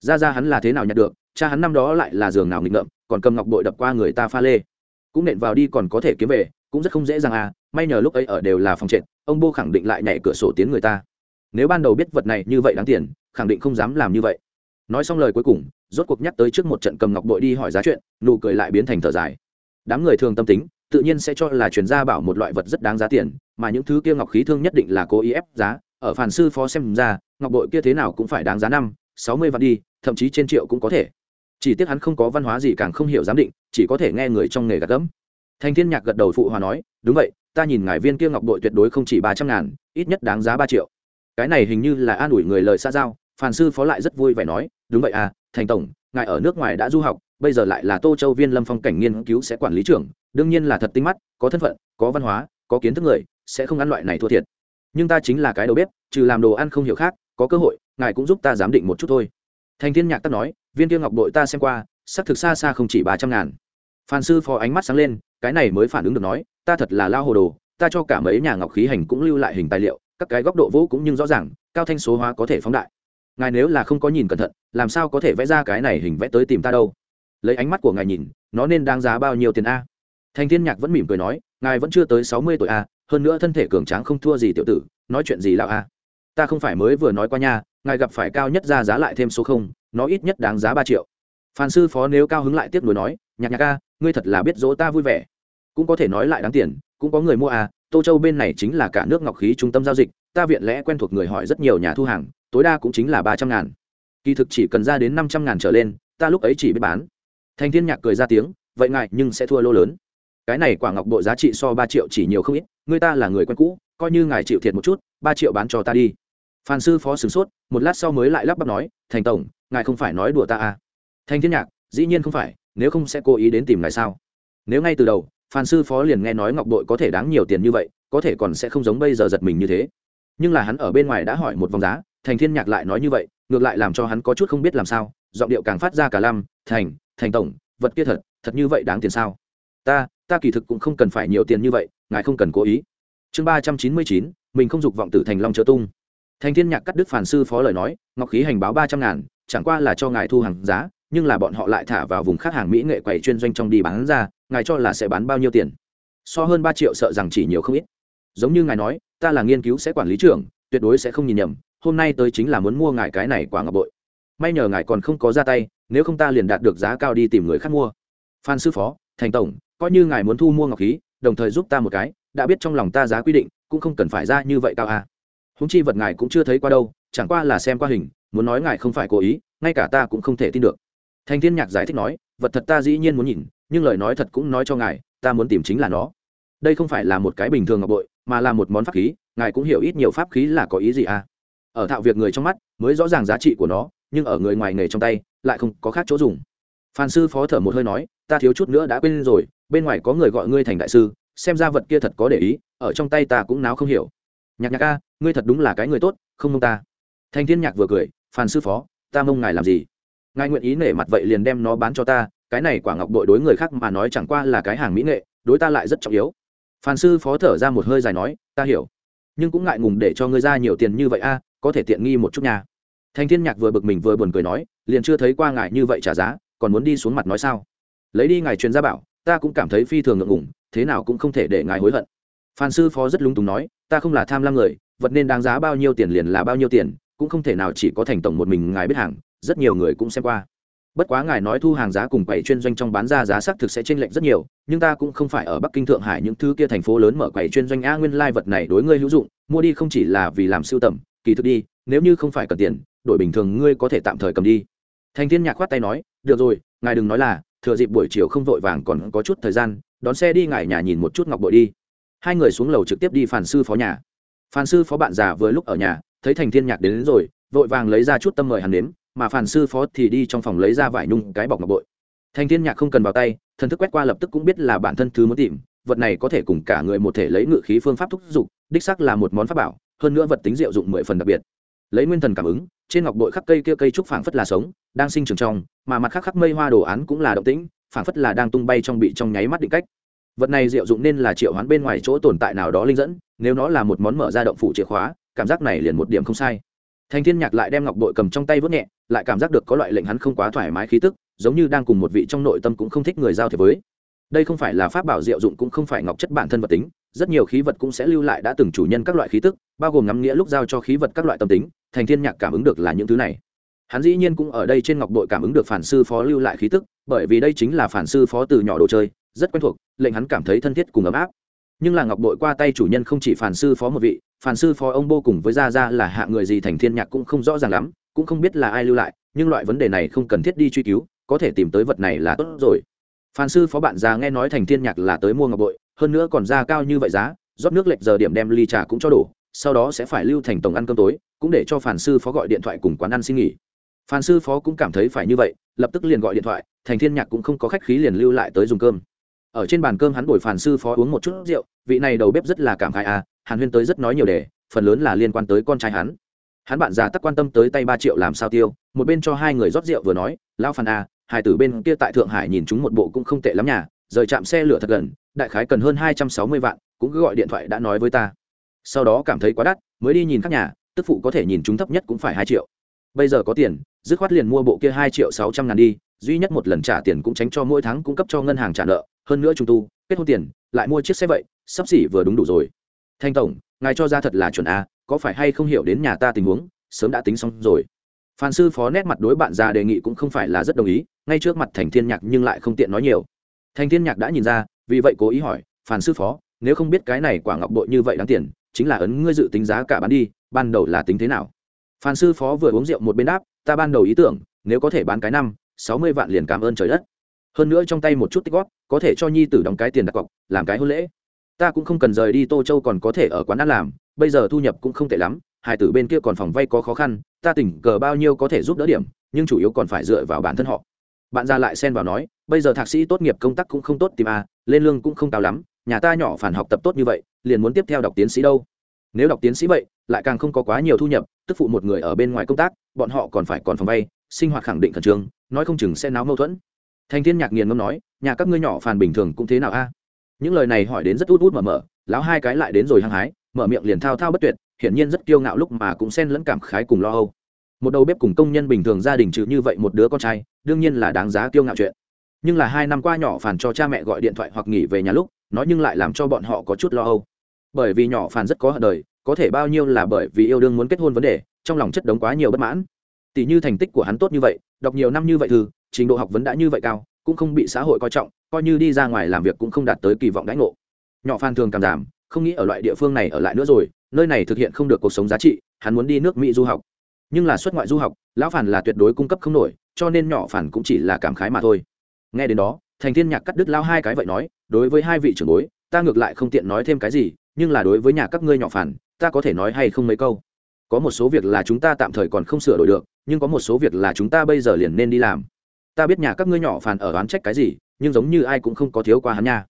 Ra ra hắn là thế nào nhặt được, cha hắn năm đó lại là giường nào nghịch ngợm, còn cầm ngọc bội đập qua người ta pha lê. Cũng nện vào đi còn có thể kiếm về, cũng rất không dễ dàng à may nhờ lúc ấy ở đều là phòng trệt, ông bô khẳng định lại nhảy cửa sổ tiến người ta nếu ban đầu biết vật này như vậy đáng tiền, khẳng định không dám làm như vậy. Nói xong lời cuối cùng, rốt cuộc nhắc tới trước một trận cầm ngọc bội đi hỏi giá chuyện, nụ cười lại biến thành thở dài. Đám người thường tâm tính, tự nhiên sẽ cho là chuyển gia bảo một loại vật rất đáng giá tiền, mà những thứ kia ngọc khí thương nhất định là cố ý ép giá. Ở phản sư phó xem ra, ngọc bội kia thế nào cũng phải đáng giá năm, sáu mươi vạn đi, thậm chí trên triệu cũng có thể. Chỉ tiếc hắn không có văn hóa gì càng không hiểu giám định, chỉ có thể nghe người trong nghề gạt gẫm. Thành thiên nhạc gật đầu phụ hòa nói, đúng vậy, ta nhìn ngài viên kia ngọc bội tuyệt đối không chỉ ba trăm ngàn, ít nhất đáng giá ba triệu cái này hình như là an ủi người lời xa giao phản sư phó lại rất vui vẻ nói, đúng vậy à thành tổng, ngài ở nước ngoài đã du học, bây giờ lại là tô châu viên lâm phong cảnh nghiên cứu sẽ quản lý trưởng, đương nhiên là thật tinh mắt, có thân phận, có văn hóa, có kiến thức người, sẽ không ăn loại này thua thiệt. Nhưng ta chính là cái đầu bếp, trừ làm đồ ăn không hiểu khác, có cơ hội, ngài cũng giúp ta giám định một chút thôi. Thành thiên nhạc tắt nói, viên tiêu ngọc đội ta xem qua, xác thực xa xa không chỉ ba trăm ngàn. Phan sư phó ánh mắt sáng lên, cái này mới phản ứng được nói, ta thật là lao hồ đồ, ta cho cả mấy nhà ngọc khí hành cũng lưu lại hình tài liệu các cái góc độ vũ cũng nhưng rõ ràng, cao thanh số hóa có thể phóng đại. Ngài nếu là không có nhìn cẩn thận, làm sao có thể vẽ ra cái này hình vẽ tới tìm ta đâu? Lấy ánh mắt của ngài nhìn, nó nên đáng giá bao nhiêu tiền a? Thành thiên nhạc vẫn mỉm cười nói, ngài vẫn chưa tới sáu mươi tuổi a, hơn nữa thân thể cường tráng không thua gì tiểu tử, nói chuyện gì lão a? Ta không phải mới vừa nói qua nha, ngài gặp phải cao nhất ra giá lại thêm số không, nó ít nhất đáng giá ba triệu. Phan sư phó nếu cao hứng lại tiếp nối nói, nhạc nhạc a, ngươi thật là biết dỗ ta vui vẻ. Cũng có thể nói lại đáng tiền, cũng có người mua a tô châu bên này chính là cả nước ngọc khí trung tâm giao dịch, ta viện lẽ quen thuộc người hỏi rất nhiều nhà thu hàng, tối đa cũng chính là ba trăm ngàn. Kỳ thực chỉ cần ra đến năm trăm ngàn trở lên, ta lúc ấy chỉ biết bán. Thành thiên nhạc cười ra tiếng, vậy ngại nhưng sẽ thua lô lớn. Cái này quả ngọc bội giá trị so ba triệu chỉ nhiều không ít, người ta là người quen cũ, coi như ngài chịu thiệt một chút, ba triệu bán cho ta đi. Phan sư phó sửng sốt, một lát sau mới lại lắp bắp nói, thành tổng, ngài không phải nói đùa ta à? Thanh thiên nhạc, dĩ nhiên không phải, nếu không sẽ cố ý đến tìm ngài sao? Nếu ngay từ đầu phan sư phó liền nghe nói ngọc bội có thể đáng nhiều tiền như vậy, có thể còn sẽ không giống bây giờ giật mình như thế. Nhưng là hắn ở bên ngoài đã hỏi một vòng giá, thành thiên nhạc lại nói như vậy, ngược lại làm cho hắn có chút không biết làm sao, giọng điệu càng phát ra cả lăm, thành thành tổng, vật kia thật thật như vậy đáng tiền sao? Ta ta kỳ thực cũng không cần phải nhiều tiền như vậy, ngài không cần cố ý. Chương ba trăm chín mươi chín, mình không dục vọng tử thành long chớ tung. Thành thiên nhạc cắt đức phản sư phó lời nói, ngọc khí hành báo ba trăm ngàn, chẳng qua là cho ngài thu hàng giá nhưng là bọn họ lại thả vào vùng khác hàng mỹ nghệ quầy chuyên doanh trong đi bán ra, ngài cho là sẽ bán bao nhiêu tiền? So hơn ba triệu sợ rằng chỉ nhiều không ít. Giống như ngài nói, ta là nghiên cứu sẽ quản lý trưởng, tuyệt đối sẽ không nhìn nhầm, hôm nay tới chính là muốn mua ngài cái này quả ngọc bội. May nhờ ngài còn không có ra tay, nếu không ta liền đạt được giá cao đi tìm người khác mua. Phan sư phó, thành tổng, coi như ngài muốn thu mua ngọc khí, đồng thời giúp ta một cái, đã biết trong lòng ta giá quy định, cũng không cần phải ra như vậy cao à. húng chi vật ngài cũng chưa thấy qua đâu, chẳng qua là xem qua hình, muốn nói ngài không phải cố ý, ngay cả ta cũng không thể tin được thành thiên nhạc giải thích nói, vật thật ta dĩ nhiên muốn nhìn, nhưng lời nói thật cũng nói cho ngài, ta muốn tìm chính là nó. Đây không phải là một cái bình thường ngọc bội, mà là một món pháp khí, ngài cũng hiểu ít nhiều pháp khí là có ý gì à? Ở thạo việc người trong mắt, mới rõ ràng giá trị của nó, nhưng ở người ngoài nghề trong tay, lại không có khác chỗ dùng. Phan sư phó thở một hơi nói, ta thiếu chút nữa đã quên rồi, bên ngoài có người gọi ngươi thành đại sư, xem ra vật kia thật có để ý, ở trong tay ta cũng náo không hiểu. Nhạc nhạc ca ngươi thật đúng là cái người tốt, không mông ta. Thanh thiên nhạc vừa cười, phan sư phó, ta mông ngài làm gì? Ngài nguyện ý nể mặt vậy liền đem nó bán cho ta, cái này quả ngọc đội đối người khác mà nói chẳng qua là cái hàng mỹ nghệ, đối ta lại rất trọng yếu. Phan sư phó thở ra một hơi dài nói, ta hiểu. Nhưng cũng ngại ngùng để cho ngươi ra nhiều tiền như vậy a, có thể tiện nghi một chút nhà thanh thiên nhạc vừa bực mình vừa buồn cười nói, liền chưa thấy qua ngài như vậy trả giá, còn muốn đi xuống mặt nói sao? Lấy đi ngài truyền gia bảo, ta cũng cảm thấy phi thường ngượng ngùng, thế nào cũng không thể để ngài hối hận. Phan sư phó rất lung túng nói, ta không là tham lam người, vật nên đáng giá bao nhiêu tiền liền là bao nhiêu tiền, cũng không thể nào chỉ có thành tổng một mình ngài biết hàng rất nhiều người cũng xem qua. Bất quá ngài nói thu hàng giá cùng quầy chuyên doanh trong bán ra giá xác thực sẽ chênh lệch rất nhiều nhưng ta cũng không phải ở bắc kinh thượng hải những thứ kia thành phố lớn mở quầy chuyên doanh a nguyên lai vật này đối ngươi hữu dụng mua đi không chỉ là vì làm sưu tầm kỳ thực đi nếu như không phải cần tiền đổi bình thường ngươi có thể tạm thời cầm đi. Thành thiên nhạc khoát tay nói được rồi ngài đừng nói là thừa dịp buổi chiều không vội vàng còn có chút thời gian đón xe đi ngài nhà nhìn một chút ngọc bội đi. Hai người xuống lầu trực tiếp đi phản sư phó nhà. Phản sư phó bạn già vừa lúc ở nhà thấy thành thiên nhạc đến, đến rồi vội vàng lấy ra chút tâm mời hắn đến mà phản sư phó thì đi trong phòng lấy ra vải nhung cái bọc ngọc bội. Thành thiên nhạc không cần vào tay, thần thức quét qua lập tức cũng biết là bản thân thứ muốn tìm, vật này có thể cùng cả người một thể lấy ngự khí phương pháp thúc giục, đích sắc là một món pháp bảo, hơn nữa vật tính diệu dụng mười phần đặc biệt. Lấy nguyên thần cảm ứng, trên ngọc bội khắc cây kia cây trúc phảng phất là sống, đang sinh trưởng trong, mà mặt khắc khắc mây hoa đồ án cũng là động tĩnh, phảng phất là đang tung bay trong bị trong nháy mắt định cách. Vật này diệu dụng nên là triệu hoán bên ngoài chỗ tồn tại nào đó linh dẫn, nếu nó là một món mở ra động phủ chìa khóa, cảm giác này liền một điểm không sai thành thiên nhạc lại đem ngọc bội cầm trong tay vớt nhẹ, lại cảm giác được có loại lệnh hắn không quá thoải mái khí tức, giống như đang cùng một vị trong nội tâm cũng không thích người giao thiệp với. Đây không phải là pháp bảo diệu dụng cũng không phải ngọc chất bản thân vật tính, rất nhiều khí vật cũng sẽ lưu lại đã từng chủ nhân các loại khí tức, bao gồm ngắm nghĩa lúc giao cho khí vật các loại tâm tính, thành thiên nhạc cảm ứng được là những thứ này. Hắn dĩ nhiên cũng ở đây trên ngọc bội cảm ứng được phản sư phó lưu lại khí tức, bởi vì đây chính là phản sư phó từ nhỏ đồ chơi, rất quen thuộc, lệnh hắn cảm thấy thân thiết cùng ấm áp nhưng là ngọc bội qua tay chủ nhân không chỉ phản sư phó một vị phản sư phó ông bô cùng với gia gia là hạ người gì thành thiên nhạc cũng không rõ ràng lắm, cũng không biết là ai lưu lại, nhưng loại vấn đề này không cần thiết đi truy cứu, có thể tìm tới vật này là tốt rồi. Phản sư phó bạn già nghe nói thành thiên nhạc là tới mua ngọc bội hơn nữa còn ra cao như vậy giá, rót nước lệch giờ điểm đem ly trà cũng cho đổ sau đó sẽ phải lưu thành tổng ăn cơm tối, cũng để cho phản sư phó gọi điện thoại cùng quán ăn xin nghỉ. Phản sư phó cũng cảm thấy phải như vậy, lập tức liền gọi điện thoại, thành thiên nhạc cũng không có khách khí liền lưu lại tới dùng cơm ở trên bàn cơm hắn bồi phản sư phó uống một chút rượu, vị này đầu bếp rất là cảm khai à hàn huyên tới rất nói nhiều đề, phần lớn là liên quan tới con trai hắn. Hắn bạn già tắc quan tâm tới tay ba triệu làm sao tiêu, một bên cho hai người rót rượu vừa nói, lão phàn à hai tử bên kia tại thượng hải nhìn chúng một bộ cũng không tệ lắm nhà rời chạm xe lửa thật gần, đại khái cần hơn hai trăm sáu mươi vạn, cũng cứ gọi điện thoại đã nói với ta. Sau đó cảm thấy quá đắt, mới đi nhìn các nhà, tức phụ có thể nhìn chúng thấp nhất cũng phải hai triệu. Bây giờ có tiền, dứt khoát liền mua bộ kia hai triệu sáu trăm ngàn đi duy nhất một lần trả tiền cũng tránh cho mỗi tháng cung cấp cho ngân hàng trả nợ, hơn nữa trung tu, kết hôn tiền, lại mua chiếc xe vậy, sắp xỉ vừa đúng đủ rồi. Thanh tổng, ngài cho ra thật là chuẩn a, có phải hay không hiểu đến nhà ta tình huống, sớm đã tính xong rồi. Phan sư phó nét mặt đối bạn già đề nghị cũng không phải là rất đồng ý, ngay trước mặt thành thiên nhạc nhưng lại không tiện nói nhiều. Thành thiên nhạc đã nhìn ra, vì vậy cố ý hỏi, phan sư phó, nếu không biết cái này quả ngọc bội như vậy đáng tiền, chính là ấn ngươi dự tính giá cả bán đi, ban đầu là tính thế nào? Phan sư phó vừa uống rượu một bên đáp, ta ban đầu ý tưởng, nếu có thể bán cái năm sáu mươi vạn liền cảm ơn trời đất. Hơn nữa trong tay một chút tích góp có thể cho nhi tử đóng cái tiền đặt cọc làm cái hôn lễ. Ta cũng không cần rời đi tô châu còn có thể ở quán ăn làm bây giờ thu nhập cũng không tệ lắm hải tử bên kia còn phòng vay có khó khăn ta tỉnh cờ bao nhiêu có thể giúp đỡ điểm nhưng chủ yếu còn phải dựa vào bản thân họ. Bạn ra lại xen vào nói bây giờ thạc sĩ tốt nghiệp công tác cũng không tốt tìm à, lên lương cũng không cao lắm nhà ta nhỏ phản học tập tốt như vậy liền muốn tiếp theo đọc tiến sĩ đâu. Nếu đọc tiến sĩ vậy lại càng không có quá nhiều thu nhập tức phụ một người ở bên ngoài công tác bọn họ còn phải còn phòng vay sinh hoạt khẳng định khẩn trương nói không chừng sẽ náo mâu thuẫn. Thanh thiên nhạc nghiền ngâm nói, nhà các ngươi nhỏ phàn bình thường cũng thế nào a? Những lời này hỏi đến rất út út mở mở, lão hai cái lại đến rồi hăng hái, mở miệng liền thao thao bất tuyệt, hiển nhiên rất kiêu ngạo lúc mà cũng xen lẫn cảm khái cùng lo âu. Một đầu bếp cùng công nhân bình thường gia đình trừ như vậy một đứa con trai, đương nhiên là đáng giá kiêu ngạo chuyện. Nhưng là hai năm qua nhỏ phàn cho cha mẹ gọi điện thoại hoặc nghỉ về nhà lúc, nói nhưng lại làm cho bọn họ có chút lo âu. Bởi vì nhỏ phàn rất có hận đời, có thể bao nhiêu là bởi vì yêu đương muốn kết hôn vấn đề, trong lòng chất đống quá nhiều bất mãn tỷ như thành tích của hắn tốt như vậy, đọc nhiều năm như vậy thư, trình độ học vấn đã như vậy cao, cũng không bị xã hội coi trọng, coi như đi ra ngoài làm việc cũng không đạt tới kỳ vọng đãi ngộ. Nhỏ phan thường cảm giảm, không nghĩ ở loại địa phương này ở lại nữa rồi, nơi này thực hiện không được cuộc sống giá trị, hắn muốn đi nước mỹ du học. Nhưng là xuất ngoại du học, lão phản là tuyệt đối cung cấp không nổi, cho nên nhỏ phản cũng chỉ là cảm khái mà thôi. Nghe đến đó, thành thiên nhạc cắt đứt lao hai cái vậy nói, đối với hai vị trưởng bối, ta ngược lại không tiện nói thêm cái gì, nhưng là đối với nhà các ngươi nhỏ phản, ta có thể nói hay không mấy câu. Có một số việc là chúng ta tạm thời còn không sửa đổi được nhưng có một số việc là chúng ta bây giờ liền nên đi làm. Ta biết nhà các ngươi nhỏ phàn ở oán trách cái gì, nhưng giống như ai cũng không có thiếu qua hắn nha.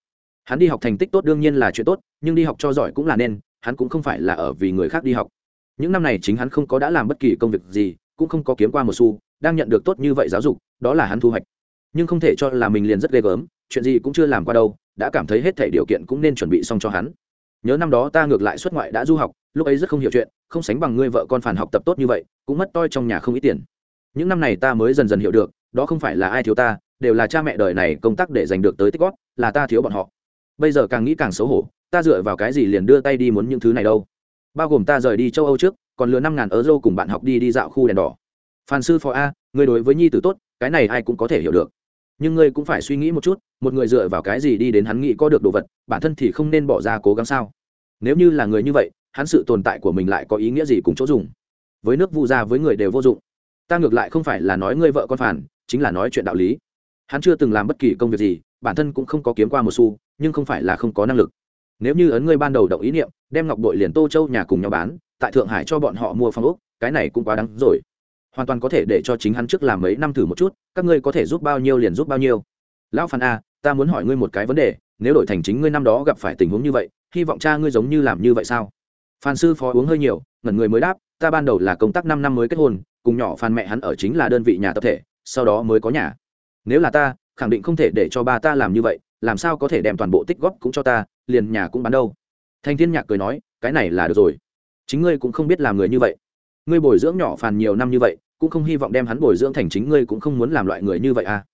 Hắn đi học thành tích tốt đương nhiên là chuyện tốt, nhưng đi học cho giỏi cũng là nên, hắn cũng không phải là ở vì người khác đi học. Những năm này chính hắn không có đã làm bất kỳ công việc gì, cũng không có kiếm qua một xu, đang nhận được tốt như vậy giáo dục, đó là hắn thu hoạch. Nhưng không thể cho là mình liền rất ghê gớm, chuyện gì cũng chưa làm qua đâu, đã cảm thấy hết thể điều kiện cũng nên chuẩn bị xong cho hắn nhớ năm đó ta ngược lại xuất ngoại đã du học, lúc ấy rất không hiểu chuyện, không sánh bằng ngươi vợ con phản học tập tốt như vậy, cũng mất toi trong nhà không ít tiền. Những năm này ta mới dần dần hiểu được, đó không phải là ai thiếu ta, đều là cha mẹ đời này công tác để giành được tới tích góp, là ta thiếu bọn họ. Bây giờ càng nghĩ càng xấu hổ, ta dựa vào cái gì liền đưa tay đi muốn những thứ này đâu? Bao gồm ta rời đi châu âu trước, còn lừa năm ngàn euro cùng bạn học đi đi dạo khu đèn đỏ. Phan sư phó a người đối với nhi tử tốt, cái này ai cũng có thể hiểu được nhưng ngươi cũng phải suy nghĩ một chút, một người dựa vào cái gì đi đến hắn nghĩ có được đồ vật, bản thân thì không nên bỏ ra cố gắng sao? Nếu như là người như vậy, hắn sự tồn tại của mình lại có ý nghĩa gì cùng chỗ dùng? Với nước vu gia với người đều vô dụng. Ta ngược lại không phải là nói ngươi vợ con phản, chính là nói chuyện đạo lý. Hắn chưa từng làm bất kỳ công việc gì, bản thân cũng không có kiếm qua một xu, nhưng không phải là không có năng lực. Nếu như ấn ngươi ban đầu động ý niệm, đem ngọc bội liền tô châu nhà cùng nhau bán, tại thượng hải cho bọn họ mua phòng ốc, cái này cũng quá đáng rồi hoàn toàn có thể để cho chính hắn trước làm mấy năm thử một chút, các ngươi có thể giúp bao nhiêu liền giúp bao nhiêu. Lão phan a, ta muốn hỏi ngươi một cái vấn đề, nếu đổi thành chính ngươi năm đó gặp phải tình huống như vậy, hy vọng cha ngươi giống như làm như vậy sao? Phan sư phó uống hơi nhiều, ngẩn người mới đáp, ta ban đầu là công tác năm năm mới kết hôn, cùng nhỏ phan mẹ hắn ở chính là đơn vị nhà tập thể, sau đó mới có nhà. Nếu là ta, khẳng định không thể để cho ba ta làm như vậy, làm sao có thể đem toàn bộ tích góp cũng cho ta, liền nhà cũng bán đâu? Thanh thiên nhạc cười nói, cái này là được rồi. Chính ngươi cũng không biết làm người như vậy. Ngươi bồi dưỡng nhỏ phàn nhiều năm như vậy cũng không hy vọng đem hắn bồi dưỡng thành chính ngươi cũng không muốn làm loại người như vậy à.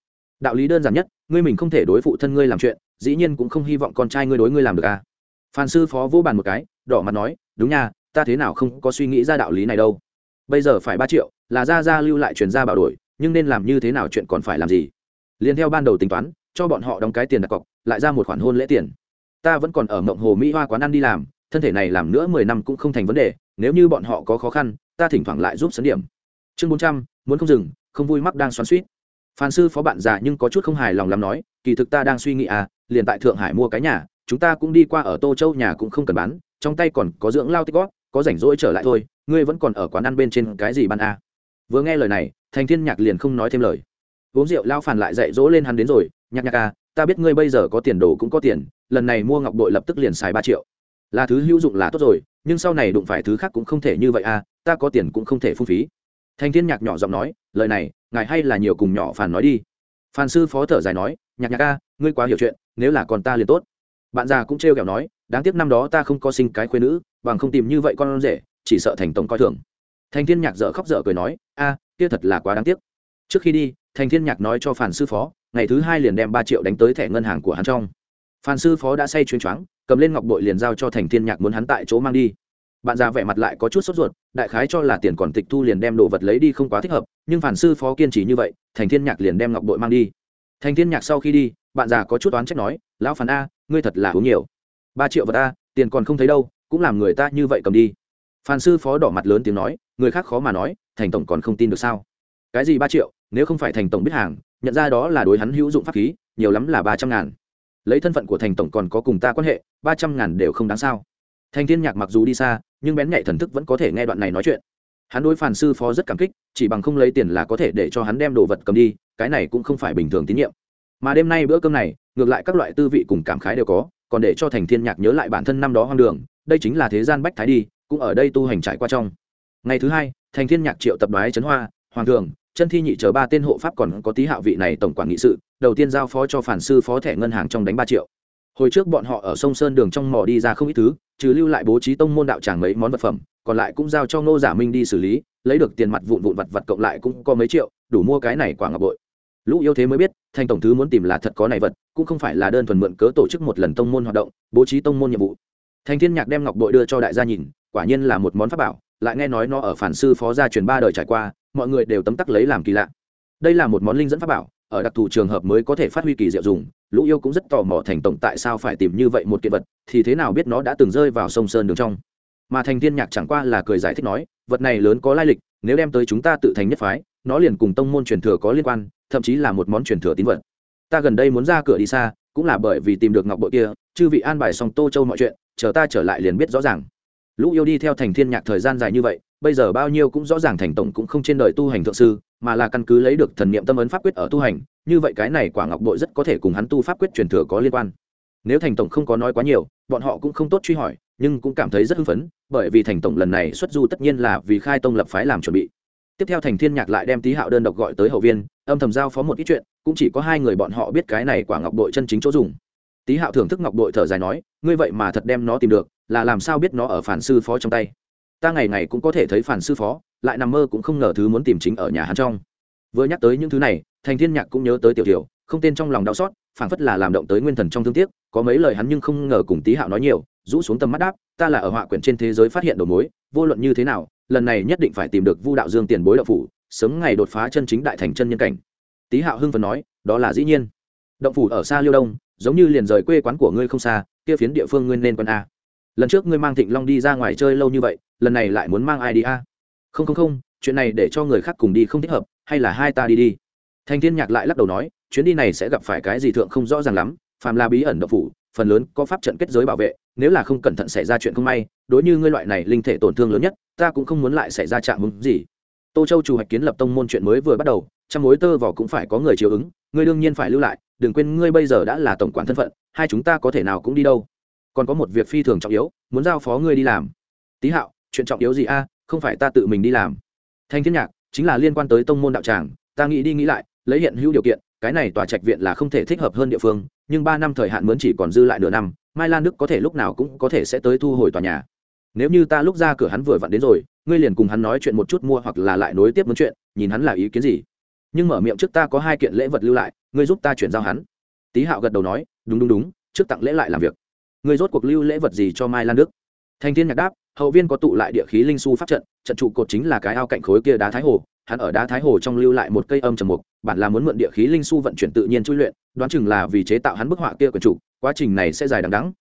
Đạo lý đơn giản nhất, ngươi mình không thể đối phụ thân ngươi làm chuyện, dĩ nhiên cũng không hy vọng con trai ngươi đối ngươi làm được à. Phan sư phó vô bàn một cái, đỏ mặt nói, đúng nha, ta thế nào không có suy nghĩ ra đạo lý này đâu. Bây giờ phải ba triệu, là ra ra lưu lại chuyển ra bảo đổi, nhưng nên làm như thế nào chuyện còn phải làm gì? Liền theo ban đầu tính toán, cho bọn họ đóng cái tiền đặt cọc, lại ra một khoản hôn lễ tiền. Ta vẫn còn ở mộng hồ mỹ hoa quán ăn đi làm, thân thể này làm nữa mười năm cũng không thành vấn đề, nếu như bọn họ có khó khăn, ta thỉnh thoảng lại giúp sấn điểm chương bốn trăm, muốn không dừng, không vui mắc đang xoắn suýt phan sư phó bạn già nhưng có chút không hài lòng lắm nói, kỳ thực ta đang suy nghĩ à liền tại thượng hải mua cái nhà, chúng ta cũng đi qua ở tô châu nhà cũng không cần bán, trong tay còn có dưỡng lao tích góp có rảnh rỗi trở lại thôi, ngươi vẫn còn ở quán ăn bên trên cái gì ban à. vừa nghe lời này, thành thiên nhạc liền không nói thêm lời. Uống rượu lao phản lại dạy dỗ lên hắn đến rồi, nhạc nhạc à ta biết ngươi bây giờ có tiền đồ cũng có tiền, lần này mua ngọc bội lập tức liền xài ba triệu. Là thứ hữu dụng là tốt rồi, nhưng sau này đụng phải thứ khác cũng không thể như vậy à ta có tiền cũng không thể phung phí thanh thiên nhạc nhỏ giọng nói, lời này, ngài hay là nhiều cùng nhỏ phản nói đi. Phan sư phó thở dài nói, nhạc nhạc ca ngươi quá hiểu chuyện, nếu là còn ta liền tốt. Bạn già cũng trêu kẹo nói, đáng tiếc năm đó ta không có sinh cái khuyên nữ, bằng không tìm như vậy con rể, chỉ sợ thành tổng coi thường. Thanh thiên nhạc dở khóc dở cười nói, a, kia thật là quá đáng tiếc. Trước khi đi, thanh thiên nhạc nói cho phản sư phó, ngày thứ hai liền đem ba triệu đánh tới thẻ ngân hàng của hắn trong. Phan sư phó đã say chuyên choáng, cầm lên ngọc bội liền giao cho thành thiên nhạc muốn hắn tại chỗ mang đi bạn già vẻ mặt lại có chút sốt ruột, đại khái cho là tiền còn tịch thu liền đem đồ vật lấy đi không quá thích hợp, nhưng phản sư phó kiên trì như vậy, thành thiên nhạc liền đem ngọc bội mang đi. Thành thiên nhạc sau khi đi, bạn già có chút oán trách nói, lão phản a, ngươi thật là uống nhiều. Ba triệu vật a, tiền còn không thấy đâu, cũng làm người ta như vậy cầm đi. Phản sư phó đỏ mặt lớn tiếng nói, người khác khó mà nói, thành tổng còn không tin được sao? Cái gì ba triệu, nếu không phải thành tổng biết hàng, nhận ra đó là đối hắn hữu dụng pháp khí, nhiều lắm là ba trăm ngàn. Lấy thân phận của thành tổng còn có cùng ta quan hệ, ba trăm ngàn đều không đáng sao. Thành thiên nhạc mặc dù đi xa nhưng bén nhạy thần thức vẫn có thể nghe đoạn này nói chuyện. Hắn đối phản sư phó rất cảm kích, chỉ bằng không lấy tiền là có thể để cho hắn đem đồ vật cầm đi, cái này cũng không phải bình thường tín nhiệm. Mà đêm nay bữa cơm này, ngược lại các loại tư vị cùng cảm khái đều có, còn để cho thành thiên nhạc nhớ lại bản thân năm đó hoang đường, đây chính là thế gian bách thái đi, cũng ở đây tu hành trải qua trong. Ngày thứ hai, thành thiên nhạc triệu tập đoái trấn hoa, hoàng thường, chân thi nhị chờ ba tên hộ pháp còn có tí hạo vị này tổng quản nghị sự, đầu tiên giao phó cho phản sư phó thẻ ngân hàng trong đánh ba triệu hồi trước bọn họ ở sông sơn đường trong mỏ đi ra không ít thứ, trừ lưu lại bố trí tông môn đạo tràng mấy món vật phẩm, còn lại cũng giao cho ngô giả minh đi xử lý, lấy được tiền mặt vụn vụn vặt vặt cộng lại cũng có mấy triệu, đủ mua cái này quả ngọc bội. Lũ yêu thế mới biết, thành tổng thứ muốn tìm là thật có này vật, cũng không phải là đơn thuần mượn cớ tổ chức một lần tông môn hoạt động, bố trí tông môn nhiệm vụ. Thành thiên nhạc đem ngọc bội đưa cho đại gia nhìn, quả nhiên là một món pháp bảo, lại nghe nói nó ở phản sư phó gia truyền ba đời trải qua, mọi người đều tấm tắc lấy làm kỳ lạ. Đây là một món linh dẫn pháp bảo ở đặc thù trường hợp mới có thể phát huy kỳ diệu dùng, lũ yêu cũng rất tò mò thành tổng tại sao phải tìm như vậy một kiện vật, thì thế nào biết nó đã từng rơi vào sông sơn đường trong. Mà thành thiên nhạc chẳng qua là cười giải thích nói, vật này lớn có lai lịch, nếu đem tới chúng ta tự thành nhất phái, nó liền cùng tông môn truyền thừa có liên quan, thậm chí là một món truyền thừa tín vật. Ta gần đây muốn ra cửa đi xa, cũng là bởi vì tìm được ngọc bội kia, chư vị an bài xong tô châu mọi chuyện, chờ ta trở lại liền biết rõ ràng. Lũ yêu đi theo thành thiên nhạc thời gian dài như vậy, bây giờ bao nhiêu cũng rõ ràng thành tổng cũng không trên đời tu hành thượng sư mà là căn cứ lấy được thần niệm tâm ấn pháp quyết ở tu hành, như vậy cái này quả ngọc bội rất có thể cùng hắn tu pháp quyết truyền thừa có liên quan. Nếu thành tổng không có nói quá nhiều, bọn họ cũng không tốt truy hỏi, nhưng cũng cảm thấy rất hưng phấn, bởi vì thành tổng lần này xuất du tất nhiên là vì khai tông lập phái làm chuẩn bị. Tiếp theo thành thiên nhạc lại đem tý hạo đơn độc gọi tới hậu viên, âm thầm giao phó một ít chuyện, cũng chỉ có hai người bọn họ biết cái này quả ngọc bội chân chính chỗ dùng. Tý hạo thưởng thức ngọc bội thở dài nói, ngươi vậy mà thật đem nó tìm được, là làm sao biết nó ở phản sư phó trong tay? Ta ngày ngày cũng có thể thấy phản sư phó lại nằm mơ cũng không ngờ thứ muốn tìm chính ở nhà hắn trong. Vừa nhắc tới những thứ này, thành thiên nhạc cũng nhớ tới tiểu tiểu, không tên trong lòng đau xót, phảng phất là làm động tới nguyên thần trong thương tiếc, có mấy lời hắn nhưng không ngờ cùng tý hạo nói nhiều, rũ xuống tầm mắt đáp, ta là ở họa quyển trên thế giới phát hiện đầu mối, vô luận như thế nào, lần này nhất định phải tìm được vu đạo dương tiền bối đạo phủ, sớm ngày đột phá chân chính đại thành chân nhân cảnh. Tý hạo hưng phần nói, đó là dĩ nhiên. Động phủ ở xa liêu đông, giống như liền rời quê quán của ngươi không xa, kia phiến địa phương ngươi nên quân a. Lần trước ngươi mang thịnh long đi ra ngoài chơi lâu như vậy, lần này lại muốn mang ai đi a? Không không không, chuyện này để cho người khác cùng đi không thích hợp, hay là hai ta đi đi. Thành thiên nhạc lại lắc đầu nói, chuyến đi này sẽ gặp phải cái gì thượng không rõ ràng lắm, phàm là bí ẩn độc phủ, phần lớn có pháp trận kết giới bảo vệ, nếu là không cẩn thận xảy ra chuyện không may, đối như ngươi loại này linh thể tổn thương lớn nhất, ta cũng không muốn lại xảy ra trạng hứng gì. Tô châu chủ hoạch kiến lập tông môn chuyện mới vừa bắt đầu, trong mối tơ vỏ cũng phải có người chiều ứng, ngươi đương nhiên phải lưu lại, đừng quên ngươi bây giờ đã là tổng quản thân phận, hai chúng ta có thể nào cũng đi đâu. Còn có một việc phi thường trọng yếu, muốn giao phó ngươi đi làm. Tý hạo, chuyện trọng yếu gì a? Không phải ta tự mình đi làm. Thanh thiên nhạc, chính là liên quan tới tông môn đạo tràng, ta nghĩ đi nghĩ lại, lấy hiện hữu điều kiện, cái này tòa trạch viện là không thể thích hợp hơn địa phương, nhưng ba năm thời hạn mướn chỉ còn dư lại nửa năm, mai lan đức có thể lúc nào cũng có thể sẽ tới thu hồi tòa nhà. Nếu như ta lúc ra cửa hắn vừa vặn đến rồi, ngươi liền cùng hắn nói chuyện một chút mua hoặc là lại nối tiếp muốn chuyện, nhìn hắn là ý kiến gì. Nhưng mở miệng trước ta có hai kiện lễ vật lưu lại, ngươi giúp ta chuyển giao hắn. Tý hạo gật đầu nói, đúng đúng đúng, trước tặng lễ lại làm việc. Ngươi rốt cuộc lưu lễ vật gì cho mai lan đức? Thành thiên nhạc đáp hậu viên có tụ lại địa khí linh su pháp trận trận trụ cột chính là cái ao cạnh khối kia đá thái hồ, hắn ở đá thái hồ trong lưu lại một cây âm trầm mục, bản là muốn mượn địa khí linh su vận chuyển tự nhiên chui luyện, đoán chừng là vì chế tạo hắn bức họa kia của chủ quá trình này sẽ dài đằng đắng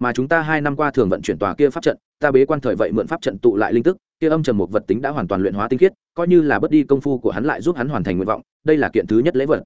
mà chúng ta hai năm qua thường vận chuyển tòa kia pháp trận, ta bế quan thời vậy mượn pháp trận tụ lại linh tức, kia âm trầm một vật tính đã hoàn toàn luyện hóa tinh khiết, coi như là bất đi công phu của hắn lại giúp hắn hoàn thành nguyện vọng, đây là kiện thứ nhất lễ vật.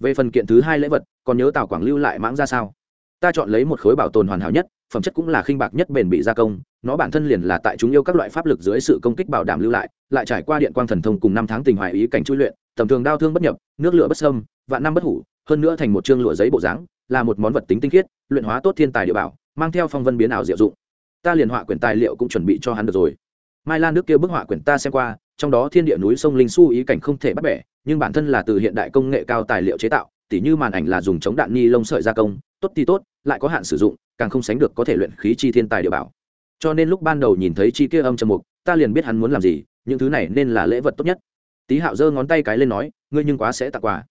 Về phần kiện thứ hai lễ vật, còn nhớ tào quảng lưu lại mãng ra sao? Ta chọn lấy một khối bảo tồn hoàn hảo nhất phẩm chất cũng là khinh bạc nhất bền bị gia công, nó bản thân liền là tại chúng yêu các loại pháp lực dưới sự công kích bảo đảm lưu lại lại trải qua điện quang thần thông cùng năm tháng tình hoài ý cảnh chui luyện, tầm thường đau thương bất nhập, nước lửa bất sâm vạn năm bất hủ, hơn nữa thành một chương lụa giấy bộ dáng, là một món vật tính tinh khiết, luyện hóa tốt thiên tài địa bảo, mang theo phong vân biến ảo diệu dụng. Ta liền họa quyển tài liệu cũng chuẩn bị cho hắn được rồi. Mai lan nước kia bức họa quyển ta xem qua, trong đó thiên địa núi sông linh su ý cảnh không thể bắt bẻ, nhưng bản thân là từ hiện đại công nghệ cao tài liệu chế tạo, tỉ như màn ảnh là dùng chống đạn ni lông sợi gia công, tốt thì tốt lại có hạn sử dụng, càng không sánh được có thể luyện khí chi thiên tài địa bảo. Cho nên lúc ban đầu nhìn thấy chi kia âm trầm mục, ta liền biết hắn muốn làm gì, những thứ này nên là lễ vật tốt nhất. Tý hạo giơ ngón tay cái lên nói, ngươi nhưng quá sẽ tặng quà.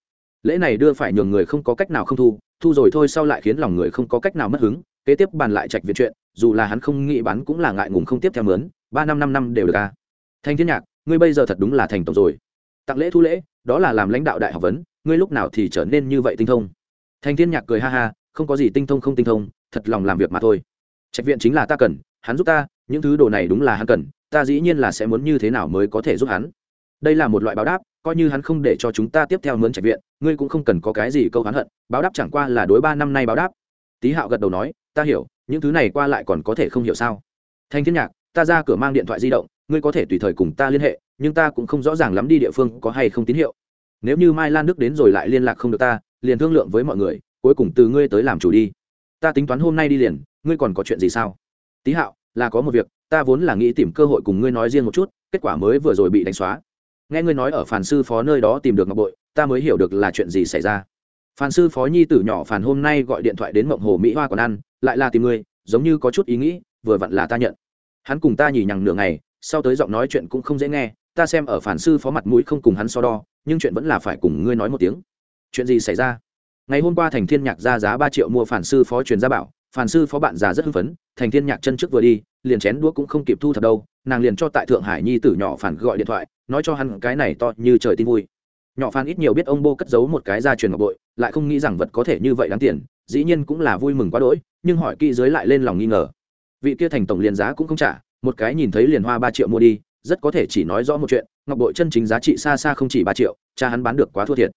Lễ này đưa phải nhường người không có cách nào không thu thu rồi thôi sau lại khiến lòng người không có cách nào mất hứng, kế tiếp bàn lại trạch viện chuyện, dù là hắn không nghĩ bán cũng là ngại ngùng không tiếp theo mướn, ba năm năm năm đều được à thanh thiên nhạc, ngươi bây giờ thật đúng là thành tổng rồi. Tặng lễ thu lễ, đó là làm lãnh đạo đại học vấn, ngươi lúc nào thì trở nên như vậy tinh thông. Thanh thiên nhạc cười ha ha không có gì tinh thông không tinh thông, thật lòng làm việc mà thôi. Trạch viện chính là ta cần, hắn giúp ta, những thứ đồ này đúng là hắn cần, ta dĩ nhiên là sẽ muốn như thế nào mới có thể giúp hắn. Đây là một loại báo đáp, coi như hắn không để cho chúng ta tiếp theo mướn trạch viện, ngươi cũng không cần có cái gì câu hắn hận, báo đáp chẳng qua là đối ba năm nay báo đáp. Tý hạo gật đầu nói, ta hiểu, những thứ này qua lại còn có thể không hiểu sao? Thanh thiên nhạc, ta ra cửa mang điện thoại di động, ngươi có thể tùy thời cùng ta liên hệ, nhưng ta cũng không rõ ràng lắm đi địa phương có hay không tín hiệu. Nếu như mai lan đức đến rồi lại liên lạc không được ta, liền thương lượng với mọi người cuối cùng từ ngươi tới làm chủ đi. Ta tính toán hôm nay đi liền, ngươi còn có chuyện gì sao? Tý hạo, là có một việc, ta vốn là nghĩ tìm cơ hội cùng ngươi nói riêng một chút, kết quả mới vừa rồi bị đánh xóa. Nghe ngươi nói ở phản sư phó nơi đó tìm được ngọc bội, ta mới hiểu được là chuyện gì xảy ra. Phản sư phó nhi tử nhỏ phản hôm nay gọi điện thoại đến mộng hồ mỹ hoa còn ăn, lại là tìm ngươi, giống như có chút ý nghĩ, vừa vặn là ta nhận. Hắn cùng ta nhì nhằng nửa ngày, sau tới giọng nói chuyện cũng không dễ nghe, ta xem ở phản sư phó mặt mũi không cùng hắn so đo, nhưng chuyện vẫn là phải cùng ngươi nói một tiếng. Chuyện gì xảy ra? Ngày hôm qua thành thiên nhạc ra giá ba triệu mua phản sư phó truyền gia bảo, phản sư phó bạn già rất hưng phấn, thành thiên nhạc chân trước vừa đi, liền chén đũa cũng không kịp thu thập đâu, nàng liền cho tại thượng hải nhi tử nhỏ phản gọi điện thoại, nói cho hắn cái này to như trời tin vui. Nhỏ phản ít nhiều biết ông bô cất giấu một cái gia truyền ngọc bội, lại không nghĩ rằng vật có thể như vậy đáng tiền, dĩ nhiên cũng là vui mừng quá đỗi, nhưng hỏi kỹ dưới lại lên lòng nghi ngờ. Vị kia thành tổng liền giá cũng không trả, một cái nhìn thấy liền hoa ba triệu mua đi, rất có thể chỉ nói rõ một chuyện, ngọc bội chân chính giá trị xa xa không chỉ ba triệu, cha hắn bán được quá thua thiệt.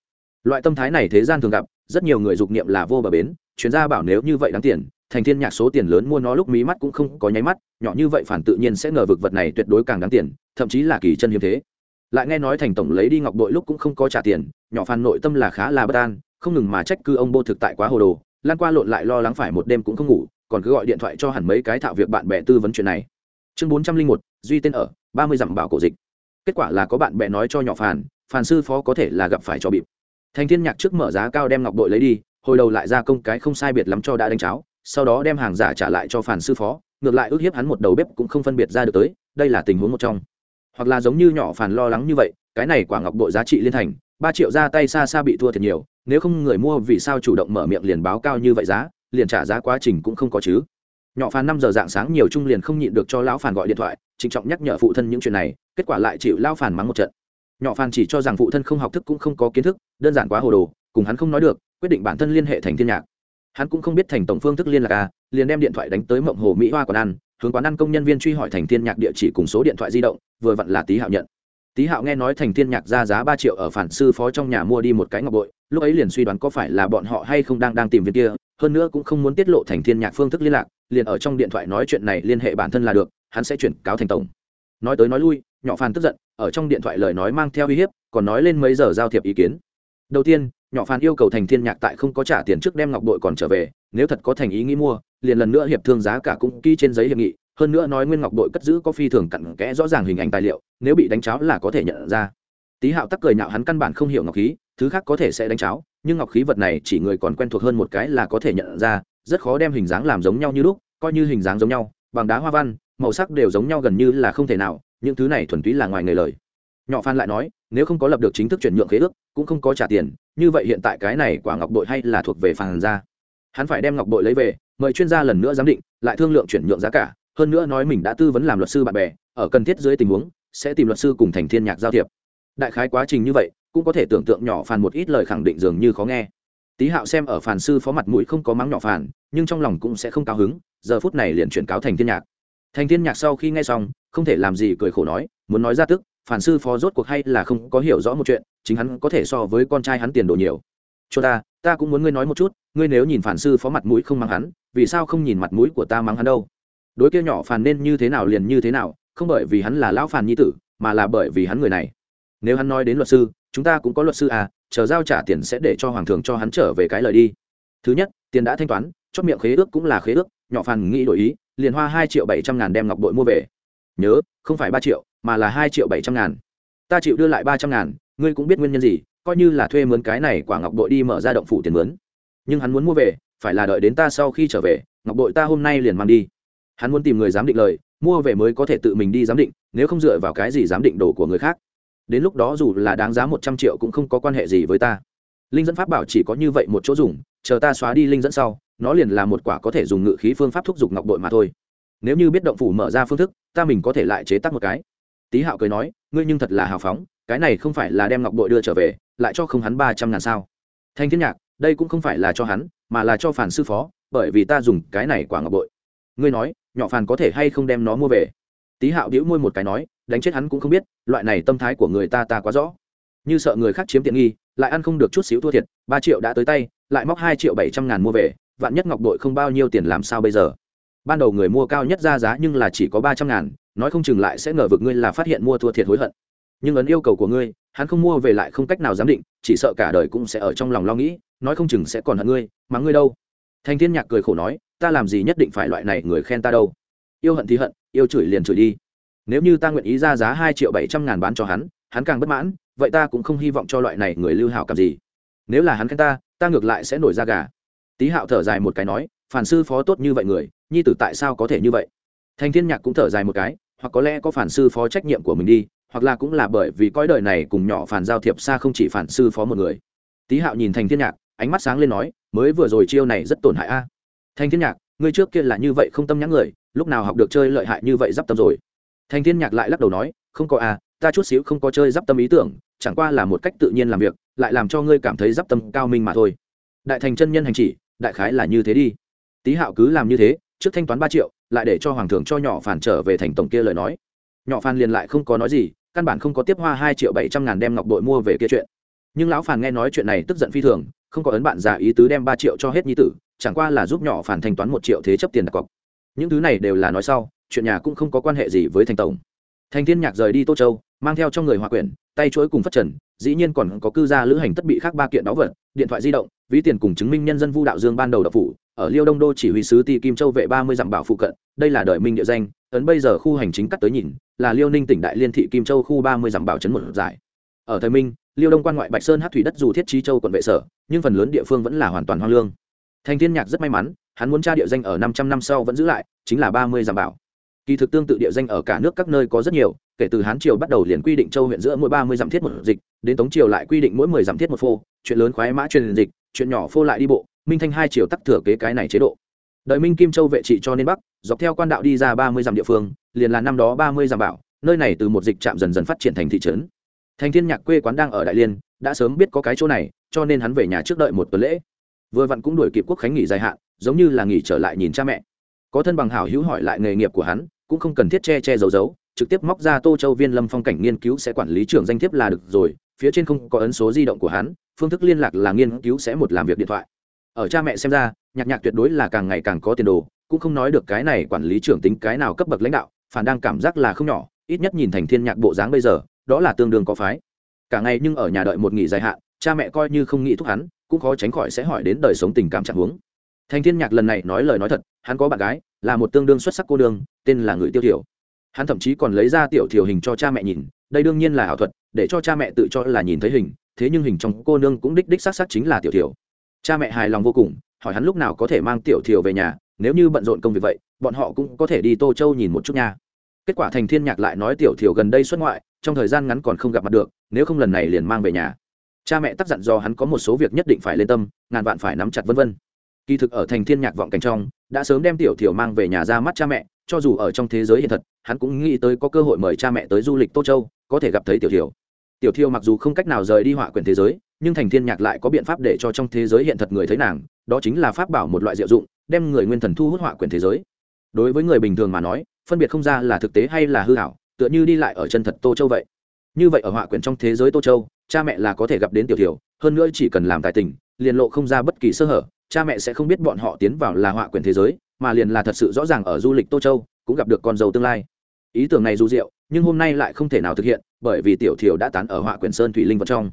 Loại tâm thái này thế gian thường gặp rất nhiều người dục niệm là vô bờ bến, chuyên gia bảo nếu như vậy đáng tiền, thành thiên nhạc số tiền lớn mua nó lúc mí mắt cũng không có nháy mắt, nhỏ như vậy phản tự nhiên sẽ ngờ vực vật này tuyệt đối càng đáng tiền, thậm chí là kỳ chân hiếm thế. Lại nghe nói thành tổng lấy đi ngọc bội lúc cũng không có trả tiền, nhỏ phản nội tâm là khá là bất an, không ngừng mà trách cư ông bô thực tại quá hồ đồ, lan qua lộn lại lo lắng phải một đêm cũng không ngủ, còn cứ gọi điện thoại cho hẳn mấy cái thạo việc bạn bè tư vấn chuyện này. Chương bốn trăm linh một, duy tên ở, ba mươi dặm bảo cổ dịch. Kết quả là có bạn bè nói cho nhỏ phản phản sư phó có thể là gặp phải cho bịp thành thiên nhạc trước mở giá cao đem ngọc bội lấy đi, hồi đầu lại ra công cái không sai biệt lắm cho đã đánh cháo, sau đó đem hàng giả trả lại cho phản sư phó, ngược lại ước hiếp hắn một đầu bếp cũng không phân biệt ra được tới, đây là tình huống một trong. Hoặc là giống như nhỏ phản lo lắng như vậy, cái này quả ngọc bội giá trị liên thành, ba triệu ra tay xa xa bị thua thiệt nhiều, nếu không người mua vì sao chủ động mở miệng liền báo cao như vậy giá, liền trả giá quá trình cũng không có chứ. Nhỏ phản năm giờ dạng sáng nhiều trung liền không nhịn được cho lão phản gọi điện thoại, trịnh trọng nhắc nhở phụ thân những chuyện này, kết quả lại chịu lão phản mắng một trận nhỏ phan chỉ cho rằng phụ thân không học thức cũng không có kiến thức, đơn giản quá hồ đồ, cùng hắn không nói được, quyết định bản thân liên hệ thành thiên nhạc. Hắn cũng không biết thành tổng phương thức liên lạc à liền đem điện thoại đánh tới mộng hồ mỹ hoa quán ăn, hướng quán ăn công nhân viên truy hỏi thành thiên nhạc địa chỉ cùng số điện thoại di động, vừa vặn là tý hạo nhận. Tý hạo nghe nói thành thiên nhạc ra giá ba triệu ở phản sư phó trong nhà mua đi một cái ngọc bội, lúc ấy liền suy đoán có phải là bọn họ hay không đang đang tìm viên kia, hơn nữa cũng không muốn tiết lộ thành thiên nhạc phương thức liên lạc, liền ở trong điện thoại nói chuyện này liên hệ bản thân là được, hắn sẽ chuyển cáo thành tổng. Nói tới nói lui nhỏ phàn tức giận, ở trong điện thoại lời nói mang theo uy hiếp, còn nói lên mấy giờ giao thiệp ý kiến. Đầu tiên, nhỏ phàn yêu cầu thành thiên nhạc tại không có trả tiền trước đem ngọc bội còn trở về, nếu thật có thành ý nghĩ mua, liền lần nữa hiệp thương giá cả cũng ký trên giấy hiệp nghị, hơn nữa nói nguyên ngọc bội cất giữ có phi thường cặn kẽ rõ ràng hình ảnh tài liệu, nếu bị đánh cháo là có thể nhận ra. Tý hạo tắc cười nhạo hắn căn bản không hiểu ngọc khí, thứ khác có thể sẽ đánh cháo, nhưng ngọc khí vật này chỉ người còn quen thuộc hơn một cái là có thể nhận ra, rất khó đem hình dáng làm giống nhau như lúc, coi như hình dáng giống nhau, bằng đá hoa văn, màu sắc đều giống nhau gần như là không thể nào những thứ này thuần túy là ngoài người lời. Nhỏ phan lại nói, nếu không có lập được chính thức chuyển nhượng khế ước, cũng không có trả tiền, như vậy hiện tại cái này quả ngọc bội hay là thuộc về phàn ra hắn phải đem ngọc bội lấy về, mời chuyên gia lần nữa giám định, lại thương lượng chuyển nhượng giá cả, hơn nữa nói mình đã tư vấn làm luật sư bạn bè, ở cần thiết dưới tình huống, sẽ tìm luật sư cùng thành thiên nhạc giao thiệp. Đại khái quá trình như vậy, cũng có thể tưởng tượng nhỏ phàn một ít lời khẳng định dường như khó nghe. Tý hạo xem ở phàn sư phó mặt mũi không có mắng nhỏ phàn nhưng trong lòng cũng sẽ không cao hứng, giờ phút này liền chuyển cáo thành thiên nhạc thành thiên nhạc sau khi nghe xong, không thể làm gì cười khổ nói, muốn nói ra tức, phản sư phó rốt cuộc hay là không có hiểu rõ một chuyện, chính hắn có thể so với con trai hắn tiền đồ nhiều. Cho ta ta cũng muốn ngươi nói một chút, ngươi nếu nhìn phản sư phó mặt mũi không mắng hắn, vì sao không nhìn mặt mũi của ta mắng hắn đâu? Đối kia nhỏ phản nên như thế nào liền như thế nào, không bởi vì hắn là lão phản nhi tử, mà là bởi vì hắn người này. Nếu hắn nói đến luật sư, chúng ta cũng có luật sư à chờ giao trả tiền sẽ để cho hoàng thượng cho hắn trở về cái lời đi. Thứ nhất, tiền đã thanh toán, chót miệng khế ước cũng là khế ước, nhỏ phản nghĩ đổi ý liền hoa hai triệu bảy trăm ngàn đem ngọc bội mua về. Nhớ, không phải ba triệu, mà là hai triệu bảy trăm ngàn. Ta chịu đưa lại ba trăm ngàn, ngươi cũng biết nguyên nhân gì, coi như là thuê mướn cái này quả ngọc bội đi mở ra động phủ tiền mướn. Nhưng hắn muốn mua về, phải là đợi đến ta sau khi trở về, ngọc bội ta hôm nay liền mang đi. Hắn muốn tìm người giám định lời, mua về mới có thể tự mình đi giám định, nếu không dựa vào cái gì giám định đồ của người khác. Đến lúc đó dù là đáng giá một trăm triệu cũng không có quan hệ gì với ta. Linh dẫn pháp bảo chỉ có như vậy một chỗ dùng, chờ ta xóa đi linh dẫn sau nó liền là một quả có thể dùng ngự khí phương pháp thúc giục ngọc bội mà thôi. Nếu như biết động phủ mở ra phương thức, ta mình có thể lại chế tác một cái. Tý hạo cười nói, ngươi nhưng thật là hào phóng, cái này không phải là đem ngọc bội đưa trở về, lại cho không hắn ba trăm ngàn sao? Thanh thiên nhạc, đây cũng không phải là cho hắn, mà là cho phản sư phó, bởi vì ta dùng cái này quả ngọc bội. Ngươi nói, nhỏ phàn có thể hay không đem nó mua về? Tý hạo đĩu môi một cái nói, đánh chết hắn cũng không biết, loại này tâm thái của người ta ta quá rõ. Như sợ người khác chiếm tiện nghi, lại ăn không được chút xíu thua thiệt, ba triệu đã tới tay, lại móc hai triệu bảy trăm ngàn mua về vạn nhất ngọc đội không bao nhiêu tiền làm sao bây giờ? Ban đầu người mua cao nhất ra giá nhưng là chỉ có ba trăm ngàn, nói không chừng lại sẽ ngờ vực ngươi là phát hiện mua thua thiệt hối hận. Nhưng ấn yêu cầu của ngươi, hắn không mua về lại không cách nào giám định, chỉ sợ cả đời cũng sẽ ở trong lòng lo nghĩ, nói không chừng sẽ còn hận ngươi mà ngươi đâu. Thanh thiên nhạc cười khổ nói, ta làm gì nhất định phải loại này người khen ta đâu. Yêu hận thì hận, yêu chửi liền chửi đi. Nếu như ta nguyện ý ra giá hai triệu bảy trăm ngàn bán cho hắn hắn càng bất mãn, vậy ta cũng không hy vọng cho loại này người lưu hảo cảm gì. Nếu là hắn khen ta ta ngược lại sẽ nổi ra gà tý hạo thở dài một cái nói, phản sư phó tốt như vậy người, nhi tử tại sao có thể như vậy? Thành thiên nhạc cũng thở dài một cái, hoặc có lẽ có phản sư phó trách nhiệm của mình đi, hoặc là cũng là bởi vì coi đời này cùng nhỏ phản giao thiệp xa không chỉ phản sư phó một người. Tý hạo nhìn thành thiên nhạc, ánh mắt sáng lên nói, mới vừa rồi chiêu này rất tổn hại a. Thành thiên nhạc, ngươi trước kia là như vậy không tâm nhãn người, lúc nào học được chơi lợi hại như vậy d tâm rồi? Thành thiên nhạc lại lắc đầu nói, không có a, ta chút xíu không có chơi d tâm ý tưởng, chẳng qua là một cách tự nhiên làm việc, lại làm cho ngươi cảm thấy d tâm cao minh mà thôi. Đại thành chân nhân hành chỉ đại khái là như thế đi. Tý hạo cứ làm như thế, trước thanh toán ba triệu, lại để cho hoàng thượng cho nhỏ phản trở về thành tổng kia lời nói. Nhỏ phản liền lại không có nói gì, căn bản không có tiếp hoa hai triệu bảy trăm ngàn đem ngọc Đội mua về kia chuyện. Nhưng lão phản nghe nói chuyện này tức giận phi thường, không có ấn bạn già ý tứ đem ba triệu cho hết nhi tử, chẳng qua là giúp nhỏ phản thanh toán một triệu thế chấp tiền đặt cọc. Những thứ này đều là nói sau, chuyện nhà cũng không có quan hệ gì với thành tổng. Thành thiên nhạc rời đi tô châu, mang theo trong người hòa quyển tay chuỗi cùng phát trần, dĩ nhiên còn có cư gia lữ hành tất bị khác ba kiện đó vật, điện thoại di động, ví tiền cùng chứng minh nhân dân vu đạo dương ban đầu đập phủ, ở liêu đông đô chỉ huy sứ ti kim châu vệ ba mươi dặm bảo phụ cận, đây là đời minh địa danh, ấn bây giờ khu hành chính cắt tới nhìn, là liêu ninh tỉnh đại liên thị kim châu khu ba mươi dặm bảo trấn một giải. Ở thời minh, liêu đông quan ngoại bạch sơn hát thủy đất dù thiết trí châu quận vệ sở, nhưng phần lớn địa phương vẫn là hoàn toàn hoang lương. Thành thiên nhạc rất may mắn, hắn muốn tra địa danh ở năm trăm năm sau vẫn giữ lại, chính là ba mươi dặm bảo kỳ thực tương tự địa danh ở cả nước các nơi có rất nhiều, kể từ hán triều bắt đầu liền quy định châu huyện giữa mỗi ba mươi dặm thiết một dịch, đến tống triều lại quy định mỗi mười dặm thiết một phô, chuyện lớn khoái mã truyền dịch, chuyện nhỏ phô lại đi bộ, minh thanh hai triều tắc thừa kế cái này chế độ. Đợi minh kim châu vệ trị cho nên bắc, dọc theo quan đạo đi ra ba mươi dặm địa phương, liền là năm đó ba mươi dặm bảo, nơi này từ một dịch trạm dần dần phát triển thành thị trấn. Thành thiên nhạc quê quán đang ở đại liên, đã sớm biết có cái chỗ này, cho nên hắn về nhà trước đợi một tuần lễ. Vừa vặn cũng đuổi kịp quốc khánh nghỉ dài hạn, giống như là nghỉ trở lại nhìn cha mẹ. Có thân bằng hảo hữu hỏi lại nghề nghiệp của hắn cũng không cần thiết che che giấu giấu, trực tiếp móc ra tô châu viên lâm phong cảnh nghiên cứu sẽ quản lý trưởng danh thiếp là được rồi, phía trên không có ấn số di động của hắn, phương thức liên lạc là nghiên cứu sẽ một làm việc điện thoại. Ở cha mẹ xem ra, nhạc nhạc tuyệt đối là càng ngày càng có tiền đồ, cũng không nói được cái này quản lý trưởng tính cái nào cấp bậc lãnh đạo, phản đang cảm giác là không nhỏ, ít nhất nhìn thành thiên nhạc bộ dáng bây giờ, đó là tương đương có phái. Cả ngày nhưng ở nhà đợi một nghỉ dài hạn, cha mẹ coi như không nghĩ thúc hắn, cũng khó tránh khỏi sẽ hỏi đến đời sống tình cảm trạng huống thành thiên nhạc lần này nói lời nói thật, hắn có bạn gái, là một tương đương xuất sắc cô đương tên là người tiêu thiểu. Hắn thậm chí còn lấy ra tiểu thiểu hình cho cha mẹ nhìn, đây đương nhiên là ảo thuật, để cho cha mẹ tự cho là nhìn thấy hình, thế nhưng hình trong cô nương cũng đích đích xác xác chính là tiểu thiểu. Cha mẹ hài lòng vô cùng, hỏi hắn lúc nào có thể mang tiểu thiểu về nhà, nếu như bận rộn công việc vậy, bọn họ cũng có thể đi tô châu nhìn một chút nha. Kết quả thành thiên nhạc lại nói tiểu thiểu gần đây xuất ngoại, trong thời gian ngắn còn không gặp mặt được, nếu không lần này liền mang về nhà. Cha mẹ tắc dặn do hắn có một số việc nhất định phải lên tâm, ngàn vạn phải nắm chặt vân vân kỳ thực ở thành thiên nhạc vọng cảnh trong, đã sớm đem tiểu thiểu mang về nhà ra mắt cha mẹ, cho dù ở trong thế giới hiện thật, hắn cũng nghĩ tới có cơ hội mời cha mẹ tới du lịch tô châu, có thể gặp thấy tiểu thiểu. Tiểu thiêu mặc dù không cách nào rời đi họa quyền thế giới, nhưng thành thiên nhạc lại có biện pháp để cho trong thế giới hiện thật người thấy nàng, đó chính là pháp bảo một loại diệu dụng, đem người nguyên thần thu hút họa quyền thế giới. Đối với người bình thường mà nói, phân biệt không ra là thực tế hay là hư hảo tựa như đi lại ở chân thật tô châu vậy. Như vậy ở họa quyền trong thế giới tô châu, cha mẹ là có thể gặp đến tiểu thiểu, hơn nữa chỉ cần làm tài tình, liền lộ không ra bất kỳ sơ hở cha mẹ sẽ không biết bọn họ tiến vào là họa quyền thế giới, mà liền là thật sự rõ ràng ở du lịch tô châu, cũng gặp được con dâu tương lai. Ý tưởng này dù diệu, nhưng hôm nay lại không thể nào thực hiện, bởi vì tiểu thiều đã tán ở họa quyền sơn thủy linh vật trong.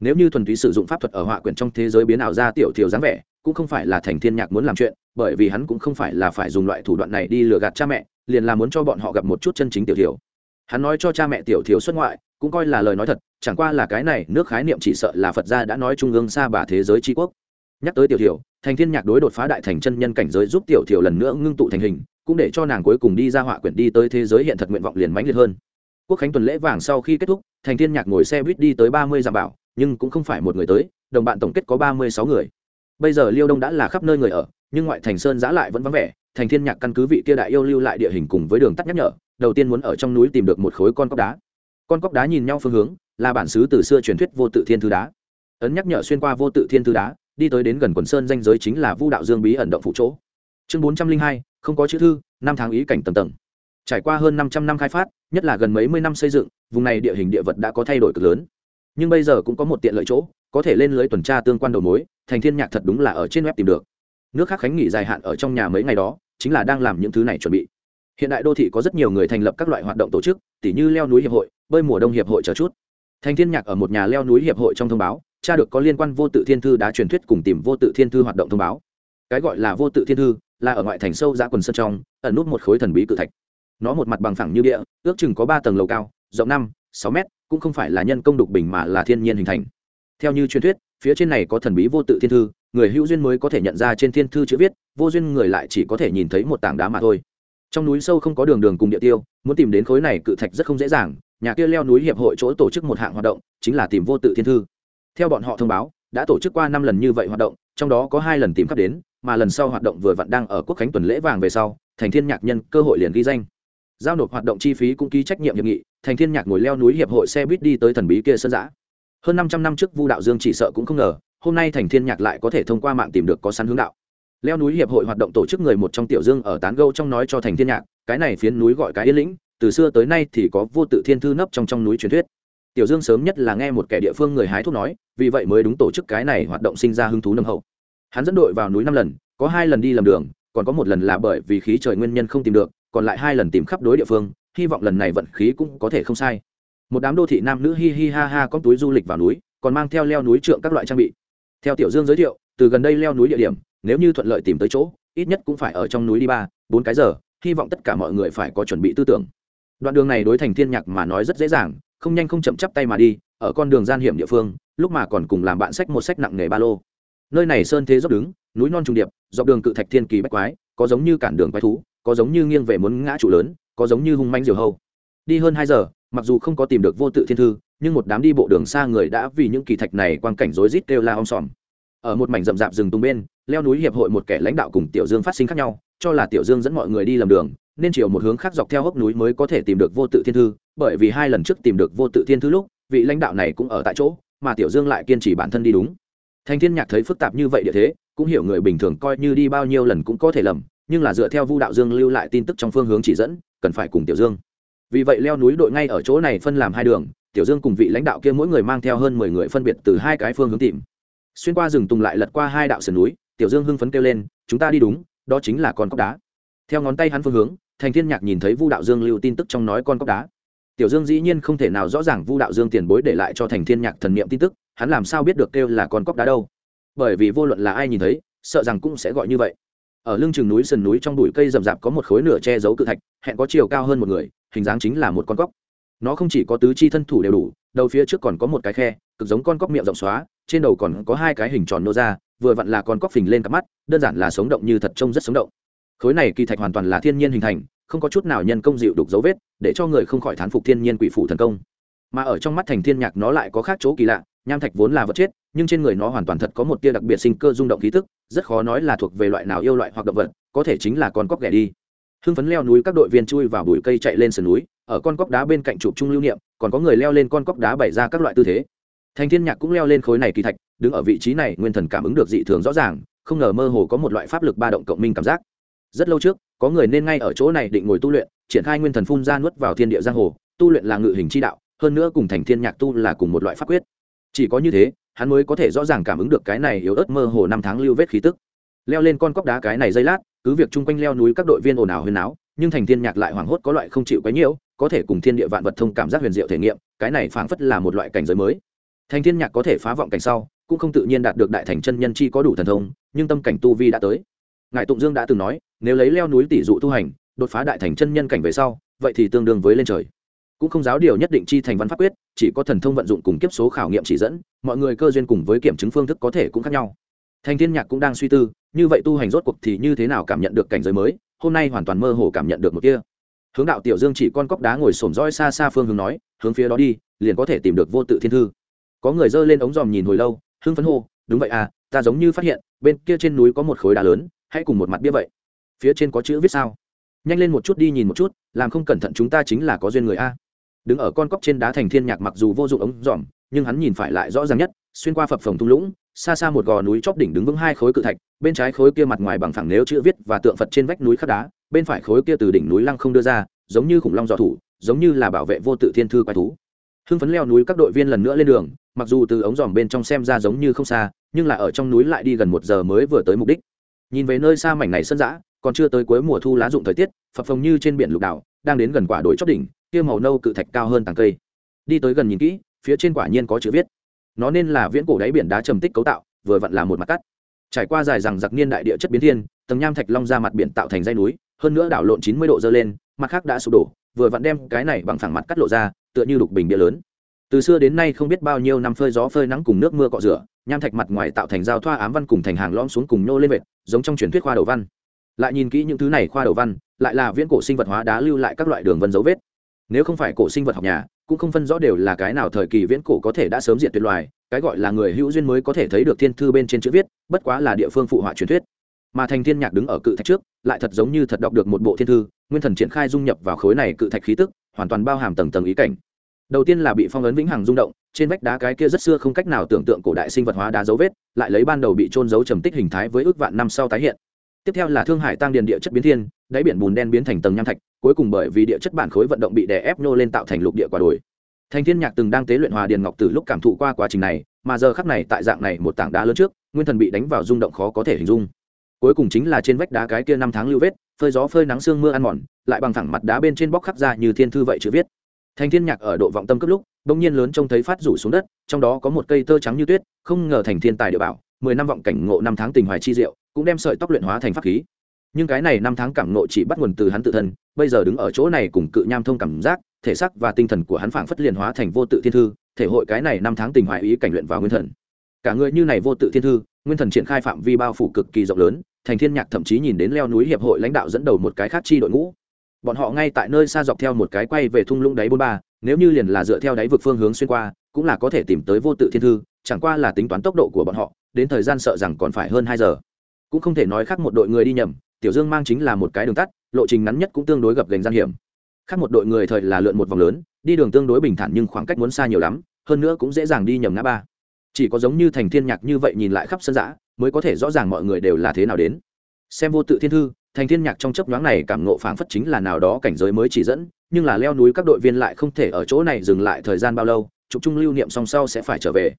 Nếu như thuần túy sử dụng pháp thuật ở họa quyền trong thế giới biến ảo ra tiểu thiều dáng vẻ, cũng không phải là thành thiên nhạc muốn làm chuyện, bởi vì hắn cũng không phải là phải dùng loại thủ đoạn này đi lừa gạt cha mẹ, liền là muốn cho bọn họ gặp một chút chân chính tiểu thiều hắn nói cho cha mẹ tiểu thiều xuất ngoại, cũng coi là lời nói thật, chẳng qua là cái này, nước khái niệm chỉ sợ là phật gia đã nói trung ương xa bà thế giới tri quốc nhắc tới tiểu thiểu, thành thiên nhạc đối đột phá đại thành chân nhân cảnh giới giúp tiểu thiểu lần nữa ngưng tụ thành hình, cũng để cho nàng cuối cùng đi ra họa quyển đi tới thế giới hiện thật nguyện vọng liền mãnh liệt hơn. Quốc khánh tuần lễ vàng sau khi kết thúc, thành thiên nhạc ngồi xe buýt đi tới ba mươi dặm bảo, nhưng cũng không phải một người tới, đồng bạn tổng kết có ba mươi sáu người. Bây giờ liêu đông đã là khắp nơi người ở, nhưng ngoại thành sơn giã lại vẫn vắng vẻ, thành thiên nhạc căn cứ vị kia đại yêu lưu lại địa hình cùng với đường tắt nhắc nhở, đầu tiên muốn ở trong núi tìm được một khối con cóc đá. Con cóc đá nhìn nhau phương hướng, là bản xứ từ xưa truyền thuyết vô tự thiên thư đá. Ấn nhắc nhở xuyên qua vô tự thiên thư đá đi tới đến gần quần sơn danh giới chính là vu đạo dương bí ẩn động phụ chỗ. Chương bốn trăm linh hai, không có chữ thư, năm tháng ý cảnh tầng tầng. Trải qua hơn năm trăm năm khai phát, nhất là gần mấy mươi năm xây dựng, vùng này địa hình địa vật đã có thay đổi cực lớn. Nhưng bây giờ cũng có một tiện lợi chỗ, có thể lên lưới tuần tra tương quan đầu mối, thành thiên nhạc thật đúng là ở trên web tìm được. Nước khác khánh nghỉ dài hạn ở trong nhà mấy ngày đó, chính là đang làm những thứ này chuẩn bị. Hiện đại đô thị có rất nhiều người thành lập các loại hoạt động tổ chức, tỉ như leo núi hiệp hội, bơi mùa đông hiệp hội chờ chút. Thành thiên nhạc ở một nhà leo núi hiệp hội trong thông báo cha được có liên quan vô tự thiên thư đã truyền thuyết cùng tìm vô tự thiên thư hoạt động thông báo. Cái gọi là vô tự thiên thư là ở ngoại thành sâu giã quần sân trong, ẩn nút một khối thần bí cự thạch. Nó một mặt bằng phẳng như địa, ước chừng có ba tầng lầu cao, rộng năm, sáu mét, cũng không phải là nhân công đục bình mà là thiên nhiên hình thành. Theo như truyền thuyết, phía trên này có thần bí vô tự thiên thư, người hữu duyên mới có thể nhận ra trên thiên thư chữ viết, vô duyên người lại chỉ có thể nhìn thấy một tảng đá mà thôi. Trong núi sâu không có đường đường cùng địa tiêu, muốn tìm đến khối này cự thạch rất không dễ dàng, nhà kia leo núi hiệp hội chỗ tổ chức một hạng hoạt động, chính là tìm vô tự thiên thư theo bọn họ thông báo, đã tổ chức qua năm lần như vậy hoạt động, trong đó có hai lần tìm khắp đến, mà lần sau hoạt động vừa vặn đang ở quốc khánh tuần lễ vàng về sau, thành thiên nhạc nhân cơ hội liền ghi danh. Giao nộp hoạt động chi phí cũng ký trách nhiệm hiệp nghị, thành thiên nhạc ngồi leo núi hiệp hội xe buýt đi tới thần bí kia sơn giã. Hơn năm trăm năm trước vu đạo dương chỉ sợ cũng không ngờ, hôm nay thành thiên nhạc lại có thể thông qua mạng tìm được có sẵn hướng đạo. Leo núi hiệp hội hoạt động tổ chức người một trong tiểu dương ở tán gâu trong nói cho thành thiên nhạc, cái này phiến núi gọi cái yên lĩnh, từ xưa tới nay thì có vô tự thiên thư nấp trong trong núi truyền thuyết tiểu dương sớm nhất là nghe một kẻ địa phương người hái thuốc nói, vì vậy mới đúng tổ chức cái này hoạt động sinh ra hứng thú nâng hậu. Hắn dẫn đội vào núi năm lần, có hai lần đi lầm đường, còn có một lần là bởi vì khí trời nguyên nhân không tìm được, còn lại hai lần tìm khắp đối địa phương, hy vọng lần này vận khí cũng có thể không sai. Một đám đô thị nam nữ hi hi ha ha có túi du lịch vào núi, còn mang theo leo núi trượng các loại trang bị. Theo tiểu dương giới thiệu, từ gần đây leo núi địa điểm, nếu như thuận lợi tìm tới chỗ, ít nhất cũng phải ở trong núi đi ba, bốn cái giờ, hy vọng tất cả mọi người phải có chuẩn bị tư tưởng. Đoạn đường này đối thành thiên nhạc mà nói rất dễ dàng không nhanh không chậm chắp tay mà đi, ở con đường gian hiểm địa phương, lúc mà còn cùng làm bạn sách một sách nặng nghề ba lô. Nơi này sơn thế dốc đứng, núi non trùng điệp, dọc đường cự thạch thiên kỳ bách quái, có giống như cản đường quái thú, có giống như nghiêng về muốn ngã trụ lớn, có giống như hung manh diều hâu. Đi hơn hai giờ, mặc dù không có tìm được vô tự thiên thư, nhưng một đám đi bộ đường xa người đã vì những kỳ thạch này quang cảnh rối rít kêu la om sòm. Ở một mảnh rậm rạp rừng tung bên, leo núi hiệp hội một kẻ lãnh đạo cùng tiểu dương phát sinh khác nhau, cho là tiểu dương dẫn mọi người đi lầm đường nên chiều một hướng khác dọc theo hốc núi mới có thể tìm được vô tự thiên thư, bởi vì hai lần trước tìm được vô tự thiên thư lúc, vị lãnh đạo này cũng ở tại chỗ, mà tiểu dương lại kiên trì bản thân đi đúng. Thanh thiên nhạc thấy phức tạp như vậy địa thế, cũng hiểu người bình thường coi như đi bao nhiêu lần cũng có thể lầm, nhưng là dựa theo vu đạo dương lưu lại tin tức trong phương hướng chỉ dẫn, cần phải cùng tiểu dương. Vì vậy leo núi đội ngay ở chỗ này phân làm hai đường, tiểu dương cùng vị lãnh đạo kia mỗi người mang theo hơn mười người phân biệt từ hai cái phương hướng tìm. Xuyên qua rừng tùng lại lật qua hai đạo sườn núi, tiểu dương hưng phấn kêu lên, chúng ta đi đúng, đó chính là con cóc đá. Theo ngón tay hắn phương hướng thành thiên nhạc nhìn thấy vu đạo dương lưu tin tức trong nói con cóc đá. Tiểu dương dĩ nhiên không thể nào rõ ràng vu đạo dương tiền bối để lại cho thành thiên nhạc thần niệm tin tức, hắn làm sao biết được kêu là con cóc đá đâu? Bởi vì vô luận là ai nhìn thấy, sợ rằng cũng sẽ gọi như vậy. Ở lưng chừng núi sườn núi trong bụi cây rậm rạp có một khối nửa che giấu cự thạch, hẹn có chiều cao hơn một người, hình dáng chính là một con cóc. Nó không chỉ có tứ chi thân thủ đều đủ, đầu phía trước còn có một cái khe, cực giống con cóc miệng rộng xóa, trên đầu còn có hai cái hình tròn nô ra, vừa vặn là con cóc phình lên cặp mắt, đơn giản là sống động như thật trông rất sống động khối này kỳ thạch hoàn toàn là thiên nhiên hình thành, không có chút nào nhân công dịu đục dấu vết, để cho người không khỏi thán phục thiên nhiên quỷ phủ thần công. Mà ở trong mắt thành thiên nhạc nó lại có khác chỗ kỳ lạ, nham thạch vốn là vật chết, nhưng trên người nó hoàn toàn thật có một tia đặc biệt sinh cơ rung động khí tức, rất khó nói là thuộc về loại nào yêu loại hoặc động vật, có thể chính là con cóc ghẻ đi. Hưng phấn leo núi các đội viên chui vào bụi cây chạy lên sườn núi, ở con cóc đá bên cạnh chụp trung lưu niệm, còn có người leo lên con cóc đá bày ra các loại tư thế. Thành thiên nhạc cũng leo lên khối này kỳ thạch, đứng ở vị trí này nguyên thần cảm ứng được dị thường rõ ràng, không ngờ mơ hồ có một loại pháp lực ba động cộng minh cảm giác rất lâu trước, có người nên ngay ở chỗ này định ngồi tu luyện, triển khai nguyên thần phun ra nuốt vào thiên địa giang hồ, tu luyện là ngự hình chi đạo, hơn nữa cùng thành thiên nhạc tu là cùng một loại pháp quyết. Chỉ có như thế, hắn mới có thể rõ ràng cảm ứng được cái này yếu ớt mơ hồ năm tháng lưu vết khí tức. Leo lên con cóc đá cái này dây lát, cứ việc chung quanh leo núi các đội viên ồn ào huyền áo nhưng thành thiên nhạc lại hoảng hốt có loại không chịu quấy nhiễu có thể cùng thiên địa vạn vật thông cảm giác huyền diệu thể nghiệm, cái này phảng phất là một loại cảnh giới mới. Thành thiên nhạc có thể phá vọng cảnh sau, cũng không tự nhiên đạt được đại thành chân nhân chi có đủ thần thông, nhưng tâm cảnh tu vi đã tới ngài tụng dương đã từng nói, nếu lấy leo núi tỷ dụ tu hành, đột phá đại thành chân nhân cảnh về sau, vậy thì tương đương với lên trời. Cũng không giáo điều nhất định chi thành văn pháp quyết, chỉ có thần thông vận dụng cùng kiếp số khảo nghiệm chỉ dẫn, mọi người cơ duyên cùng với kiểm chứng phương thức có thể cũng khác nhau. Thành thiên nhạc cũng đang suy tư, như vậy tu hành rốt cuộc thì như thế nào cảm nhận được cảnh giới mới, hôm nay hoàn toàn mơ hồ cảm nhận được một kia. Hướng đạo tiểu dương chỉ con cóc đá ngồi sổm roi xa xa phương hướng nói, hướng phía đó đi, liền có thể tìm được vô tự thiên thư. Có người giơ lên ống dòm nhìn hồi lâu, hưng phấn hô, đúng vậy à ta giống như phát hiện, bên kia trên núi có một khối đá lớn hãy cùng một mặt bia vậy. Phía trên có chữ viết sao? Nhanh lên một chút đi nhìn một chút, làm không cẩn thận chúng ta chính là có duyên người a. Đứng ở con cóc trên đá thành thiên nhạc mặc dù vô dụng ống dòm nhưng hắn nhìn phải lại rõ ràng nhất, xuyên qua phập phồng thung lũng, xa xa một gò núi chóp đỉnh đứng vững hai khối cự thạch, bên trái khối kia mặt ngoài bằng phẳng nếu chữ viết và tượng phật trên vách núi khắc đá, bên phải khối kia từ đỉnh núi lăng không đưa ra, giống như khủng long dò thủ, giống như là bảo vệ vô tự thiên thư quái thú. Hưng phấn leo núi các đội viên lần nữa lên đường, mặc dù từ ống dòm bên trong xem ra giống như không xa, nhưng là ở trong núi lại đi gần một giờ mới vừa tới mục đích nhìn về nơi xa mảnh này sân giã còn chưa tới cuối mùa thu lá dụng thời tiết, phập phồng như trên biển lục đảo, đang đến gần quả đồi chót đỉnh, kia màu nâu cự thạch cao hơn tàng cây. Đi tới gần nhìn kỹ, phía trên quả nhiên có chữ viết. Nó nên là viễn cổ đáy biển đá trầm tích cấu tạo, vừa vặn là một mặt cắt. Trải qua dài rằng giặc niên đại địa chất biến thiên, tầng nham thạch long ra mặt biển tạo thành dây núi, hơn nữa đảo lộn chín mươi độ dơ lên, mặt khác đã sụp đổ, vừa vặn đem cái này bằng phẳng mặt cắt lộ ra, tựa như đục bình bia lớn từ xưa đến nay không biết bao nhiêu năm phơi gió phơi nắng cùng nước mưa cọ rửa, nham thạch mặt ngoài tạo thành giao thoa ám văn cùng thành hàng lom xuống cùng nhô lên vệt, giống trong truyền thuyết khoa đầu văn. Lại nhìn kỹ những thứ này khoa đầu văn, lại là viễn cổ sinh vật hóa đá lưu lại các loại đường vân dấu vết. Nếu không phải cổ sinh vật học nhà, cũng không phân rõ đều là cái nào thời kỳ viễn cổ có thể đã sớm diệt tuyệt loài, cái gọi là người hữu duyên mới có thể thấy được thiên thư bên trên chữ viết, bất quá là địa phương phụ họa truyền thuyết. Mà thành thiên nhạc đứng ở cự thạch trước, lại thật giống như thật đọc được một bộ thiên thư, nguyên thần triển khai dung nhập vào khối này cự thạch khí tức, hoàn toàn bao hàm tầng tầng ý cảnh đầu tiên là bị phong ấn vĩnh hằng rung động, trên vách đá cái kia rất xưa không cách nào tưởng tượng cổ đại sinh vật hóa đá dấu vết, lại lấy ban đầu bị trôn giấu trầm tích hình thái với ước vạn năm sau tái hiện. Tiếp theo là thương hải tăng điền địa chất biến thiên, đáy biển bùn đen biến thành tầng nham thạch, cuối cùng bởi vì địa chất bản khối vận động bị đè ép nô lên tạo thành lục địa quả đồi. Thành thiên nhạc từng đang tế luyện hòa điền ngọc từ lúc cảm thụ qua quá trình này, mà giờ khắc này tại dạng này một tảng đá lớn trước, nguyên thần bị đánh vào rung động khó có thể hình dung. Cuối cùng chính là trên vách đá cái kia năm tháng lưu vết, phơi gió phơi nắng sương mưa ăn mòn, lại bằng thẳng mặt đá bên trên bóc khắc ra như thiên thư vậy chữ viết thành thiên nhạc ở độ vọng tâm cấp lúc, bỗng nhiên lớn trông thấy phát rủ xuống đất, trong đó có một cây tơ trắng như tuyết, không ngờ thành thiên tài địa bảo, mười năm vọng cảnh ngộ năm tháng tình hoài chi diệu, cũng đem sợi tóc luyện hóa thành pháp khí. Nhưng cái này năm tháng cảm ngộ chỉ bắt nguồn từ hắn tự thân, bây giờ đứng ở chỗ này cùng cự nham thông cảm giác, thể xác và tinh thần của hắn phảng phất liền hóa thành vô tự thiên thư, thể hội cái này năm tháng tình hoài ý cảnh luyện vào nguyên thần. Cả người như này vô tự thiên thư, nguyên thần triển khai phạm vi bao phủ cực kỳ rộng lớn, thành thiên nhạc thậm chí nhìn đến leo núi hiệp hội lãnh đạo dẫn đầu một cái khác chi đội ngũ bọn họ ngay tại nơi xa dọc theo một cái quay về thung lũng đáy bốn ba, nếu như liền là dựa theo đáy vực phương hướng xuyên qua, cũng là có thể tìm tới vô tự thiên thư, chẳng qua là tính toán tốc độ của bọn họ, đến thời gian sợ rằng còn phải hơn hai giờ. Cũng không thể nói khác một đội người đi nhầm, tiểu dương mang chính là một cái đường tắt, lộ trình ngắn nhất cũng tương đối gập gành gian hiểm. Khác một đội người thời là lượn một vòng lớn, đi đường tương đối bình thản nhưng khoảng cách muốn xa nhiều lắm, hơn nữa cũng dễ dàng đi nhầm ngã ba. Chỉ có giống như thành thiên nhạc như vậy nhìn lại khắp sân giã mới có thể rõ ràng mọi người đều là thế nào đến. Xem vô tự thiên thư thành thiên nhạc trong chấp nhoáng này cảm ngộ phảng phất chính là nào đó cảnh giới mới chỉ dẫn, nhưng là leo núi các đội viên lại không thể ở chỗ này dừng lại thời gian bao lâu trục trung lưu niệm song sau sẽ phải trở về.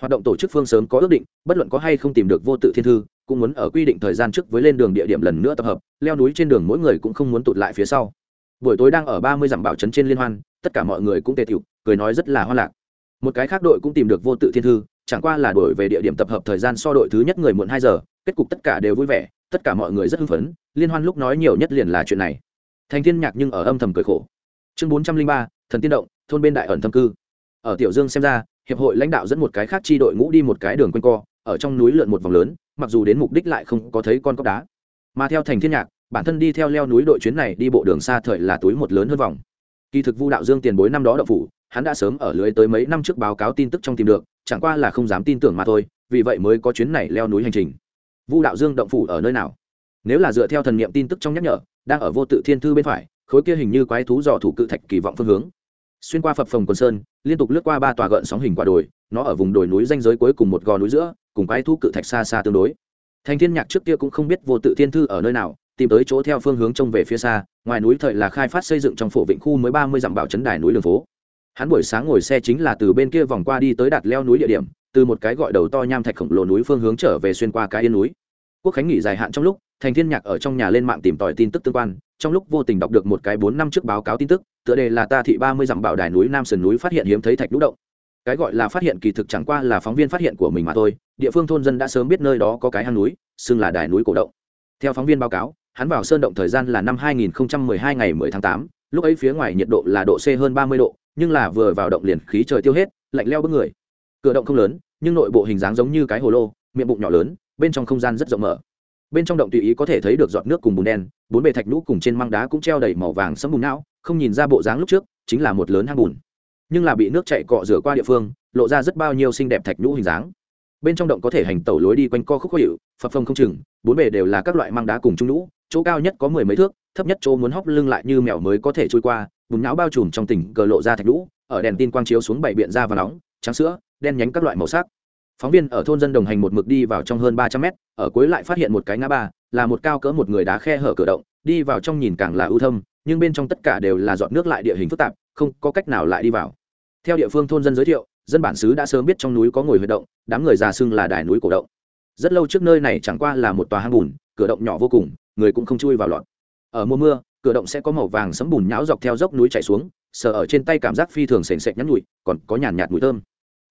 Hoạt động tổ chức phương sớm có ước định, bất luận có hay không tìm được vô tự thiên thư, cũng muốn ở quy định thời gian trước với lên đường địa điểm lần nữa tập hợp, leo núi trên đường mỗi người cũng không muốn tụt lại phía sau. Buổi tối đang ở ba mươi dặm bảo trấn trên liên hoan, tất cả mọi người cũng tề thiệu cười nói rất là hoa lạc. Một cái khác đội cũng tìm được vô tự thiên thư, chẳng qua là đổi về địa điểm tập hợp thời gian so đội thứ nhất người muộn hai giờ, kết cục tất cả đều vui vẻ tất cả mọi người rất hưng phấn, liên hoan lúc nói nhiều nhất liền là chuyện này. Thành thiên nhạc nhưng ở âm thầm cười khổ. Chương bốn trăm linh ba, thần tiên động, thôn bên đại ẩn thâm cư. Ở tiểu dương xem ra, hiệp hội lãnh đạo dẫn một cái khác chi đội ngũ đi một cái đường quanh co, ở trong núi lượn một vòng lớn, mặc dù đến mục đích lại không có thấy con cóc đá. Mà theo thành thiên nhạc, bản thân đi theo leo núi đội chuyến này đi bộ đường xa thời là túi một lớn hơn vòng. Kỳ thực vu đạo dương tiền bối năm đó đậu phủ, hắn đã sớm ở lưới tới mấy năm trước báo cáo tin tức trong tìm được, chẳng qua là không dám tin tưởng mà thôi, vì vậy mới có chuyến này leo núi hành trình vu đạo dương động phủ ở nơi nào? Nếu là dựa theo thần niệm tin tức trong nhắc nhở, đang ở vô tự thiên thư bên phải, khối kia hình như quái thú dò thủ cự thạch kỳ vọng phương hướng. Xuyên qua phập phồng quần sơn, liên tục lướt qua ba tòa gợn sóng hình quả đồi, nó ở vùng đồi núi danh giới cuối cùng một gò núi giữa, cùng quái thú cự thạch xa xa tương đối. Thành thiên nhạc trước kia cũng không biết vô tự thiên thư ở nơi nào, tìm tới chỗ theo phương hướng trông về phía xa, ngoài núi thời là khai phát xây dựng trong phổ vịnh khu mới ba mươi dặm bảo trấn đài núi đường phố. Hắn buổi sáng ngồi xe chính là từ bên kia vòng qua đi tới đạt leo núi địa điểm từ một cái gọi đầu to nham thạch khổng lồ núi phương hướng trở về xuyên qua cái yên núi. Quốc khánh nghỉ dài hạn trong lúc thành thiên nhạc ở trong nhà lên mạng tìm tòi tin tức tương quan trong lúc vô tình đọc được một cái bốn năm trước báo cáo tin tức tựa đề là ta thị ba mươi dặm bảo đài núi nam sườn núi phát hiện hiếm thấy thạch lũ động. Cái gọi là phát hiện kỳ thực chẳng qua là phóng viên phát hiện của mình mà thôi địa phương thôn dân đã sớm biết nơi đó có cái hang núi xưng là đài núi cổ động. Theo phóng viên báo cáo hắn vào sơn động thời gian là năm 2012 ngày 10 tháng 8, lúc ấy phía ngoài nhiệt độ là độ C hơn 30 độ, nhưng là vừa vào động liền khí trời tiêu hết, lạnh leo bức người. Cửa động không lớn, nhưng nội bộ hình dáng giống như cái hồ lô, miệng bụng nhỏ lớn, bên trong không gian rất rộng mở. Bên trong động tùy ý có thể thấy được giọt nước cùng bùn đen, bốn bề thạch nhũ cùng trên măng đá cũng treo đầy màu vàng sẫm bùn não, không nhìn ra bộ dáng lúc trước, chính là một lớn hang bùn. Nhưng là bị nước chảy cọ rửa qua địa phương, lộ ra rất bao nhiêu xinh đẹp thạch nhũ hình dáng. Bên trong động có thể hành tẩu lối đi quanh co khúc khó hiệu, phập phồng không chừng, bốn bề đều là các loại măng đá cùng trung nhũ, chỗ cao nhất có mười mấy thước thấp nhất chỗ muốn hóc lưng lại như mèo mới có thể trôi qua bùn não bao trùm trong tỉnh cờ lộ ra thạch nhũ ở đèn tin quang chiếu xuống bảy biện ra và nóng trắng sữa đen nhánh các loại màu sắc. Phóng viên ở thôn dân đồng hành một mực đi vào trong hơn ba trăm mét, ở cuối lại phát hiện một cái ngã ba, là một cao cỡ một người đá khe hở cửa động, đi vào trong nhìn càng là ưu thâm, nhưng bên trong tất cả đều là dọn nước lại địa hình phức tạp, không có cách nào lại đi vào. Theo địa phương thôn dân giới thiệu, dân bản xứ đã sớm biết trong núi có ngồi huyệt động, đám người già xưng là đài núi cổ động. Rất lâu trước nơi này chẳng qua là một tòa hang bùn, cửa động nhỏ vô cùng, người cũng không chui vào lọt. Ở mùa mưa, cửa động sẽ có màu vàng sấm bùn nhão dọc theo dốc núi chảy xuống, sờ ở trên tay cảm giác phi thường sền sệt nhắn nhụi còn có nhàn nhạt mùi thơm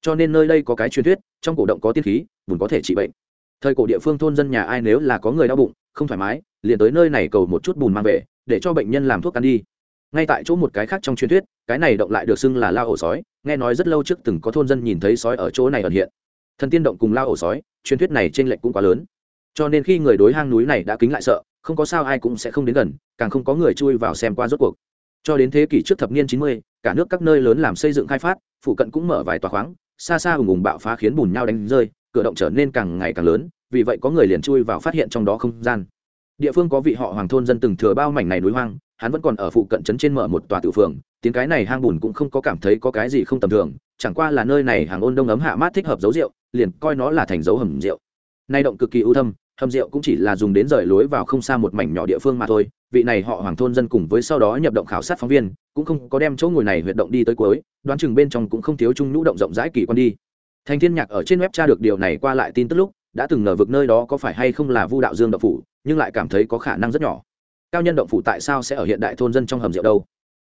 cho nên nơi đây có cái truyền thuyết, trong cổ động có tiên khí bùn có thể trị bệnh. Thời cổ địa phương thôn dân nhà ai nếu là có người đau bụng, không thoải mái, liền tới nơi này cầu một chút bùn mang về, để cho bệnh nhân làm thuốc ăn đi. Ngay tại chỗ một cái khác trong truyền thuyết, cái này động lại được xưng là lao ổ sói, nghe nói rất lâu trước từng có thôn dân nhìn thấy sói ở chỗ này ẩn hiện. Thần tiên động cùng lao ổ sói, truyền thuyết này trên lệch cũng quá lớn. Cho nên khi người đối hang núi này đã kính lại sợ, không có sao ai cũng sẽ không đến gần, càng không có người chui vào xem qua rốt cuộc. Cho đến thế kỷ trước thập niên chín mươi, cả nước các nơi lớn làm xây dựng khai phát, phụ cận cũng mở vài tòa khoáng xa xa ùng ùng bạo phá khiến bùn nhau đánh rơi, cửa động trở nên càng ngày càng lớn, vì vậy có người liền chui vào phát hiện trong đó không gian. Địa phương có vị họ hoàng thôn dân từng thừa bao mảnh này núi hoang, hắn vẫn còn ở phụ cận trấn trên mở một tòa tự phường, tiếng cái này hang bùn cũng không có cảm thấy có cái gì không tầm thường, chẳng qua là nơi này hàng ôn đông ấm hạ mát thích hợp dấu rượu, liền coi nó là thành dấu hầm rượu. Nay động cực kỳ ưu thâm hầm rượu cũng chỉ là dùng đến rời lối vào không xa một mảnh nhỏ địa phương mà thôi. Vị này họ hoàng thôn dân cùng với sau đó nhập động khảo sát phóng viên, cũng không có đem chỗ ngồi này huyệt động đi tới cuối, đoán chừng bên trong cũng không thiếu chung nhũ động rộng rãi kỳ quan đi. Thành thiên nhạc ở trên web tra được điều này qua lại tin tức lúc, đã từng ngờ vực nơi đó có phải hay không là vu đạo dương động phủ, nhưng lại cảm thấy có khả năng rất nhỏ. Cao nhân động phủ tại sao sẽ ở hiện đại thôn dân trong hầm rượu đâu?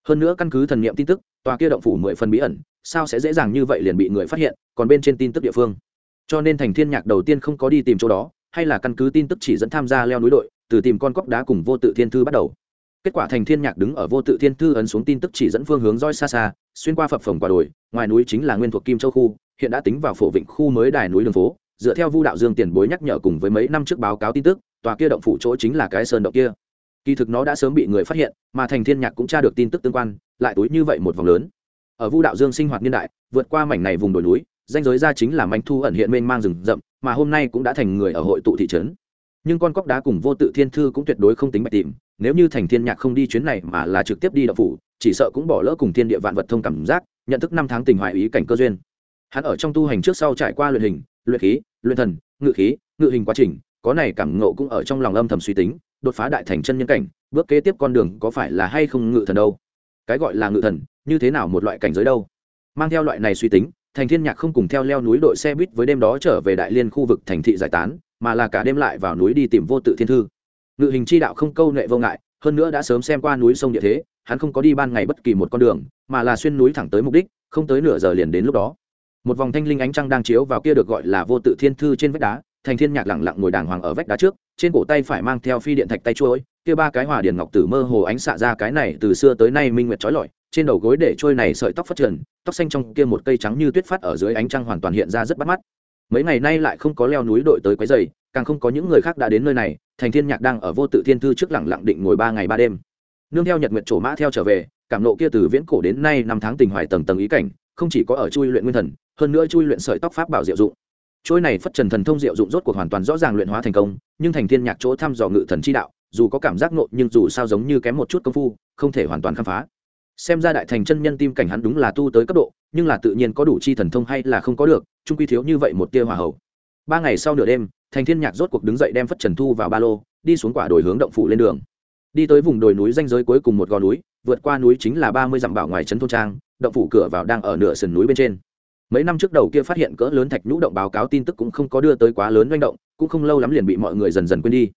Hơn nữa căn cứ thần niệm tin tức, tòa kia động phủ mười phần bí ẩn, sao sẽ dễ dàng như vậy liền bị người phát hiện, còn bên trên tin tức địa phương. Cho nên thành thiên nhạc đầu tiên không có đi tìm chỗ đó hay là căn cứ tin tức chỉ dẫn tham gia leo núi đội, từ tìm con cóc đá cùng vô tự thiên thư bắt đầu. Kết quả thành thiên nhạc đứng ở vô tự thiên thư ấn xuống tin tức chỉ dẫn phương hướng roi xa xa, xuyên qua phập phồng quả đồi, ngoài núi chính là nguyên thuộc kim châu khu, hiện đã tính vào phổ vịnh khu mới đài núi đường phố. Dựa theo vu đạo dương tiền bối nhắc nhở cùng với mấy năm trước báo cáo tin tức, tòa kia động phủ chỗ chính là cái sơn động kia. Kỳ thực nó đã sớm bị người phát hiện, mà thành thiên nhạc cũng tra được tin tức tương quan, lại túi như vậy một vòng lớn. Ở vu đạo dương sinh hoạt niên đại, vượt qua mảnh này vùng đồi núi danh giới ra chính là manh thu ẩn hiện mênh mang rừng rậm, mà hôm nay cũng đã thành người ở hội tụ thị trấn. Nhưng con cóc đá cùng vô tự thiên thư cũng tuyệt đối không tính bạch tìm, nếu như thành thiên nhạc không đi chuyến này mà là trực tiếp đi đậu phủ, chỉ sợ cũng bỏ lỡ cùng thiên địa vạn vật thông cảm giác, nhận thức năm tháng tình hoài ý cảnh cơ duyên. Hắn ở trong tu hành trước sau trải qua luyện hình, luyện khí, luyện thần, ngự khí, ngự hình quá trình, có này cảm ngộ cũng ở trong lòng âm thầm suy tính, đột phá đại thành chân nhân cảnh, bước kế tiếp con đường có phải là hay không ngự thần đâu? Cái gọi là ngự thần, như thế nào một loại cảnh giới đâu? Mang theo loại này suy tính thành thiên nhạc không cùng theo leo núi đội xe buýt với đêm đó trở về đại liên khu vực thành thị giải tán, mà là cả đêm lại vào núi đi tìm vô tự thiên thư. Ngự hình chi đạo không câu nệ vô ngại, hơn nữa đã sớm xem qua núi sông địa thế, hắn không có đi ban ngày bất kỳ một con đường, mà là xuyên núi thẳng tới mục đích, không tới nửa giờ liền đến lúc đó. Một vòng thanh linh ánh trăng đang chiếu vào kia được gọi là vô tự thiên thư trên vách đá, thành thiên nhạc lẳng lặng ngồi đàng hoàng ở vách đá trước, trên cổ tay phải mang theo phi điện thạch tay chuôi kia ba cái hỏa điền ngọc tử mơ hồ ánh xạ ra cái này từ xưa tới nay minh nguyệt trói lọi, trên đầu gối để trôi này sợi tóc phát trần, tóc xanh trong kia một cây trắng như tuyết phát ở dưới ánh trăng hoàn toàn hiện ra rất bắt mắt. Mấy ngày nay lại không có leo núi đội tới quấy dày càng không có những người khác đã đến nơi này, thành thiên nhạc đang ở vô tự thiên thư trước lẳng lặng định ngồi ba ngày ba đêm. Nương theo nhật nguyện trổ mã theo trở về, cảm nộ kia từ viễn cổ đến nay năm tháng tình hoài tầng tầng ý cảnh, không chỉ có ở chui luyện nguyên thần, hơn nữa chui luyện sợi tóc pháp bảo diệu dụng. Trôi này phất trần thần thông diệu dụng rốt cuộc hoàn toàn rõ ràng luyện hóa thành công, nhưng thành thiên nhạc chỗ thăm dò ngự thần chi đạo dù có cảm giác nộn nhưng dù sao giống như kém một chút công phu, không thể hoàn toàn khám phá. Xem ra đại thành chân nhân tim cảnh hắn đúng là tu tới cấp độ, nhưng là tự nhiên có đủ chi thần thông hay là không có được, trung quy thiếu như vậy một tia hỏa hậu. Ba ngày sau nửa đêm, thành thiên nhạc rốt cuộc đứng dậy đem phất trần thu vào ba lô, đi xuống quả đồi hướng động phủ lên đường. Đi tới vùng đồi núi danh giới cuối cùng một gò núi, vượt qua núi chính là ba mươi dặm bảo ngoài trấn thôn trang, động phủ cửa vào đang ở nửa sườn núi bên trên. Mấy năm trước đầu kia phát hiện cỡ lớn thạch nhũ động báo cáo tin tức cũng không có đưa tới quá lớn manh động, cũng không lâu lắm liền bị mọi người dần dần quên đi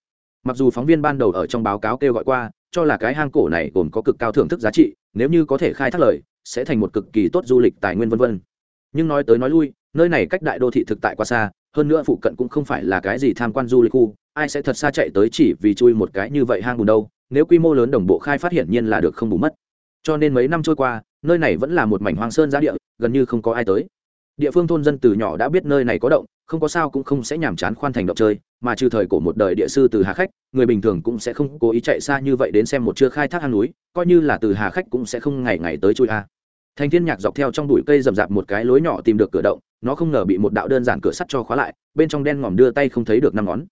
mặc dù phóng viên ban đầu ở trong báo cáo kêu gọi qua, cho là cái hang cổ này gồm có cực cao thưởng thức giá trị, nếu như có thể khai thác lời, sẽ thành một cực kỳ tốt du lịch tài nguyên vân vân. Nhưng nói tới nói lui, nơi này cách đại đô thị thực tại quá xa, hơn nữa phụ cận cũng không phải là cái gì tham quan du lịch khu, ai sẽ thật xa chạy tới chỉ vì chui một cái như vậy hang bùn đâu, nếu quy mô lớn đồng bộ khai phát hiển nhiên là được không bù mất. Cho nên mấy năm trôi qua, nơi này vẫn là một mảnh hoang sơn giá địa, gần như không có ai tới. Địa phương thôn dân từ nhỏ đã biết nơi này có động, không có sao cũng không sẽ nhàm chán khoan thành động chơi mà trừ thời cổ một đời địa sư từ hà khách, người bình thường cũng sẽ không cố ý chạy xa như vậy đến xem một chưa khai thác hang núi, coi như là từ hà khách cũng sẽ không ngày ngày tới chui a. Thành thiên nhạc dọc theo trong bụi cây rậm rạp một cái lối nhỏ tìm được cửa động, nó không ngờ bị một đạo đơn giản cửa sắt cho khóa lại, bên trong đen ngòm đưa tay không thấy được năm ngón.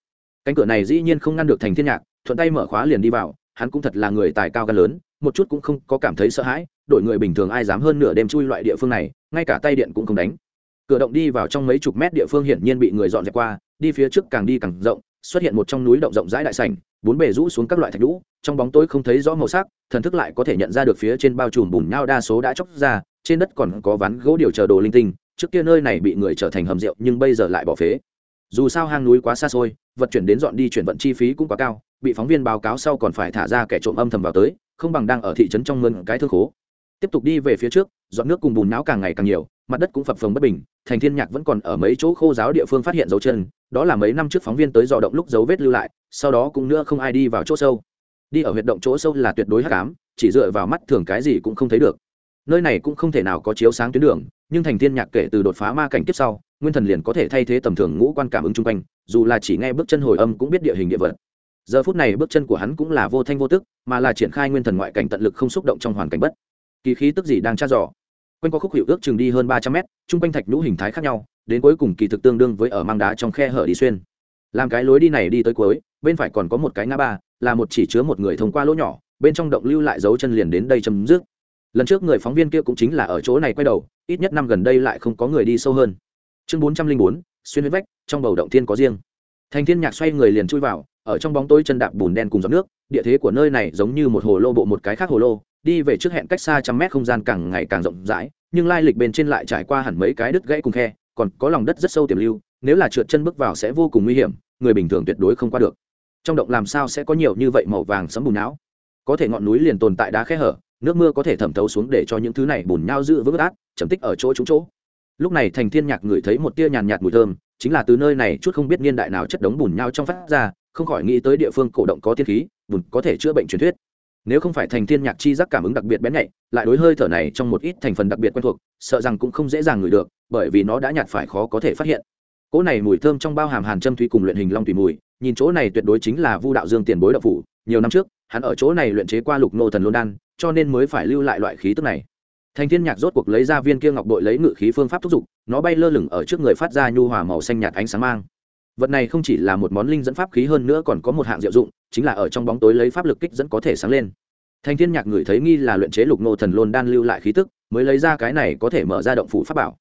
Cánh cửa này dĩ nhiên không ngăn được thành thiên nhạc, thuận tay mở khóa liền đi vào, hắn cũng thật là người tài cao gan lớn, một chút cũng không có cảm thấy sợ hãi, đội người bình thường ai dám hơn nửa đêm chui loại địa phương này, ngay cả tay điện cũng không đánh. Cửa động đi vào trong mấy chục mét địa phương hiển nhiên bị người dọn dẹp qua đi phía trước càng đi càng rộng, xuất hiện một trong núi động rộng rãi đại sảnh, bốn bề rũ xuống các loại thạch lũ trong bóng tối không thấy rõ màu sắc, thần thức lại có thể nhận ra được phía trên bao trùm bùn nhau đa số đã chóc ra, trên đất còn có ván gỗ điều chờ đồ linh tinh, trước kia nơi này bị người trở thành hầm rượu nhưng bây giờ lại bỏ phế. Dù sao hang núi quá xa xôi, vật chuyển đến dọn đi chuyển vận chi phí cũng quá cao, bị phóng viên báo cáo sau còn phải thả ra kẻ trộm âm thầm vào tới, không bằng đang ở thị trấn trong mơn cái thương khố. Tiếp tục đi về phía trước dọn nước cùng bùn não càng ngày càng nhiều, mặt đất cũng phập phồng bất bình, thành thiên nhạc vẫn còn ở mấy chỗ khô giáo địa phương phát hiện dấu chân đó là mấy năm trước phóng viên tới dò động lúc dấu vết lưu lại, sau đó cũng nữa không ai đi vào chỗ sâu. Đi ở huyệt động chỗ sâu là tuyệt đối hắc ám, chỉ dựa vào mắt thường cái gì cũng không thấy được. Nơi này cũng không thể nào có chiếu sáng tuyến đường, nhưng thành thiên nhạc kể từ đột phá ma cảnh tiếp sau, nguyên thần liền có thể thay thế tầm thường ngũ quan cảm ứng chung quanh, dù là chỉ nghe bước chân hồi âm cũng biết địa hình địa vật. Giờ phút này bước chân của hắn cũng là vô thanh vô tức, mà là triển khai nguyên thần ngoại cảnh tận lực không xúc động trong hoàn cảnh bất. Kỳ khí tức gì đang tra dò? Quanh qua khúc hiệu ước chừng đi hơn ba trăm mét, chung quanh thạch nhũ hình thái khác nhau đến cuối cùng kỳ thực tương đương với ở mang đá trong khe hở đi xuyên. Làm cái lối đi này đi tới cuối, bên phải còn có một cái ngã ba, là một chỉ chứa một người thông qua lỗ nhỏ, bên trong động lưu lại dấu chân liền đến đây chấm dứt. Lần trước người phóng viên kia cũng chính là ở chỗ này quay đầu, ít nhất năm gần đây lại không có người đi sâu hơn. Chương bốn trăm linh bốn, xuyên huyết vách, trong bầu động thiên có riêng. Thành thiên nhạc xoay người liền chui vào, ở trong bóng tối chân đạp bùn đen cùng giọt nước, địa thế của nơi này giống như một hồ lô bộ một cái khác hồ lô, đi về trước hẹn cách xa trăm mét không gian càng ngày càng rộng rãi, nhưng lai lịch bên trên lại trải qua hẳn mấy cái đứt gãy cùng khe còn có lòng đất rất sâu tiềm lưu, nếu là trượt chân bước vào sẽ vô cùng nguy hiểm, người bình thường tuyệt đối không qua được. Trong động làm sao sẽ có nhiều như vậy màu vàng sấm bùn não? Có thể ngọn núi liền tồn tại đá khe hở, nước mưa có thể thẩm thấu xuống để cho những thứ này bùn nhau giữ vững át chấm tích ở chỗ trúng chỗ. Lúc này thành thiên nhạc ngửi thấy một tia nhàn nhạt mùi thơm, chính là từ nơi này chút không biết niên đại nào chất đống bùn nhau trong phát ra, không khỏi nghĩ tới địa phương cổ động có tiên khí, bùn có thể chữa bệnh truyền thuyết. Nếu không phải thành thiên nhạc chi giác cảm ứng đặc biệt bén nhạy, lại đối hơi thở này trong một ít thành phần đặc biệt quen thuộc, sợ rằng cũng không dễ dàng ngửi được bởi vì nó đã nhạt phải khó có thể phát hiện. Cỗ này mùi thơm trong bao hàm hàn châm thúy cùng luyện hình long tùy mùi, nhìn chỗ này tuyệt đối chính là vu đạo dương tiền bối đạo phủ, nhiều năm trước, hắn ở chỗ này luyện chế qua lục nô thần lôn đan, cho nên mới phải lưu lại loại khí tức này. Thành thiên nhạc rốt cuộc lấy ra viên kia ngọc bội lấy ngự khí phương pháp thúc giục, nó bay lơ lửng ở trước người phát ra nhu hòa màu xanh nhạt ánh sáng mang. Vật này không chỉ là một món linh dẫn pháp khí hơn nữa còn có một hạng diệu dụng, chính là ở trong bóng tối lấy pháp lực kích dẫn có thể sáng lên. Thành thiên nhạc người thấy nghi là luyện chế lục nô thần lôn đan lưu lại khí tức, mới lấy ra cái này có thể mở ra động phủ pháp bảo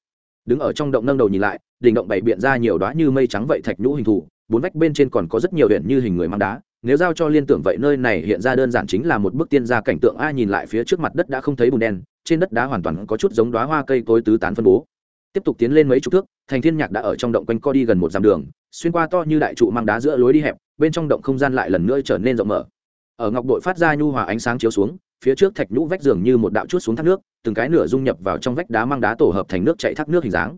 đứng ở trong động nâng đầu nhìn lại, đỉnh động bảy biện ra nhiều đóa như mây trắng vậy thạch nhũ hình thù, bốn vách bên trên còn có rất nhiều huyện như hình người mang đá. Nếu giao cho liên tưởng vậy nơi này hiện ra đơn giản chính là một bức tiên gia cảnh tượng a nhìn lại phía trước mặt đất đã không thấy bùn đen, trên đất đá hoàn toàn có chút giống đóa hoa cây cối tứ tán phân bố. Tiếp tục tiến lên mấy chục thước, thành thiên nhạc đã ở trong động quanh co đi gần một dặm đường, xuyên qua to như đại trụ mang đá giữa lối đi hẹp, bên trong động không gian lại lần nữa trở nên rộng mở. Ở ngọc đội phát ra nhu hòa ánh sáng chiếu xuống phía trước thạch nhũ vách dường như một đạo chút xuống thác nước, từng cái nửa dung nhập vào trong vách đá mang đá tổ hợp thành nước chạy thác nước hình dáng.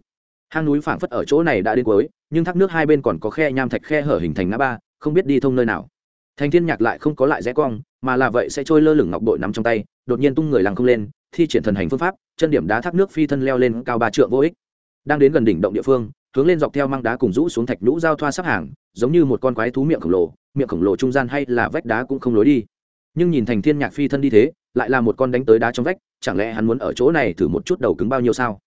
Hang núi phảng phất ở chỗ này đã đến cuối, nhưng thác nước hai bên còn có khe nham thạch khe hở hình thành ngã ba, không biết đi thông nơi nào. Thành thiên nhạc lại không có lại rẽ cong, mà là vậy sẽ trôi lơ lửng ngọc bội nắm trong tay, đột nhiên tung người lăng không lên, thi triển thần hành phương pháp, chân điểm đá thác nước phi thân leo lên cao ba trượng vô ích. Đang đến gần đỉnh động địa phương, hướng lên dọc theo mang đá cùng rũ xuống thạch nhũ giao thoa sắp hàng, giống như một con quái thú miệng khổng lồ, miệng khổng lồ trung gian hay là vách đá cũng không lối đi nhưng nhìn thành thiên nhạc phi thân đi thế, lại là một con đánh tới đá trong vách, chẳng lẽ hắn muốn ở chỗ này thử một chút đầu cứng bao nhiêu sao?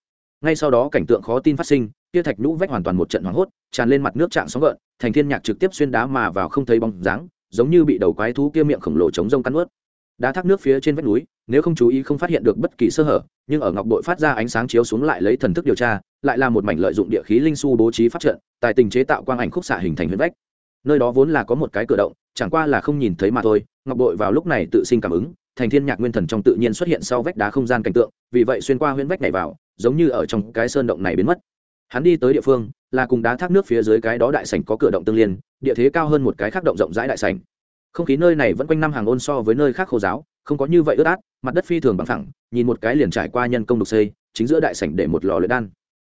Ngay sau đó cảnh tượng khó tin phát sinh, kia thạch nhũ vách hoàn toàn một trận hoảng hốt, tràn lên mặt nước trạng sóng gợn, thành thiên nhạc trực tiếp xuyên đá mà vào không thấy bóng dáng, giống như bị đầu quái thú kia miệng khổng lồ chống rông cắn ướt đá thác nước phía trên vách núi, nếu không chú ý không phát hiện được bất kỳ sơ hở, nhưng ở ngọc bội phát ra ánh sáng chiếu xuống lại lấy thần thức điều tra, lại là một mảnh lợi dụng địa khí linh su bố trí phát trận, tài tình chế tạo quang ảnh khúc xạ hình thành huyết vách. Nơi đó vốn là có một cái cửa động chẳng qua là không nhìn thấy mà thôi, ngọc bội vào lúc này tự sinh cảm ứng, thành thiên nhạc nguyên thần trong tự nhiên xuất hiện sau vách đá không gian cảnh tượng, vì vậy xuyên qua huyễn vách này vào, giống như ở trong cái sơn động này biến mất. Hắn đi tới địa phương, là cùng đá thác nước phía dưới cái đó đại sảnh có cửa động tương liên, địa thế cao hơn một cái khác động rộng rãi đại sảnh. Không khí nơi này vẫn quanh năm hàng ôn so với nơi khác khô giáo, không có như vậy ướt át, mặt đất phi thường bằng thẳng nhìn một cái liền trải qua nhân công đục xây, chính giữa đại sảnh để một lò luyện đan.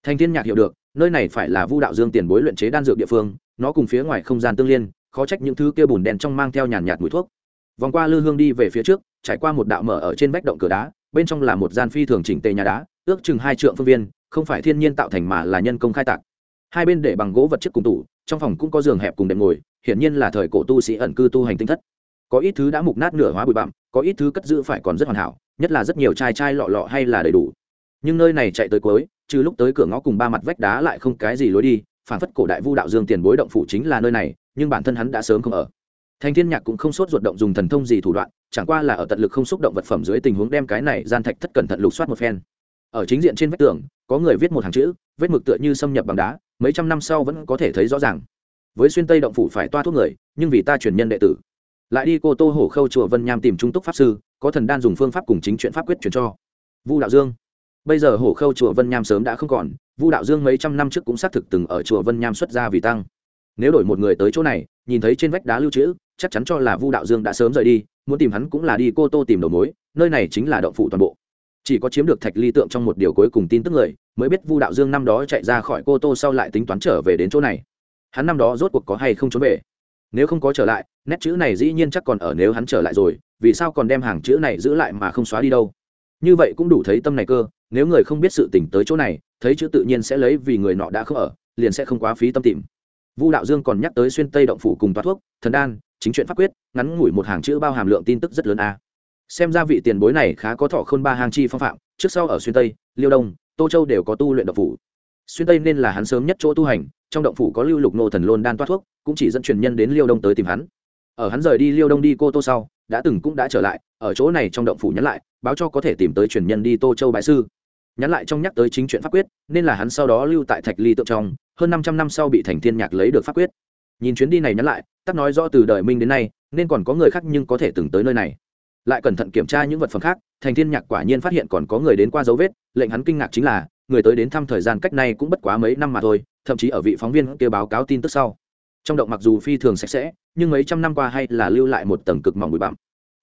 Thành thiên nhạc hiểu được, nơi này phải là vu đạo dương tiền bối luyện chế đan dược địa phương, nó cùng phía ngoài không gian tương liên khó trách những thứ kia bùn đen trong mang theo nhàn nhạt mùi thuốc. Vòng qua lư hương đi về phía trước, trải qua một đạo mở ở trên vách động cửa đá, bên trong là một gian phi thường chỉnh tề nhà đá, ước chừng hai trượng phương viên, không phải thiên nhiên tạo thành mà là nhân công khai tạc. Hai bên để bằng gỗ vật chất cùng tủ, trong phòng cũng có giường hẹp cùng đệm ngồi, hiển nhiên là thời cổ tu sĩ ẩn cư tu hành tinh thất. Có ít thứ đã mục nát nửa hóa bụi bặm, có ít thứ cất giữ phải còn rất hoàn hảo, nhất là rất nhiều chai chai lọ lọ hay là đầy đủ. Nhưng nơi này chạy tới cuối, trừ lúc tới cửa ngõ cùng ba mặt vách đá lại không cái gì lối đi phản phất cổ đại vu đạo dương tiền bối động phủ chính là nơi này nhưng bản thân hắn đã sớm không ở. Thành thiên nhạc cũng không sốt ruột động dùng thần thông gì thủ đoạn, chẳng qua là ở tận lực không xúc động vật phẩm dưới tình huống đem cái này gian thạch thất cẩn thận lục soát một phen. Ở chính diện trên vách tường, có người viết một hàng chữ, vết mực tựa như xâm nhập bằng đá, mấy trăm năm sau vẫn có thể thấy rõ ràng. Với xuyên tây động phủ phải toa thuốc người, nhưng vì ta truyền nhân đệ tử. Lại đi cô tô hổ khâu chùa vân nham tìm trung túc pháp sư, có thần đan dùng phương pháp cùng chính chuyện pháp quyết truyền cho. Vu đạo dương. Bây giờ hổ khâu chùa vân nham sớm đã không còn, vu đạo dương mấy trăm năm trước cũng xác thực từng ở chùa vân nham xuất ra vì tăng nếu đổi một người tới chỗ này, nhìn thấy trên vách đá lưu trữ, chắc chắn cho là vu đạo dương đã sớm rời đi, muốn tìm hắn cũng là đi cô tô tìm đầu mối, nơi này chính là động phủ toàn bộ. Chỉ có chiếm được thạch ly tượng trong một điều cuối cùng tin tức người, mới biết vu đạo dương năm đó chạy ra khỏi cô tô sau lại tính toán trở về đến chỗ này. Hắn năm đó rốt cuộc có hay không trốn về? Nếu không có trở lại, nét chữ này dĩ nhiên chắc còn ở nếu hắn trở lại rồi, vì sao còn đem hàng chữ này giữ lại mà không xóa đi đâu? Như vậy cũng đủ thấy tâm này cơ, nếu người không biết sự tỉnh tới chỗ này, thấy chữ tự nhiên sẽ lấy vì người nọ đã không ở, liền sẽ không quá phí tâm tìm vu đạo dương còn nhắc tới xuyên tây động phủ cùng toát thuốc, thần đan, chính chuyện pháp quyết, ngắn ngủi một hàng chữ bao hàm lượng tin tức rất lớn a. Xem ra vị tiền bối này khá có thọ khôn ba hàng chi phong phạm, trước sau ở xuyên tây, liêu đông, tô châu đều có tu luyện động phủ. Xuyên tây nên là hắn sớm nhất chỗ tu hành, trong động phủ có lưu lục nô thần lôn đan toát thuốc, cũng chỉ dẫn truyền nhân đến liêu đông tới tìm hắn. Ở hắn rời đi liêu đông đi cô tô sau, đã từng cũng đã trở lại, ở chỗ này trong động phủ nhắn lại, báo cho có thể tìm tới truyền nhân đi tô châu bãi sư. Nhắn lại trong nhắc tới chính chuyện pháp quyết, nên là hắn sau đó lưu tại thạch ly tượng trong hơn năm trăm năm sau bị thành thiên nhạc lấy được pháp quyết. Nhìn chuyến đi này nhắn lại, Tắc nói rõ từ đời minh đến nay, nên còn có người khác nhưng có thể từng tới nơi này. Lại cẩn thận kiểm tra những vật phẩm khác, thành thiên nhạc quả nhiên phát hiện còn có người đến qua dấu vết, lệnh hắn kinh ngạc chính là, người tới đến thăm thời gian cách này cũng bất quá mấy năm mà thôi, thậm chí ở vị phóng viên kia báo cáo tin tức sau. Trong động mặc dù phi thường sạch sẽ, nhưng mấy trăm năm qua hay là lưu lại một tầng cực mỏng bụi bặm.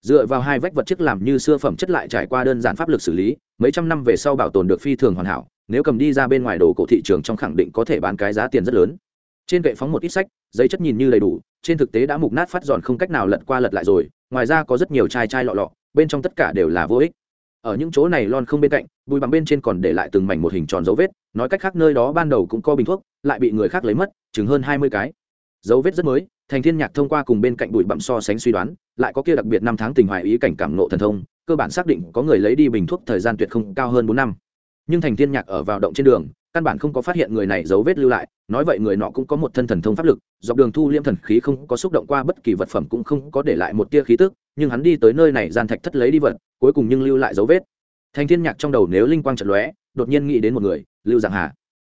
Dựa vào hai vách vật chất làm như xưa phẩm chất lại trải qua đơn giản pháp lực xử lý, mấy trăm năm về sau bảo tồn được phi thường hoàn hảo nếu cầm đi ra bên ngoài đồ cổ thị trường trong khẳng định có thể bán cái giá tiền rất lớn. Trên kệ phóng một ít sách, giấy chất nhìn như đầy đủ, trên thực tế đã mục nát phát giòn không cách nào lật qua lật lại rồi, ngoài ra có rất nhiều chai chai lọ lọ, bên trong tất cả đều là vô ích. Ở những chỗ này lon không bên cạnh bụi bằng bên trên còn để lại từng mảnh một hình tròn dấu vết, nói cách khác nơi đó ban đầu cũng có bình thuốc, lại bị người khác lấy mất chứng hơn hai mươi cái. Dấu vết rất mới, thành thiên nhạc thông qua cùng bên cạnh bụi bặm so sánh suy đoán, lại có kia đặc biệt năm tháng tình hoài ý cảnh cảm nộ thần thông, cơ bản xác định có người lấy đi bình thuốc thời gian tuyệt không cao hơn bốn năm nhưng thành thiên nhạc ở vào động trên đường, căn bản không có phát hiện người này dấu vết lưu lại, nói vậy người nọ cũng có một thân thần thông pháp lực, dọc đường thu liêm thần khí không có xúc động qua bất kỳ vật phẩm cũng không có để lại một tia khí tức, nhưng hắn đi tới nơi này gian thạch thất lấy đi vật, cuối cùng nhưng lưu lại dấu vết. Thành thiên nhạc trong đầu nếu linh quang trận lóe, đột nhiên nghĩ đến một người, lưu dạng hà.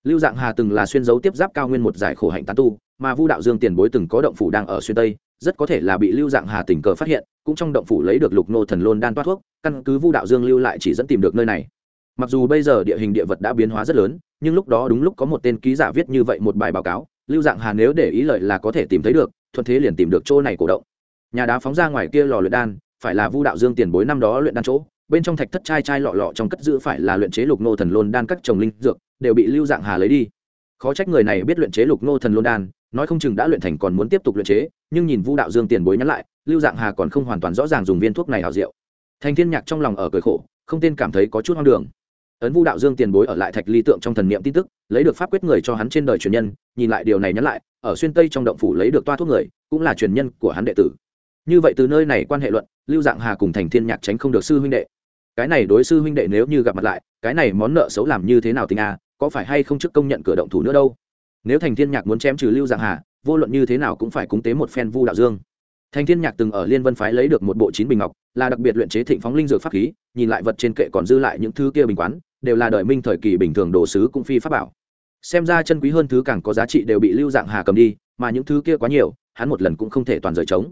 Lưu dạng hà từng là xuyên dấu tiếp giáp cao nguyên một giải khổ hạnh tán tu, mà vu đạo dương tiền bối từng có động phủ đang ở xuyên tây, rất có thể là bị lưu dạng hà tình cờ phát hiện, cũng trong động phủ lấy được lục nô thần lôn đan toát thuốc, căn cứ vu đạo dương lưu lại chỉ dẫn tìm được nơi này mặc dù bây giờ địa hình địa vật đã biến hóa rất lớn, nhưng lúc đó đúng lúc có một tên ký giả viết như vậy một bài báo cáo, lưu dạng hà nếu để ý lợi là có thể tìm thấy được, thuận thế liền tìm được chỗ này cổ động. Nhà đá phóng ra ngoài kia lò luyện đan, phải là vu đạo dương tiền bối năm đó luyện đan chỗ, bên trong thạch thất chai chai lọ lọ trong cất giữ phải là luyện chế lục nô thần lôn đan các trồng linh dược, đều bị lưu dạng hà lấy đi. Khó trách người này biết luyện chế lục nô thần lôn đan, nói không chừng đã luyện thành còn muốn tiếp tục luyện chế, nhưng nhìn vu đạo dương tiền bối nhắc lại, lưu dạng hà còn không hoàn toàn rõ ràng dùng viên thuốc này hảo diệu. Thành thiên nhạc trong lòng ở cười khổ, không tên cảm thấy có chút hoang đường ấn vu đạo dương tiền bối ở lại thạch ly tượng trong thần niệm tin tức, lấy được pháp quyết người cho hắn trên đời truyền nhân, nhìn lại điều này nhắn lại, ở xuyên tây trong động phủ lấy được toa thuốc người, cũng là truyền nhân của hắn đệ tử. Như vậy từ nơi này quan hệ luận, lưu dạng hà cùng thành thiên nhạc tránh không được sư huynh đệ. Cái này đối sư huynh đệ nếu như gặp mặt lại, cái này món nợ xấu làm như thế nào tình a có phải hay không trước công nhận cửa động thủ nữa đâu? Nếu thành thiên nhạc muốn chém trừ lưu dạng hà, vô luận như thế nào cũng phải cúng tế một phen vu đạo dương. Thành thiên nhạc từng ở liên vân phái lấy được một bộ chín bình ngọc, là đặc biệt luyện chế thịnh phóng linh dược pháp khí, nhìn lại vật trên kệ còn dư lại những thứ kia bình quán đều là đời minh thời kỳ bình thường đồ sứ cũng phi pháp bảo. Xem ra chân quý hơn thứ càng có giá trị đều bị lưu dạng hà cầm đi, mà những thứ kia quá nhiều, hắn một lần cũng không thể toàn rời trống.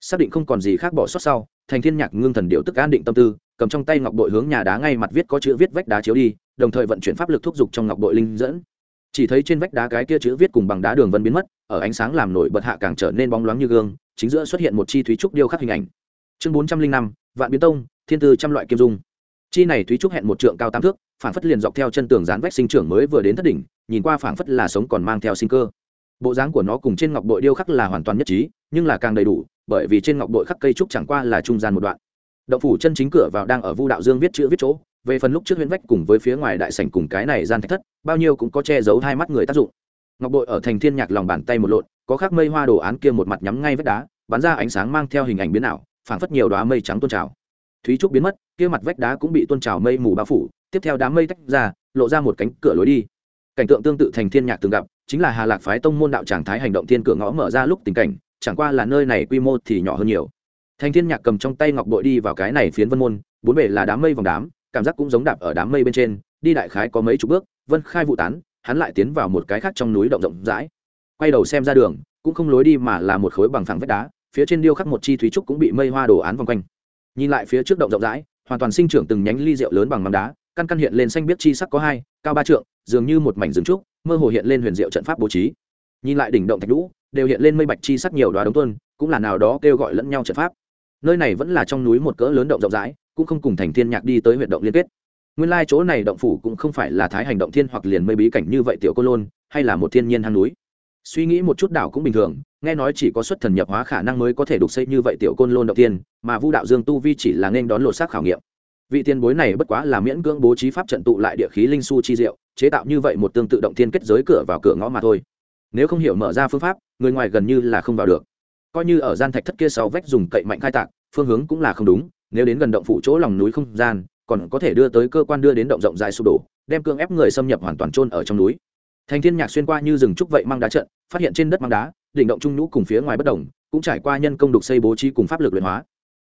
Xác định không còn gì khác bỏ sót sau, thành thiên nhạc ngưng thần điệu tức an định tâm tư, cầm trong tay ngọc bội hướng nhà đá ngay mặt viết có chữ viết vách đá chiếu đi, đồng thời vận chuyển pháp lực thúc giục trong ngọc bội linh dẫn. Chỉ thấy trên vách đá cái kia chữ viết cùng bằng đá đường vân biến mất, ở ánh sáng làm nổi bật hạ càng trở nên bóng loáng như gương, chính giữa xuất hiện một chi thúy trúc điêu khắc hình ảnh. Chương bốn trăm linh năm, vạn biến tông, thiên tư trăm loại kim dung. Chi này thúy trúc hẹn một trượng cao tám thước phản phất liền dọc theo chân tường dán vách sinh trưởng mới vừa đến thất đỉnh, nhìn qua phản phất là sống còn mang theo sinh cơ. Bộ dáng của nó cùng trên ngọc bội điêu khắc là hoàn toàn nhất trí, nhưng là càng đầy đủ, bởi vì trên ngọc bội khắc cây trúc chẳng qua là trung gian một đoạn. Động phủ chân chính cửa vào đang ở vu đạo dương viết chữ viết chỗ, về phần lúc trước huyễn vách cùng với phía ngoài đại sảnh cùng cái này gian thạch thất, bao nhiêu cũng có che giấu hai mắt người tác dụng. Ngọc bội ở thành thiên nhạc lòng bàn tay một lộn, có khắc mây hoa đồ án kia một mặt nhắm ngay vách đá, bắn ra ánh sáng mang theo hình ảnh biến ảo, phảng phất nhiều đóa mây trắng tôn trào thúy trúc biến mất, kia mặt vách đá cũng bị tuôn trào mây mù bao phủ, tiếp theo đám mây tách ra, lộ ra một cánh cửa lối đi. Cảnh tượng tương tự thành thiên nhạc từng gặp, chính là hà lạc phái tông môn đạo trạng thái hành động thiên cửa ngõ mở ra lúc tình cảnh, chẳng qua là nơi này quy mô thì nhỏ hơn nhiều. Thành thiên nhạc cầm trong tay ngọc bội đi vào cái này phiến vân môn, bốn bề là đám mây vòng đám, cảm giác cũng giống đạp ở đám mây bên trên, đi đại khái có mấy chục bước, vân khai vụ tán, hắn lại tiến vào một cái khác trong núi động rộng rãi. Quay đầu xem ra đường, cũng không lối đi mà là một khối bằng phẳng vách đá, phía trên điêu khắc một chi thúy trúc cũng bị mây hoa đồ án vòng quanh nhìn lại phía trước động rộng rãi, hoàn toàn sinh trưởng từng nhánh ly rượu lớn bằng mắm đá, căn căn hiện lên xanh biết chi sắc có hai, cao ba trượng, dường như một mảnh rừng trúc, mơ hồ hiện lên huyền diệu trận pháp bố trí. Nhìn lại đỉnh động thạch lũ đều hiện lên mây bạch chi sắc nhiều đoá đống tuân cũng là nào đó kêu gọi lẫn nhau trận pháp. Nơi này vẫn là trong núi một cỡ lớn động rộng rãi, cũng không cùng thành thiên nhạc đi tới huyện động liên kết. Nguyên lai chỗ này động phủ cũng không phải là thái hành động thiên hoặc liền mây bí cảnh như vậy tiểu cô lôn, hay là một thiên nhiên hang núi suy nghĩ một chút đảo cũng bình thường, nghe nói chỉ có xuất thần nhập hóa khả năng mới có thể đục xây như vậy tiểu côn lôn động tiên, mà vu đạo dương tu vi chỉ là nên đón lột xác khảo nghiệm. Vị tiền bối này bất quá là miễn cưỡng bố trí pháp trận tụ lại địa khí linh su chi diệu, chế tạo như vậy một tương tự động thiên kết giới cửa vào cửa ngõ mà thôi. Nếu không hiểu mở ra phương pháp, người ngoài gần như là không vào được. Coi như ở gian thạch thất kia sau vách dùng cậy mạnh khai tạc, phương hướng cũng là không đúng, nếu đến gần động phủ chỗ lòng núi không gian, còn có thể đưa tới cơ quan đưa đến động rộng dài sụp đổ, đem cương ép người xâm nhập hoàn toàn trôn ở trong núi thành thiên nhạc xuyên qua như rừng trúc vậy mang đá trận, phát hiện trên đất mang đá, đỉnh động trung nhũ cùng phía ngoài bất đồng, cũng trải qua nhân công đục xây bố trí cùng pháp lực luyện hóa.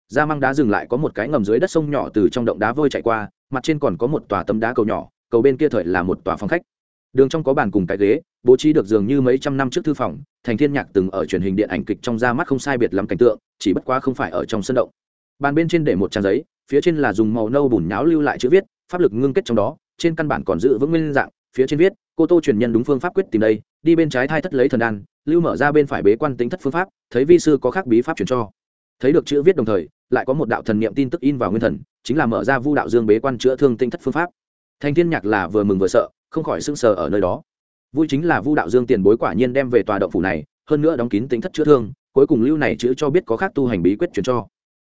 Ra mang đá dừng lại có một cái ngầm dưới đất sông nhỏ từ trong động đá vôi chạy qua, mặt trên còn có một tòa tấm đá cầu nhỏ, cầu bên kia thời là một tòa phòng khách. Đường trong có bàn cùng cái ghế, bố trí được dường như mấy trăm năm trước thư phòng, thành thiên nhạc từng ở truyền hình điện ảnh kịch trong ra mắt không sai biệt lắm cảnh tượng, chỉ bất quá không phải ở trong sân động. Bàn bên trên để một trang giấy, phía trên là dùng màu nâu bùn nháo lưu lại chữ viết, pháp lực ngưng kết trong đó, trên căn bản còn giữ vững nguyên dạng phía trên viết, cô tô truyền nhân đúng phương pháp quyết tìm đây, đi bên trái thai thất lấy thần đan, lưu mở ra bên phải bế quan tính thất phương pháp, thấy vi sư có khác bí pháp truyền cho. Thấy được chữ viết đồng thời, lại có một đạo thần niệm tin tức in vào nguyên thần, chính là mở ra vu đạo dương bế quan chữa thương tinh thất phương pháp. Thành thiên nhạc là vừa mừng vừa sợ, không khỏi sưng sờ ở nơi đó. Vui chính là vu đạo dương tiền bối quả nhiên đem về tòa động phủ này, hơn nữa đóng kín tính thất chữa thương, cuối cùng lưu này chữ cho biết có khác tu hành bí quyết truyền cho.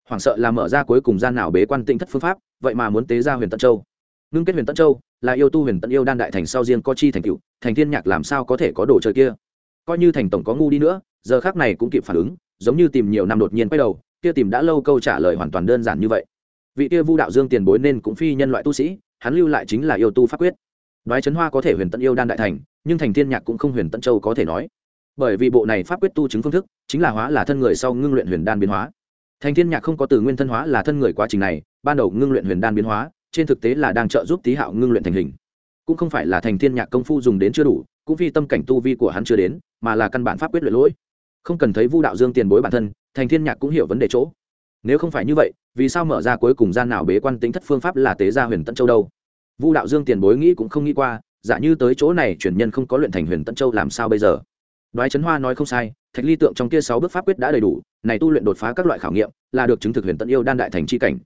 Hoảng sợ là mở ra cuối cùng gian nào bế quan tinh thất phương pháp, vậy mà muốn tế ra huyền tân châu. Ngưng kết huyền tân châu là yêu tu huyền tận yêu đan đại thành sau riêng có chi thành cựu thành thiên nhạc làm sao có thể có đồ chơi kia? Coi như thành tổng có ngu đi nữa, giờ khác này cũng kịp phản ứng, giống như tìm nhiều năm đột nhiên quay đầu, kia tìm đã lâu câu trả lời hoàn toàn đơn giản như vậy. Vị kia vu đạo dương tiền bối nên cũng phi nhân loại tu sĩ, hắn lưu lại chính là yêu tu pháp quyết. Nói chấn hoa có thể huyền tận yêu đan đại thành, nhưng thành thiên nhạc cũng không huyền tận châu có thể nói. Bởi vì bộ này pháp quyết tu chứng phương thức, chính là hóa là thân người sau ngưng luyện huyền đan biến hóa. Thành thiên nhạc không có từ nguyên thân hóa là thân người quá trình này, ban đầu ngưng luyện huyền đan biến hóa trên thực tế là đang trợ giúp tý hạo ngưng luyện thành hình. Cũng không phải là thành thiên nhạc công phu dùng đến chưa đủ, cũng vì tâm cảnh tu vi của hắn chưa đến, mà là căn bản pháp quyết luyện lỗi. Không cần thấy vu đạo dương tiền bối bản thân, thành thiên nhạc cũng hiểu vấn đề chỗ. Nếu không phải như vậy, vì sao mở ra cuối cùng gian nào bế quan tính thất phương pháp là tế gia huyền tận châu đâu? Vu đạo dương tiền bối nghĩ cũng không nghĩ qua, giả như tới chỗ này chuyển nhân không có luyện thành huyền tận châu làm sao bây giờ? Đoái trấn hoa nói không sai, thạch ly tượng trong kia sáu bước pháp quyết đã đầy đủ, này tu luyện đột phá các loại khảo nghiệm, là được chứng thực huyền tận yêu đan đại thành chi cảnh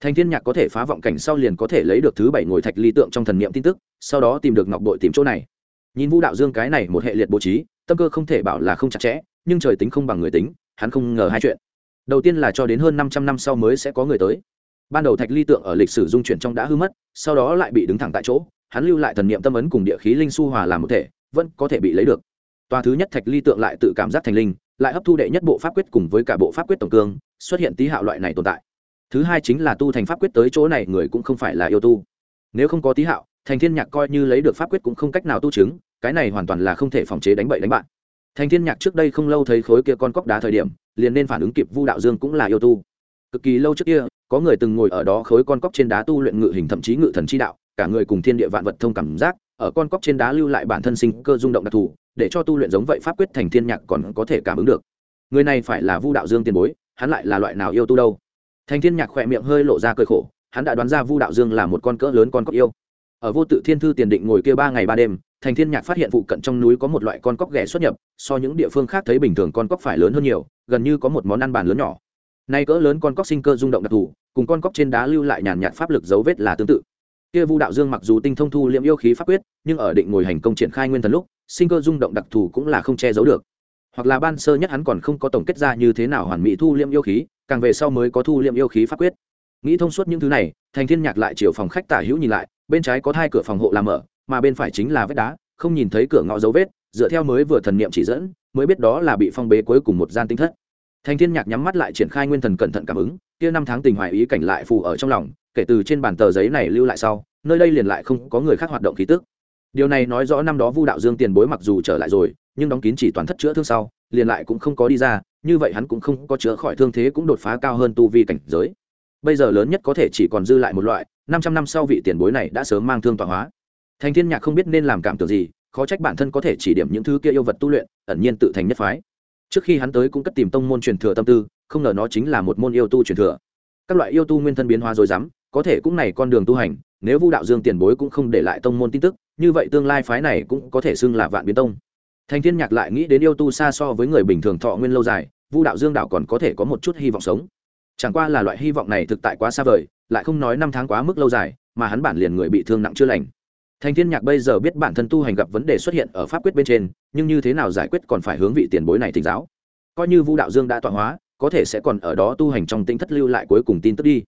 thành thiên nhạc có thể phá vọng cảnh sau liền có thể lấy được thứ bảy ngồi thạch ly tượng trong thần niệm tin tức, sau đó tìm được ngọc bội tìm chỗ này. Nhìn vũ đạo dương cái này một hệ liệt bố trí, tâm cơ không thể bảo là không chặt chẽ, nhưng trời tính không bằng người tính, hắn không ngờ hai chuyện. Đầu tiên là cho đến hơn 500 năm sau mới sẽ có người tới. Ban đầu thạch ly tượng ở lịch sử dung chuyển trong đã hư mất, sau đó lại bị đứng thẳng tại chỗ, hắn lưu lại thần niệm tâm ấn cùng địa khí linh su hòa làm một thể, vẫn có thể bị lấy được. Tòa thứ nhất thạch ly tượng lại tự cảm giác thành linh, lại hấp thu đệ nhất bộ pháp quyết cùng với cả bộ pháp quyết tổng cương, xuất hiện tí hạo loại này tồn tại thứ hai chính là tu thành pháp quyết tới chỗ này người cũng không phải là yêu tu. Nếu không có tí hạo, thành thiên nhạc coi như lấy được pháp quyết cũng không cách nào tu chứng, cái này hoàn toàn là không thể phòng chế đánh bậy đánh bạn. Thành thiên nhạc trước đây không lâu thấy khối kia con cóc đá thời điểm, liền nên phản ứng kịp vu đạo dương cũng là yêu tu. Cực kỳ lâu trước kia, có người từng ngồi ở đó khối con cóc trên đá tu luyện ngự hình thậm chí ngự thần chi đạo, cả người cùng thiên địa vạn vật thông cảm giác, ở con cóc trên đá lưu lại bản thân sinh cơ rung động đặc thù, để cho tu luyện giống vậy pháp quyết thành thiên nhạc còn có thể cảm ứng được. Người này phải là vu đạo dương tiền bối, hắn lại là loại nào yêu tu đâu? Thành thiên nhạc khỏe miệng hơi lộ ra cơi khổ, hắn đã đoán ra vu đạo dương là một con cỡ lớn con cóc yêu. Ở vô tự thiên thư tiền định ngồi kia ba ngày ba đêm, thành thiên nhạc phát hiện phụ cận trong núi có một loại con cóc ghẻ xuất nhập, so những địa phương khác thấy bình thường con cóc phải lớn hơn nhiều, gần như có một món ăn bàn lớn nhỏ. Nay cỡ lớn con cóc sinh cơ rung động đặc thù, cùng con cóc trên đá lưu lại nhàn nhạt pháp lực dấu vết là tương tự. Kia vu đạo dương mặc dù tinh thông thu liễm yêu khí pháp quyết, nhưng ở định ngồi hành công triển khai nguyên thần lúc, sinh cơ rung động đặc thù cũng là không che giấu được. Hoặc là ban sơ nhất hắn còn không có tổng kết ra như thế nào hoàn mỹ thu liễm yêu khí càng về sau mới có thu liệm yêu khí pháp quyết. Nghĩ thông suốt những thứ này, thành thiên nhạc lại chiều phòng khách tả hữu nhìn lại, bên trái có hai cửa phòng hộ làm mở, mà bên phải chính là vết đá, không nhìn thấy cửa ngõ dấu vết, dựa theo mới vừa thần niệm chỉ dẫn, mới biết đó là bị phong bế cuối cùng một gian tinh thất. Thành thiên nhạc nhắm mắt lại triển khai nguyên thần cẩn thận cảm ứng, kia năm tháng tình hoài ý cảnh lại phù ở trong lòng, kể từ trên bàn tờ giấy này lưu lại sau, nơi đây liền lại không có người khác hoạt động khí tức. Điều này nói rõ năm đó vu đạo dương tiền bối mặc dù trở lại rồi, nhưng đóng kín chỉ toàn thất chữa thương sau liền lại cũng không có đi ra, như vậy hắn cũng không có chữa khỏi thương thế cũng đột phá cao hơn tu vi cảnh giới. Bây giờ lớn nhất có thể chỉ còn dư lại một loại, năm trăm năm sau vị tiền bối này đã sớm mang thương tọa hóa. Thành thiên nhạc không biết nên làm cảm tưởng gì, khó trách bản thân có thể chỉ điểm những thứ kia yêu vật tu luyện, ẩn nhiên tự thành nhất phái. Trước khi hắn tới cũng cất tìm tông môn truyền thừa tâm tư, không ngờ nó chính là một môn yêu tu truyền thừa. Các loại yêu tu nguyên thân biến hóa rồi dám có thể cũng này con đường tu hành, nếu vu đạo dương tiền bối cũng không để lại tông môn tin tức, như vậy tương lai phái này cũng có thể xưng là vạn biến tông thành thiên nhạc lại nghĩ đến yêu tu xa so với người bình thường thọ nguyên lâu dài, vu đạo dương đạo còn có thể có một chút hy vọng sống. Chẳng qua là loại hy vọng này thực tại quá xa vời, lại không nói năm tháng quá mức lâu dài, mà hắn bản liền người bị thương nặng chưa lành. Thành thiên nhạc bây giờ biết bản thân tu hành gặp vấn đề xuất hiện ở pháp quyết bên trên, nhưng như thế nào giải quyết còn phải hướng vị tiền bối này thỉnh giáo. Coi như vu đạo dương đã tọa hóa, có thể sẽ còn ở đó tu hành trong tinh thất lưu lại cuối cùng tin tức đi.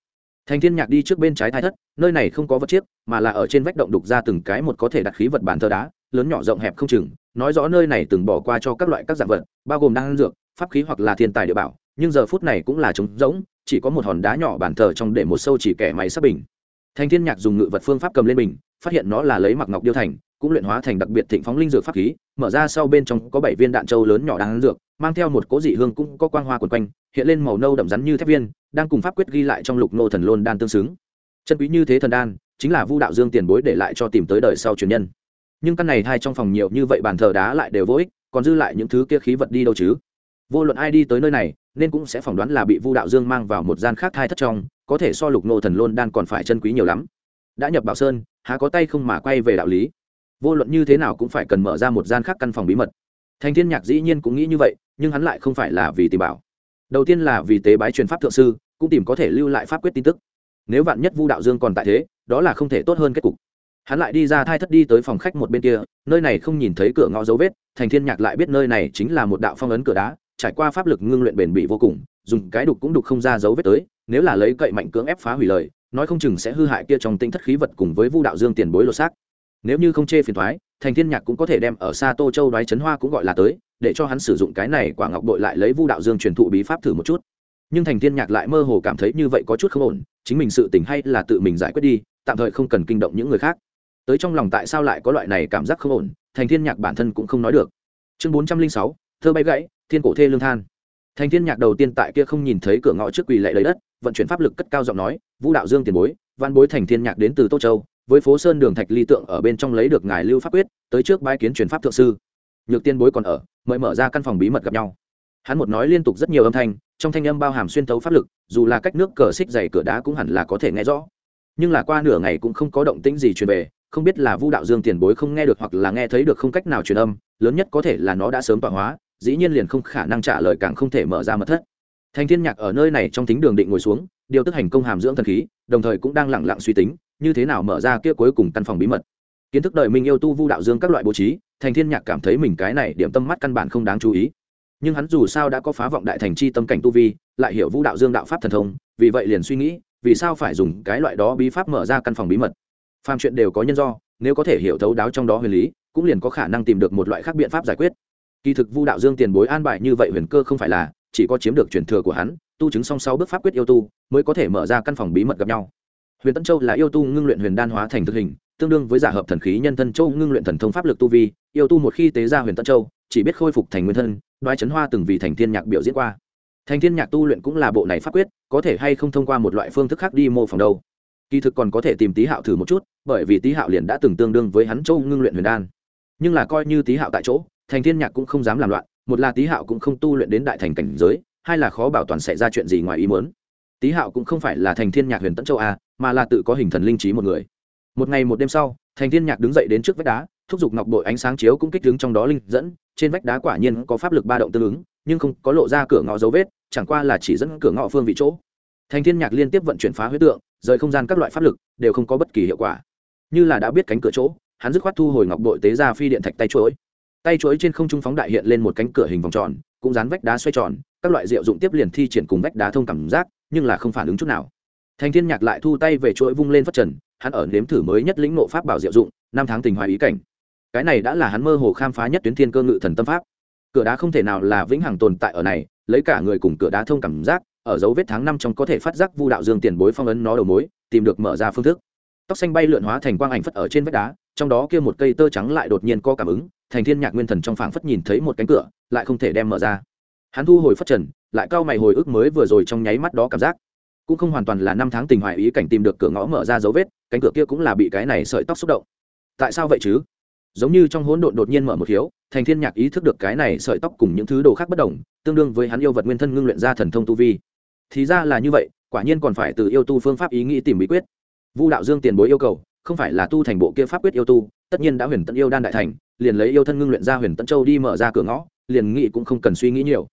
Thành thiên nhạc đi trước bên trái thái thất, nơi này không có vật chiếc, mà là ở trên vách động đục ra từng cái một có thể đặt khí vật bản thờ đá lớn nhỏ rộng hẹp không chừng, nói rõ nơi này từng bỏ qua cho các loại các dạng vật, bao gồm đan dược, pháp khí hoặc là thiên tài địa bảo, nhưng giờ phút này cũng là trống rỗng, chỉ có một hòn đá nhỏ bản thờ trong để một sâu chỉ kẻ máy sắp bình. Thành thiên nhạc dùng ngự vật phương pháp cầm lên bình, phát hiện nó là lấy mặc ngọc điêu thành, cũng luyện hóa thành đặc biệt thịnh phóng linh dược pháp khí, mở ra sau bên trong có bảy viên đạn trâu lớn nhỏ đáng dược, mang theo một cố dị hương cũng có quang hoa quần quanh, hiện lên màu nâu đậm rắn như thép viên, đang cùng pháp quyết ghi lại trong lục nô thần lôn đan tương xứng. Chân quý như thế thần đan, chính là vu đạo dương tiền bối để lại cho tìm tới đời sau truyền nhân nhưng căn này hai trong phòng nhiều như vậy bàn thờ đá lại đều vô ích, còn dư lại những thứ kia khí vật đi đâu chứ? Vô luận ai đi tới nơi này, nên cũng sẽ phỏng đoán là bị vu đạo dương mang vào một gian khác thai thất trong, có thể so lục nô thần lôn đan còn phải chân quý nhiều lắm. Đã nhập bảo sơn, há có tay không mà quay về đạo lý. Vô luận như thế nào cũng phải cần mở ra một gian khác căn phòng bí mật. Thành thiên nhạc dĩ nhiên cũng nghĩ như vậy, nhưng hắn lại không phải là vì tìm bảo. Đầu tiên là vì tế bái truyền pháp thượng sư, cũng tìm có thể lưu lại pháp quyết tin tức. Nếu vạn nhất vu đạo dương còn tại thế, đó là không thể tốt hơn kết cục hắn lại đi ra thai thất đi tới phòng khách một bên kia, nơi này không nhìn thấy cửa ngõ dấu vết, thành thiên nhạc lại biết nơi này chính là một đạo phong ấn cửa đá, trải qua pháp lực ngưng luyện bền bỉ vô cùng, dùng cái đục cũng đục không ra dấu vết tới, nếu là lấy cậy mạnh cưỡng ép phá hủy lời, nói không chừng sẽ hư hại kia trong tinh thất khí vật cùng với vu đạo dương tiền bối lột xác. Nếu như không chê phiền thoái thành thiên nhạc cũng có thể đem ở xa tô châu đoái chấn hoa cũng gọi là tới, để cho hắn sử dụng cái này quả ngọc bội lại lấy vu đạo dương truyền thụ bí pháp thử một chút. Nhưng thành thiên nhạc lại mơ hồ cảm thấy như vậy có chút không ổn, chính mình sự tình hay là tự mình giải quyết đi, tạm thời không cần kinh động những người khác tới trong lòng tại sao lại có loại này cảm giác không ổn, thành thiên nhạc bản thân cũng không nói được. Chương bốn trăm linh sáu, thơ bay gãy, thiên cổ thê lương than. Thành thiên nhạc đầu tiên tại kia không nhìn thấy cửa ngõ trước quỳ lệ lấy đất, vận chuyển pháp lực cất cao giọng nói, vũ đạo dương tiền bối, văn bối thành thiên nhạc đến từ tô châu, với phố sơn đường thạch ly tượng ở bên trong lấy được ngài lưu pháp quyết, tới trước bái kiến truyền pháp thượng sư. Nhược tiên bối còn ở mời mở ra căn phòng bí mật gặp nhau. Hắn một nói liên tục rất nhiều âm thanh, trong thanh âm bao hàm xuyên thấu pháp lực, dù là cách nước cờ xích dày cửa đá cũng hẳn là có thể nghe rõ. Nhưng là qua nửa ngày cũng không có động tĩnh gì truyền về không biết là vu đạo dương tiền bối không nghe được hoặc là nghe thấy được không cách nào truyền âm, lớn nhất có thể là nó đã sớm tọa hóa, dĩ nhiên liền không khả năng trả lời càng không thể mở ra mật thất. Thành thiên nhạc ở nơi này trong tính đường định ngồi xuống, điều tức hành công hàm dưỡng thần khí, đồng thời cũng đang lẳng lặng suy tính, như thế nào mở ra kia cuối cùng căn phòng bí mật. Kiến thức đời mình yêu tu vu đạo dương các loại bố trí, thành thiên nhạc cảm thấy mình cái này điểm tâm mắt căn bản không đáng chú ý. Nhưng hắn dù sao đã có phá vọng đại thành chi tâm cảnh tu vi, lại hiểu vu đạo dương đạo pháp thần thông, vì vậy liền suy nghĩ, vì sao phải dùng cái loại đó bí pháp mở ra căn phòng bí mật phàm chuyện đều có nhân do, nếu có thể hiểu thấu đáo trong đó huyền lý, cũng liền có khả năng tìm được một loại khác biện pháp giải quyết. Kỳ thực vu đạo dương tiền bối an bài như vậy huyền cơ không phải là, chỉ có chiếm được truyền thừa của hắn, tu chứng song sau bước pháp quyết yêu tu, mới có thể mở ra căn phòng bí mật gặp nhau. Huyền tân châu là yêu tu ngưng luyện huyền đan hóa thành thực hình, tương đương với giả hợp thần khí nhân thân châu ngưng luyện thần thông pháp lực tu vi, yêu tu một khi tế ra huyền tân châu, chỉ biết khôi phục thành nguyên thân, đoái chấn hoa từng vì thành thiên nhạc biểu diễn qua. Thành thiên nhạc tu luyện cũng là bộ này pháp quyết, có thể hay không thông qua một loại phương thức khác đi mô phỏng đâu kỳ thực còn có thể tìm tý hạo thử một chút, bởi vì tý hạo liền đã từng tương đương với hắn châu ngưng luyện huyền đan. Nhưng là coi như tý hạo tại chỗ, thành thiên nhạc cũng không dám làm loạn, một là tý hạo cũng không tu luyện đến đại thành cảnh giới, hai là khó bảo toàn xảy ra chuyện gì ngoài ý muốn. Tý hạo cũng không phải là thành thiên nhạc huyền tẫn châu a, mà là tự có hình thần linh trí một người. Một ngày một đêm sau, thành thiên nhạc đứng dậy đến trước vách đá, thúc giục ngọc bội ánh sáng chiếu cũng kích đứng trong đó linh dẫn, trên vách đá quả nhiên có pháp lực ba động tương ứng, nhưng không có lộ ra cửa ngõ dấu vết, chẳng qua là chỉ dẫn cửa ngõ phương vị chỗ thành thiên nhạc liên tiếp vận chuyển phá huyết tượng, rời không gian các loại pháp lực, đều không có bất kỳ hiệu quả. Như là đã biết cánh cửa chỗ, hắn dứt khoát thu hồi ngọc bội tế ra phi điện thạch tay chuỗi tay chuỗi trên không trung phóng đại hiện lên một cánh cửa hình vòng tròn, cũng dán vách đá xoay tròn, các loại rượu dụng tiếp liền thi triển cùng vách đá thông cảm giác, nhưng là không phản ứng chút nào. Thành thiên nhạc lại thu tay về chuỗi vung lên phát trần, hắn ở nếm thử mới nhất lĩnh nộ pháp bảo diệu dụng, năm tháng tình hoài ý cảnh. Cái này đã là hắn mơ hồ khám phá nhất tuyến thiên cơ ngự thần tâm pháp. Cửa đá không thể nào là vĩnh hằng tồn tại ở này, lấy cả người cùng cửa đá thông cảm giác ở dấu vết tháng năm trong có thể phát giác vu đạo dương tiền bối phong ấn nó đầu mối, tìm được mở ra phương thức. Tóc xanh bay lượn hóa thành quang ảnh phất ở trên vách đá, trong đó kia một cây tơ trắng lại đột nhiên có cảm ứng, thành thiên nhạc nguyên thần trong phảng phất nhìn thấy một cánh cửa, lại không thể đem mở ra. Hắn thu hồi phất trần, lại cao mày hồi ức mới vừa rồi trong nháy mắt đó cảm giác. Cũng không hoàn toàn là năm tháng tình hoài ý cảnh tìm được cửa ngõ mở ra dấu vết, cánh cửa kia cũng là bị cái này sợi tóc xúc động. Tại sao vậy chứ? Giống như trong hỗn độn đột nhiên mở một hiếu, thành thiên nhạc ý thức được cái này sợi tóc cùng những thứ đồ khác bất đồng, tương đương với hắn yêu vật nguyên thân ngưng luyện ra thần thông tu vi thì ra là như vậy, quả nhiên còn phải từ yêu tu phương pháp ý nghĩ tìm bí quyết. Vu đạo dương tiền bối yêu cầu, không phải là tu thành bộ kia pháp quyết yêu tu, tất nhiên đã huyền tận yêu đan đại thành, liền lấy yêu thân ngưng luyện ra huyền tận châu đi mở ra cửa ngõ, liền nghĩ cũng không cần suy nghĩ nhiều.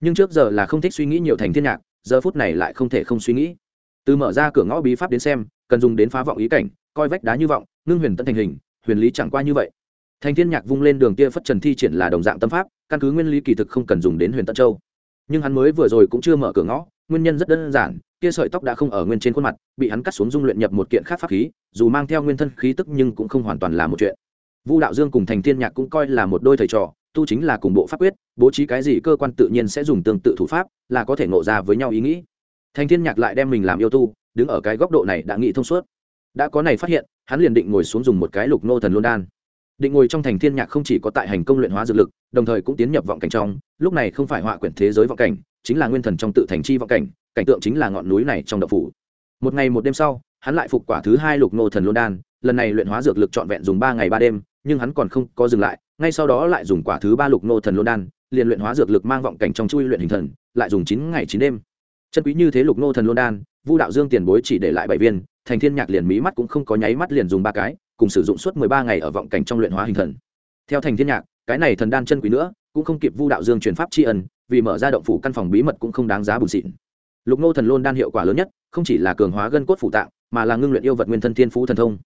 Nhưng trước giờ là không thích suy nghĩ nhiều thành thiên nhạc, giờ phút này lại không thể không suy nghĩ. Từ mở ra cửa ngõ bí pháp đến xem, cần dùng đến phá vọng ý cảnh, coi vách đá như vọng, ngưng huyền tận thành hình, huyền lý chẳng qua như vậy. Thành thiên nhạc vung lên đường kia phất trần thi triển là đồng dạng tâm pháp, căn cứ nguyên lý kỳ thực không cần dùng đến huyền tận châu. Nhưng hắn mới vừa rồi cũng chưa mở cửa ngõ nguyên nhân rất đơn giản, kia sợi tóc đã không ở nguyên trên khuôn mặt, bị hắn cắt xuống dung luyện nhập một kiện khác pháp khí, dù mang theo nguyên thân khí tức nhưng cũng không hoàn toàn là một chuyện. Vu đạo dương cùng thành thiên nhạc cũng coi là một đôi thầy trò, tu chính là cùng bộ pháp quyết, bố trí cái gì cơ quan tự nhiên sẽ dùng tương tự thủ pháp, là có thể ngộ ra với nhau ý nghĩ. Thành thiên nhạc lại đem mình làm yêu tu, đứng ở cái góc độ này đã nghĩ thông suốt. Đã có này phát hiện, hắn liền định ngồi xuống dùng một cái lục nô thần luân đan định ngồi trong thành thiên nhạc không chỉ có tại hành công luyện hóa dược lực, đồng thời cũng tiến nhập vọng cảnh trong. Lúc này không phải họa quyển thế giới vọng cảnh, chính là nguyên thần trong tự thành chi vọng cảnh cảnh tượng chính là ngọn núi này trong đậu phủ. Một ngày một đêm sau, hắn lại phục quả thứ hai lục nô thần luân đan, lần này luyện hóa dược lực trọn vẹn dùng ba ngày ba đêm, nhưng hắn còn không có dừng lại, ngay sau đó lại dùng quả thứ ba lục nô thần luân đan, liền luyện hóa dược lực mang vọng cảnh trong chui luyện hình thần, lại dùng chín ngày chín đêm. Chân quý như thế lục nô thần luân đan, vu đạo dương tiền bối chỉ để lại bảy viên, thành thiên nhạc liền mí mắt cũng không có nháy mắt liền dùng ba cái cùng sử dụng suốt mười ba ngày ở vọng cảnh trong luyện hóa hình thần. Theo thành thiên nhạc, cái này thần đan chân quý nữa, cũng không kịp vu đạo dương truyền pháp tri ân, vì mở ra động phủ căn phòng bí mật cũng không đáng giá bùn xịn. Lục nô thần lôn đan hiệu quả lớn nhất, không chỉ là cường hóa gân cốt phủ tạng, mà là ngưng luyện yêu vật nguyên thân thiên phú thần thông.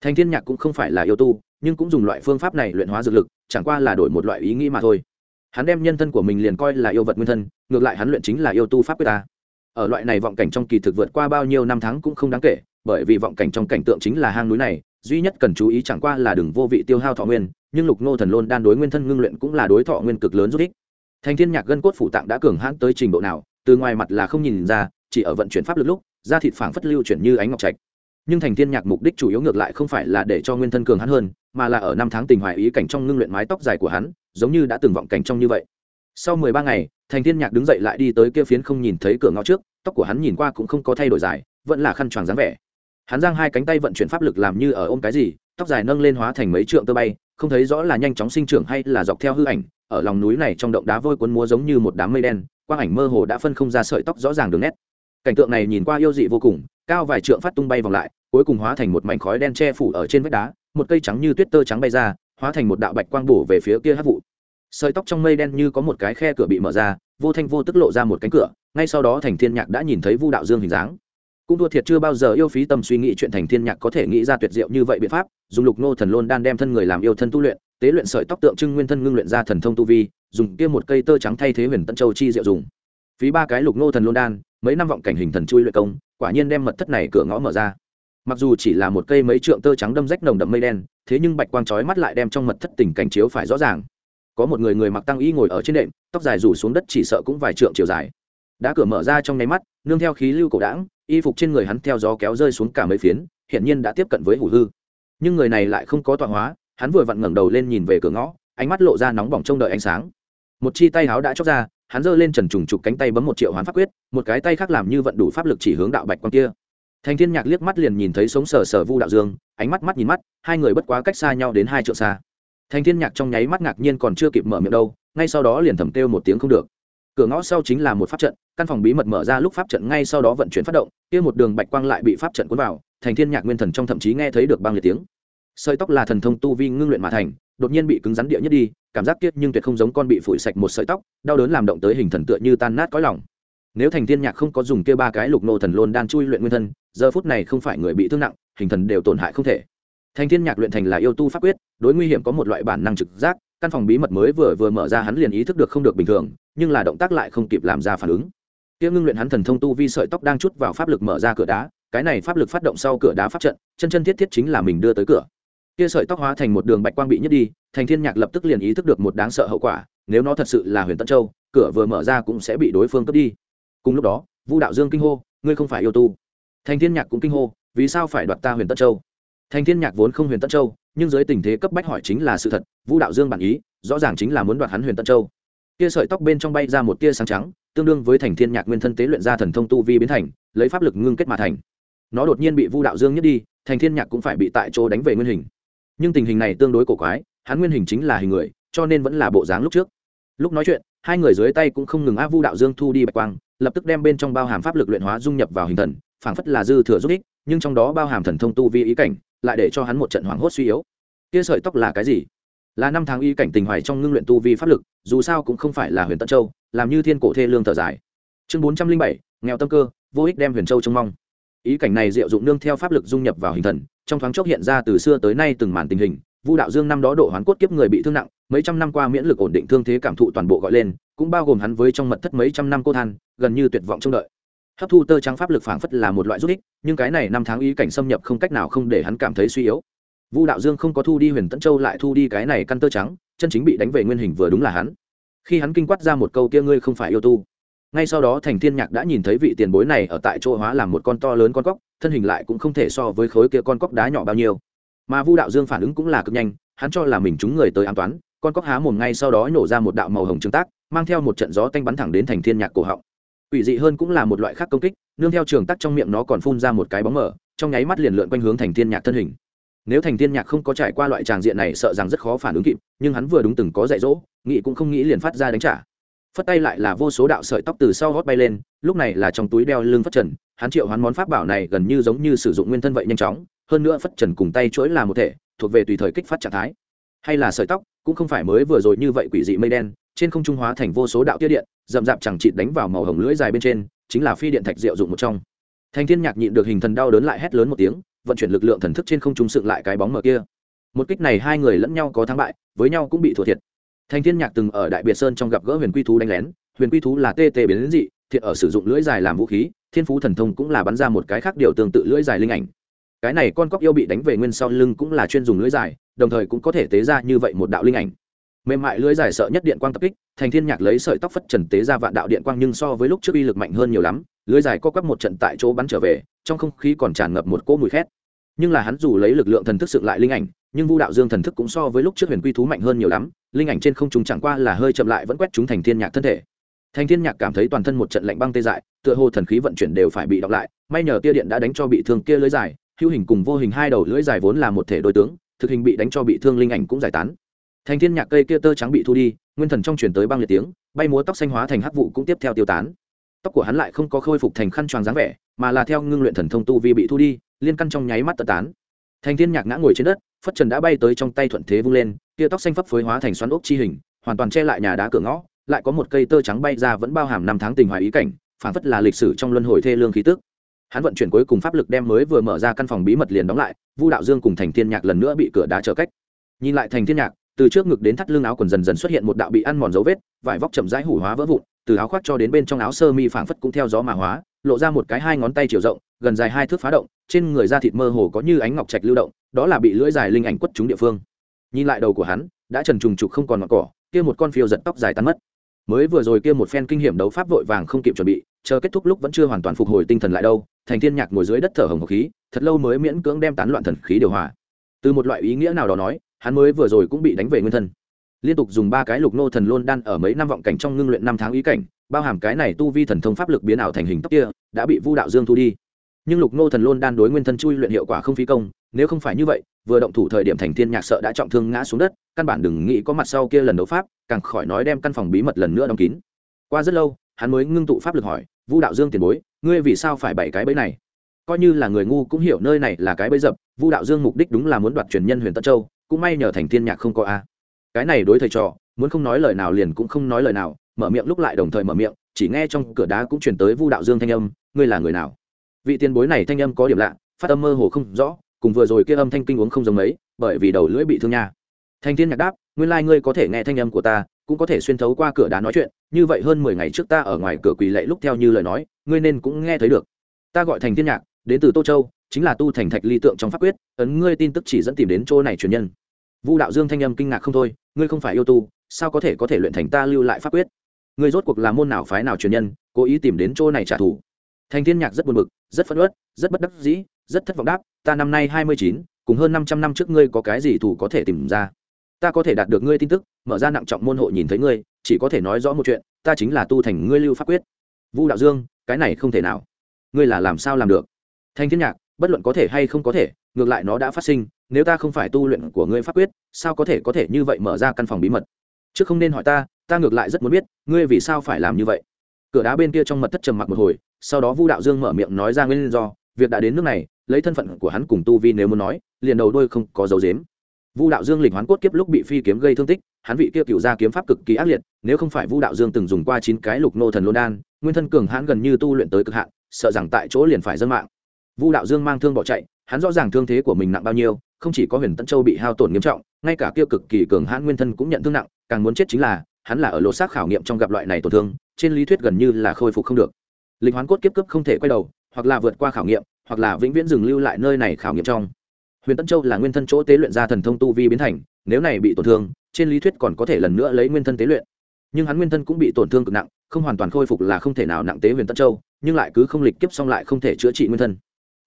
Thành thiên nhạc cũng không phải là yêu tu, nhưng cũng dùng loại phương pháp này luyện hóa dược lực, chẳng qua là đổi một loại ý nghĩ mà thôi. Hắn đem nhân thân của mình liền coi là yêu vật nguyên thân, ngược lại hắn luyện chính là yêu tu pháp quyết ta. Ở loại này vọng cảnh trong kỳ thực vượt qua bao nhiêu năm tháng cũng không đáng kể, bởi vì vọng cảnh trong cảnh tượng chính là hang núi này duy nhất cần chú ý chẳng qua là đừng vô vị tiêu hao thọ nguyên, nhưng lục nô thần lôn đan đối nguyên thân ngưng luyện cũng là đối thọ nguyên cực lớn rút ích. Thành thiên nhạc gân cốt phủ tạng đã cường hãn tới trình độ nào, từ ngoài mặt là không nhìn ra, chỉ ở vận chuyển pháp lực lúc, da thịt phảng phất lưu chuyển như ánh ngọc trạch. Nhưng thành thiên nhạc mục đích chủ yếu ngược lại không phải là để cho nguyên thân cường hắn hơn, mà là ở năm tháng tình hoài ý cảnh trong ngưng luyện mái tóc dài của hắn, giống như đã từng vọng cảnh trong như vậy. Sau mười ba ngày thành thiên nhạc đứng dậy lại đi tới kia phiến không nhìn thấy cửa ngõ trước, tóc của hắn nhìn qua cũng không có thay đổi dài, vẫn là khăn choàng dáng vẻ hắn giang hai cánh tay vận chuyển pháp lực làm như ở ôm cái gì, tóc dài nâng lên hóa thành mấy trượng tơ bay, không thấy rõ là nhanh chóng sinh trưởng hay là dọc theo hư ảnh, ở lòng núi này trong động đá vôi cuốn múa giống như một đám mây đen, quang ảnh mơ hồ đã phân không ra sợi tóc rõ ràng đường nét. Cảnh tượng này nhìn qua yêu dị vô cùng, cao vài trượng phát tung bay vòng lại, cuối cùng hóa thành một mảnh khói đen che phủ ở trên vách đá, một cây trắng như tuyết tơ trắng bay ra, hóa thành một đạo bạch quang bổ về phía kia hát vụ. Sợi tóc trong mây đen như có một cái khe cửa bị mở ra, vô thanh vô tức lộ ra một cánh cửa, ngay sau đó thành thiên nhạc đã nhìn thấy vu đạo dương hình dáng cũng thua thiệt chưa bao giờ yêu phí tâm suy nghĩ chuyện thành thiên nhạc có thể nghĩ ra tuyệt diệu như vậy biện pháp, dùng lục nô thần lôn đan đem thân người làm yêu thân tu luyện, tế luyện sợi tóc tượng trưng nguyên thân ngưng luyện ra thần thông tu vi, dùng kia một cây tơ trắng thay thế huyền tân châu chi diệu dùng. Phí ba cái lục nô thần lôn đan, mấy năm vọng cảnh hình thần chui luyện công, quả nhiên đem mật thất này cửa ngõ mở ra. Mặc dù chỉ là một cây mấy trượng tơ trắng đâm rách nồng đậm mây đen, thế nhưng bạch quang chói mắt lại đem trong mật thất tình cảnh chiếu phải rõ ràng. Có một người người mặc tăng y ngồi ở trên đệm, tóc dài rủ xuống đất chỉ sợ cũng vài trượng chiều dài. Đã cửa mở ra trong nháy mắt nương theo khí lưu cổ đảng y phục trên người hắn theo gió kéo rơi xuống cả mấy phiến, hiển nhiên đã tiếp cận với hủ hư. Nhưng người này lại không có tọa hóa, hắn vừa vặn ngẩng đầu lên nhìn về cửa ngõ, ánh mắt lộ ra nóng bỏng trông đợi ánh sáng. Một chi tay háo đã chóc ra, hắn giơ lên trần trùng trục cánh tay bấm một triệu hoán pháp quyết, một cái tay khác làm như vận đủ pháp lực chỉ hướng đạo bạch quang kia. Thành thiên nhạc liếc mắt liền nhìn thấy sống sờ sờ vu đạo dương, ánh mắt mắt nhìn mắt, hai người bất quá cách xa nhau đến hai triệu xa. Thành thiên nhạc trong nháy mắt ngạc nhiên còn chưa kịp mở miệng đâu, ngay sau đó liền thầm kêu một tiếng không được cửa ngõ sau chính là một pháp trận, căn phòng bí mật mở ra lúc pháp trận ngay sau đó vận chuyển phát động, kia một đường bạch quang lại bị pháp trận cuốn vào, thành thiên nhạc nguyên thần trong thậm chí nghe thấy được băng liệt tiếng. Sợi tóc là thần thông tu vi ngưng luyện mà thành, đột nhiên bị cứng rắn địa nhất đi, cảm giác kiết nhưng tuyệt không giống con bị phủi sạch một sợi tóc, đau đớn làm động tới hình thần tựa như tan nát cõi lòng. Nếu thành thiên nhạc không có dùng kia ba cái lục nô thần lôn đan chui luyện nguyên thân, giờ phút này không phải người bị thương nặng, hình thần đều tổn hại không thể. Thành thiên nhạc luyện thành là yêu tu pháp quyết, đối nguy hiểm có một loại bản năng trực giác, căn phòng bí mật mới vừa vừa mở ra hắn liền ý thức được không được bình thường nhưng là động tác lại không kịp làm ra phản ứng. Tiêu ngưng luyện hắn thần thông tu vi sợi tóc đang chút vào pháp lực mở ra cửa đá, cái này pháp lực phát động sau cửa đá pháp trận, chân chân thiết thiết chính là mình đưa tới cửa. Kia sợi tóc hóa thành một đường bạch quang bị nhất đi, thành thiên nhạc lập tức liền ý thức được một đáng sợ hậu quả, nếu nó thật sự là huyền tân châu, cửa vừa mở ra cũng sẽ bị đối phương cướp đi. Cùng lúc đó, vu đạo dương kinh hô, ngươi không phải yêu tu. Thành thiên nhạc cũng kinh hô, vì sao phải đoạt ta huyền tân châu? Thành thiên nhạc vốn không huyền tân châu, nhưng dưới tình thế cấp bách hỏi chính là sự thật, vu đạo dương bản ý, rõ ràng chính là muốn đoạt hắn huyền tân châu kia sợi tóc bên trong bay ra một tia sáng trắng, tương đương với thành thiên nhạc nguyên thân tế luyện ra thần thông tu vi biến thành, lấy pháp lực ngưng kết mà thành. Nó đột nhiên bị vu đạo dương nhất đi, thành thiên nhạc cũng phải bị tại chỗ đánh về nguyên hình. Nhưng tình hình này tương đối cổ quái, hắn nguyên hình chính là hình người, cho nên vẫn là bộ dáng lúc trước. Lúc nói chuyện, hai người dưới tay cũng không ngừng áp vu đạo dương thu đi bạch quang, lập tức đem bên trong bao hàm pháp lực luyện hóa dung nhập vào hình thần, phảng phất là dư thừa giúp ích, nhưng trong đó bao hàm thần thông tu vi ý cảnh, lại để cho hắn một trận hoảng hốt suy yếu. Kia sợi tóc là cái gì? Là năm tháng y cảnh tình hoài trong ngưng luyện tu vi pháp lực, dù sao cũng không phải là huyền tân châu, làm như thiên cổ thê lương thở dài. Chương bốn trăm linh bảy, nghèo tâm cơ, vô ích đem huyền châu trông mong. Ý cảnh này diệu dụng nương theo pháp lực dung nhập vào hình thần, trong thoáng chốc hiện ra từ xưa tới nay từng màn tình hình, vu đạo dương năm đó độ hoán cốt kiếp người bị thương nặng, mấy trăm năm qua miễn lực ổn định thương thế cảm thụ toàn bộ gọi lên, cũng bao gồm hắn với trong mật thất mấy trăm năm cô than, gần như tuyệt vọng trông đợi. Hấp thu tơ trắng pháp lực phảng phất là một loại rút ích, nhưng cái này năm tháng ý cảnh xâm nhập không cách nào không để hắn cảm thấy suy yếu vu đạo dương không có thu đi huyền tẫn châu lại thu đi cái này căn tơ trắng, chân chính bị đánh về nguyên hình vừa đúng là hắn. Khi hắn kinh quát ra một câu kia ngươi không phải yêu tu. Ngay sau đó thành thiên nhạc đã nhìn thấy vị tiền bối này ở tại chỗ hóa làm một con to lớn con cóc, thân hình lại cũng không thể so với khối kia con cóc đá nhỏ bao nhiêu. Mà vu đạo dương phản ứng cũng là cực nhanh, hắn cho là mình chúng người tới an toán, con cóc há mồm ngay sau đó nổ ra một đạo màu hồng trương tác, mang theo một trận gió tanh bắn thẳng đến thành thiên nhạc cổ họng. Quỷ dị hơn cũng là một loại khác công kích, nương theo trường tắc trong miệng nó còn phun ra một cái bóng mở trong nháy mắt liền lượn quanh hướng thành thiên nhạc thân hình nếu thành thiên nhạc không có trải qua loại tràng diện này sợ rằng rất khó phản ứng kịp, nhưng hắn vừa đúng từng có dạy dỗ nghị cũng không nghĩ liền phát ra đánh trả. Phất tay lại là vô số đạo sợi tóc từ sau gót bay lên, lúc này là trong túi đeo lưng phất trần, hắn triệu hắn món pháp bảo này gần như giống như sử dụng nguyên thân vậy nhanh chóng, hơn nữa phất trần cùng tay chuỗi là một thể, thuộc về tùy thời kích phát trạng thái. Hay là sợi tóc, cũng không phải mới vừa rồi như vậy quỷ dị mây đen, trên không trung hóa thành vô số đạo tiết điện, rậm rạp chẳng chịt đánh vào màu hồng lưỡi dài bên trên, chính là phi điện thạch diệu dụng một trong. Thành thiên nhạc nhịn được hình thần đau đớn lại hét lớn một tiếng vận chuyển lực lượng thần thức trên không trung sượng lại cái bóng mở kia. Một kích này hai người lẫn nhau có thắng bại, với nhau cũng bị thua thiệt. Thành thiên nhạc từng ở đại biệt sơn trong gặp gỡ huyền quy thú đánh lén, huyền quy thú là tê tê biến dị, thiệt ở sử dụng lưỡi dài làm vũ khí, thiên phú thần thông cũng là bắn ra một cái khác điều tương tự lưỡi dài linh ảnh. Cái này con cóc yêu bị đánh về nguyên sau lưng cũng là chuyên dùng lưỡi dài, đồng thời cũng có thể tế ra như vậy một đạo linh ảnh. Mềm mại lưỡi dài sợ nhất điện quang tập kích, thành thiên nhạc lấy sợi tóc phất trần tế ra vạn đạo điện quang nhưng so với lúc trước uy lực mạnh hơn nhiều lắm lưỡi dài co quắp một trận tại chỗ bắn trở về, trong không khí còn tràn ngập một cỗ mùi khét. Nhưng là hắn dù lấy lực lượng thần thức dựng lại linh ảnh, nhưng vu đạo dương thần thức cũng so với lúc trước huyền quy thú mạnh hơn nhiều lắm, linh ảnh trên không trung chẳng qua là hơi chậm lại vẫn quét chúng thành thiên nhạc thân thể. Thành thiên nhạc cảm thấy toàn thân một trận lạnh băng tê dại, tựa hồ thần khí vận chuyển đều phải bị đọc lại, may nhờ tia điện đã đánh cho bị thương kia lưỡi dài, hữu hình cùng vô hình hai đầu lưỡi dài vốn là một thể đối tướng, thực hình bị đánh cho bị thương linh ảnh cũng giải tán. Thành thiên nhạc cây kia tơ trắng bị thu đi, nguyên thần trong chuyển tới băng liệt tiếng, bay múa tóc xanh hóa thành hắc vụ cũng tiếp theo tiêu tán tóc của hắn lại không có khôi phục thành khăn choàng dáng vẻ, mà là theo ngưng luyện thần thông tu vi bị thu đi, liên căn trong nháy mắt tật tán. Thành thiên nhạc ngã ngồi trên đất, phất trần đã bay tới trong tay thuận thế vung lên kia tóc xanh phấp phới hóa thành xoắn ốc chi hình, hoàn toàn che lại nhà đá cửa ngõ, lại có một cây tơ trắng bay ra vẫn bao hàm năm tháng tình hoài ý cảnh, phản phất là lịch sử trong luân hồi thê lương khí tức. Hắn vận chuyển cuối cùng pháp lực đem mới vừa mở ra căn phòng bí mật liền đóng lại, vu đạo dương cùng thành thiên nhạc lần nữa bị cửa đá trở cách. Nhìn lại thành thiên nhạc từ trước ngực đến thắt lưng áo quần dần dần xuất hiện một đạo bị ăn mòn dấu vết, vải vóc chậm rãi hủ hóa vỡ vụn, từ áo khoác cho đến bên trong áo sơ mi phảng phất cũng theo gió mà hóa, lộ ra một cái hai ngón tay chiều rộng, gần dài hai thước phá động, trên người da thịt mơ hồ có như ánh ngọc trạch lưu động, đó là bị lưỡi dài linh ảnh quất trúng địa phương. Nhìn lại đầu của hắn, đã trần trùng trục không còn ngọn cỏ, kia một con phiêu giật tóc dài tan mất. Mới vừa rồi kia một phen kinh hiểm đấu pháp vội vàng không kịp chuẩn bị, chờ kết thúc lúc vẫn chưa hoàn toàn phục hồi tinh thần lại đâu, thành thiên nhạc ngồi dưới đất thở hồng hộc khí, thật lâu mới miễn cưỡng đem tán loạn thần khí điều hòa. Từ một loại ý nghĩa nào đó nói hắn mới vừa rồi cũng bị đánh về nguyên thân. Liên tục dùng ba cái lục nô thần lôn đan ở mấy năm vọng cảnh trong ngưng luyện năm tháng ý cảnh, bao hàm cái này tu vi thần thông pháp lực biến ảo thành hình tóc kia, đã bị vu đạo dương thu đi. Nhưng lục nô thần lôn đan đối nguyên thân chui luyện hiệu quả không phí công, nếu không phải như vậy, vừa động thủ thời điểm thành thiên nhạc sợ đã trọng thương ngã xuống đất, căn bản đừng nghĩ có mặt sau kia lần đấu pháp, càng khỏi nói đem căn phòng bí mật lần nữa đóng kín. Qua rất lâu, hắn mới ngưng tụ pháp lực hỏi, vu đạo dương tiền bối, ngươi vì sao phải bảy cái bẫy này? Coi như là người ngu cũng hiểu nơi này là cái bẫy dập, vu đạo dương mục đích đúng là muốn đoạt truyền nhân huyền tân châu cũng may nhờ thành thiên nhạc không có a. Cái này đối thầy trò, muốn không nói lời nào liền cũng không nói lời nào, mở miệng lúc lại đồng thời mở miệng, chỉ nghe trong cửa đá cũng truyền tới vu đạo dương thanh âm, ngươi là người nào? Vị tiền bối này thanh âm có điểm lạ, phát âm mơ hồ không rõ, cùng vừa rồi kia âm thanh kinh uống không giống mấy, bởi vì đầu lưỡi bị thương nha. Thanh thiên nhạc đáp, nguyên lai ngươi có thể nghe thanh âm của ta, cũng có thể xuyên thấu qua cửa đá nói chuyện, như vậy hơn mười ngày trước ta ở ngoài cửa quỳ lệ lúc theo như lời nói, ngươi nên cũng nghe thấy được. Ta gọi thành thiên nhạc, đến từ tô châu, chính là tu thành thạch ly tượng trong pháp quyết, ấn ngươi tin tức chỉ dẫn tìm đến chỗ này truyền nhân vu đạo dương thanh âm kinh ngạc không thôi, ngươi không phải yêu tu, sao có thể có thể luyện thành ta lưu lại pháp quyết? Ngươi rốt cuộc là môn nào phái nào truyền nhân, cố ý tìm đến chỗ này trả thù? Thành thiên nhạc rất buồn bực, rất phẫn uất, rất bất đắc dĩ, rất thất vọng đáp, ta năm nay hai mươi chín, cùng hơn năm trăm năm trước ngươi có cái gì thủ có thể tìm ra? Ta có thể đạt được ngươi tin tức, mở ra nặng trọng môn hộ nhìn thấy ngươi, chỉ có thể nói rõ một chuyện, ta chính là tu thành ngươi lưu pháp quyết. Vu đạo dương, cái này không thể nào. Ngươi là làm sao làm được? Thanh thiên nhạc, bất luận có thể hay không có thể, ngược lại nó đã phát sinh nếu ta không phải tu luyện của ngươi pháp quyết, sao có thể có thể như vậy mở ra căn phòng bí mật? Chứ không nên hỏi ta ta ngược lại rất muốn biết, ngươi vì sao phải làm như vậy? Cửa đá bên kia trong mật thất trầm mặc một hồi, sau đó vu đạo dương mở miệng nói ra nguyên do, việc đã đến nước này, lấy thân phận của hắn cùng tu vi nếu muốn nói, liền đầu đôi không có dấu dếm vu đạo dương lịch hoán cốt kiếp lúc bị phi kiếm gây thương tích, hắn vị kia cựu ra kiếm pháp cực kỳ ác liệt, nếu không phải vu đạo dương từng dùng qua chín cái lục nô thần lô đan, nguyên thân cường hãn gần như tu luyện tới cực hạn, sợ rằng tại chỗ liền phải dân mạng. Vu đạo dương mang thương bỏ chạy hắn rõ ràng thương thế của mình nặng bao nhiêu, không chỉ có huyền tân châu bị hao tổn nghiêm trọng, ngay cả kia cực kỳ cường hãn nguyên thân cũng nhận thương nặng, càng muốn chết chính là, hắn là ở lỗ xác khảo nghiệm trong gặp loại này tổn thương, trên lý thuyết gần như là khôi phục không được. Lịch hoán cốt kiếp cấp không thể quay đầu, hoặc là vượt qua khảo nghiệm, hoặc là vĩnh viễn dừng lưu lại nơi này khảo nghiệm trong. Huyền tân châu là nguyên thân chỗ tế luyện ra thần thông tu vi biến thành, nếu này bị tổn thương, trên lý thuyết còn có thể lần nữa lấy nguyên thân tế luyện. Nhưng hắn nguyên thân cũng bị tổn thương cực nặng, không hoàn toàn khôi phục là không thể nào nặng tế huyền tân châu, nhưng lại cứ không lịch kiếp xong lại không thể chữa trị nguyên thân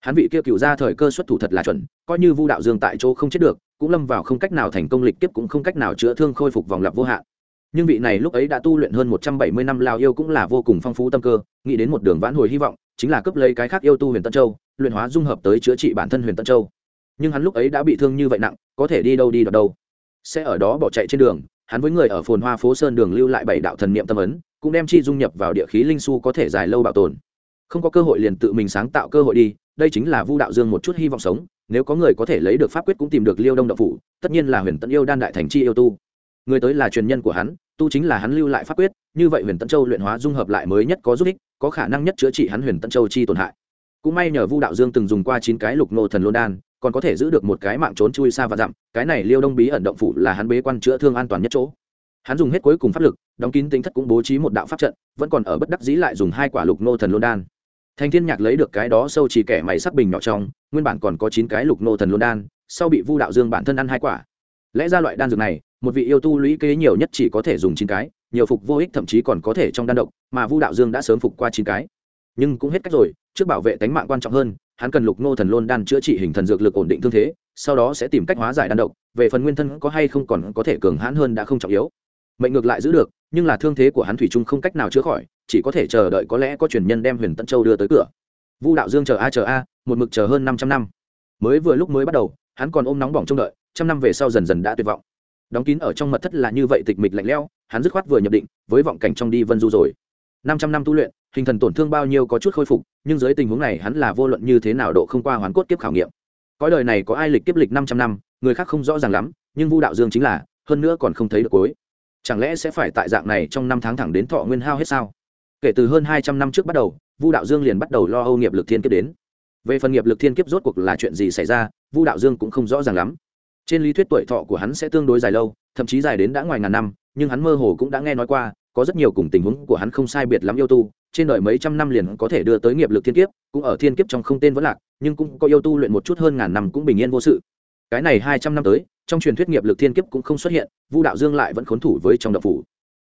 hắn vị kia cựu ra thời cơ xuất thủ thật là chuẩn, coi như vu đạo dương tại chỗ không chết được, cũng lâm vào không cách nào thành công lịch tiếp cũng không cách nào chữa thương khôi phục vòng lặp vô hạn. Nhưng vị này lúc ấy đã tu luyện hơn một trăm bảy mươi năm lao yêu cũng là vô cùng phong phú tâm cơ, nghĩ đến một đường vãn hồi hy vọng, chính là cấp lấy cái khác yêu tu huyền tân châu, luyện hóa dung hợp tới chữa trị bản thân huyền tân châu. Nhưng hắn lúc ấy đã bị thương như vậy nặng, có thể đi đâu đi đ đâu. Sẽ ở đó bỏ chạy trên đường, hắn với người ở phồn hoa phố sơn đường lưu lại bảy đạo thần niệm tâm ấn, cũng đem chi dung nhập vào địa khí linh su có thể dài lâu bảo tồn không có cơ hội liền tự mình sáng tạo cơ hội đi, đây chính là vu đạo dương một chút hy vọng sống, nếu có người có thể lấy được pháp quyết cũng tìm được liêu đông đạo phủ, tất nhiên là huyền tận yêu đan đại thành chi yêu tu. Người tới là truyền nhân của hắn, tu chính là hắn lưu lại pháp quyết, như vậy huyền tân châu luyện hóa dung hợp lại mới nhất có giúp ích, có khả năng nhất chữa trị hắn huyền tân châu chi tổn hại. Cũng may nhờ vu đạo dương từng dùng qua chín cái lục nô thần lô đan, còn có thể giữ được một cái mạng trốn chui xa và dặm, cái này liêu đông bí ẩn động phủ là hắn bế quan chữa thương an toàn nhất chỗ. Hắn dùng hết cuối cùng pháp lực, đóng kín tính thất cũng bố trí một đạo pháp trận, vẫn còn ở bất đắc dĩ lại dùng hai quả lục nô thần lô đan thành thiên nhạc lấy được cái đó sâu chỉ kẻ mày sắc bình nhỏ trong, nguyên bản còn có chín cái lục nô thần luân đan, sau bị vu đạo dương bản thân ăn hai quả. Lẽ ra loại đan dược này, một vị yêu tu lũy kế nhiều nhất chỉ có thể dùng chín cái, nhiều phục vô ích thậm chí còn có thể trong đan độc, mà vu đạo dương đã sớm phục qua chín cái. Nhưng cũng hết cách rồi, trước bảo vệ tánh mạng quan trọng hơn, hắn cần lục nô thần lôn đan chữa trị hình thần dược lực ổn định thương thế, sau đó sẽ tìm cách hóa giải đan độc, về phần nguyên thân có hay không còn có thể cường hãn hơn đã không trọng yếu. Mệnh ngược lại giữ được nhưng là thương thế của hắn thủy trung không cách nào chữa khỏi, chỉ có thể chờ đợi có lẽ có truyền nhân đem huyền tân châu đưa tới cửa. Vu đạo dương chờ a chờ a, một mực chờ hơn năm trăm năm. Mới vừa lúc mới bắt đầu, hắn còn ôm nóng bỏng trông đợi, trăm năm về sau dần dần đã tuyệt vọng. Đóng kín ở trong mật thất là như vậy tịch mịch lạnh lẽo, hắn dứt khoát vừa nhập định, với vọng cảnh trong đi vân du rồi. Năm trăm năm tu luyện, hình thần tổn thương bao nhiêu có chút khôi phục, nhưng dưới tình huống này hắn là vô luận như thế nào độ không qua hoàn cốt kiếp khảo nghiệm. Cõi đời này có ai lịch kiếp lịch năm trăm năm, người khác không rõ ràng lắm, nhưng vu đạo dương chính là, hơn nữa còn không thấy được cuối chẳng lẽ sẽ phải tại dạng này trong năm tháng thẳng đến thọ nguyên hao hết sao? Kể từ hơn hai trăm năm trước bắt đầu, vu đạo dương liền bắt đầu lo âu nghiệp lực thiên kiếp đến. Về phần nghiệp lực thiên kiếp rốt cuộc là chuyện gì xảy ra, vu đạo dương cũng không rõ ràng lắm. Trên lý thuyết tuổi thọ của hắn sẽ tương đối dài lâu, thậm chí dài đến đã ngoài ngàn năm, nhưng hắn mơ hồ cũng đã nghe nói qua, có rất nhiều cùng tình huống của hắn không sai biệt lắm yêu tu, trên đời mấy trăm năm liền có thể đưa tới nghiệp lực thiên kiếp, cũng ở thiên kiếp trong không tên vẫn lạc, nhưng cũng có yêu tu luyện một chút hơn ngàn năm cũng bình yên vô sự. Cái này hai trăm năm tới trong truyền thuyết nghiệp lực thiên kiếp cũng không xuất hiện, vu đạo dương lại vẫn khốn thủ với trong đậu phủ.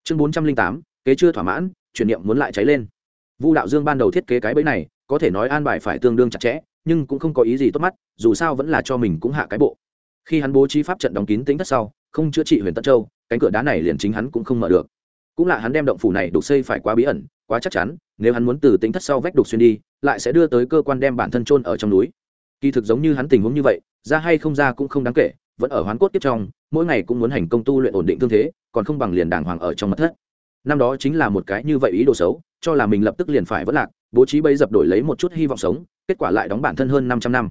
Chương bốn trăm linh tám, kế chưa thỏa mãn, chuyển niệm muốn lại cháy lên. Vu đạo dương ban đầu thiết kế cái bẫy này, có thể nói an bài phải tương đương chặt chẽ, nhưng cũng không có ý gì tốt mắt, dù sao vẫn là cho mình cũng hạ cái bộ. Khi hắn bố trí pháp trận đóng kín tính thất sau, không chữa trị huyền tân châu, cánh cửa đá này liền chính hắn cũng không mở được. Cũng là hắn đem động phủ này đục xây phải quá bí ẩn, quá chắc chắn, nếu hắn muốn từ tính thất sau vách đục xuyên đi, lại sẽ đưa tới cơ quan đem bản thân trôn ở trong núi. Kỳ thực giống như hắn tình huống như vậy, ra hay không ra cũng không đáng kể vẫn ở hoán cốt tiếp trong, mỗi ngày cũng muốn hành công tu luyện ổn định thương thế, còn không bằng liền đàng hoàng ở trong mật thất. Năm đó chính là một cái như vậy ý đồ xấu, cho là mình lập tức liền phải vất lạc, bố trí bấy dập đổi lấy một chút hy vọng sống, kết quả lại đóng bản thân hơn 500 năm.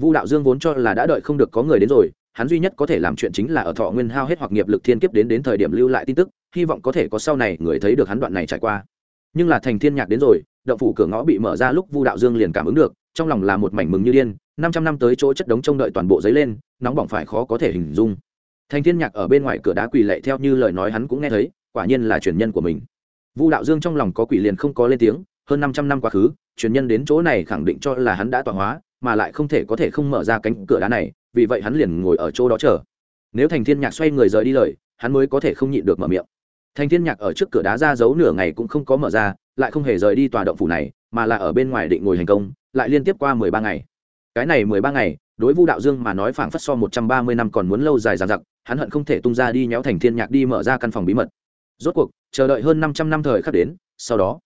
Vu đạo dương vốn cho là đã đợi không được có người đến rồi, hắn duy nhất có thể làm chuyện chính là ở thọ nguyên hao hết hoặc nghiệp lực thiên kiếp đến đến thời điểm lưu lại tin tức, hy vọng có thể có sau này người thấy được hắn đoạn này trải qua. Nhưng là thành thiên nhạc đến rồi, động phủ cửa ngõ bị mở ra lúc vu đạo dương liền cảm ứng được trong lòng là một mảnh mừng như điên, năm trăm năm tới chỗ chất đống trông đợi toàn bộ giấy lên, nóng bỏng phải khó có thể hình dung. Thành thiên nhạc ở bên ngoài cửa đá quỳ lệ theo như lời nói hắn cũng nghe thấy, quả nhiên là truyền nhân của mình. Vu đạo dương trong lòng có quỷ liền không có lên tiếng, hơn năm trăm năm quá khứ, truyền nhân đến chỗ này khẳng định cho là hắn đã tọa hóa, mà lại không thể có thể không mở ra cánh cửa đá này, vì vậy hắn liền ngồi ở chỗ đó chờ. Nếu thành thiên nhạc xoay người rời đi lời, hắn mới có thể không nhịn được mở miệng. Thành thiên nhạc ở trước cửa đá ra giấu nửa ngày cũng không có mở ra, lại không hề rời đi tòa động phủ này, mà là ở bên ngoài định ngồi hành công lại liên tiếp qua mười ba ngày. Cái này mười ba ngày, đối vu đạo dương mà nói phảng phất so một trăm ba mươi năm còn muốn lâu dài dằng dặc, hắn hận không thể tung ra đi nhéo thành thiên nhạc đi mở ra căn phòng bí mật. Rốt cuộc, chờ đợi hơn năm trăm năm thời khắc đến, sau đó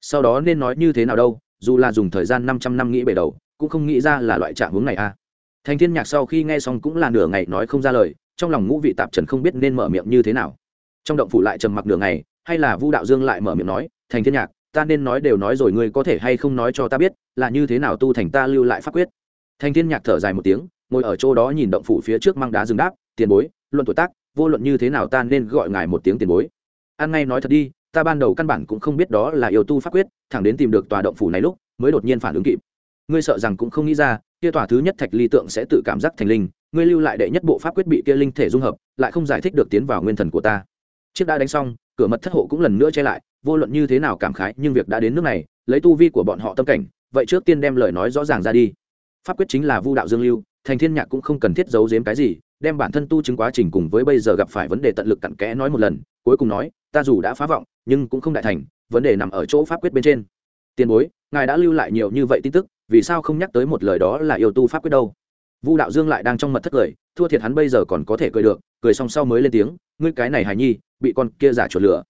sau đó nên nói như thế nào đâu, dù là dùng thời gian năm trăm năm nghĩ bể đầu, cũng không nghĩ ra là loại trạng hướng này a à. thành thiên nhạc sau khi nghe xong cũng là nửa ngày nói không ra lời, trong lòng ngũ vị tạp trần không biết nên mở miệng như thế nào. Trong động phủ lại trầm mặc nửa ngày, hay là vu đạo dương lại mở miệng nói, thành thiên nhạc ta nên nói đều nói rồi, ngươi có thể hay không nói cho ta biết, là như thế nào tu thành ta lưu lại pháp quyết? Thành thiên nhạc thở dài một tiếng, ngồi ở chỗ đó nhìn động phủ phía trước mang đá rừng đáp, tiền bối, luận tuổi tác, vô luận như thế nào ta nên gọi ngài một tiếng tiền bối. An ngay nói thật đi, ta ban đầu căn bản cũng không biết đó là yêu tu pháp quyết, thẳng đến tìm được tòa động phủ này lúc, mới đột nhiên phản ứng kịp. Ngươi sợ rằng cũng không nghĩ ra, kia tòa thứ nhất thạch ly tượng sẽ tự cảm giác thành linh, ngươi lưu lại đệ nhất bộ pháp quyết bị kia linh thể dung hợp, lại không giải thích được tiến vào nguyên thần của ta. Chiếc đã đánh xong, cửa mật thất hộ cũng lần nữa che lại vô luận như thế nào cảm khái, nhưng việc đã đến nước này, lấy tu vi của bọn họ tâm cảnh, vậy trước tiên đem lời nói rõ ràng ra đi. Pháp quyết chính là vu đạo dương lưu, thành thiên nhạc cũng không cần thiết giấu giếm cái gì, đem bản thân tu chứng quá trình cùng với bây giờ gặp phải vấn đề tận lực cặn kẽ nói một lần, cuối cùng nói, ta dù đã phá vọng, nhưng cũng không đại thành, vấn đề nằm ở chỗ pháp quyết bên trên. Tiền bối, ngài đã lưu lại nhiều như vậy tin tức, vì sao không nhắc tới một lời đó là yêu tu pháp quyết đâu? Vu đạo dương lại đang trong mật thất cười, thua thiệt hắn bây giờ còn có thể cười được, cười xong sau mới lên tiếng, ngươi cái này hài nhi, bị con kia giả chuột lửa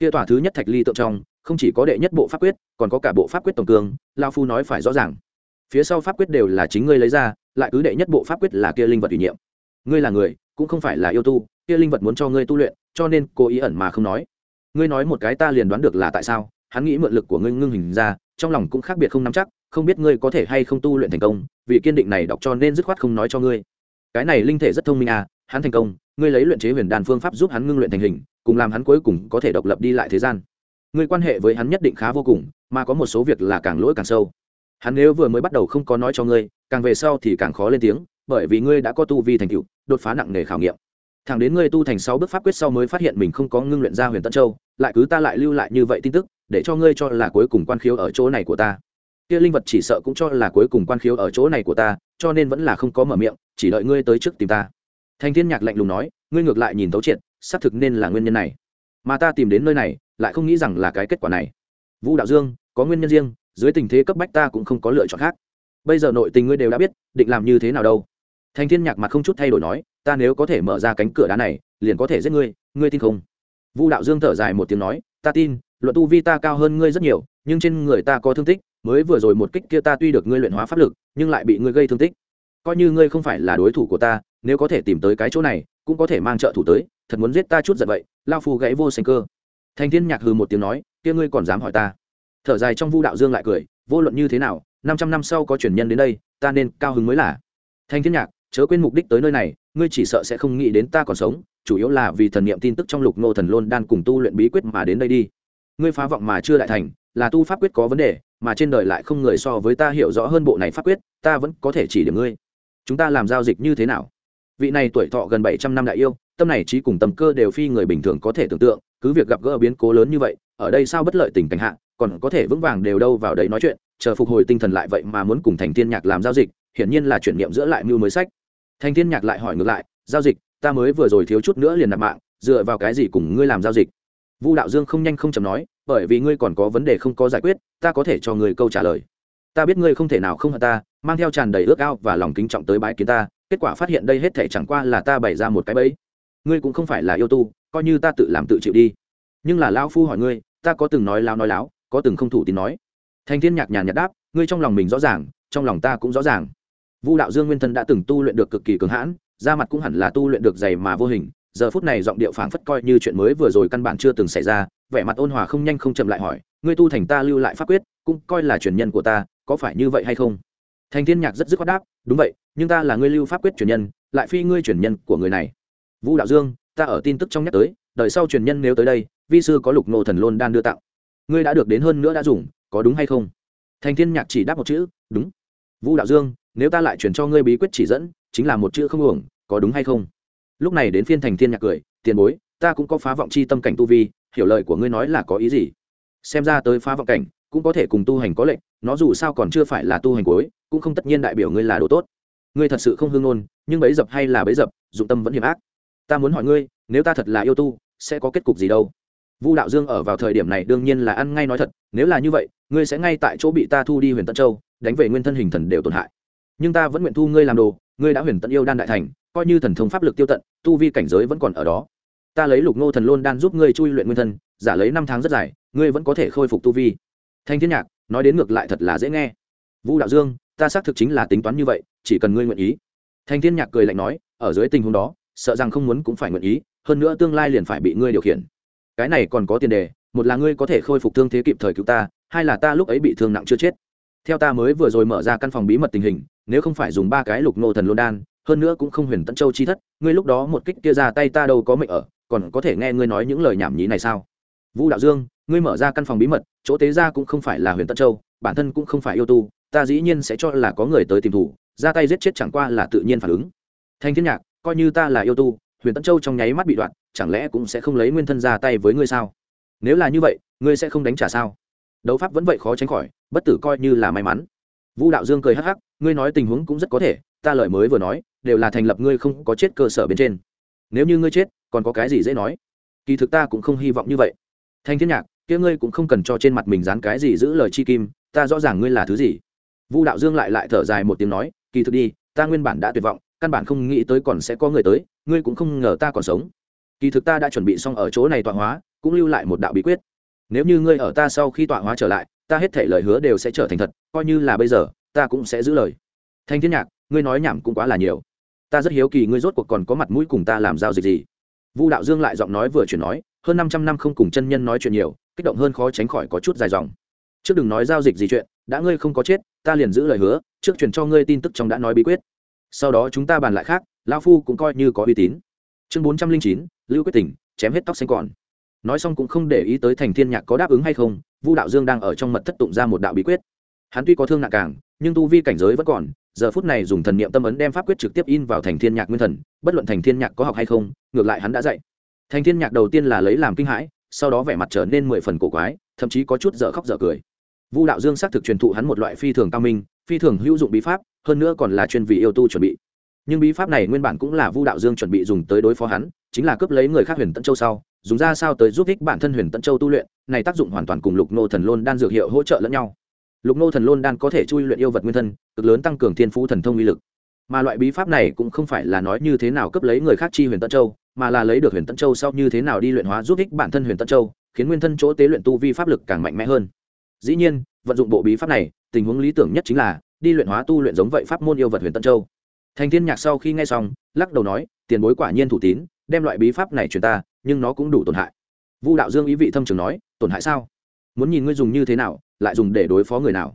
kia tòa thứ nhất thạch ly tượng trong, không chỉ có đệ nhất bộ pháp quyết, còn có cả bộ pháp quyết tổng cương lao phu nói phải rõ ràng. Phía sau pháp quyết đều là chính ngươi lấy ra, lại cứ đệ nhất bộ pháp quyết là kia linh vật ủy nhiệm. Ngươi là người, cũng không phải là yêu tu, kia linh vật muốn cho ngươi tu luyện, cho nên cố ý ẩn mà không nói. Ngươi nói một cái ta liền đoán được là tại sao, hắn nghĩ mượn lực của ngươi ngưng hình ra, trong lòng cũng khác biệt không nắm chắc, không biết ngươi có thể hay không tu luyện thành công, vì kiên định này đọc cho nên dứt khoát không nói cho ngươi. Cái này linh thể rất thông minh à hắn thành công, ngươi lấy luyện chế huyền đàn phương pháp giúp hắn ngưng luyện thành hình cùng làm hắn cuối cùng có thể độc lập đi lại thế gian. Ngươi quan hệ với hắn nhất định khá vô cùng, mà có một số việc là càng lỗi càng sâu. Hắn nếu vừa mới bắt đầu không có nói cho ngươi, càng về sau thì càng khó lên tiếng, bởi vì ngươi đã có tu vi thành tựu, đột phá nặng nề khảo nghiệm. Thẳng đến ngươi tu thành sáu bước pháp quyết sau mới phát hiện mình không có ngưng luyện ra huyền tân châu, lại cứ ta lại lưu lại như vậy tin tức, để cho ngươi cho là cuối cùng quan khiếu ở chỗ này của ta. Kia linh vật chỉ sợ cũng cho là cuối cùng quan khiếu ở chỗ này của ta, cho nên vẫn là không có mở miệng, chỉ đợi ngươi tới trước tìm ta. Thanh thiên nhạc lạnh lùng nói, ngươi ngược lại nhìn tấu triệt xác thực nên là nguyên nhân này. Mà ta tìm đến nơi này, lại không nghĩ rằng là cái kết quả này. Vũ đạo dương, có nguyên nhân riêng, dưới tình thế cấp bách ta cũng không có lựa chọn khác. Bây giờ nội tình ngươi đều đã biết, định làm như thế nào đâu? Thanh thiên nhạc mặt không chút thay đổi nói, ta nếu có thể mở ra cánh cửa đá này, liền có thể giết ngươi ngươi tin không? Vũ đạo dương thở dài một tiếng nói, ta tin, luận tu vi ta cao hơn ngươi rất nhiều, nhưng trên người ta có thương tích, mới vừa rồi một kích kia ta tuy được ngươi luyện hóa pháp lực, nhưng lại bị ngươi gây thương tích. Coi như ngươi không phải là đối thủ của ta, nếu có thể tìm tới cái chỗ này cũng có thể mang trợ thủ tới, thật muốn giết ta chút giật vậy, lao phu gãy vô sinh cơ. Thành thiên nhạc hừ một tiếng nói, kia ngươi còn dám hỏi ta? Thở dài trong vu đạo dương lại cười, vô luận như thế nào, năm trăm năm sau có truyền nhân đến đây, ta nên cao hứng mới là. Thành thiên nhạc, chớ quên mục đích tới nơi này, ngươi chỉ sợ sẽ không nghĩ đến ta còn sống, chủ yếu là vì thần niệm tin tức trong lục ngô thần lôn đan cùng tu luyện bí quyết mà đến đây đi. Ngươi phá vọng mà chưa đại thành, là tu pháp quyết có vấn đề, mà trên đời lại không người so với ta hiểu rõ hơn bộ này pháp quyết, ta vẫn có thể chỉ điểm ngươi. Chúng ta làm giao dịch như thế nào? Vị này tuổi thọ gần bảy trăm năm đại yêu, tâm này trí cùng tầm cơ đều phi người bình thường có thể tưởng tượng, cứ việc gặp gỡ biến cố lớn như vậy, ở đây sao bất lợi tình cảnh hạ, còn có thể vững vàng đều đâu vào đấy nói chuyện, chờ phục hồi tinh thần lại vậy mà muốn cùng thành thiên nhạc làm giao dịch, hiển nhiên là chuyển niệm giữa lại mưu mới sách. Thành thiên nhạc lại hỏi ngược lại, giao dịch, ta mới vừa rồi thiếu chút nữa liền nạp mạng, dựa vào cái gì cùng ngươi làm giao dịch? Vu đạo dương không nhanh không chậm nói, bởi vì ngươi còn có vấn đề không có giải quyết, ta có thể cho ngươi câu trả lời. Ta biết ngươi không thể nào không hận ta, mang theo tràn đầy ước ao và lòng kính trọng tới bãi kiến ta kết quả phát hiện đây hết thể chẳng qua là ta bày ra một cái bẫy. Ngươi cũng không phải là yêu tu, coi như ta tự làm tự chịu đi. Nhưng là lão phu hỏi ngươi, ta có từng nói lao nói láo, có từng không thủ tín nói. Thành thiên nhạc nhàn nhạt đáp, ngươi trong lòng mình rõ ràng, trong lòng ta cũng rõ ràng. Vu đạo dương nguyên thân đã từng tu luyện được cực kỳ cường hãn, da mặt cũng hẳn là tu luyện được dày mà vô hình, giờ phút này giọng điệu phảng phất coi như chuyện mới vừa rồi căn bản chưa từng xảy ra, vẻ mặt ôn hòa không nhanh không chậm lại hỏi, ngươi tu thành ta lưu lại pháp quyết, cũng coi là truyền nhân của ta, có phải như vậy hay không? Thành thiên nhạc rất dứt khoát đáp, đúng vậy, nhưng ta là ngươi lưu pháp quyết truyền nhân, lại phi ngươi truyền nhân của người này. Vũ đạo dương, ta ở tin tức trong nhắc tới, đợi sau truyền nhân nếu tới đây, vi sư có lục nô thần lôn đan đưa tặng. Ngươi đã được đến hơn nữa đã dùng, có đúng hay không? Thành thiên nhạc chỉ đáp một chữ, đúng. Vũ đạo dương, nếu ta lại chuyển cho ngươi bí quyết chỉ dẫn, chính là một chữ không uổng, có đúng hay không? Lúc này đến phiên thành thiên nhạc cười, tiền bối, ta cũng có phá vọng chi tâm cảnh tu vi, hiểu lời của ngươi nói là có ý gì? Xem ra tới phá vọng cảnh cũng có thể cùng tu hành có lệnh, nó dù sao còn chưa phải là tu hành cuối, cũng không tất nhiên đại biểu ngươi là đồ tốt. Ngươi thật sự không hương ngôn, nhưng bấy dập hay là bấy dập, dụng tâm vẫn hiểm ác. Ta muốn hỏi ngươi, nếu ta thật là yêu tu, sẽ có kết cục gì đâu? Vu đạo dương ở vào thời điểm này đương nhiên là ăn ngay nói thật, nếu là như vậy, ngươi sẽ ngay tại chỗ bị ta thu đi huyền tân châu, đánh về nguyên thân hình thần đều tổn hại. Nhưng ta vẫn nguyện thu ngươi làm đồ, ngươi đã huyền tận yêu đan đại thành, coi như thần thông pháp lực tiêu tận, tu vi cảnh giới vẫn còn ở đó. Ta lấy lục ngô thần lôn đan giúp ngươi chui luyện nguyên thân, giả lấy năm tháng rất dài, ngươi vẫn có thể khôi phục tu vi thanh thiên nhạc, nói đến ngược lại thật là dễ nghe. Vũ đạo dương, ta xác thực chính là tính toán như vậy, chỉ cần ngươi nguyện ý. Thanh thiên nhạc cười lạnh nói, ở dưới tình huống đó, sợ rằng không muốn cũng phải nguyện ý, hơn nữa tương lai liền phải bị ngươi điều khiển. Cái này còn có tiền đề, một là ngươi có thể khôi phục thương thế kịp thời cứu ta, hai là ta lúc ấy bị thương nặng chưa chết. Theo ta mới vừa rồi mở ra căn phòng bí mật tình hình, nếu không phải dùng ba cái lục nô thần lôn đan, hơn nữa cũng không huyền tận châu chi thất, ngươi lúc đó một kích kia ra tay ta đâu có mệnh ở, còn có thể nghe ngươi nói những lời nhảm nhí này sao? Vũ đạo dương ngươi mở ra căn phòng bí mật, chỗ tế ra cũng không phải là huyền tân châu, bản thân cũng không phải yêu tu, ta dĩ nhiên sẽ cho là có người tới tìm thủ, ra tay giết chết chẳng qua là tự nhiên phản ứng. Thanh thiên nhạc, coi như ta là yêu tu, huyền tân châu trong nháy mắt bị đoạn, chẳng lẽ cũng sẽ không lấy nguyên thân ra tay với ngươi sao? Nếu là như vậy, ngươi sẽ không đánh trả sao? Đấu pháp vẫn vậy khó tránh khỏi, bất tử coi như là may mắn. Vũ đạo dương cười hắc hắc, ngươi nói tình huống cũng rất có thể, ta lời mới vừa nói, đều là thành lập ngươi không có chết cơ sở bên trên. Nếu như ngươi chết, còn có cái gì dễ nói? Kỳ thực ta cũng không hy vọng như vậy. Thanh thiên nhạc kia ngươi cũng không cần cho trên mặt mình dán cái gì giữ lời chi kim, ta rõ ràng ngươi là thứ gì. Vu đạo dương lại lại thở dài một tiếng nói, kỳ thực đi, ta nguyên bản đã tuyệt vọng, căn bản không nghĩ tới còn sẽ có người tới, ngươi cũng không ngờ ta còn sống. Kỳ thực ta đã chuẩn bị xong ở chỗ này tọa hóa, cũng lưu lại một đạo bí quyết. Nếu như ngươi ở ta sau khi tọa hóa trở lại, ta hết thể lời hứa đều sẽ trở thành thật, coi như là bây giờ, ta cũng sẽ giữ lời. Thanh thiên nhạc, ngươi nói nhảm cũng quá là nhiều. Ta rất hiếu kỳ ngươi rốt cuộc còn có mặt mũi cùng ta làm giao dịch gì. Vu đạo dương lại giọng nói vừa chuyển nói, hơn năm trăm năm không cùng chân nhân nói chuyện nhiều kích động hơn khó tránh khỏi có chút dài dòng. Trước đừng nói giao dịch gì chuyện, đã ngươi không có chết, ta liền giữ lời hứa, trước truyền cho ngươi tin tức trong đã nói bí quyết. Sau đó chúng ta bàn lại khác lao phu cũng coi như có uy tín. Chương bốn trăm linh chín, lưu quyết tỉnh chém hết tóc xanh còn. Nói xong cũng không để ý tới thành thiên nhạc có đáp ứng hay không, vu đạo dương đang ở trong mật thất tụng ra một đạo bí quyết. Hắn tuy có thương nặng càng, nhưng tu vi cảnh giới vẫn còn, giờ phút này dùng thần niệm tâm ấn đem pháp quyết trực tiếp in vào thành thiên nhạc nguyên thần, bất luận thành thiên nhạc có học hay không, ngược lại hắn đã dạy. Thành thiên nhạc đầu tiên là lấy làm kinh hãi sau đó vẻ mặt trở nên mười phần cổ quái, thậm chí có chút dở khóc dở cười. Vu đạo dương xác thực truyền thụ hắn một loại phi thường cao minh, phi thường hữu dụng bí pháp, hơn nữa còn là chuyên vị yêu tu chuẩn bị. Nhưng bí pháp này nguyên bản cũng là vu đạo dương chuẩn bị dùng tới đối phó hắn, chính là cướp lấy người khác huyền tận châu sau, dùng ra sao tới giúp ích bản thân huyền tận châu tu luyện, này tác dụng hoàn toàn cùng lục nô thần lôn đan dược hiệu hỗ trợ lẫn nhau. Lục nô thần lôn đan có thể chui luyện yêu vật nguyên thân, cực lớn tăng cường thiên phú thần thông uy lực mà loại bí pháp này cũng không phải là nói như thế nào cấp lấy người khác chi huyền tân châu, mà là lấy được huyền tân châu sau như thế nào đi luyện hóa giúp ích bản thân huyền tân châu, khiến nguyên thân chỗ tế luyện tu vi pháp lực càng mạnh mẽ hơn. Dĩ nhiên, vận dụng bộ bí pháp này, tình huống lý tưởng nhất chính là đi luyện hóa tu luyện giống vậy pháp môn yêu vật huyền tân châu. Thành thiên nhạc sau khi nghe xong, lắc đầu nói, tiền bối quả nhiên thủ tín, đem loại bí pháp này truyền ta, nhưng nó cũng đủ tổn hại. Vu đạo dương ý vị thâm trường nói, tổn hại sao? Muốn nhìn ngươi dùng như thế nào, lại dùng để đối phó người nào?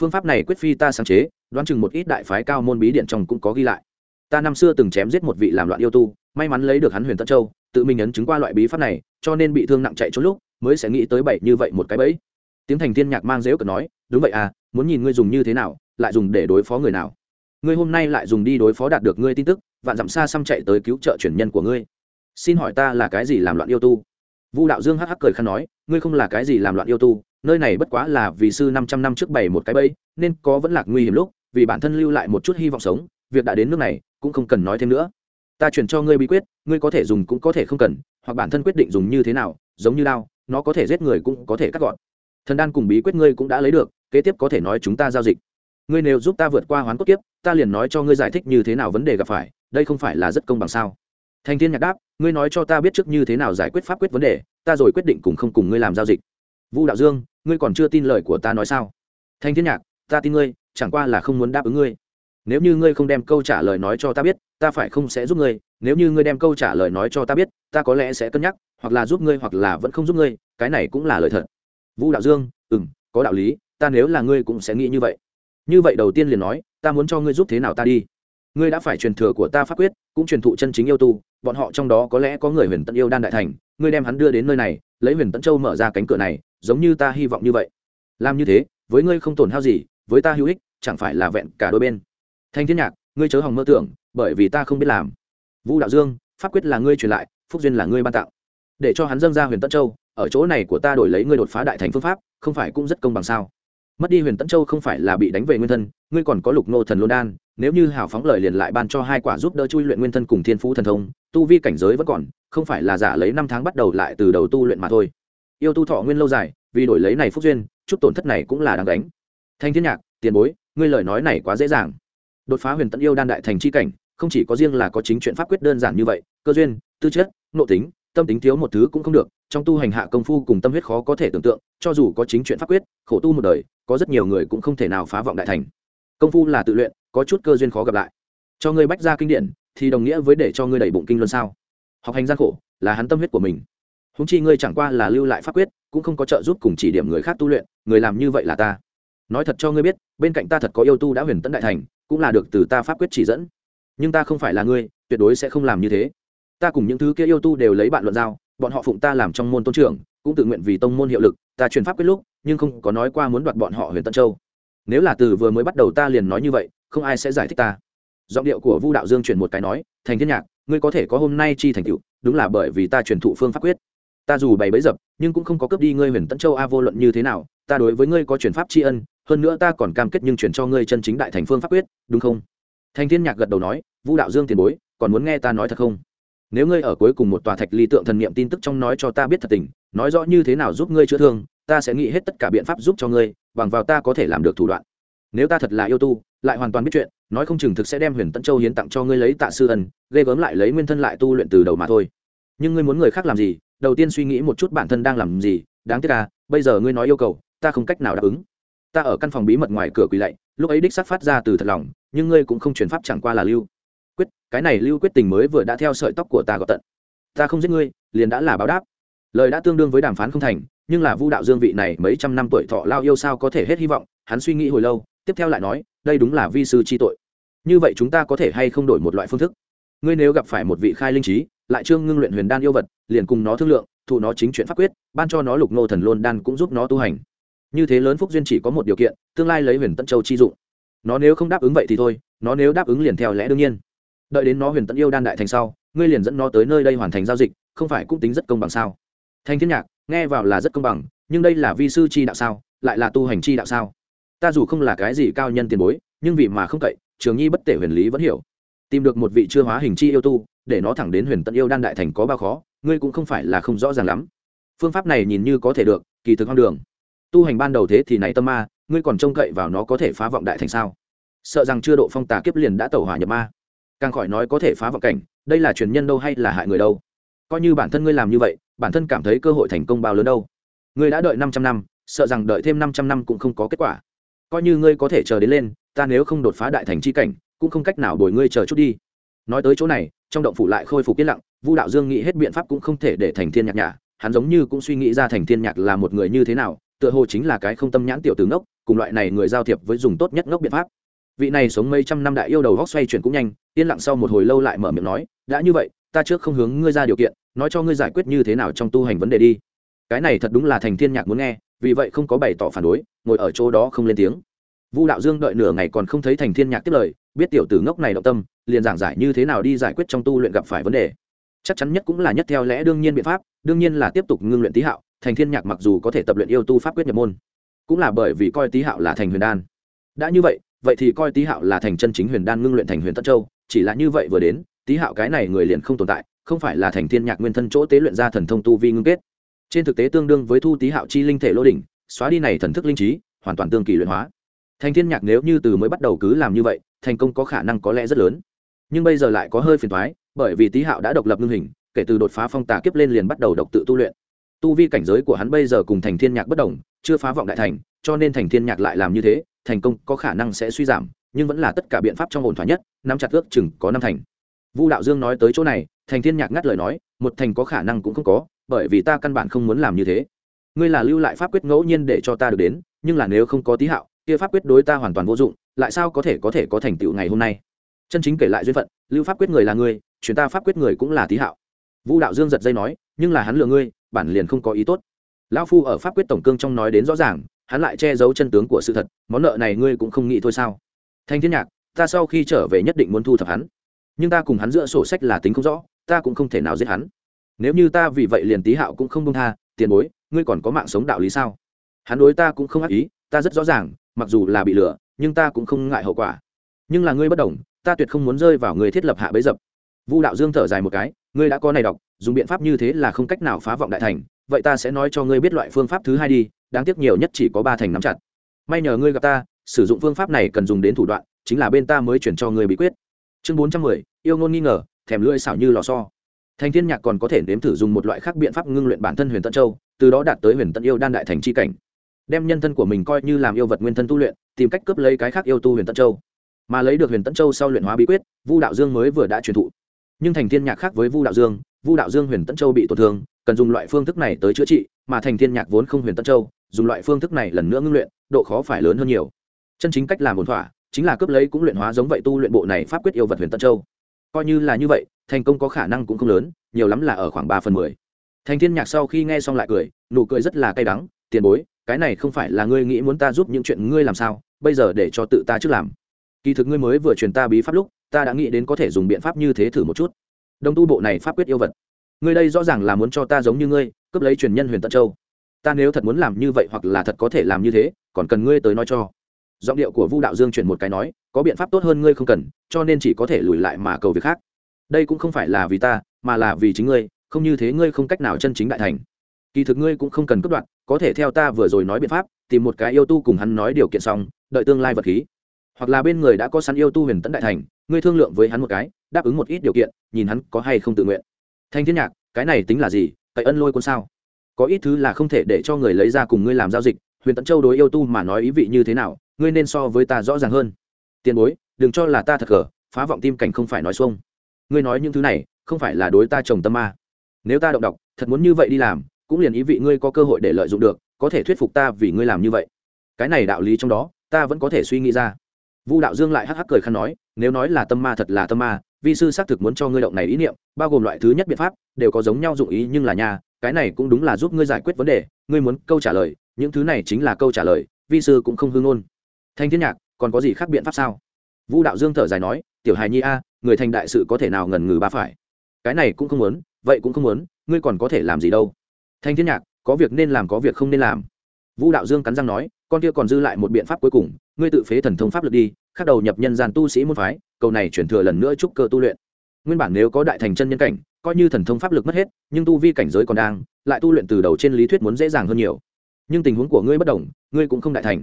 Phương pháp này quyết phi ta sáng chế đoán chừng một ít đại phái cao môn bí điện trong cũng có ghi lại. Ta năm xưa từng chém giết một vị làm loạn yêu tu, may mắn lấy được hắn huyền tân châu, tự mình ấn chứng qua loại bí pháp này, cho nên bị thương nặng chạy trốn lúc, mới sẽ nghĩ tới bảy như vậy một cái bẫy. Tiếng thành thiên nhạc mang dễu cờ nói, đúng vậy à muốn nhìn ngươi dùng như thế nào, lại dùng để đối phó người nào. Ngươi hôm nay lại dùng đi đối phó đạt được ngươi tin tức, vạn dặm xa xăm chạy tới cứu trợ chuyển nhân của ngươi. Xin hỏi ta là cái gì làm loạn yêu tu? Vu đạo dương hắc hắc cười khăn nói, ngươi không là cái gì làm loạn yêu tu, nơi này bất quá là vì sư năm trăm năm trước bày một cái bẫy, nên có vẫn lạc nguy hiểm lúc vì bản thân lưu lại một chút hy vọng sống, việc đã đến nước này, cũng không cần nói thêm nữa. Ta chuyển cho ngươi bí quyết, ngươi có thể dùng cũng có thể không cần, hoặc bản thân quyết định dùng như thế nào, giống như đao, nó có thể giết người cũng có thể cắt gọn. Thần đan cùng bí quyết ngươi cũng đã lấy được, kế tiếp có thể nói chúng ta giao dịch. Ngươi nếu giúp ta vượt qua hoán cốt kiếp, ta liền nói cho ngươi giải thích như thế nào vấn đề gặp phải, đây không phải là rất công bằng sao? Thành thiên nhạc đáp, ngươi nói cho ta biết trước như thế nào giải quyết pháp quyết vấn đề, ta rồi quyết định cùng không cùng ngươi làm giao dịch. Vu đạo dương, ngươi còn chưa tin lời của ta nói sao? Thanh thiên nhạc, ta tin ngươi chẳng qua là không muốn đáp ứng ngươi. Nếu như ngươi không đem câu trả lời nói cho ta biết, ta phải không sẽ giúp ngươi. Nếu như ngươi đem câu trả lời nói cho ta biết, ta có lẽ sẽ cân nhắc, hoặc là giúp ngươi hoặc là vẫn không giúp ngươi, cái này cũng là lời thật. Vũ đạo dương ừ m có đạo lý, ta nếu là ngươi cũng sẽ nghĩ như vậy. Như vậy đầu tiên liền nói, ta muốn cho ngươi giúp thế nào ta đi? Ngươi đã phải truyền thừa của ta pháp quyết, cũng truyền thụ chân chính yêu tu, bọn họ trong đó có lẽ có người huyền tận yêu đan đại thành, ngươi đem hắn đưa đến nơi này, lấy huyền tận châu mở ra cánh cửa này, giống như ta hy vọng như vậy. Làm như thế, với ngươi không tổn hao gì với ta hữu ích, chẳng phải là vẹn cả đôi bên. Thanh thiên nhạc, ngươi chớ hòng mơ tưởng, bởi vì ta không biết làm. Vũ đạo dương, pháp quyết là ngươi truyền lại, phúc duyên là ngươi ban tặng. Để cho hắn dâng ra huyền tân châu, ở chỗ này của ta đổi lấy ngươi đột phá đại thành phương pháp, không phải cũng rất công bằng sao? Mất đi huyền tân châu không phải là bị đánh về nguyên thân, ngươi còn có lục nô thần lôn đan, nếu như hào phóng lời liền lại ban cho hai quả giúp đỡ chui luyện nguyên thân cùng thiên phú thần thông, tu vi cảnh giới vẫn còn, không phải là giả lấy năm tháng bắt đầu lại từ đầu tu luyện mà thôi. Yêu tu thọ nguyên lâu dài, vì đổi lấy này phúc duyên, chút tổn thất này cũng là đáng đánh thanh thiên nhạc, tiền bối, ngươi lời nói này quá dễ dàng. Đột phá huyền tận yêu đan đại thành c h i cảnh, không chỉ có riêng là có chính chuyện pháp quyết đơn giản như vậy, cơ duyên, tư chất, nội tính, tâm tính thiếu một thứ cũng không được, trong tu hành hạ công phu cùng tâm huyết khó có thể tưởng tượng, cho dù có chính chuyện pháp quyết, khổ tu một đời, có rất nhiều người cũng không thể nào phá vọng đại thành. Công phu là tự luyện, có chút cơ duyên khó gặp lại. Cho ngươi bách ra kinh điển, thì đồng nghĩa với để cho ngươi đẩy bụng kinh luân sao? Học hành gian khổ, là hắn tâm huyết của mình. Húng chi ngươi chẳng qua là lưu lại pháp quyết, cũng không có trợ giúp cùng chỉ điểm người khác tu luyện, người làm như vậy là ta nói thật cho ngươi biết, bên cạnh ta thật có yêu tu đã huyền tấn đại thành, cũng là được từ ta pháp quyết chỉ dẫn. Nhưng ta không phải là ngươi, tuyệt đối sẽ không làm như thế. Ta cùng những thứ kia yêu tu đều lấy bạn luận giao, bọn họ phụng ta làm trong môn tôn trưởng, cũng tự nguyện vì tông môn hiệu lực, ta truyền pháp quyết lúc, nhưng không có nói qua muốn đoạt bọn họ huyền tân châu. Nếu là từ vừa mới bắt đầu ta liền nói như vậy, không ai sẽ giải thích ta. Giọng điệu của vu đạo dương chuyển một cái nói, thành thiên nhạc, ngươi có thể có hôm nay chi thành tựu, đúng là bởi vì ta truyền thụ phương pháp quyết. Ta dù bày bấy dập, nhưng cũng không có cướp đi ngươi huyền tân châu a vô luận như thế nào, ta đối với ngươi có truyền pháp tri ân hơn nữa ta còn cam kết nhưng truyền cho ngươi chân chính đại thành phương pháp quyết, đúng không? Thanh thiên nhạc gật đầu nói, vu đạo dương tiền bối, còn muốn nghe ta nói thật không? Nếu ngươi ở cuối cùng một tòa thạch ly tượng thần niệm tin tức trong nói cho ta biết thật tình, nói rõ như thế nào giúp ngươi chữa thương, ta sẽ nghĩ hết tất cả biện pháp giúp cho ngươi, bằng vào ta có thể làm được thủ đoạn. Nếu ta thật là yêu tu, lại hoàn toàn biết chuyện, nói không chừng thực sẽ đem huyền tân châu hiến tặng cho ngươi lấy tạ sư ân, ghê gớm lại lấy nguyên thân lại tu luyện từ đầu mà thôi. Nhưng ngươi muốn người khác làm gì? Đầu tiên suy nghĩ một chút bản thân đang làm gì, đáng tiếc à bây giờ ngươi nói yêu cầu, ta không cách nào đáp ứng ta ở căn phòng bí mật ngoài cửa quỳ lạy, lúc ấy đích sắc phát ra từ thật lòng, nhưng ngươi cũng không chuyển pháp chẳng qua là lưu. Quyết, cái này lưu quyết tình mới vừa đã theo sợi tóc của ta gọt tận. Ta không giết ngươi, liền đã là báo đáp. Lời đã tương đương với đàm phán không thành, nhưng là vu đạo dương vị này mấy trăm năm tuổi thọ lao yêu sao có thể hết hy vọng, hắn suy nghĩ hồi lâu, tiếp theo lại nói, đây đúng là vi sư chi tội. Như vậy chúng ta có thể hay không đổi một loại phương thức? Ngươi nếu gặp phải một vị khai linh trí, lại trương ngưng luyện huyền đan yêu vật, liền cùng nó thương lượng, thụ nó chính chuyện pháp quyết, ban cho nó lục nô thần lôn đan cũng giúp nó tu hành như thế lớn phúc duyên chỉ có một điều kiện, tương lai lấy huyền tân châu chi dụng. Nó nếu không đáp ứng vậy thì thôi, nó nếu đáp ứng liền theo lẽ đương nhiên. Đợi đến nó huyền tận yêu đan đại thành sau, ngươi liền dẫn nó tới nơi đây hoàn thành giao dịch, không phải cũng tính rất công bằng sao? Thanh thiên nhạc, nghe vào là rất công bằng, nhưng đây là vi sư chi đạo sao? Lại là tu hành chi đạo sao? Ta dù không là cái gì cao nhân tiền bối, nhưng vì mà không cậy, trường nhi bất tể huyền lý vẫn hiểu. Tìm được một vị chưa hóa hình chi yêu tu, để nó thẳng đến huyền tận yêu đan đại thành có bao khó, ngươi cũng không phải là không rõ ràng lắm. Phương pháp này nhìn như có thể được, kỳ thực hoang đường tu hành ban đầu thế thì này tâm ma, ngươi còn trông cậy vào nó có thể phá vọng đại thành sao? Sợ rằng chưa độ phong tà kiếp liền đã tẩu hỏa nhập ma. Càng khỏi nói có thể phá vọng cảnh, đây là truyền nhân đâu hay là hại người đâu? Coi như bản thân ngươi làm như vậy, bản thân cảm thấy cơ hội thành công bao lớn đâu? Ngươi đã đợi 500 năm, sợ rằng đợi thêm 500 năm cũng không có kết quả. Coi như ngươi có thể chờ đến lên, ta nếu không đột phá đại thành chi cảnh, cũng không cách nào đổi ngươi chờ chút đi. Nói tới chỗ này, trong động phủ lại khôi phục yên lặng, vu đạo dương nghĩ hết biện pháp cũng không thể để thành thiên nhạc nhã hắn giống như cũng suy nghĩ ra thành thiên nhạc là một người như thế nào tựa hồ chính là cái không tâm nhãn tiểu tử ngốc, cùng loại này người giao thiệp với dùng tốt nhất ngốc biện pháp. Vị này sống mấy trăm năm đại yêu đầu góc xoay chuyển cũng nhanh, yên lặng sau một hồi lâu lại mở miệng nói, đã như vậy, ta trước không hướng ngươi ra điều kiện, nói cho ngươi giải quyết như thế nào trong tu hành vấn đề đi. Cái này thật đúng là thành thiên nhạc muốn nghe, vì vậy không có bày tỏ phản đối, ngồi ở chỗ đó không lên tiếng. Vu đạo dương đợi nửa ngày còn không thấy thành thiên nhạc tiếp lời, biết tiểu tử ngốc này động tâm, liền giảng giải như thế nào đi giải quyết trong tu luyện gặp phải vấn đề. Chắc chắn nhất cũng là nhất theo lẽ đương nhiên biện pháp, đương nhiên là tiếp tục ngưng luyện tý hạo thành thiên nhạc mặc dù có thể tập luyện yêu tu pháp quyết nhập môn, cũng là bởi vì coi tý hạo là thành huyền đan. Đã như vậy vậy thì coi tý hạo là thành chân chính huyền đan ngưng luyện thành huyền tân châu, chỉ là như vậy vừa đến tý hạo cái này người liền không tồn tại, không phải là thành thiên nhạc nguyên thân chỗ tế luyện ra thần thông tu vi ngưng kết. Trên thực tế tương đương với thu tý hạo chi linh thể lô đỉnh, xóa đi này thần thức linh trí, hoàn toàn tương kỳ luyện hóa. Thành thiên nhạc nếu như từ mới bắt đầu cứ làm như vậy, thành công có khả năng có lẽ rất lớn. Nhưng bây giờ lại có hơi phiền toái, bởi vì tý hạo đã độc lập ngưng hình, kể từ đột phá phong tà kiếp lên liền bắt đầu độc tự tu luyện tu vi cảnh giới của hắn bây giờ cùng thành thiên nhạc bất đồng, chưa phá vọng đại thành, cho nên thành thiên nhạc lại làm như thế, thành công có khả năng sẽ suy giảm, nhưng vẫn là tất cả biện pháp trong ổn thỏa nhất, nắm chặt ước chừng có năm thành. Vu đạo dương nói tới chỗ này, thành thiên nhạc ngắt lời nói, một thành có khả năng cũng không có, bởi vì ta căn bản không muốn làm như thế. Ngươi là lưu lại pháp quyết ngẫu nhiên để cho ta được đến, nhưng là nếu không có tí hạo, kia pháp quyết đối ta hoàn toàn vô dụng, lại sao có thể có thể có thành tựu ngày hôm nay? Chân chính kể lại duyên phận, lưu pháp quyết người là ngươi chuyển ta pháp quyết người cũng là tí hạo. Vu đạo dương giật dây nói, nhưng là hắn lừa ngươi bản liền không có ý tốt. Lão phu ở pháp quyết tổng cương trong nói đến rõ ràng, hắn lại che giấu chân tướng của sự thật, món nợ này ngươi cũng không nghĩ thôi sao? Thanh thiên nhạc, ta sau khi trở về nhất định muốn thu thập hắn. Nhưng ta cùng hắn giữa sổ sách là tính không rõ, ta cũng không thể nào giết hắn. Nếu như ta vì vậy liền tí hạo cũng không công tha, tiền bối, ngươi còn có mạng sống đạo lý sao? Hắn đối ta cũng không ác ý, ta rất rõ ràng, mặc dù là bị lừa, nhưng ta cũng không ngại hậu quả. Nhưng là ngươi bất đồng, ta tuyệt không muốn rơi vào người thiết lập hạ bấy dập. Vu đạo dương thở dài một cái, ngươi đã có này đọc dùng biện pháp như thế là không cách nào phá vọng đại thành, vậy ta sẽ nói cho ngươi biết loại phương pháp thứ hai đi, đáng tiếc nhiều nhất chỉ có ba thành nắm chặt. May nhờ ngươi gặp ta, sử dụng phương pháp này cần dùng đến thủ đoạn, chính là bên ta mới chuyển cho ngươi bí quyết. Chương bốn trăm mười, yêu ngôn nghi ngờ, thèm lưỡi xảo như lò so thành thiên nhạc còn có thể nếm thử dùng một loại khác biện pháp ngưng luyện bản thân huyền tân châu, từ đó đạt tới huyền tân yêu đan đại thành chi cảnh. Đem nhân thân của mình coi như làm yêu vật nguyên thân tu luyện, tìm cách cướp lấy cái khác yêu tu huyền tân châu. Mà lấy được huyền tân châu sau luyện hóa bí quyết, vu đạo dương mới vừa đã truyền thụ nhưng thành thiên nhạc khác với vu đạo dương, vu đạo dương huyền tân châu bị tổn thương, cần dùng loại phương thức này tới chữa trị, mà thành thiên nhạc vốn không huyền tân châu, dùng loại phương thức này lần nữa ngưng luyện, độ khó phải lớn hơn nhiều. Chân chính cách làm ổn thỏa, chính là cướp lấy cũng luyện hóa giống vậy tu luyện bộ này pháp quyết yêu vật huyền tân châu. Coi như là như vậy, thành công có khả năng cũng không lớn, nhiều lắm là ở khoảng ba phần mười. Thành thiên nhạc sau khi nghe xong lại cười, nụ cười rất là cay đắng, tiền bối, cái này không phải là ngươi nghĩ muốn ta giúp những chuyện ngươi làm sao, bây giờ để cho tự ta trước làm. Kỳ thực ngươi mới vừa truyền ta bí pháp lúc ta đã nghĩ đến có thể dùng biện pháp như thế thử một chút. Đồng tu bộ này pháp quyết yêu vật. Ngươi đây rõ ràng là muốn cho ta giống như ngươi, cướp lấy truyền nhân huyền tận châu. Ta nếu thật muốn làm như vậy hoặc là thật có thể làm như thế, còn cần ngươi tới nói cho. Giọng điệu của vu đạo dương chuyển một cái nói, có biện pháp tốt hơn ngươi không cần, cho nên chỉ có thể lùi lại mà cầu việc khác. Đây cũng không phải là vì ta, mà là vì chính ngươi, không như thế ngươi không cách nào chân chính đại thành. Kỳ thực ngươi cũng không cần cướp đoạn có thể theo ta vừa rồi nói biện pháp, tìm một cái yêu tu cùng hắn nói điều kiện xong, đợi tương lai vật khí. Hoặc là bên người đã có sẵn yêu tu huyền tận đại thành ngươi thương lượng với hắn một cái, đáp ứng một ít điều kiện, nhìn hắn có hay không tự nguyện. Thanh thiên nhạc, cái này tính là gì, cậy ân lôi quân sao? Có ít thứ là không thể để cho người lấy ra cùng ngươi làm giao dịch, huyền Tẫn châu đối yêu tu mà nói ý vị như thế nào, ngươi nên so với ta rõ ràng hơn. Tiền bối, đừng cho là ta thật cờ phá vọng tim cảnh không phải nói xuông. Ngươi nói những thứ này, không phải là đối ta trồng tâm ma. Nếu ta động đọc thật muốn như vậy đi làm, cũng liền ý vị ngươi có cơ hội để lợi dụng được, có thể thuyết phục ta vì ngươi làm như vậy. Cái này đạo lý trong đó, ta vẫn có thể suy nghĩ ra vu đạo dương lại hắc hắc cười khăn nói, nếu nói là tâm ma thật là tâm ma, vi sư xác thực muốn cho ngươi động này ý niệm, bao gồm loại thứ nhất biện pháp, đều có giống nhau dụng ý nhưng là nhà cái này cũng đúng là giúp ngươi giải quyết vấn đề, ngươi muốn câu trả lời, những thứ này chính là câu trả lời, vi sư cũng không hương ngôn thanh thiên nhạc, còn có gì khác biện pháp sao? Vu đạo dương thở dài nói, tiểu hài nhi a, người thành đại sự có thể nào ngần ngừ ba phải? Cái này cũng không muốn, vậy cũng không muốn, ngươi còn có thể làm gì đâu? Thanh thiên nhạc, có việc nên làm, có việc không nên làm. Vu đạo dương cắn răng nói con kia còn dư lại một biện pháp cuối cùng, ngươi tự phế thần thông pháp lực đi khắc đầu nhập nhân gian tu sĩ môn phái, cầu này chuyển thừa lần nữa chúc cơ tu luyện. Nguyên bản nếu có đại thành chân nhân cảnh, coi như thần thông pháp lực mất hết, nhưng tu vi cảnh giới còn đang, lại tu luyện từ đầu trên lý thuyết muốn dễ dàng hơn nhiều. Nhưng tình huống của ngươi bất đồng, ngươi cũng không đại thành.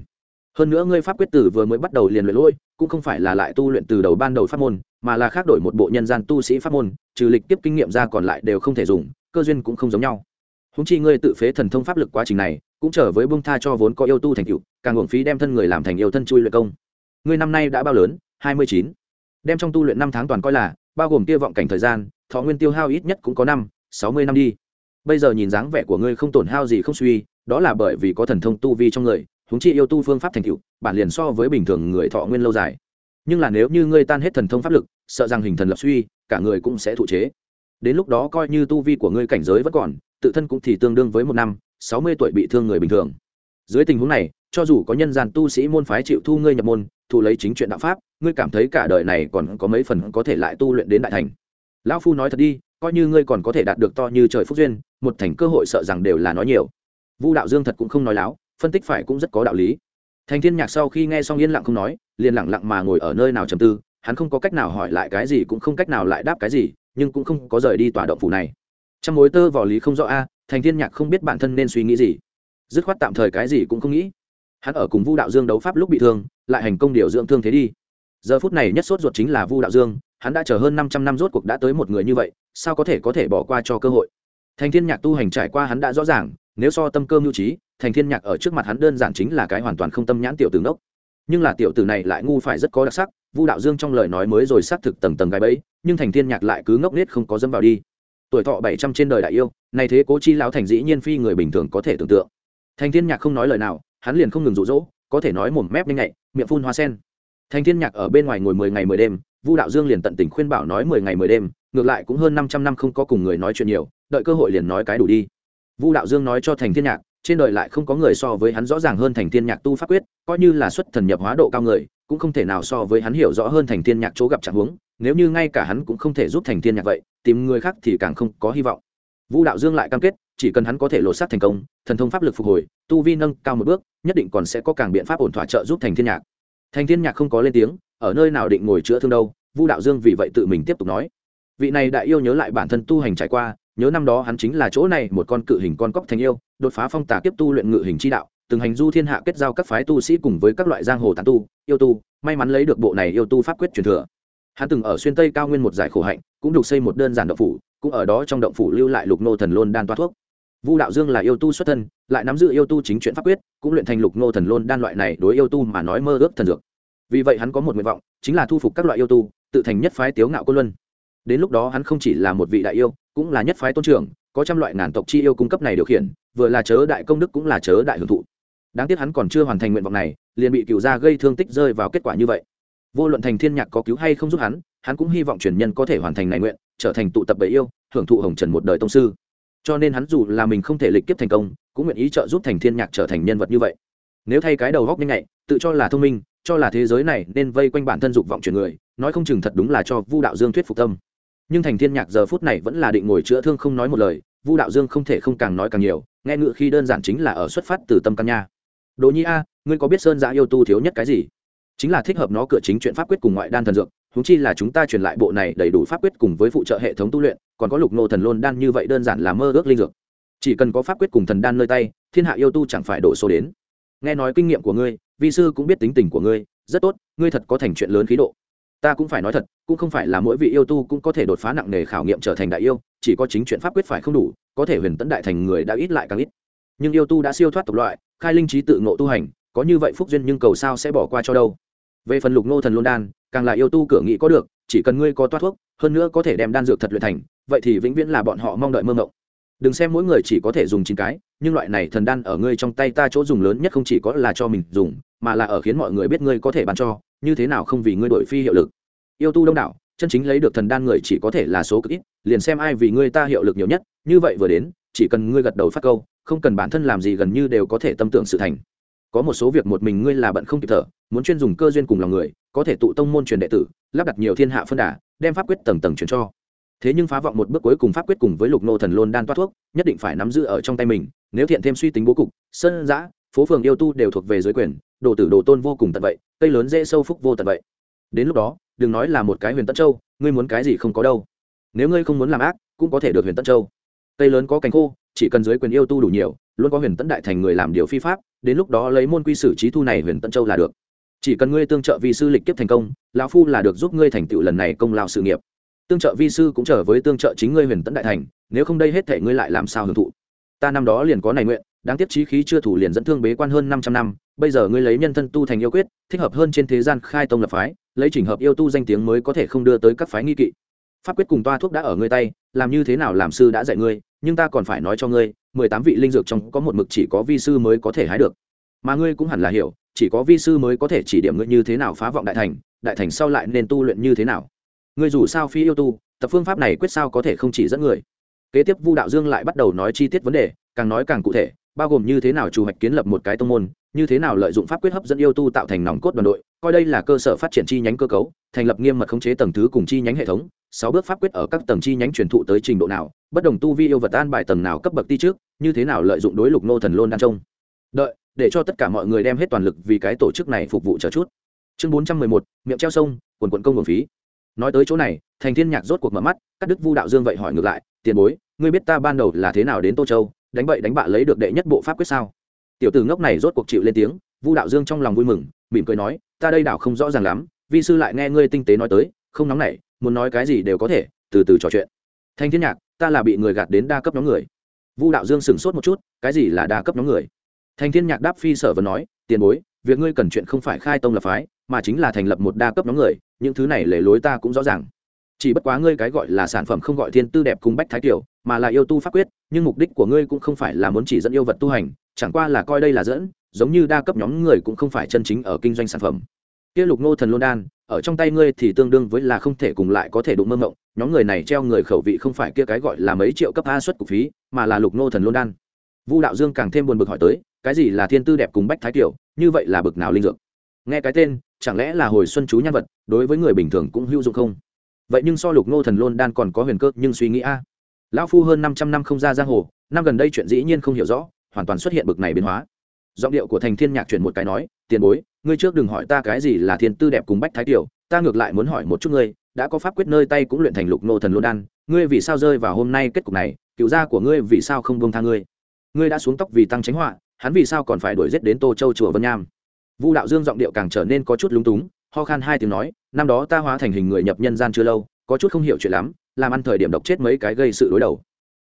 Hơn nữa ngươi pháp quyết tử vừa mới bắt đầu liền luyện lôi, cũng không phải là lại tu luyện từ đầu ban đầu pháp môn, mà là khác đổi một bộ nhân gian tu sĩ pháp môn, trừ lịch tiếp kinh nghiệm ra còn lại đều không thể dùng, cơ duyên cũng không giống nhau húng chi ngươi tự phế thần thông pháp lực quá trình này, cũng trở với bông tha cho vốn có yêu tu thành cựu càng hưởng phí đem thân người làm thành yêu thân chui luyện công. Ngươi năm nay đã bao lớn? Hai mươi chín. Đem trong tu luyện năm tháng toàn coi là, bao gồm kia vọng cảnh thời gian, thọ nguyên tiêu hao ít nhất cũng có năm, sáu mươi năm đi. Bây giờ nhìn dáng vẻ của ngươi không tổn hao gì không suy, đó là bởi vì có thần thông tu vi trong người húng chi yêu tu phương pháp thành cựu bản liền so với bình thường người thọ nguyên lâu dài. Nhưng là nếu như ngươi tan hết thần thông pháp lực, sợ rằng hình thần lập suy, cả người cũng sẽ thụ chế. Đến lúc đó coi như tu vi của ngươi cảnh giới vẫn còn tự thân cũng thì tương đương với một năm, sáu mươi tuổi bị thương người bình thường. Dưới tình huống này, cho dù có nhân gian tu sĩ môn phái chịu thu ngươi nhập môn, thu lấy chính chuyện đạo pháp, ngươi cảm thấy cả đời này còn có mấy phần có thể lại tu luyện đến đại thành. Lão phu nói thật đi, coi như ngươi còn có thể đạt được to như trời phúc duyên, một thành cơ hội sợ rằng đều là nói nhiều. Vu đạo dương thật cũng không nói láo, phân tích phải cũng rất có đạo lý. Thành thiên nhạc sau khi nghe xong yên lặng không nói, liền lặng lặng mà ngồi ở nơi nào trầm tư, hắn không có cách nào hỏi lại cái gì cũng không cách nào lại đáp cái gì, nhưng cũng không có rời đi tòa động phủ này trong mối tơ vỏ lý không rõ a, thành thiên nhạc không biết bản thân nên suy nghĩ gì. Dứt khoát tạm thời cái gì cũng không nghĩ. Hắn ở cùng vu đạo dương đấu pháp lúc bị thương, lại hành công điều dưỡng thương thế đi. Giờ phút này nhất sốt ruột chính là vu đạo dương, hắn đã chờ hơn 500 năm rốt cuộc đã tới một người như vậy, sao có thể có thể bỏ qua cho cơ hội? Thành thiên nhạc tu hành trải qua hắn đã rõ ràng, nếu so tâm cơ mưu trí, thành thiên nhạc ở trước mặt hắn đơn giản chính là cái hoàn toàn không tâm nhãn tiểu tử ngốc. Nhưng là tiểu tử này lại ngu phải rất có đặc sắc, vu đạo dương trong lời nói mới rồi xác thực tầng tầng gái bẫy, nhưng thành thiên nhạc lại cứ ngốc nết không có dâm vào đi tuổi thọ bảy trăm trên đời đại yêu này thế cố chi lão thành dĩ nhiên phi người bình thường có thể tưởng tượng. Thành thiên nhạc không nói lời nào, hắn liền không ngừng rụ rỗ có thể nói mồm mép nhanh nhạy, miệng phun hoa sen. Thành thiên nhạc ở bên ngoài ngồi mười ngày mười đêm, vu đạo dương liền tận tình khuyên bảo nói mười ngày mười đêm, ngược lại cũng hơn năm trăm năm không có cùng người nói chuyện nhiều, đợi cơ hội liền nói cái đủ đi. Vu đạo dương nói cho thành thiên nhạc, trên đời lại không có người so với hắn rõ ràng hơn thành thiên nhạc tu pháp quyết, coi như là xuất thần nhập hóa độ cao người, cũng không thể nào so với hắn hiểu rõ hơn thành thiên nhạc chỗ gặp trạng huống nếu như ngay cả hắn cũng không thể giúp thành thiên nhạc vậy, tìm người khác thì càng không có hy vọng. Vũ đạo dương lại cam kết, chỉ cần hắn có thể lột xác thành công, thần thông pháp lực phục hồi, tu vi nâng cao một bước, nhất định còn sẽ có càng biện pháp ổn thỏa trợ giúp thành thiên nhạc. Thành thiên nhạc không có lên tiếng, ở nơi nào định ngồi chữa thương đâu vũ đạo dương vì vậy tự mình tiếp tục nói. Vị này đại yêu nhớ lại bản thân tu hành trải qua, nhớ năm đó hắn chính là chỗ này một con cự hình con cóc thành yêu, đột phá phong tà tiếp tu luyện ngự hình chi đạo, từng hành du thiên hạ kết giao các phái tu sĩ cùng với các loại giang hồ tán tu, yêu tu, may mắn lấy được bộ này yêu tu pháp quyết truyền thừa hắn từng ở xuyên tây cao nguyên một giải khổ hạnh, cũng được xây một đơn giản động phủ, cũng ở đó trong động phủ lưu lại lục nô thần lôn đan toa thuốc. Vu đạo dương là yêu tu xuất thân, lại nắm giữ yêu tu chính chuyện pháp quyết, cũng luyện thành lục nô thần lôn đan loại này đối yêu tu mà nói mơ ước thần dược. Vì vậy hắn có một nguyện vọng, chính là thu phục các loại yêu tu, tự thành nhất phái tiếu ngạo côn luân. Đến lúc đó hắn không chỉ là một vị đại yêu, cũng là nhất phái tôn trưởng, có trăm loại ngàn tộc chi yêu cung cấp này điều khiển, vừa là chớ đại công đức cũng là chớ đại hưởng thụ. Đáng tiếc hắn còn chưa hoàn thành nguyện vọng này, liền bị cựu gia gây thương tích rơi vào kết quả như vậy vô luận thành thiên nhạc có cứu hay không giúp hắn hắn cũng hy vọng truyền nhân có thể hoàn thành này nguyện, trở thành tụ tập bệ yêu, hưởng thụ hồng trần một đời tông sư. Cho nên hắn dù là mình không thể lịch kiếp thành công, cũng nguyện ý trợ giúp thành thiên nhạc trở thành nhân vật như vậy. Nếu thay cái đầu góc nhanh nhạy tự cho là thông minh, cho là thế giới này nên vây quanh bản thân dục vọng chuyển người, nói không chừng thật đúng là cho vu đạo dương thuyết phục tâm. Nhưng thành thiên nhạc giờ phút này vẫn là định ngồi chữa thương không nói một lời, vu đạo dương không thể không càng nói càng nhiều, nghe ngựa khi đơn giản chính là ở xuất phát từ tâm căn nha. Đỗ nhi a, ngươi có biết sơn giã yêu tu thiếu nhất cái gì? Chính là thích hợp nó cửa chính chuyện pháp quyết cùng ngoại đan thần dược húng chi là chúng ta truyền lại bộ này đầy đủ pháp quyết cùng với phụ trợ hệ thống tu luyện, còn có lục nô thần lôn đan như vậy đơn giản là mơ ước linh dược. Chỉ cần có pháp quyết cùng thần đan nơi tay, thiên hạ yêu tu chẳng phải đổ số đến. Nghe nói kinh nghiệm của ngươi, vi sư cũng biết tính tình của ngươi, rất tốt, ngươi thật có thành chuyện lớn khí độ. Ta cũng phải nói thật, cũng không phải là mỗi vị yêu tu cũng có thể đột phá nặng nề khảo nghiệm trở thành đại yêu, chỉ có chính chuyện pháp quyết phải không đủ, có thể huyền tấn đại thành người đã ít lại càng ít. Nhưng yêu tu đã siêu thoát tộc loại, khai linh trí tự ngộ tu hành, có như vậy phúc duyên nhưng cầu sao sẽ bỏ qua cho đâu? Về phần lục nô thần luôn đan, càng là yêu tu cửa nghĩ có được, chỉ cần ngươi có toát thuốc, hơn nữa có thể đem đan dược thật luyện thành, vậy thì vĩnh viễn là bọn họ mong đợi mơ mộng. Đừng xem mỗi người chỉ có thể dùng chín cái, nhưng loại này thần đan ở ngươi trong tay ta chỗ dùng lớn nhất không chỉ có là cho mình dùng, mà là ở khiến mọi người biết ngươi có thể bán cho, như thế nào không vì ngươi đổi phi hiệu lực. Yêu tu đông đảo, chân chính lấy được thần đan người chỉ có thể là số cực ít, liền xem ai vì ngươi ta hiệu lực nhiều nhất, như vậy vừa đến, chỉ cần ngươi gật đầu phát câu, không cần bản thân làm gì gần như đều có thể tâm tưởng sự thành có một số việc một mình ngươi là bận không kịp thở, muốn chuyên dùng cơ duyên cùng lòng người, có thể tụ tông môn truyền đệ tử, lắp đặt nhiều thiên hạ phân đà, đem pháp quyết tầng tầng truyền cho. Thế nhưng phá vọng một bước cuối cùng pháp quyết cùng với lục nô thần lôn đan toát thuốc, nhất định phải nắm giữ ở trong tay mình, nếu thiện thêm suy tính bố cục sân giã, phố phường yêu tu đều thuộc về giới quyền, đồ tử đồ tôn vô cùng tận vậy, cây lớn dễ sâu phúc vô tận vậy. Đến lúc đó, đừng nói là một cái huyền tân châu, ngươi muốn cái gì không có đâu. Nếu ngươi không muốn làm ác, cũng có thể được huyền tân châu. Cây lớn có cánh khô, chỉ cần giới quyền yêu tu đủ nhiều luôn có huyền tấn đại thành người làm điều phi pháp, đến lúc đó lấy môn quy sử trí thu này huyền tân châu là được. Chỉ cần ngươi tương trợ vi sư lịch kiếp thành công, lão phu là được giúp ngươi thành tựu lần này công lao sự nghiệp. Tương trợ vi sư cũng trở với tương trợ chính ngươi huyền tấn đại thành, nếu không đây hết thể ngươi lại làm sao hưởng thụ. Ta năm đó liền có này nguyện, đáng tiếc trí khí chưa thủ liền dẫn thương bế quan hơn năm trăm năm, bây giờ ngươi lấy nhân thân tu thành yêu quyết, thích hợp hơn trên thế gian khai tông lập phái, lấy trình hợp yêu tu danh tiếng mới có thể không đưa tới các phái nghi kỵ. Pháp quyết cùng toa thuốc đã ở ngươi tay, làm như thế nào làm sư đã dạy ngươi nhưng ta còn phải nói cho ngươi, mười tám vị linh dược trong có một mực chỉ có vi sư mới có thể hái được. Mà ngươi cũng hẳn là hiểu, chỉ có vi sư mới có thể chỉ điểm ngươi như thế nào phá vọng đại thành đại thành sau lại nên tu luyện như thế nào. Ngươi dù sao phi yêu tu, tập phương pháp này quyết sao có thể không chỉ dẫn người. Kế tiếp vu đạo dương lại bắt đầu nói chi tiết vấn đề, càng nói càng cụ thể, bao gồm như thế nào chủ hoạch kiến lập một cái tông môn, như thế nào lợi dụng pháp quyết hấp dẫn yêu tu tạo thành nòng cốt đoàn đội coi đây là cơ sở phát triển chi nhánh cơ cấu, thành lập nghiêm mật khống chế tầng thứ cùng chi nhánh hệ thống, sáu bước pháp quyết ở các tầng chi nhánh truyền thụ tới trình độ nào, bất đồng tu vi yêu vật an bài tầng nào cấp bậc ti trước, như thế nào lợi dụng đối lục nô thần lôn đang trông. Đợi, để cho tất cả mọi người đem hết toàn lực vì cái tổ chức này phục vụ chờ chút. Chương bốn trăm mười một, miệng treo sông, quần quận công nguồn phí. Nói tới chỗ này, thành thiên nhạc rốt cuộc mở mắt, cắt đức vu đạo dương vậy hỏi ngược lại, tiền bối, ngươi biết ta ban đầu là thế nào đến tô châu, đánh bậy đánh bạ lấy được đệ nhất bộ pháp quyết sao? Tiểu tử ngốc này rốt cuộc chịu lên tiếng, vu đạo dương trong lòng vui mừng, mỉm cười nói ta đây đảo không rõ ràng lắm vi sư lại nghe ngươi tinh tế nói tới không nóng nảy muốn nói cái gì đều có thể từ từ trò chuyện. Thanh thiên nhạc ta là bị người gạt đến đa cấp nhóm người. Vu đạo dương sửng sốt một chút cái gì là đa cấp nhóm người? Thanh thiên nhạc đáp phi sở và nói tiền bối việc ngươi cần chuyện không phải khai tông lập phái mà chính là thành lập một đa cấp nhóm người những thứ này lề lối ta cũng rõ ràng. Chỉ bất quá ngươi cái gọi là sản phẩm không gọi thiên tư đẹp cùng bách thái Tiểu, mà là yêu tu pháp quyết nhưng mục đích của ngươi cũng không phải là muốn chỉ dẫn yêu vật tu hành chẳng qua là coi đây là dẫn, giống như đa cấp nhóm người cũng không phải chân chính ở kinh doanh sản phẩm. Kia lục nô thần lôn đan, ở trong tay ngươi thì tương đương với là không thể cùng lại có thể đụng mơ mộng, nhóm người này treo người khẩu vị không phải kia cái gọi là mấy triệu cấp a suất cục phí, mà là lục nô thần lôn đan. Vu đạo dương càng thêm buồn bực hỏi tới, cái gì là thiên tư đẹp cùng bách thái kiểu, như vậy là bực nào linh dược? Nghe cái tên, chẳng lẽ là hồi xuân chú nhân vật, đối với người bình thường cũng hữu dụng không? Vậy nhưng so lục nô thần lôn đan còn có huyền cơ, nhưng suy nghĩ a. Lão phu hơn năm trăm năm không ra giang hồ, năm gần đây chuyện dĩ nhiên không hiểu rõ hoàn toàn xuất hiện bực này biến hóa. Giọng điệu của thành thiên nhạc chuyển một cái nói, tiền bối, ngươi trước đừng hỏi ta cái gì là thiên tư đẹp cùng bách thái tiểu, ta ngược lại muốn hỏi một chút ngươi, đã có pháp quyết nơi tay cũng luyện thành lục nô thần lô đan, ngươi vì sao rơi vào hôm nay kết cục này, cựu gia của ngươi vì sao không buông tha ngươi? Ngươi đã xuống tóc vì tăng tránh họa, hắn vì sao còn phải đuổi giết đến tô châu chùa vân nham? Vu đạo dương giọng điệu càng trở nên có chút lúng túng, ho khan hai tiếng nói, năm đó ta hóa thành hình người nhập nhân gian chưa lâu, có chút không hiểu chuyện lắm, làm ăn thời điểm độc chết mấy cái gây sự đối đầu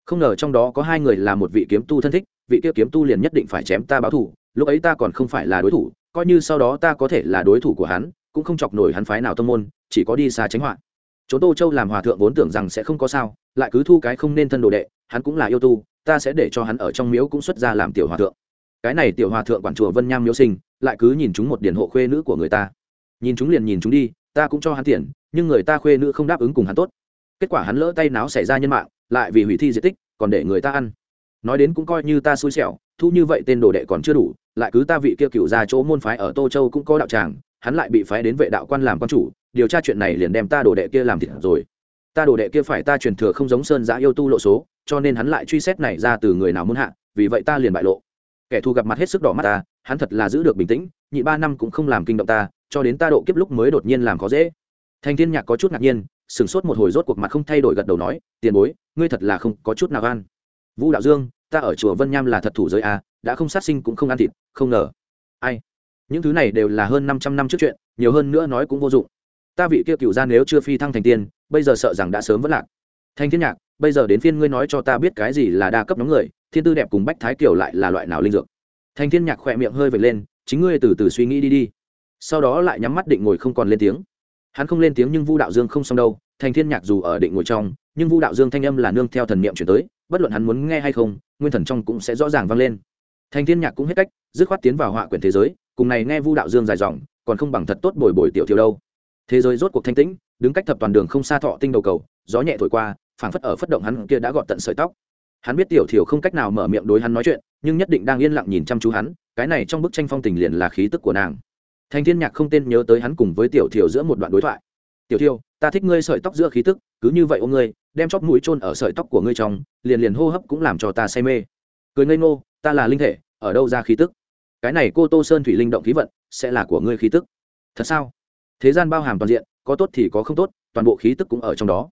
không ngờ trong đó có hai người là một vị kiếm tu thân thích, vị kia kiếm tu liền nhất định phải chém ta báo thủ, lúc ấy ta còn không phải là đối thủ, coi như sau đó ta có thể là đối thủ của hắn, cũng không chọc nổi hắn phái nào tâm môn, chỉ có đi xa tránh họa. Chỗ tô châu làm hòa thượng vốn tưởng rằng sẽ không có sao, lại cứ thu cái không nên thân đồ đệ, hắn cũng là yêu tu, ta sẽ để cho hắn ở trong miếu cũng xuất ra làm tiểu hòa thượng. Cái này tiểu hòa thượng quản chùa vân nham miếu sinh, lại cứ nhìn chúng một điển hộ khuê nữ của người ta. Nhìn chúng liền nhìn chúng đi, ta cũng cho hắn tiền, nhưng người ta khuê nữ không đáp ứng cùng hắn tốt. Kết quả hắn lỡ tay náo xảy ra nhân mạng lại vì hủy thi di tích, còn để người ta ăn. Nói đến cũng coi như ta xui xẻo, thu như vậy tên đồ đệ còn chưa đủ, lại cứ ta vị kia cựu ra chỗ môn phái ở tô châu cũng có đạo tràng, hắn lại bị phái đến vệ đạo quan làm quan chủ, điều tra chuyện này liền đem ta đồ đệ kia làm thịt rồi. Ta đồ đệ kia phải ta truyền thừa không giống sơn giã yêu tu lộ số, cho nên hắn lại truy xét này ra từ người nào muốn hạ, vì vậy ta liền bại lộ. Kẻ thù gặp mặt hết sức đỏ mắt ta, hắn thật là giữ được bình tĩnh, nhị ba năm cũng không làm kinh động ta, cho đến ta độ kiếp lúc mới đột nhiên làm khó dễ. Thành thiên nhạc có chút ngạc nhiên sửng sốt một hồi rốt cuộc mặt không thay đổi gật đầu nói, tiền bối, ngươi thật là không có chút nào gan. Vũ đạo dương, ta ở chùa vân nham là thật thủ giới a, đã không sát sinh cũng không ăn thịt, không ngờ. Ai? Những thứ này đều là hơn năm trăm năm trước chuyện, nhiều hơn nữa nói cũng vô dụng. Ta vị kia cựu ra nếu chưa phi thăng thành tiên, bây giờ sợ rằng đã sớm vất lạc. Thanh thiên nhạc, bây giờ đến phiên ngươi nói cho ta biết cái gì là đa cấp nhóm người, thiên tư đẹp cùng bách thái kiều lại là loại nào linh dược? Thanh thiên nhạc khỏe miệng hơi vệt lên, chính ngươi từ từ suy nghĩ đi đi. Sau đó lại nhắm mắt định ngồi không còn lên tiếng hắn không lên tiếng nhưng vu đạo dương không xong đâu, thành thiên nhạc dù ở định ngồi trong, nhưng vu đạo dương thanh âm là nương theo thần niệm chuyển tới, bất luận hắn muốn nghe hay không, nguyên thần trong cũng sẽ rõ ràng vang lên. Thành thiên nhạc cũng hết cách, dứt khoát tiến vào họa quyển thế giới, cùng này nghe vu đạo dương dài dòng còn không bằng thật tốt bồi bồi tiểu thiếu đâu. Thế giới rốt cuộc thanh tĩnh, đứng cách thập toàn đường không xa thọ tinh đầu cầu, gió nhẹ thổi qua, phảng phất ở phất động hắn kia đã gọt tận sợi tóc. Hắn biết tiểu thiểu không cách nào mở miệng đối hắn nói chuyện, nhưng nhất định đang yên lặng nhìn chăm chú hắn, cái này trong bức tranh phong tình liền là khí tức của nàng thành thiên nhạc không tên nhớ tới hắn cùng với tiểu Thiều giữa một đoạn đối thoại. Tiểu Thiều, ta thích ngươi sợi tóc giữa khí tức cứ như vậy ôm ngươi đem chóp mũi chôn ở sợi tóc của ngươi trong liền liền hô hấp cũng làm cho ta say mê. Cười ngây ngô ta là linh thể ở đâu ra khí tức? Cái này cô tô sơn thủy linh động khí vận sẽ là của ngươi khí tức. Thật sao? Thế gian bao hàm toàn diện có tốt thì có không tốt toàn bộ khí tức cũng ở trong đó.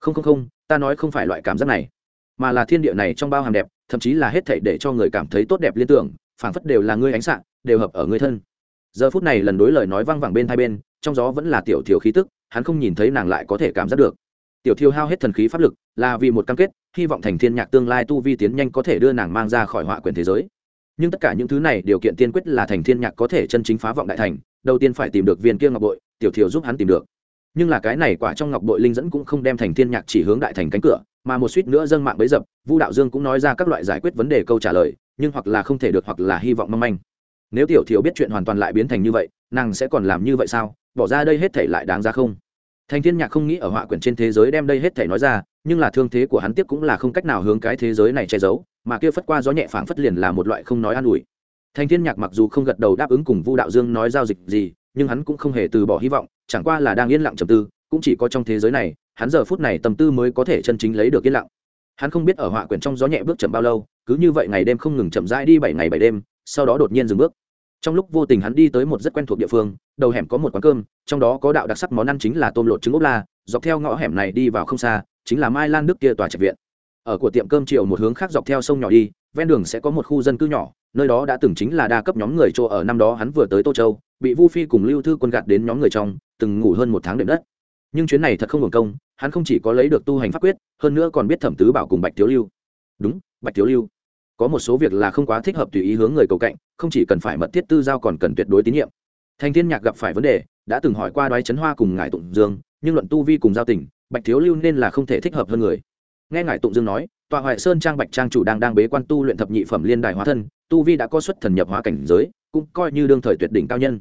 Không không không ta nói không phải loại cảm giác này mà là thiên địa này trong bao hàm đẹp thậm chí là hết thảy để cho người cảm thấy tốt đẹp liên tưởng phảng phất đều là ngươi ánh sáng, đều hợp ở ngươi thân giờ phút này lần đối lời nói văng vẳng bên hai bên, trong gió vẫn là tiểu thiểu khí tức, hắn không nhìn thấy nàng lại có thể cảm giác được. Tiểu thiêu hao hết thần khí pháp lực, là vì một cam kết, hy vọng thành thiên nhạc tương lai tu vi tiến nhanh có thể đưa nàng mang ra khỏi họa quyền thế giới. Nhưng tất cả những thứ này điều kiện tiên quyết là thành thiên nhạc có thể chân chính phá vọng đại thành, đầu tiên phải tìm được viên kia ngọc bội, tiểu thiều giúp hắn tìm được. Nhưng là cái này quả trong ngọc bội linh dẫn cũng không đem thành thiên nhạc chỉ hướng đại thành cánh cửa, mà một suýt nữa dâng mạng bấy dập, vu đạo dương cũng nói ra các loại giải quyết vấn đề câu trả lời, nhưng hoặc là không thể được hoặc là hy vọng mong manh nếu tiểu thiểu biết chuyện hoàn toàn lại biến thành như vậy, nàng sẽ còn làm như vậy sao? Bỏ ra đây hết thể lại đáng ra không? Thành thiên nhạc không nghĩ ở họa quyển trên thế giới đem đây hết thể nói ra, nhưng là thương thế của hắn tiếp cũng là không cách nào hướng cái thế giới này che giấu, mà kia phất qua gió nhẹ phảng phất liền là một loại không nói an ủi. Thành thiên nhạc mặc dù không gật đầu đáp ứng cùng vu đạo dương nói giao dịch gì, nhưng hắn cũng không hề từ bỏ hy vọng, chẳng qua là đang yên lặng trầm tư, cũng chỉ có trong thế giới này, hắn giờ phút này tầm tư mới có thể chân chính lấy được yên lặng. Hắn không biết ở họa quyển trong gió nhẹ bước chậm bao lâu, cứ như vậy ngày đêm không ngừng chậm rãi đi bảy ngày bảy đêm sau đó đột nhiên dừng bước. Trong lúc vô tình hắn đi tới một rất quen thuộc địa phương, đầu hẻm có một quán cơm, trong đó có đạo đặc sắc món ăn chính là tôm lột trứng ốp la, dọc theo ngõ hẻm này đi vào không xa, chính là mai lan nước kia tòa trạch viện. Ở của tiệm cơm chiều một hướng khác dọc theo sông nhỏ đi, ven đường sẽ có một khu dân cư nhỏ, nơi đó đã từng chính là đa cấp nhóm người chỗ ở năm đó hắn vừa tới tô châu, bị vu phi cùng lưu thư quân gạt đến nhóm người trong, từng ngủ hơn một tháng đệm đất. Nhưng chuyến này thật không hưởng công, hắn không chỉ có lấy được tu hành pháp quyết, hơn nữa còn biết thẩm tứ bảo cùng bạch thiếu lưu. Đúng, bạch thiếu lưu có một số việc là không quá thích hợp tùy ý hướng người cầu cạnh, không chỉ cần phải mật thiết tư giao còn cần tuyệt đối tín nhiệm. Thành thiên nhạc gặp phải vấn đề, đã từng hỏi qua đoái chấn hoa cùng ngài tụng dương, nhưng luận tu vi cùng giao tình, bạch thiếu lưu nên là không thể thích hợp hơn người. Nghe ngài tụng dương nói, tòa hoại sơn trang bạch trang chủ đang đang bế quan tu luyện thập nhị phẩm liên đài hóa thân, tu vi đã có xuất thần nhập hóa cảnh giới, cũng coi như đương thời tuyệt đỉnh cao nhân.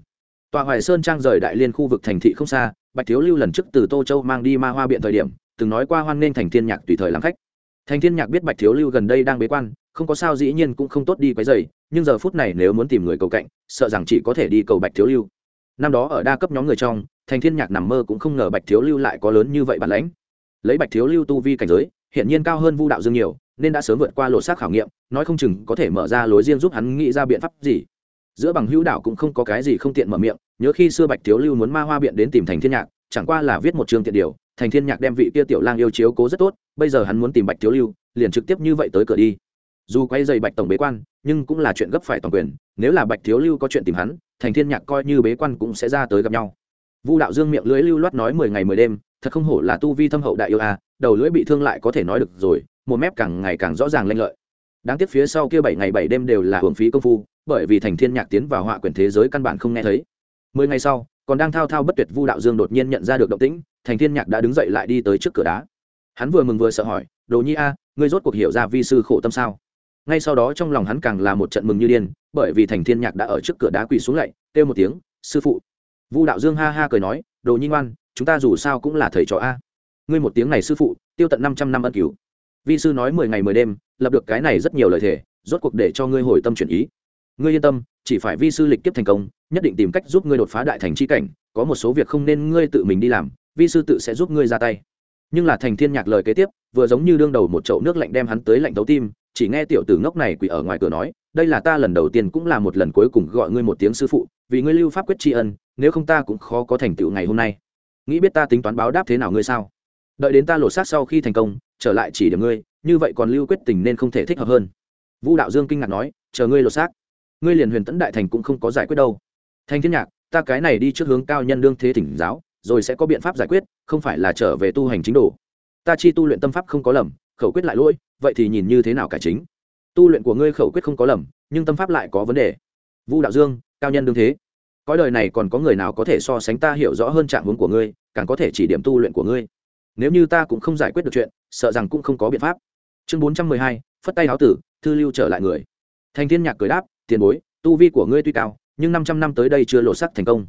Tòa Hoại sơn trang rời đại liên khu vực thành thị không xa, bạch thiếu lưu lần trước từ tô châu mang đi ma hoa biện thời điểm, từng nói qua hoan nghênh thành thiên nhạc tùy thời làm khách. Thành thiên nhạc biết bạch thiếu lưu gần đây đang bế quan không có sao dĩ nhiên cũng không tốt đi quấy dày nhưng giờ phút này nếu muốn tìm người cầu cạnh, sợ rằng chỉ có thể đi cầu bạch thiếu lưu. Năm đó ở đa cấp nhóm người trong, thành thiên nhạc nằm mơ cũng không ngờ bạch thiếu lưu lại có lớn như vậy bản lãnh. Lấy bạch thiếu lưu tu vi cảnh giới hiện nhiên cao hơn vu đạo dương nhiều, nên đã sớm vượt qua lộ xác khảo nghiệm, nói không chừng có thể mở ra lối riêng giúp hắn nghĩ ra biện pháp gì. Giữa bằng hữu đạo cũng không có cái gì không tiện mở miệng, nhớ khi xưa bạch thiếu lưu muốn ma hoa biện đến tìm thành thiên nhạc, chẳng qua là viết một chương tiện điều, thành thiên nhạc đem vị kia tiểu lang yêu chiếu cố rất tốt, bây giờ hắn muốn tìm bạch thiếu lưu, liền trực tiếp như vậy tới cửa đi dù quay dày bạch tổng bế quan, nhưng cũng là chuyện gấp phải toàn quyền, nếu là bạch thiếu lưu có chuyện tìm hắn, thành thiên nhạc coi như bế quan cũng sẽ ra tới gặp nhau. Vu đạo dương miệng lưới lưu loát nói mười ngày mười đêm, thật không hổ là tu vi thâm hậu đại yêu a, đầu lưỡi bị thương lại có thể nói được rồi, một mép càng ngày càng rõ ràng lanh lợi. Đáng tiếc phía sau kia bảy ngày bảy đêm đều là hưởng phí công phu, bởi vì thành thiên nhạc tiến vào họa quyển thế giới căn bản không nghe thấy. Mười ngày sau, còn đang thao thao bất tuyệt vu đạo dương đột nhiên nhận ra được động tĩnh, thành thiên nhạc đã đứng dậy lại đi tới trước cửa đá. Hắn vừa mừng vừa sợ hỏi, đồ nhi a, ngươi rốt cuộc hiểu ra vi sư khổ tâm sao? Ngay sau đó trong lòng hắn càng là một trận mừng như điên, bởi vì thành thiên nhạc đã ở trước cửa đá quỳ xuống lạy kêu một tiếng, sư phụ. Vu đạo dương ha ha cười nói, đồ nhi ngoan, chúng ta dù sao cũng là thầy trò a. Ngươi một tiếng này sư phụ, tiêu tận năm trăm năm ân cứu. Vi sư nói mười ngày mười đêm, lập được cái này rất nhiều lời thề, rốt cuộc để cho ngươi hồi tâm chuyển ý. Ngươi yên tâm, chỉ phải vi sư lịch kiếp thành công, nhất định tìm cách giúp ngươi đột phá đại thành Chi cảnh, có một số việc không nên ngươi tự mình đi làm, vi sư tự sẽ giúp ngươi ra tay. Nhưng là thành thiên nhạc lời kế tiếp, vừa giống như đương đầu một chậu nước lạnh đem hắn tới lạnh tấu tim chỉ nghe tiểu tử ngốc này quỳ ở ngoài cửa nói, đây là ta lần đầu tiên cũng là một lần cuối cùng gọi ngươi một tiếng sư phụ, vì ngươi lưu pháp quyết tri ân, nếu không ta cũng khó có thành tựu ngày hôm nay. Nghĩ biết ta tính toán báo đáp thế nào ngươi sao? Đợi đến ta lột xác sau khi thành công, trở lại chỉ điểm ngươi, như vậy còn lưu quyết tình nên không thể thích hợp hơn. Vũ đạo dương kinh ngạc nói, chờ ngươi lột xác, ngươi liền huyền tẫn đại thành cũng không có giải quyết đâu. Thanh thiên nhạc, ta cái này đi trước hướng cao nhân đương thế thỉnh giáo, rồi sẽ có biện pháp giải quyết, không phải là trở về tu hành chính đồ. Ta chi tu luyện tâm pháp không có lầm, khẩu quyết lại lỗi vậy thì nhìn như thế nào cả chính? Tu luyện của ngươi khẩu quyết không có lầm, nhưng tâm pháp lại có vấn đề. Vu đạo dương, cao nhân đương thế. Cõi đời này còn có người nào có thể so sánh ta hiểu rõ hơn trạng hướng của ngươi, càng có thể chỉ điểm tu luyện của ngươi? Nếu như ta cũng không giải quyết được chuyện, sợ rằng cũng không có biện pháp. Chương bốn trăm mười hai, phất tay áo tử, thư lưu trở lại người. Thành thiên nhạc cười đáp, tiền bối, tu vi của ngươi tuy cao, nhưng năm trăm năm tới đây chưa lộ sắc thành công.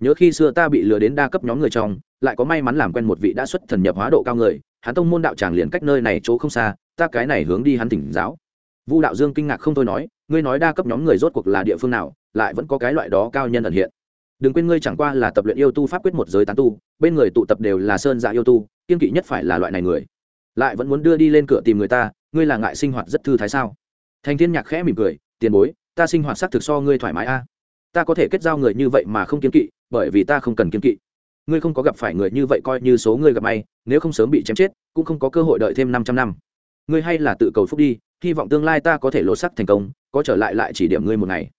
Nhớ khi xưa ta bị lừa đến đa cấp nhóm người trong, lại có may mắn làm quen một vị đã xuất thần nhập hóa độ cao người, hắn tông môn đạo tràng liền cách nơi này chỗ không xa ta cái này hướng đi hắn tỉnh giáo. Vu đạo dương kinh ngạc không thôi nói, ngươi nói đa cấp nhóm người rốt cuộc là địa phương nào, lại vẫn có cái loại đó cao nhân ẩn hiện. Đừng quên ngươi chẳng qua là tập luyện yêu tu pháp quyết một giới tán tu, bên người tụ tập đều là sơn dạ yêu tu kiên kỵ nhất phải là loại này người. Lại vẫn muốn đưa đi lên cửa tìm người ta, ngươi là ngại sinh hoạt rất thư thái sao? Thành thiên nhạc khẽ mỉm cười, tiền bối, ta sinh hoạt xác thực so ngươi thoải mái a. Ta có thể kết giao người như vậy mà không kiên kỵ, bởi vì ta không cần kiên kỵ. Ngươi không có gặp phải người như vậy coi như số ngươi gặp may, nếu không sớm bị chém chết, cũng không có cơ hội đợi thêm năm trăm năm ngươi hay là tự cầu phúc đi, hy vọng tương lai ta có thể lột sắc thành công, có trở lại lại chỉ điểm ngươi một ngày.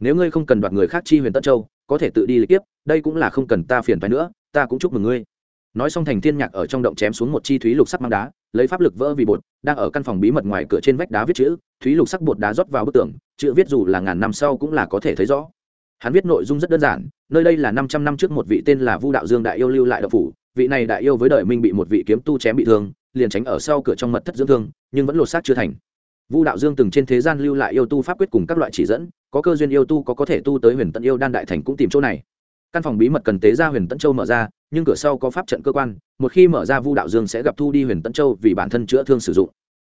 Nếu ngươi không cần đoạt người khác chi huyền tân châu, có thể tự đi lịch tiếp đây cũng là không cần ta phiền phái nữa, ta cũng chúc mừng ngươi. Nói xong thành thiên nhạc ở trong động chém xuống một chi thúy lục sắc mang đá, lấy pháp lực vỡ vì bột, đang ở căn phòng bí mật ngoài cửa trên vách đá viết chữ, thúy lục sắc bột đá rót vào bức tường, chữ viết dù là ngàn năm sau cũng là có thể thấy rõ. Hắn viết nội dung rất đơn giản, nơi đây là năm trăm năm trước một vị tên là vu đạo dương đại yêu lưu lại đậu phủ, vị này đại yêu với đời minh bị một vị kiếm tu chém bị thương liền tránh ở sau cửa trong mật thất dưỡng thương, nhưng vẫn lột xác chưa thành. Vu đạo dương từng trên thế gian lưu lại yêu tu pháp quyết cùng các loại chỉ dẫn, có cơ duyên yêu tu có có thể tu tới huyền tận yêu đan đại thành cũng tìm chỗ này. Căn phòng bí mật cần tế ra huyền tận châu mở ra, nhưng cửa sau có pháp trận cơ quan, một khi mở ra vu đạo dương sẽ gặp thu đi huyền tận châu vì bản thân chữa thương sử dụng.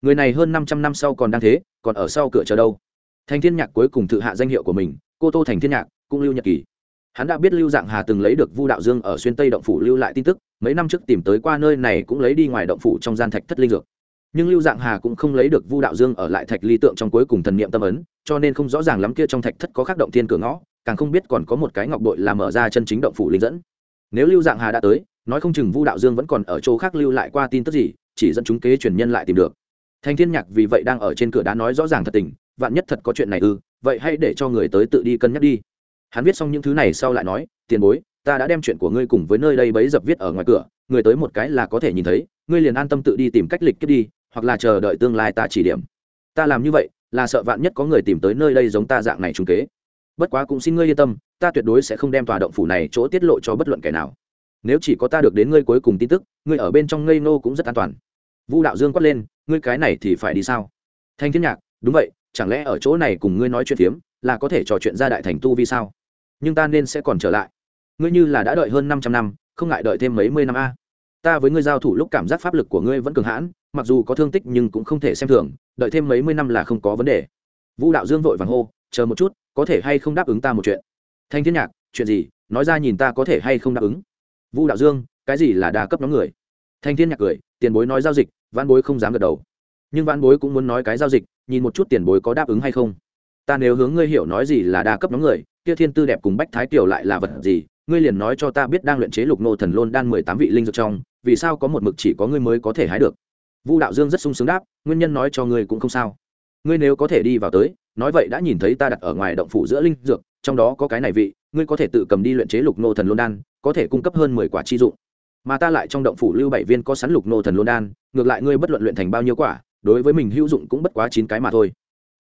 Người này hơn năm trăm năm sau còn đang thế, còn ở sau cửa chờ đâu? Thành thiên nhạc cuối cùng tự hạ danh hiệu của mình, cô tô thành thiên nhạc, cũng lưu nhật kỳ hắn đã biết lưu dạng hà từng lấy được vu đạo dương ở xuyên tây động phủ lưu lại tin tức, mấy năm trước tìm tới qua nơi này cũng lấy đi ngoài động phủ trong gian thạch thất linh dược. Nhưng lưu dạng hà cũng không lấy được vu đạo dương ở lại thạch ly tượng trong cuối cùng thần niệm tâm ấn, cho nên không rõ ràng lắm kia trong thạch thất có khắc động thiên cửa ngõ, càng không biết còn có một cái ngọc bội làm mở ra chân chính động phủ linh dẫn. Nếu lưu dạng hà đã tới, nói không chừng vu đạo dương vẫn còn ở chỗ khác lưu lại qua tin tức gì, chỉ dẫn chúng kế truyền nhân lại tìm được. Thanh thiên nhạc vì vậy đang ở trên cửa đá nói rõ ràng thật tình, vạn nhất thật có chuyện này ư, vậy hãy để cho người tới tự đi cân nhắc đi hắn viết xong những thứ này sau lại nói, tiền bối, ta đã đem chuyện của ngươi cùng với nơi đây bấy dập viết ở ngoài cửa, người tới một cái là có thể nhìn thấy, ngươi liền an tâm tự đi tìm cách lịch kiếp đi, hoặc là chờ đợi tương lai ta chỉ điểm. Ta làm như vậy, là sợ vạn nhất có người tìm tới nơi đây giống ta dạng này trung kế. Bất quá cũng xin ngươi yên tâm, ta tuyệt đối sẽ không đem tòa động phủ này chỗ tiết lộ cho bất luận kẻ nào. Nếu chỉ có ta được đến ngươi cuối cùng tin tức, ngươi ở bên trong ngây nô cũng rất an toàn. Vu đạo dương quát lên, ngươi cái này thì phải đi sao? Thanh thiên nhạc, đúng vậy, chẳng lẽ ở chỗ này cùng ngươi nói chuyện phiếm, là có thể trò chuyện ra đại thành tu vi sao? Nhưng ta nên sẽ còn trở lại. Ngươi như là đã đợi hơn năm trăm năm, không ngại đợi thêm mấy mươi năm a. Ta với ngươi giao thủ lúc cảm giác pháp lực của ngươi vẫn cường hãn, mặc dù có thương tích nhưng cũng không thể xem thường, đợi thêm mấy mươi năm là không có vấn đề. Vũ đạo dương vội vàng hô, chờ một chút, có thể hay không đáp ứng ta một chuyện? Thanh thiên nhạc, chuyện gì? Nói ra nhìn ta có thể hay không đáp ứng. Vũ đạo dương, cái gì là đa cấp nhóm người? Thanh thiên nhạc cười, tiền bối nói giao dịch văn bối không dám gật đầu. Nhưng văn bối cũng muốn nói cái giao dịch, nhìn một chút tiền bối có đáp ứng hay không. Ta nếu hướng ngươi hiểu nói gì là đa cấp nhóm người kia thiên tư đẹp cùng bách thái tiểu lại là vật gì? Ngươi liền nói cho ta biết đang luyện chế lục nô thần lôn đan mười tám vị linh dược trong, vì sao có một mực chỉ có ngươi mới có thể hái được? Vu đạo dương rất sung sướng đáp, nguyên nhân nói cho ngươi cũng không sao. Ngươi nếu có thể đi vào tới, nói vậy đã nhìn thấy ta đặt ở ngoài động phủ giữa linh dược, trong đó có cái này vị, ngươi có thể tự cầm đi luyện chế lục nô thần lôn đan, có thể cung cấp hơn mười quả chi dụng. Mà ta lại trong động phủ lưu bảy viên có sắn lục nô thần lôn đan, ngược lại ngươi bất luận luyện thành bao nhiêu quả, đối với mình hữu dụng cũng bất quá chín cái mà thôi.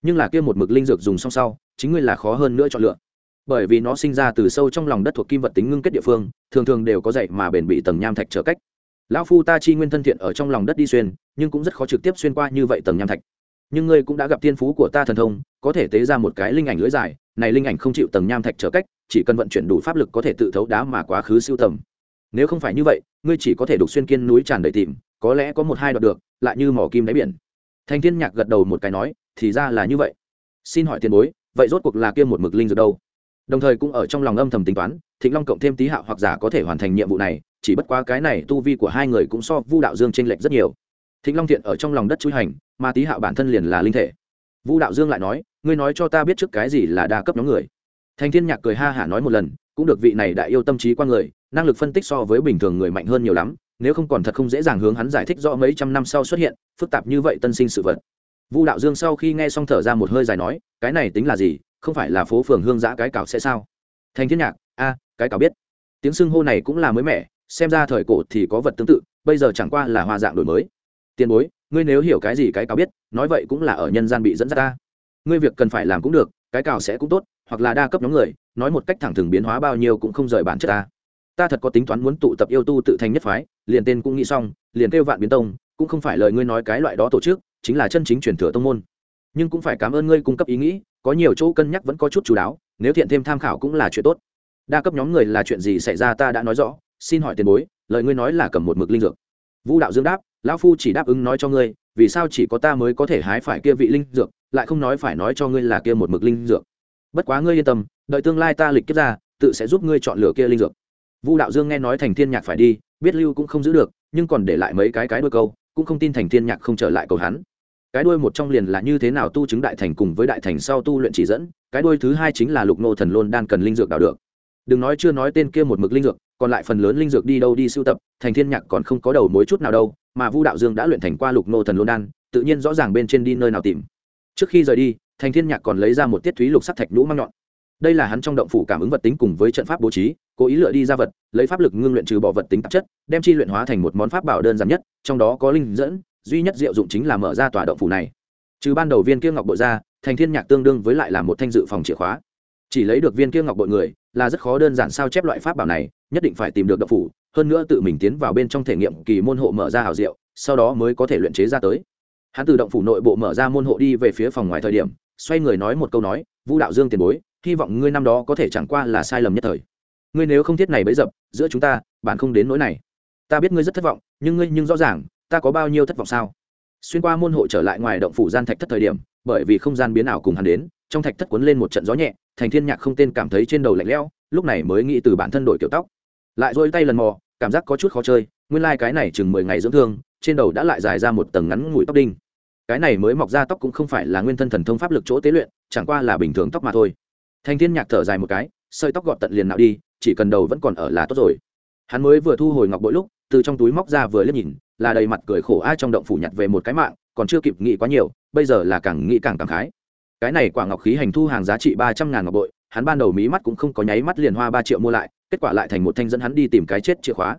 Nhưng là kia một mực linh dược dùng xong sau, chính ngươi là khó hơn nữa chọn lựa bởi vì nó sinh ra từ sâu trong lòng đất thuộc kim vật tính ngưng kết địa phương, thường thường đều có dậy mà bền bị tầng nham thạch trở cách. Lão phu ta chi nguyên thân thiện ở trong lòng đất đi xuyên, nhưng cũng rất khó trực tiếp xuyên qua như vậy tầng nham thạch. Nhưng ngươi cũng đã gặp tiên phú của ta thần thông, có thể tế ra một cái linh ảnh lưỡi dài, này linh ảnh không chịu tầng nham thạch trở cách, chỉ cần vận chuyển đủ pháp lực có thể tự thấu đá mà quá khứ siêu tầm. Nếu không phải như vậy, ngươi chỉ có thể đục xuyên kiên núi tràn đầy tìm, có lẽ có một hai đoạn được, lại như mỏ kim đáy biển. Thanh thiên nhạc gật đầu một cái nói, thì ra là như vậy. Xin hỏi tiền bối, vậy rốt cuộc là kia một mực linh dược đâu? Đồng thời cũng ở trong lòng âm thầm tính toán, thịnh long cộng thêm tý hạo hoặc giả có thể hoàn thành nhiệm vụ này, chỉ bất quá cái này tu vi của hai người cũng so vu đạo dương tranh lệch rất nhiều. Thịnh long thiện ở trong lòng đất chui hành, mà tý hạo bản thân liền là linh thể. Vu đạo dương lại nói, ngươi nói cho ta biết trước cái gì là đa cấp nhóm người. Thành thiên nhạc cười ha hả nói một lần, cũng được, vị này đại yêu tâm trí qua người, năng lực phân tích so với bình thường người mạnh hơn nhiều lắm, nếu không còn thật không dễ dàng hướng hắn giải thích rõ mấy trăm năm sau xuất hiện, phức tạp như vậy tân sinh sự vật. Vu đạo dương sau khi nghe xong thở ra một hơi dài nói, cái này tính là gì? Không phải là phố phường hương giã cái cào sẽ sao? Thành thiên nhạc, a, cái cào biết. Tiếng xưng hô này cũng là mới mẻ, xem ra thời cổ thì có vật tương tự, bây giờ chẳng qua là hoa dạng đổi mới. Tiền bối, ngươi nếu hiểu cái gì cái cào biết, nói vậy cũng là ở nhân gian bị dẫn dắt ta. Ngươi việc cần phải làm cũng được, cái cào sẽ cũng tốt, hoặc là đa cấp nhóm người, nói một cách thẳng thừng biến hóa bao nhiêu cũng không rời bản chất ta. Ta thật có tính toán muốn tụ tập yêu tu tự thành nhất phái, liền tên cũng nghĩ xong, liền kêu vạn biến tông, cũng không phải lời ngươi nói cái loại đó tổ chức, chính là chân chính truyền thừa tông môn. Nhưng cũng phải cảm ơn ngươi cung cấp ý nghĩ có nhiều chỗ cân nhắc vẫn có chút chú đáo, nếu thiện thêm tham khảo cũng là chuyện tốt. Đa cấp nhóm người là chuyện gì xảy ra ta đã nói rõ, xin hỏi tiền bối, lời ngươi nói là cầm một mực linh dược. Vũ đạo dương đáp, lão phu chỉ đáp ứng nói cho ngươi, vì sao chỉ có ta mới có thể hái phải kia vị linh dược, lại không nói phải nói cho ngươi là kia một mực linh dược. Bất quá ngươi yên tâm, đợi tương lai ta lịch kiếp ra, tự sẽ giúp ngươi chọn lựa kia linh dược. Vũ đạo dương nghe nói thành thiên nhạc phải đi, biết lưu cũng không giữ được, nhưng còn để lại mấy cái cái đôi câu, cũng không tin thành thiên nhạc không trở lại cầu hắn cái đuôi một trong liền là như thế nào tu chứng đại thành cùng với đại thành sau tu luyện chỉ dẫn, cái đuôi thứ hai chính là lục nô thần lôn đan cần linh dược đào được. Đừng nói chưa nói tên kia một mực linh dược, còn lại phần lớn linh dược đi đâu đi sưu tập, thành thiên nhạc còn không có đầu mối chút nào đâu, mà vu đạo dương đã luyện thành qua lục nô thần lôn đan, tự nhiên rõ ràng bên trên đi nơi nào tìm. Trước khi rời đi, thành thiên nhạc còn lấy ra một tiết thúy lục sắc thạch nhũ mang nhọn. Đây là hắn trong động phủ cảm ứng vật tính cùng với trận pháp bố trí, cố ý lựa đi ra vật, lấy pháp lực ngưng luyện trừ bỏ vật tính tạp chất, đem chi luyện hóa thành một món pháp bảo đơn giản nhất, trong đó có linh dẫn duy nhất diệu dụng chính là mở ra tòa động phủ này. Trừ ban đầu viên kia ngọc bội ra, thành thiên nhạc tương đương với lại là một thanh dự phòng chìa khóa. Chỉ lấy được viên kia ngọc bội người, là rất khó đơn giản sao chép loại pháp bảo này, nhất định phải tìm được động phủ, hơn nữa tự mình tiến vào bên trong thể nghiệm kỳ môn hộ mở ra hào diệu, sau đó mới có thể luyện chế ra tới. Hắn từ động phủ nội bộ mở ra môn hộ đi về phía phòng ngoài thời điểm, xoay người nói một câu nói vũ đạo dương tiền bối, hy vọng ngươi năm đó có thể chẳng qua là sai lầm nhất thời. Ngươi nếu không thiết này bấy dập, giữa chúng ta, bạn không đến nỗi này. Ta biết ngươi rất thất vọng, nhưng ngươi nhưng rõ ràng ta có bao nhiêu thất vọng sao? Xuyên qua môn hộ trở lại ngoài động phủ gian thạch thất thời điểm, bởi vì không gian biến ảo cùng hắn đến, trong thạch thất cuốn lên một trận gió nhẹ, thành thiên nhạc không tên cảm thấy trên đầu lạnh lẽo, lúc này mới nghĩ từ bản thân đổi kiểu tóc. Lại dôi tay lần mò, cảm giác có chút khó chơi, nguyên lai cái này chừng mười ngày dưỡng thương, trên đầu đã lại dài ra một tầng ngắn ngủi tóc đinh. Cái này mới mọc ra tóc cũng không phải là nguyên thân thần thông pháp lực chỗ tế luyện, chẳng qua là bình thường tóc mà thôi. Thành thiên nhạc thở dài một cái, sợi tóc gọt tận liền nào đi, chỉ cần đầu vẫn còn ở là tốt rồi. Hắn mới vừa thu hồi ngọc bội lúc từ trong túi móc ra vừa liếc nhìn, là đầy mặt cười khổ ai trong động phủ nhặt về một cái mạng, còn chưa kịp nghĩ quá nhiều, bây giờ là càng nghĩ càng cảm khái. Cái này quả ngọc khí hành thu hàng giá trị ba trăm ngàn ngọc bội, hắn ban đầu mí mắt cũng không có nháy mắt liền hoa ba triệu mua lại, kết quả lại thành một thanh dẫn hắn đi tìm cái chết chìa khóa.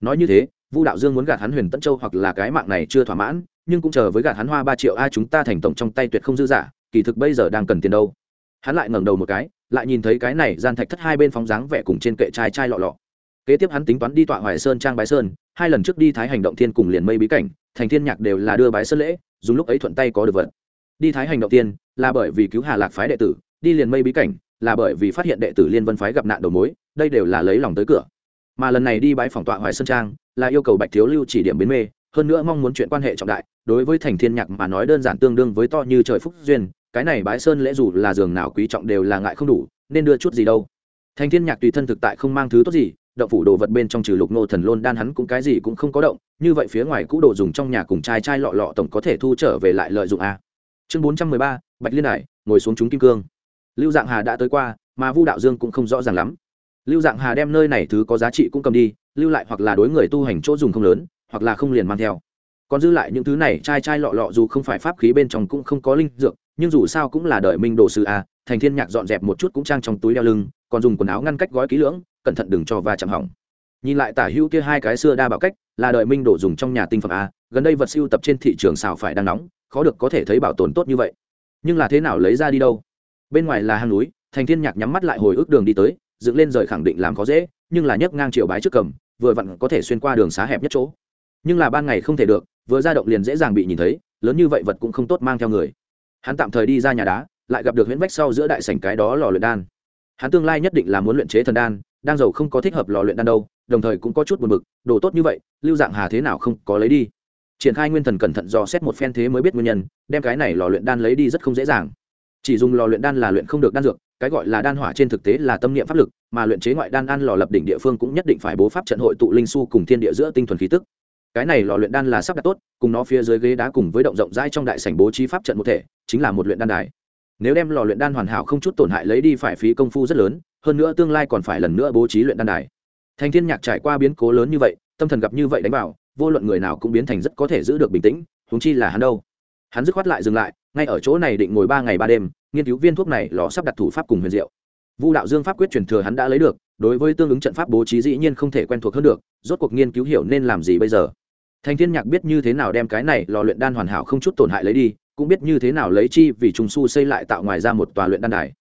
Nói như thế, vu đạo dương muốn gạt hắn huyền tấn châu hoặc là cái mạng này chưa thỏa mãn, nhưng cũng chờ với gạt hắn hoa ba triệu ai chúng ta thành tổng trong tay tuyệt không dư giả, kỳ thực bây giờ đang cần tiền đâu. Hắn lại ngẩng đầu một cái, lại nhìn thấy cái này gian thạch thất hai bên phóng dáng vẻ cùng trên kệ trai trai lọ lọ kế tiếp hắn tính toán đi tọa hoài sơn trang bái sơn, hai lần trước đi thái hành động thiên cùng liền mây bí cảnh, thành thiên nhạc đều là đưa bái sơn lễ, dùng lúc ấy thuận tay có được vật. Đi thái hành động tiên là bởi vì cứu hà lạc phái đệ tử, đi liền mây bí cảnh là bởi vì phát hiện đệ tử liên vân phái gặp nạn đầu mối, đây đều là lấy lòng tới cửa. Mà lần này đi bái phòng tọa hoài sơn trang là yêu cầu bạch thiếu lưu chỉ điểm biến mê, hơn nữa mong muốn chuyện quan hệ trọng đại, đối với thành thiên nhạc mà nói đơn giản tương đương với to như trời phúc duyên, cái này bái sơn lễ dù là giường nào quý trọng đều là ngại không đủ, nên đưa chút gì đâu. Thành thiên nhạc tùy thân thực tại không mang thứ tốt gì động phủ đồ vật bên trong trừ lục nô thần lôn đan hắn cũng cái gì cũng không có động, như vậy phía ngoài cũ đồ dùng trong nhà cùng chai chai lọ lọ tổng có thể thu trở về lại lợi dụng a. Chương bốn trăm mười ba, bạch liên đại ngồi xuống chúng kim cương. Lưu dạng hà đã tới qua, mà vu đạo dương cũng không rõ ràng lắm. Lưu dạng hà đem nơi này thứ có giá trị cũng cầm đi, lưu lại hoặc là đối người tu hành chỗ dùng không lớn, hoặc là không liền mang theo. Còn dư lại những thứ này chai chai lọ lọ dù không phải pháp khí bên trong cũng không có linh dược, nhưng dù sao cũng là đợi minh đồ sư a, thành thiên nhạc dọn dẹp một chút cũng trang trong túi đeo lưng, còn dùng quần áo ngăn cách gói kỹ lưỡng cẩn thận đừng cho va chạm hỏng. Nhìn lại tả hữu kia hai cái xưa đa bảo cách, là đợi minh đổ dùng trong nhà tinh phẩm a, gần đây vật siêu tập trên thị trường xào phải đang nóng, khó được có thể thấy bảo tồn tốt như vậy. Nhưng là thế nào lấy ra đi đâu? Bên ngoài là hang núi, thành thiên nhạc nhắm mắt lại hồi ức đường đi tới, dựng lên rời khẳng định làm khó dễ, nhưng là nhấc ngang triệu bái trước cầm, vừa vặn có thể xuyên qua đường xá hẹp nhất chỗ. Nhưng là ban ngày không thể được, vừa ra động liền dễ dàng bị nhìn thấy, lớn như vậy vật cũng không tốt mang theo người. Hắn tạm thời đi ra nhà đá, lại gặp được huyễn vách sau giữa đại sảnh cái đó lò luyện đan. Hắn tương lai nhất định là muốn luyện chế thần đan đang giàu không có thích hợp lò luyện đan đâu, đồng thời cũng có chút buồn bực, đồ tốt như vậy, lưu dạng hà thế nào không có lấy đi. Triển khai nguyên thần cẩn thận dò xét một phen thế mới biết nguyên nhân, đem cái này lò luyện đan lấy đi rất không dễ dàng. Chỉ dùng lò luyện đan là luyện không được đan dược, cái gọi là đan hỏa trên thực tế là tâm niệm pháp lực, mà luyện chế ngoại đan ăn lò lập đỉnh địa phương cũng nhất định phải bố pháp trận hội tụ linh su cùng thiên địa giữa tinh thuần khí tức. Cái này lò luyện đan là sắp đặt tốt, cùng nó phía dưới ghế đá cùng với động rộng rãi trong đại sảnh bố trí pháp trận một thể, chính là một luyện đan đài. Nếu đem lò luyện đan hoàn hảo không chút tổn hại lấy đi phải phí công phu rất lớn hơn nữa tương lai còn phải lần nữa bố trí luyện đan đài. Thành thiên nhạc trải qua biến cố lớn như vậy, tâm thần gặp như vậy đánh vào, vô luận người nào cũng biến thành rất có thể giữ được bình tĩnh, huống chi là hắn đâu. Hắn dứt khoát lại dừng lại, ngay ở chỗ này định ngồi ba ngày ba đêm, nghiên cứu viên thuốc này lò sắp đặt thủ pháp cùng huyền diệu. Vu đạo dương pháp quyết truyền thừa hắn đã lấy được, đối với tương ứng trận pháp bố trí dĩ nhiên không thể quen thuộc hơn được, rốt cuộc nghiên cứu hiểu nên làm gì bây giờ. Thành thiên nhạc biết như thế nào đem cái này lò luyện đan hoàn hảo không chút tổn hại lấy đi, cũng biết như thế nào lấy chi vì trùng su xây lại tạo ngoài ra một tòa luyện đan đài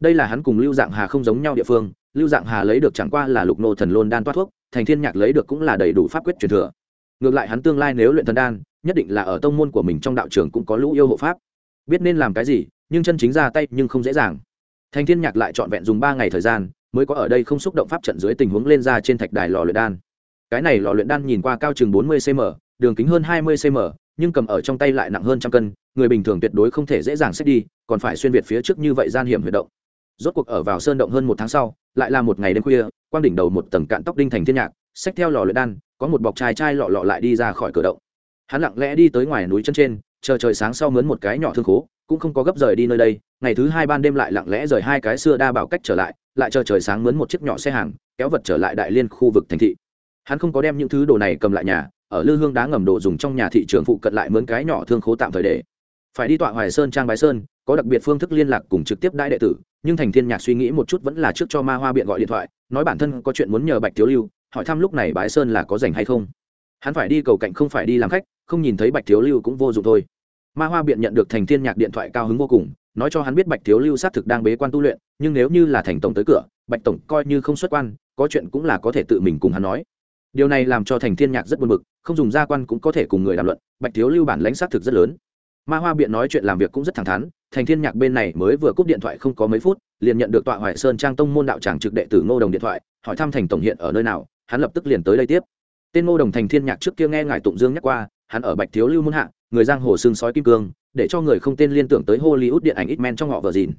đây là hắn cùng lưu dạng hà không giống nhau địa phương, lưu dạng hà lấy được chẳng qua là lục nô thần lôn đan toát thuốc, thành thiên nhạc lấy được cũng là đầy đủ pháp quyết truyền thừa. Ngược lại hắn tương lai nếu luyện thần đan, nhất định là ở tông môn của mình trong đạo trường cũng có lũ yêu hộ pháp. Biết nên làm cái gì, nhưng chân chính ra tay nhưng không dễ dàng. Thành thiên nhạc lại trọn vẹn dùng ba ngày thời gian, mới có ở đây không xúc động pháp trận dưới tình huống lên ra trên thạch đài lò luyện đan. Cái này lò luyện đan nhìn qua cao chừng 40 cm đường kính hơn 20 cm nhưng cầm ở trong tay lại nặng hơn trăm cân, người bình thường tuyệt đối không thể dễ dàng xếp đi, còn phải xuyên việt phía trước như vậy gian hiểm huyệt động rốt cuộc ở vào sơn động hơn một tháng sau, lại là một ngày đêm khuya, quang đỉnh đầu một tầng cạn tóc đinh thành thiên nhạc, xách theo lò luyện đan, có một bọc chai chai lọ lọ lại đi ra khỏi cửa động. Hắn lặng lẽ đi tới ngoài núi chân trên, chờ trời sáng sau mướn một cái nhỏ thương khố, cũng không có gấp rời đi nơi đây, ngày thứ hai ban đêm lại lặng lẽ rời hai cái xưa đa bảo cách trở lại lại chờ trời sáng mướn một chiếc nhỏ xe hàng, kéo vật trở lại đại liên khu vực thành thị. Hắn không có đem những thứ đồ này cầm lại nhà, ở lư hương đá ngầm đồ dùng trong nhà thị trường phụ cận lại mướn cái nhỏ thương khố tạm thời để. Phải đi tọa hoài sơn trang bái sơn có đặc biệt phương thức liên lạc cùng trực tiếp đại đệ tử, nhưng thành thiên nhạc suy nghĩ một chút vẫn là trước cho ma hoa biện gọi điện thoại, nói bản thân có chuyện muốn nhờ bạch thiếu lưu, hỏi thăm lúc này bái sơn là có rảnh hay không. Hắn phải đi cầu cạnh không phải đi làm khách, không nhìn thấy bạch thiếu lưu cũng vô dụng thôi. Ma hoa biện nhận được thành thiên nhạc điện thoại cao hứng vô cùng, nói cho hắn biết bạch thiếu lưu xác thực đang bế quan tu luyện, nhưng nếu như là thành tổng tới cửa, bạch tổng coi như không xuất quan, có chuyện cũng là có thể tự mình cùng hắn nói. Điều này làm cho thành thiên nhạc rất buồn bực, không dùng gia quan cũng có thể cùng người đàm luận, bạch thiếu lưu bản lãnh xác thực rất lớn. Ma hoa biện nói chuyện làm việc cũng rất thẳng thắn thành thiên nhạc bên này mới vừa cúp điện thoại không có mấy phút, liền nhận được tọa hoài sơn trang tông môn đạo tràng trực đệ tử ngô đồng điện thoại, hỏi thăm thành tổng hiện ở nơi nào, hắn lập tức liền tới đây tiếp. Tên ngô đồng thành thiên nhạc trước kia nghe ngài tụng dương nhắc qua, hắn ở bạch thiếu lưu muôn hạ, người giang hồ xương sói kim cương, để cho người không tên liên tưởng tới hollywood điện ảnh ít men trong họ vợ dìn.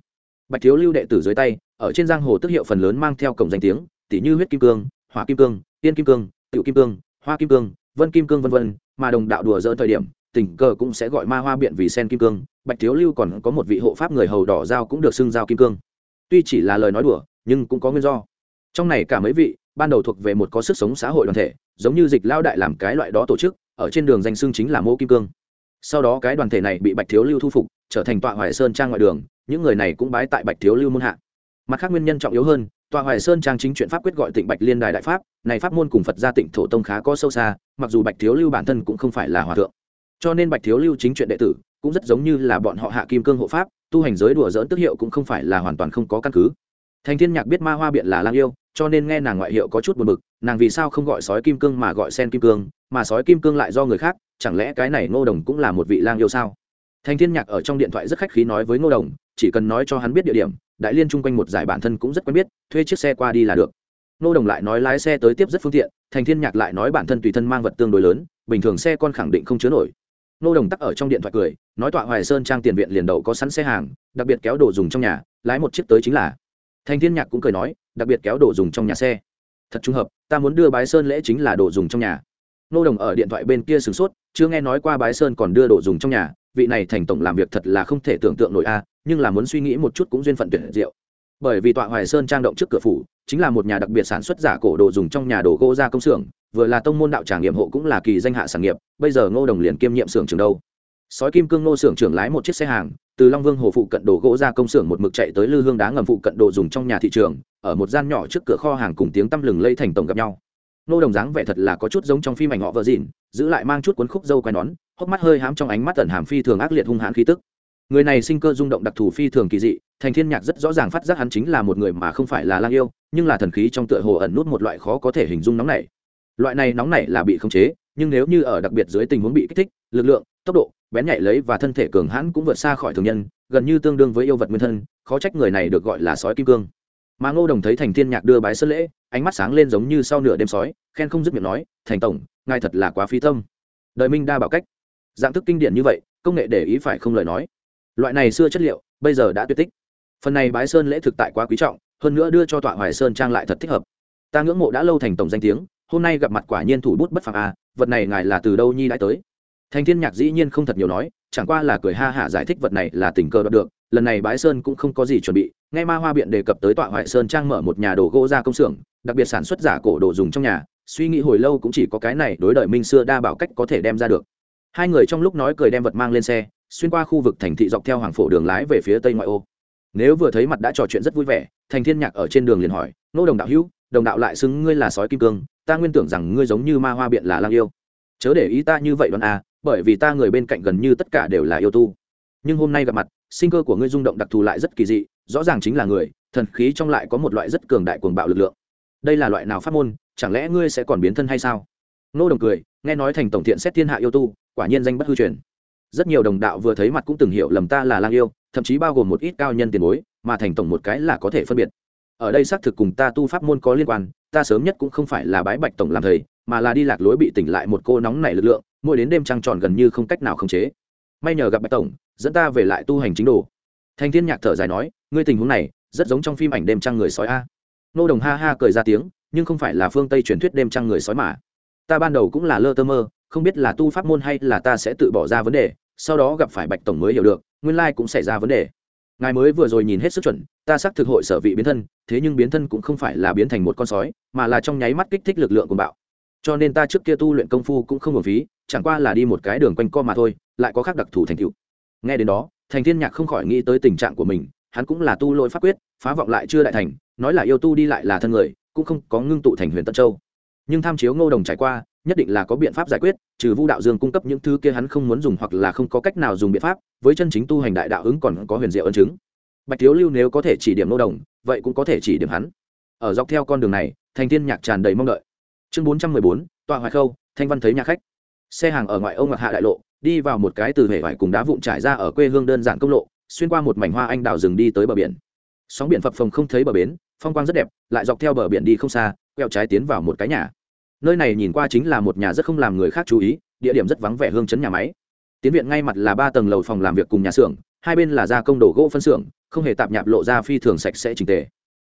Bạch thiếu lưu đệ tử dưới tay, ở trên giang hồ tức hiệu phần lớn mang theo cổng danh tiếng, tỷ như huyết kim cương, hỏa kim cương, tiên kim cương, tiểu kim cương, hoa kim cương, vân kim cương vân vân, mà đồng đạo đùa dỡ thời điểm, tình cờ cũng sẽ gọi ma hoa biện vì sen kim cương bạch thiếu lưu còn có một vị hộ pháp người hầu đỏ giao cũng được xưng giao kim cương. Tuy chỉ là lời nói đùa, nhưng cũng có nguyên do. Trong này cả mấy vị, ban đầu thuộc về một có sức sống xã hội đoàn thể, giống như dịch lao đại làm cái loại đó tổ chức, ở trên đường danh xưng chính là mô kim cương. Sau đó cái đoàn thể này bị bạch thiếu lưu thu phục, trở thành tọa hoài sơn trang ngoại đường, những người này cũng bái tại bạch thiếu lưu môn hạ. Mặt khác nguyên nhân trọng yếu hơn, tọa hoài sơn trang chính chuyện pháp quyết gọi tịnh bạch liên đài đại pháp, này pháp môn cùng phật gia tịnh thổ tông khá có sâu xa, mặc dù bạch thiếu lưu bản thân cũng không phải là hòa thượng. Cho nên bạch thiếu lưu chính chuyện đệ tử cũng rất giống như là bọn họ hạ kim cương hộ pháp, tu hành giới đùa dỡn tức hiệu cũng không phải là hoàn toàn không có căn cứ. Thành thiên nhạc biết ma hoa biện là lang yêu, cho nên nghe nàng ngoại hiệu có chút buồn bực, nàng vì sao không gọi sói kim cương mà gọi sen kim cương, mà sói kim cương lại do người khác, chẳng lẽ cái này ngô đồng cũng là một vị lang yêu sao? Thành thiên nhạc ở trong điện thoại rất khách khí nói với ngô đồng, chỉ cần nói cho hắn biết địa điểm, đại liên chung quanh một giải bản thân cũng rất quen biết, thuê chiếc xe qua đi là được. Ngô đồng lại nói lái xe tới tiếp rất phương tiện, thành thiên nhạc lại nói bản thân tùy thân mang vật tương đối lớn, bình thường xe con khẳng định không chứa nổi. Ngô đồng tắc ở trong điện thoại cười nói tọa hoài sơn trang tiền viện liền đậu có sẵn xe hàng, đặc biệt kéo đồ dùng trong nhà, lái một chiếc tới chính là. Thành thiên nhạc cũng cười nói, đặc biệt kéo đồ dùng trong nhà xe. Thật trùng hợp, ta muốn đưa bái sơn lễ chính là đồ dùng trong nhà. Nô đồng ở điện thoại bên kia sửng sốt, chưa nghe nói qua bái sơn còn đưa đồ dùng trong nhà, vị này thành tổng làm việc thật là không thể tưởng tượng nổi a, nhưng là muốn suy nghĩ một chút cũng duyên phận tuyệt diệu. Bởi vì tọa hoài sơn trang động trước cửa phủ, chính là một nhà đặc biệt sản xuất giả cổ đồ dùng trong nhà đồ gỗ ra công xưởng, vừa là tông môn đạo tràng nghiệm hộ cũng là kỳ danh hạ sản nghiệp, bây giờ ngô đồng liền kiêm nhiệm xưởng trường đâu sói kim cương ngô xưởng trưởng lái một chiếc xe hàng, từ long vương hồ phụ cận đồ gỗ ra công xưởng một mực chạy tới lư hương đá ngầm phụ cận đồ dùng trong nhà thị trường, ở một gian nhỏ trước cửa kho hàng cùng tiếng tăm lừng lây thành tổng gặp nhau. Nô đồng dáng vẻ thật là có chút giống trong phim ảnh họ vợ dịn, giữ lại mang chút cuốn khúc dâu quai nón, hốc mắt hơi hám trong ánh mắt tẩn hàm phi thường ác liệt hung hãn khí tức. Người này sinh cơ rung động đặc thù phi thường kỳ dị, thành thiên nhạc rất rõ ràng phát giác hắn chính là một người mà không phải là lang yêu, nhưng là thần khí trong tựa hồ ẩn nút một loại khó có thể hình dung nóng này loại này nóng này là bị khống chế, nhưng nếu như ở đặc biệt dưới tình huống bị kích thích, lực lượng tốc độ bén nhạy lấy và thân thể cường hãn cũng vượt xa khỏi thường nhân gần như tương đương với yêu vật nguyên thân khó trách người này được gọi là sói kim cương. Mà ngô đồng thấy thành thiên nhạc đưa bái sân lễ ánh mắt sáng lên giống như sau nửa đêm sói khen không dứt miệng nói thành tổng ngài thật là quá phí tâm đời minh đa bảo cách. Dạng thức kinh điển như vậy công nghệ để ý phải không lời nói. Loại này xưa chất liệu bây giờ đã tuyệt tích. Phần này bái sơn lễ thực tại quá quý trọng hơn nữa đưa cho tọa hoài sơn trang lại thật thích hợp. Ta ngưỡng mộ đã lâu thành tổng danh tiếng hôm nay gặp mặt quả nhiên thủ bút bất phàm à, vật này ngài là từ đâu nhi đã tới? Thành thiên nhạc dĩ nhiên không thật nhiều nói, chẳng qua là cười ha hả giải thích vật này là tình cờ đoạt được, lần này bái sơn cũng không có gì chuẩn bị, nghe ma hoa biện đề cập tới tọa Hoại sơn trang mở một nhà đồ gỗ ra công xưởng, đặc biệt sản xuất giả cổ đồ dùng trong nhà, suy nghĩ hồi lâu cũng chỉ có cái này đối đợi minh xưa đa bảo cách có thể đem ra được. Hai người trong lúc nói cười đem vật mang lên xe, xuyên qua khu vực thành thị dọc theo hoàng phổ đường lái về phía tây ngoại ô. Nếu vừa thấy mặt đã trò chuyện rất vui vẻ, thành thiên nhạc ở trên đường liền hỏi, nô đồng đạo hữu, đồng đạo lại xưng ngươi là sói kim cương, ta nguyên tưởng rằng ngươi giống như ma hoa biện là lang yêu. Chớ để ý ta như vậy đoán à bởi vì ta người bên cạnh gần như tất cả đều là yêu tu. Nhưng hôm nay gặp mặt, sinh cơ của ngươi rung động đặc thù lại rất kỳ dị, rõ ràng chính là người, thần khí trong lại có một loại rất cường đại cuồng bạo lực lượng. Đây là loại nào pháp môn, chẳng lẽ ngươi sẽ còn biến thân hay sao? Nô đồng cười, nghe nói thành tổng thiện xét thiên hạ yêu tu, quả nhiên danh bất hư truyền. Rất nhiều đồng đạo vừa thấy mặt cũng từng hiểu lầm ta là lang yêu, thậm chí bao gồm một ít cao nhân tiền bối, mà thành tổng một cái là có thể phân biệt. Ở đây xác thực cùng ta tu pháp môn có liên quan, ta sớm nhất cũng không phải là bái bạch tổng làm thầy, mà là đi lạc lối bị tỉnh lại một cô nóng nảy lực lượng mỗi đến đêm trăng tròn gần như không cách nào khống chế. May nhờ gặp bạch tổng, dẫn ta về lại tu hành chính đồ. Thanh thiên nhạc thở dài nói, ngươi tình huống này, rất giống trong phim ảnh đêm trăng người sói a. Nô đồng ha ha cười ra tiếng, nhưng không phải là phương tây truyền thuyết đêm trăng người sói mà. Ta ban đầu cũng là lơ tơ mơ, không biết là tu pháp môn hay là ta sẽ tự bỏ ra vấn đề, sau đó gặp phải bạch tổng mới hiểu được, nguyên lai cũng xảy ra vấn đề. Ngài mới vừa rồi nhìn hết sức chuẩn, ta xác thực hội sở vị biến thân, thế nhưng biến thân cũng không phải là biến thành một con sói, mà là trong nháy mắt kích thích lực lượng của bạo cho nên ta trước kia tu luyện công phu cũng không hưởng phí, chẳng qua là đi một cái đường quanh co mà thôi, lại có khác đặc thù thành tựu. Nghe đến đó, thành thiên nhạc không khỏi nghĩ tới tình trạng của mình, hắn cũng là tu lỗi pháp quyết, phá vọng lại chưa đại thành, nói là yêu tu đi lại là thân người, cũng không có ngưng tụ thành huyền tân châu. Nhưng tham chiếu ngô đồng trải qua, nhất định là có biện pháp giải quyết, trừ vu đạo dương cung cấp những thứ kia hắn không muốn dùng hoặc là không có cách nào dùng biện pháp, với chân chính tu hành đại đạo ứng còn có huyền diệu ân chứng. Bạch thiếu lưu nếu có thể chỉ điểm ngô đồng, vậy cũng có thể chỉ điểm hắn. Ở dọc theo con đường này, thành thiên nhạc tràn đầy mong đợi chương bốn trăm mười bốn, tọa hoài khâu, thanh văn thấy nhà khách. Xe hàng ở ngoại ông mặc hạ đại lộ, đi vào một cái từ hệ vải cùng đá vụn trải ra ở quê hương đơn giản công lộ, xuyên qua một mảnh hoa anh đào rừng đi tới bờ biển. Sóng biển phập phồng không thấy bờ bến, phong quang rất đẹp, lại dọc theo bờ biển đi không xa, quẹo trái tiến vào một cái nhà. Nơi này nhìn qua chính là một nhà rất không làm người khác chú ý, địa điểm rất vắng vẻ hương chấn nhà máy. Tiến viện ngay mặt là ba tầng lầu phòng làm việc cùng nhà xưởng, hai bên là gia công đồ gỗ phân xưởng, không hề tạp nhạp lộ ra phi thường sạch sẽ trình tề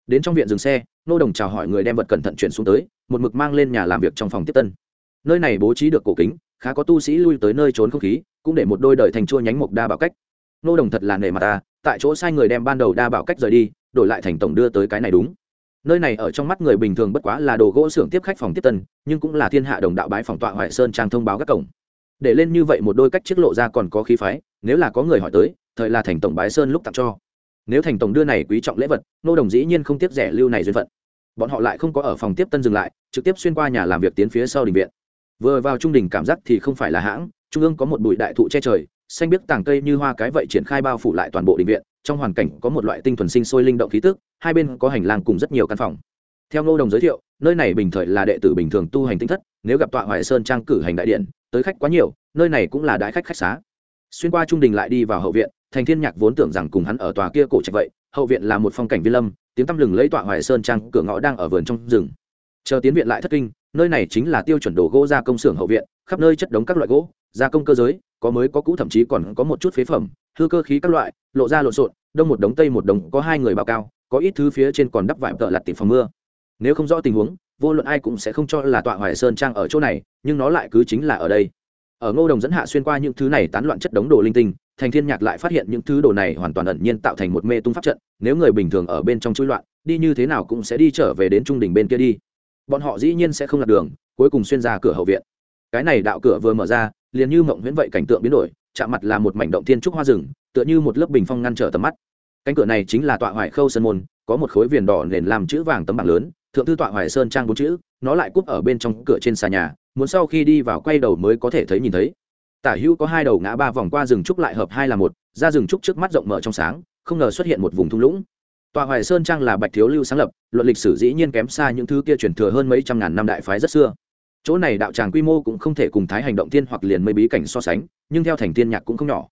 đến trong viện dừng xe, nô đồng chào hỏi người đem vật cẩn thận chuyển xuống tới, một mực mang lên nhà làm việc trong phòng tiếp tân. Nơi này bố trí được cổ kính, khá có tu sĩ lui tới nơi trốn không khí, cũng để một đôi đời thành chua nhánh mộc đa bảo cách. Nô đồng thật là nể mặt ta, tại chỗ sai người đem ban đầu đa bảo cách rời đi, đổi lại thành tổng đưa tới cái này đúng. Nơi này ở trong mắt người bình thường bất quá là đồ gỗ xưởng tiếp khách phòng tiếp tân, nhưng cũng là thiên hạ đồng đạo bái phòng tọa hoài sơn trang thông báo các cổng. Để lên như vậy một đôi cách chiếc lộ ra còn có khí phái, nếu là có người hỏi tới, thời là thành tổng bái sơn lúc tặng cho nếu thành tổng đưa này quý trọng lễ vật, nô đồng dĩ nhiên không tiếp rẻ lưu này duyên phận. Bọn họ lại không có ở phòng tiếp tân dừng lại, trực tiếp xuyên qua nhà làm việc tiến phía sau đình viện. Vừa vào trung đình cảm giác thì không phải là hãng, trung ương có một bụi đại thụ che trời, xanh biếc tàng cây như hoa cái vậy triển khai bao phủ lại toàn bộ đình viện, trong hoàn cảnh có một loại tinh thuần sinh sôi linh động khí tức, hai bên có hành lang cùng rất nhiều căn phòng. Theo ngô đồng giới thiệu, nơi này bình thời là đệ tử bình thường tu hành tinh thất, nếu gặp tọa hoài sơn trang cử hành đại điện, tới khách quá nhiều, nơi này cũng là đại khách khách xá. Xuyên qua trung đình lại đi vào hậu viện thành thiên nhạc vốn tưởng rằng cùng hắn ở tòa kia cổ trạch vậy, hậu viện là một phong cảnh vi lâm, tiếng tăm lừng lấy tọa hoài sơn trang cửa ngõ đang ở vườn trong rừng. Chờ tiến viện lại thất kinh, nơi này chính là tiêu chuẩn đồ gỗ gia công xưởng hậu viện, khắp nơi chất đống các loại gỗ, gia công cơ giới, có mới có cũ thậm chí còn có một chút phế phẩm, hư cơ khí các loại, lộ ra lộn xộn, đông một đống tây một đống, có hai người báo cao có ít thứ phía trên còn đắp vải tợ lặt tìm phòng mưa. Nếu không rõ tình huống, vô luận ai cũng sẽ không cho là tọa hoài sơn trang ở chỗ này, nhưng nó lại cứ chính là ở đây ở ngô đồng dẫn hạ xuyên qua những thứ này tán loạn chất đống đồ linh tinh, thành thiên nhạc lại phát hiện những thứ đồ này hoàn toàn ẩn nhiên tạo thành một mê tung pháp trận, nếu người bình thường ở bên trong chui loạn, đi như thế nào cũng sẽ đi trở về đến trung đỉnh bên kia đi. Bọn họ dĩ nhiên sẽ không lạc đường, cuối cùng xuyên ra cửa hậu viện. Cái này đạo cửa vừa mở ra, liền như mộng huyễn vậy cảnh tượng biến đổi, chạm mặt là một mảnh động thiên trúc hoa rừng, tựa như một lớp bình phong ngăn trở tầm mắt. Cánh cửa này chính là tọa hoại khâu sơn môn, có một khối viền đỏ nền làm chữ vàng tấm bảng lớn, thượng thư tọa hoài sơn trang bốn chữ, nó lại cúp ở bên trong cửa trên xà nhà muốn sau khi đi vào quay đầu mới có thể thấy nhìn thấy. Tả hữu có hai đầu ngã ba vòng qua rừng trúc lại hợp hai là một, ra rừng trúc trước mắt rộng mở trong sáng, không ngờ xuất hiện một vùng thung lũng. Tòa hoài sơn trang là bạch thiếu lưu sáng lập, luận lịch sử dĩ nhiên kém xa những thứ kia truyền thừa hơn mấy trăm ngàn năm đại phái rất xưa. Chỗ này đạo tràng quy mô cũng không thể cùng thái hành động tiên hoặc liền mây bí cảnh so sánh, nhưng theo thành tiên nhạc cũng không nhỏ.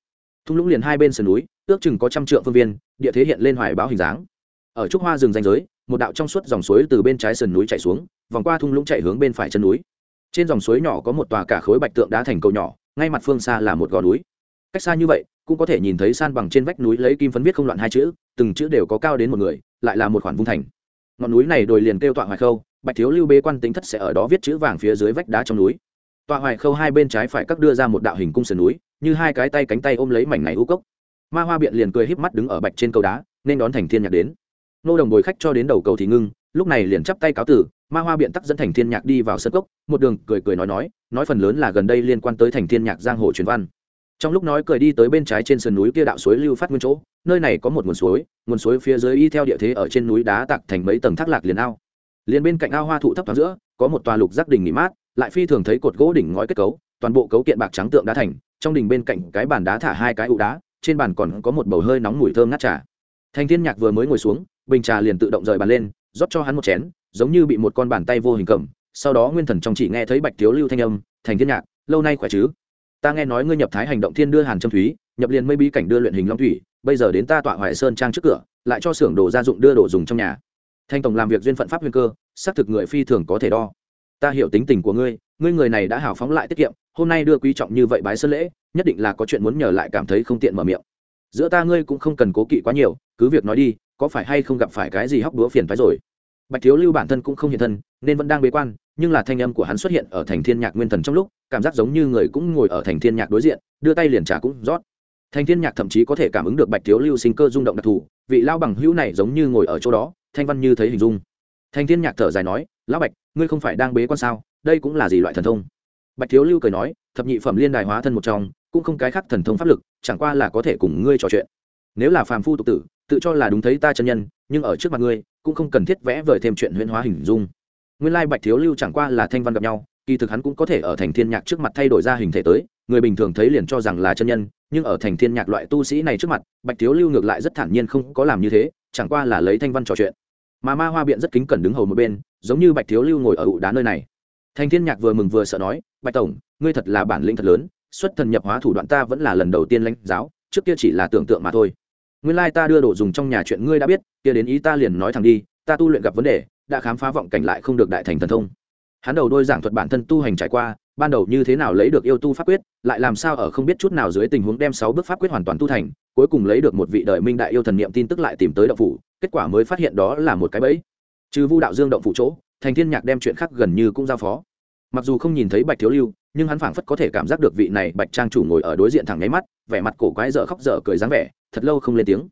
Thung lũng liền hai bên sườn núi, ước chừng có trăm trượng phương viên, địa thế hiện lên hoài báo hình dáng. Ở trúc hoa rừng danh giới, một đạo trong suốt dòng suối từ bên trái sườn núi chạy xuống, vòng qua thung lũng chạy hướng bên phải chân núi trên dòng suối nhỏ có một tòa cả khối bạch tượng đá thành cầu nhỏ, ngay mặt phương xa là một gò núi. Cách xa như vậy, cũng có thể nhìn thấy san bằng trên vách núi lấy kim phấn viết không loạn hai chữ, từng chữ đều có cao đến một người, lại là một khoản vung thành. Ngọn núi này đồi liền kêu tọa hoài khâu, bạch thiếu lưu bế quan tính thất sẽ ở đó viết chữ vàng phía dưới vách đá trong núi. Tọa hoài khâu hai bên trái phải cắt đưa ra một đạo hình cung sườn núi, như hai cái tay cánh tay ôm lấy mảnh này u cốc. Ma hoa biện liền cười híp mắt đứng ở bạch trên cầu đá, nên đón thành thiên nhạc đến. Nô đồng bồi khách cho đến đầu cầu thì ngưng, lúc này liền chắp tay cáo tử ma hoa biện tắc dẫn thành thiên nhạc đi vào sân cốc, một đường cười cười nói nói nói phần lớn là gần đây liên quan tới thành thiên nhạc giang hồ truyền văn. Trong lúc nói cười đi tới bên trái trên sườn núi kia đạo suối lưu phát nguyên chỗ, nơi này có một nguồn suối nguồn suối phía dưới y theo địa thế ở trên núi đá tạc thành mấy tầng thác lạc liền ao. Liền bên cạnh ao hoa thụ thấp thoáng giữa, có một tòa lục giác đỉnh nghỉ mát, lại phi thường thấy cột gỗ đỉnh ngói kết cấu, toàn bộ cấu kiện bạc trắng tượng đá thành, trong đỉnh bên cạnh cái bàn đá thả hai cái ụ đá, trên bàn còn có một bầu hơi nóng mùi thơm ngát trà. Thành thiên nhạc vừa mới ngồi xuống, bình trà liền tự động rời bàn lên, rót cho hắn một chén giống như bị một con bàn tay vô hình cầm, sau đó nguyên thần trong chỉ nghe thấy bạch thiếu lưu thanh âm, thành thiên nhạc, lâu nay khỏe chứ? Ta nghe nói ngươi nhập thái hành động thiên đưa hàn trâm thúy, nhập liền mây bí cảnh đưa luyện hình long thủy, bây giờ đến ta tọa hoài sơn trang trước cửa, lại cho xưởng đồ gia dụng đưa đồ dùng trong nhà. Thanh tổng làm việc duyên phận pháp nguyên cơ, xác thực người phi thường có thể đo. Ta hiểu tính tình của ngươi ngươi người này đã hào phóng lại tiết kiệm, hôm nay đưa quý trọng như vậy bái sơn lễ, nhất định là có chuyện muốn nhờ lại cảm thấy không tiện mở miệng. Giữa ta ngươi cũng không cần cố kỵ quá nhiều, cứ việc nói đi, có phải hay không gặp phải cái gì hóc đũa phiền phái rồi? Bạch thiếu lưu bản thân cũng không hiện thân, nên vẫn đang bế quan, nhưng là thanh âm của hắn xuất hiện ở thành thiên nhạc nguyên thần trong lúc, cảm giác giống như người cũng ngồi ở thành thiên nhạc đối diện, đưa tay liền trả cũng rót. Thành thiên nhạc thậm chí có thể cảm ứng được bạch thiếu lưu sinh cơ rung động đặc thù, vị lao bằng hữu này giống như ngồi ở chỗ đó, thanh văn như thấy hình dung. Thành thiên nhạc thở dài nói, lão bạch, ngươi không phải đang bế quan sao? Đây cũng là gì loại thần thông? Bạch thiếu lưu cười nói, thập nhị phẩm liên đài hóa thân một trong, cũng không cái khác thần thông pháp lực, chẳng qua là có thể cùng ngươi trò chuyện. Nếu là phàm phu tục tử tự cho là đúng thấy ta chân nhân, nhưng ở trước mặt ngươi, cũng không cần thiết vẽ vời thêm chuyện huyễn hóa hình dung. Nguyên lai bạch thiếu lưu chẳng qua là thanh văn gặp nhau, kỳ thực hắn cũng có thể ở thành thiên nhạc trước mặt thay đổi ra hình thể tới, người bình thường thấy liền cho rằng là chân nhân, nhưng ở thành thiên nhạc loại tu sĩ này trước mặt, bạch thiếu lưu ngược lại rất thản nhiên không có làm như thế, chẳng qua là lấy thanh văn trò chuyện. Mà ma hoa biện rất kính cẩn đứng hầu một bên, giống như bạch thiếu lưu ngồi ở ụ đá nơi này. Thành thiên nhạc vừa mừng vừa sợ nói, bạch tổng, ngươi thật là bản lĩnh thật lớn, xuất thần nhập hóa thủ đoạn ta vẫn là lần đầu tiên lãnh giáo, trước kia chỉ là tưởng tượng mà thôi nguyên lai ta đưa đồ dùng trong nhà chuyện ngươi đã biết, kia đến ý ta liền nói thẳng đi, ta tu luyện gặp vấn đề, đã khám phá vọng cảnh lại không được đại thành thần thông. Hắn đầu đôi giảng thuật bản thân tu hành trải qua, ban đầu như thế nào lấy được yêu tu pháp quyết, lại làm sao ở không biết chút nào dưới tình huống đem sáu bước pháp quyết hoàn toàn tu thành, cuối cùng lấy được một vị đời minh đại yêu thần niệm tin tức lại tìm tới động phủ, kết quả mới phát hiện đó là một cái bẫy. Trừ vu đạo dương động phủ chỗ, thành thiên nhạc đem chuyện khác gần như cũng giao phó. Mặc dù không nhìn thấy bạch thiếu lưu, nhưng hắn phảng phất có thể cảm giác được vị này bạch trang chủ ngồi ở đối diện thẳng nháy mắt, vẻ mặt cổ quái dở khóc dở cười dáng vẻ thật lâu không lên tiếng.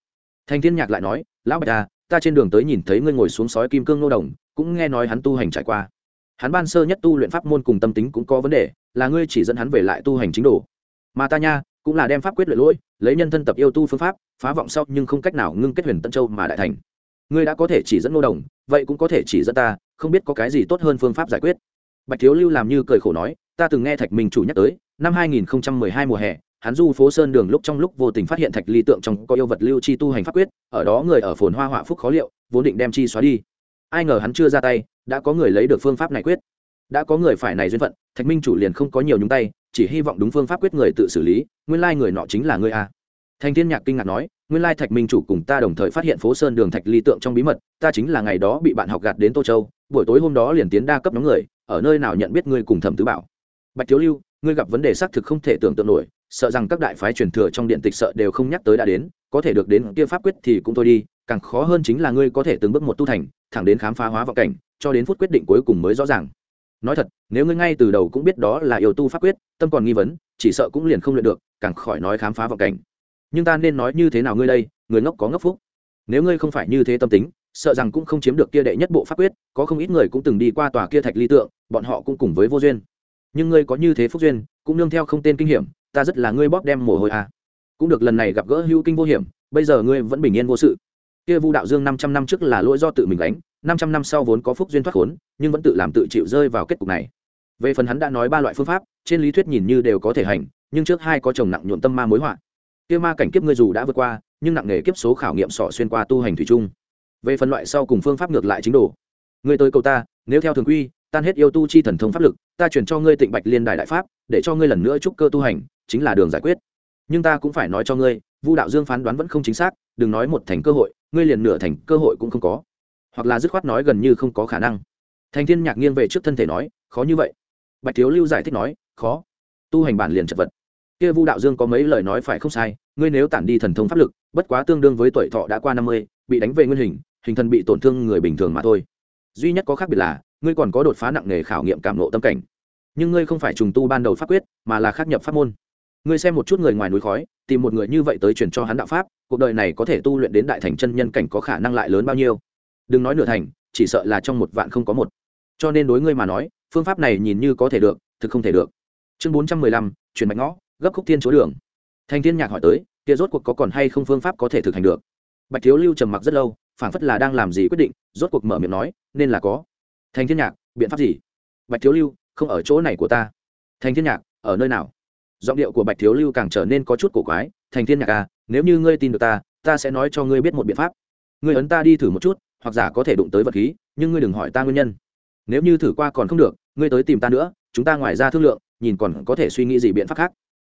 Thành thiên nhạc lại nói, lão bạch à ta trên đường tới nhìn thấy ngươi ngồi xuống sói kim cương nô đồng, cũng nghe nói hắn tu hành trải qua. Hắn ban sơ nhất tu luyện pháp môn cùng tâm tính cũng có vấn đề, là ngươi chỉ dẫn hắn về lại tu hành chính đồ. Mà ta nha, cũng là đem pháp quyết luyện lỗi, lấy nhân thân tập yêu tu phương pháp, phá vọng sau nhưng không cách nào ngưng kết huyền tân châu mà đại thành. Ngươi đã có thể chỉ dẫn nô đồng, vậy cũng có thể chỉ dẫn ta, không biết có cái gì tốt hơn phương pháp giải quyết. Bạch thiếu lưu làm như cười khổ nói, ta từng nghe thạch minh chủ nhắc tới, năm 2012 mùa hè hắn du phố sơn đường lúc trong lúc vô tình phát hiện thạch ly tượng trong có yêu vật lưu chi tu hành pháp quyết, ở đó người ở phồn hoa họa phúc khó liệu, vốn định đem chi xóa đi. Ai ngờ hắn chưa ra tay, đã có người lấy được phương pháp này quyết. Đã có người phải này duyên phận, thạch minh chủ liền không có nhiều nhúng tay, chỉ hy vọng đúng phương pháp quyết người tự xử lý, nguyên lai người nọ chính là người a à. thành thiên nhạc kinh ngạc nói, nguyên lai thạch minh chủ cùng ta đồng thời phát hiện phố sơn đường thạch ly tượng trong bí mật, ta chính là ngày đó bị bạn học gạt đến tô châu, buổi tối hôm đó liền tiến đa cấp nhóm người, ở nơi nào nhận biết ngươi cùng thẩm tứ bảo. Bạch thiếu lưu, ngươi gặp vấn đề xác thực không thể tưởng tượng nổi sợ rằng các đại phái truyền thừa trong điện tịch sợ đều không nhắc tới đã đến, có thể được đến kia pháp quyết thì cũng thôi đi, càng khó hơn chính là ngươi có thể từng bước một tu thành, thẳng đến khám phá hóa vọng cảnh, cho đến phút quyết định cuối cùng mới rõ ràng. Nói thật, nếu ngươi ngay từ đầu cũng biết đó là yêu tu pháp quyết, tâm còn nghi vấn, chỉ sợ cũng liền không luyện được, càng khỏi nói khám phá vọng cảnh. Nhưng ta nên nói như thế nào ngươi đây, người ngốc có ngốc phúc. Nếu ngươi không phải như thế tâm tính, sợ rằng cũng không chiếm được kia đệ nhất bộ pháp quyết, có không ít người cũng từng đi qua tòa kia thạch ly tượng, bọn họ cũng cùng với vô duyên. Nhưng ngươi có như thế phúc duyên, cũng nương theo không tên kinh hiểm ta rất là ngươi bóp đem mồ hôi à. cũng được lần này gặp gỡ hữu kinh vô hiểm, bây giờ ngươi vẫn bình yên vô sự. Kia vu đạo dương năm trăm năm trước là lỗi do tự mình đánh năm trăm năm sau vốn có phúc duyên thoát khốn, nhưng vẫn tự làm tự chịu rơi vào kết cục này. Về phần hắn đã nói ba loại phương pháp, trên lý thuyết nhìn như đều có thể hành, nhưng trước hai có chồng nặng nhuộm tâm ma mối họa. Kia ma cảnh kiếp ngươi dù đã vượt qua, nhưng nặng nghề kiếp số khảo nghiệm sọ xuyên qua tu hành thủy chung. Về phần loại sau cùng phương pháp ngược lại chính đồ. Ngươi tới cầu ta, nếu theo thường quy, tan hết yêu tu chi thần thông pháp lực, ta chuyển cho ngươi tịnh bạch liên đài đại pháp, để cho ngươi lần nữa trúc cơ tu hành chính là đường giải quyết. Nhưng ta cũng phải nói cho ngươi, vu đạo dương phán đoán vẫn không chính xác, đừng nói một thành cơ hội, ngươi liền nửa thành cơ hội cũng không có. Hoặc là dứt khoát nói gần như không có khả năng. Thành thiên nhạc nghiêng về trước thân thể nói, khó như vậy. Bạch thiếu lưu giải thích nói, khó. Tu hành bản liền chật vật. Kia vu đạo dương có mấy lời nói phải không sai, ngươi nếu tản đi thần thông pháp lực, bất quá tương đương với tuổi thọ đã qua năm mươi, bị đánh về nguyên hình hình thần bị tổn thương người bình thường mà thôi. Duy nhất có khác biệt là, ngươi còn có đột phá nặng nề khảo nghiệm cảm nộ tâm cảnh. Nhưng ngươi không phải trùng tu ban đầu pháp quyết, mà là khắc nhập pháp môn ngươi xem một chút người ngoài núi khói, tìm một người như vậy tới truyền cho hắn đạo pháp, cuộc đời này có thể tu luyện đến đại thành chân nhân cảnh có khả năng lại lớn bao nhiêu? Đừng nói nửa thành, chỉ sợ là trong một vạn không có một. Cho nên đối ngươi mà nói, phương pháp này nhìn như có thể được, thực không thể được. Chương bốn trăm mười lăm, chuyển mạch ngõ, gấp khúc thiên chúa đường. Thành thiên nhạc hỏi tới, kia rốt cuộc có còn hay không phương pháp có thể thực hành được? Bạch thiếu lưu trầm mặc rất lâu, phảng phất là đang làm gì quyết định, rốt cuộc mở miệng nói, nên là có. Thành thiên nhạc, biện pháp gì? Bạch thiếu lưu, không ở chỗ này của ta. Thành thiên nhạc, ở nơi nào? Giọng điệu của bạch thiếu lưu càng trở nên có chút cổ quái, thành thiên nhạc à nếu như ngươi tin được ta ta sẽ nói cho ngươi biết một biện pháp. Ngươi ấn ta đi thử một chút, hoặc giả có thể đụng tới vật khí, nhưng ngươi đừng hỏi ta nguyên nhân. Nếu như thử qua còn không được, ngươi tới tìm ta nữa, chúng ta ngoài ra thương lượng, nhìn còn có thể suy nghĩ gì biện pháp khác.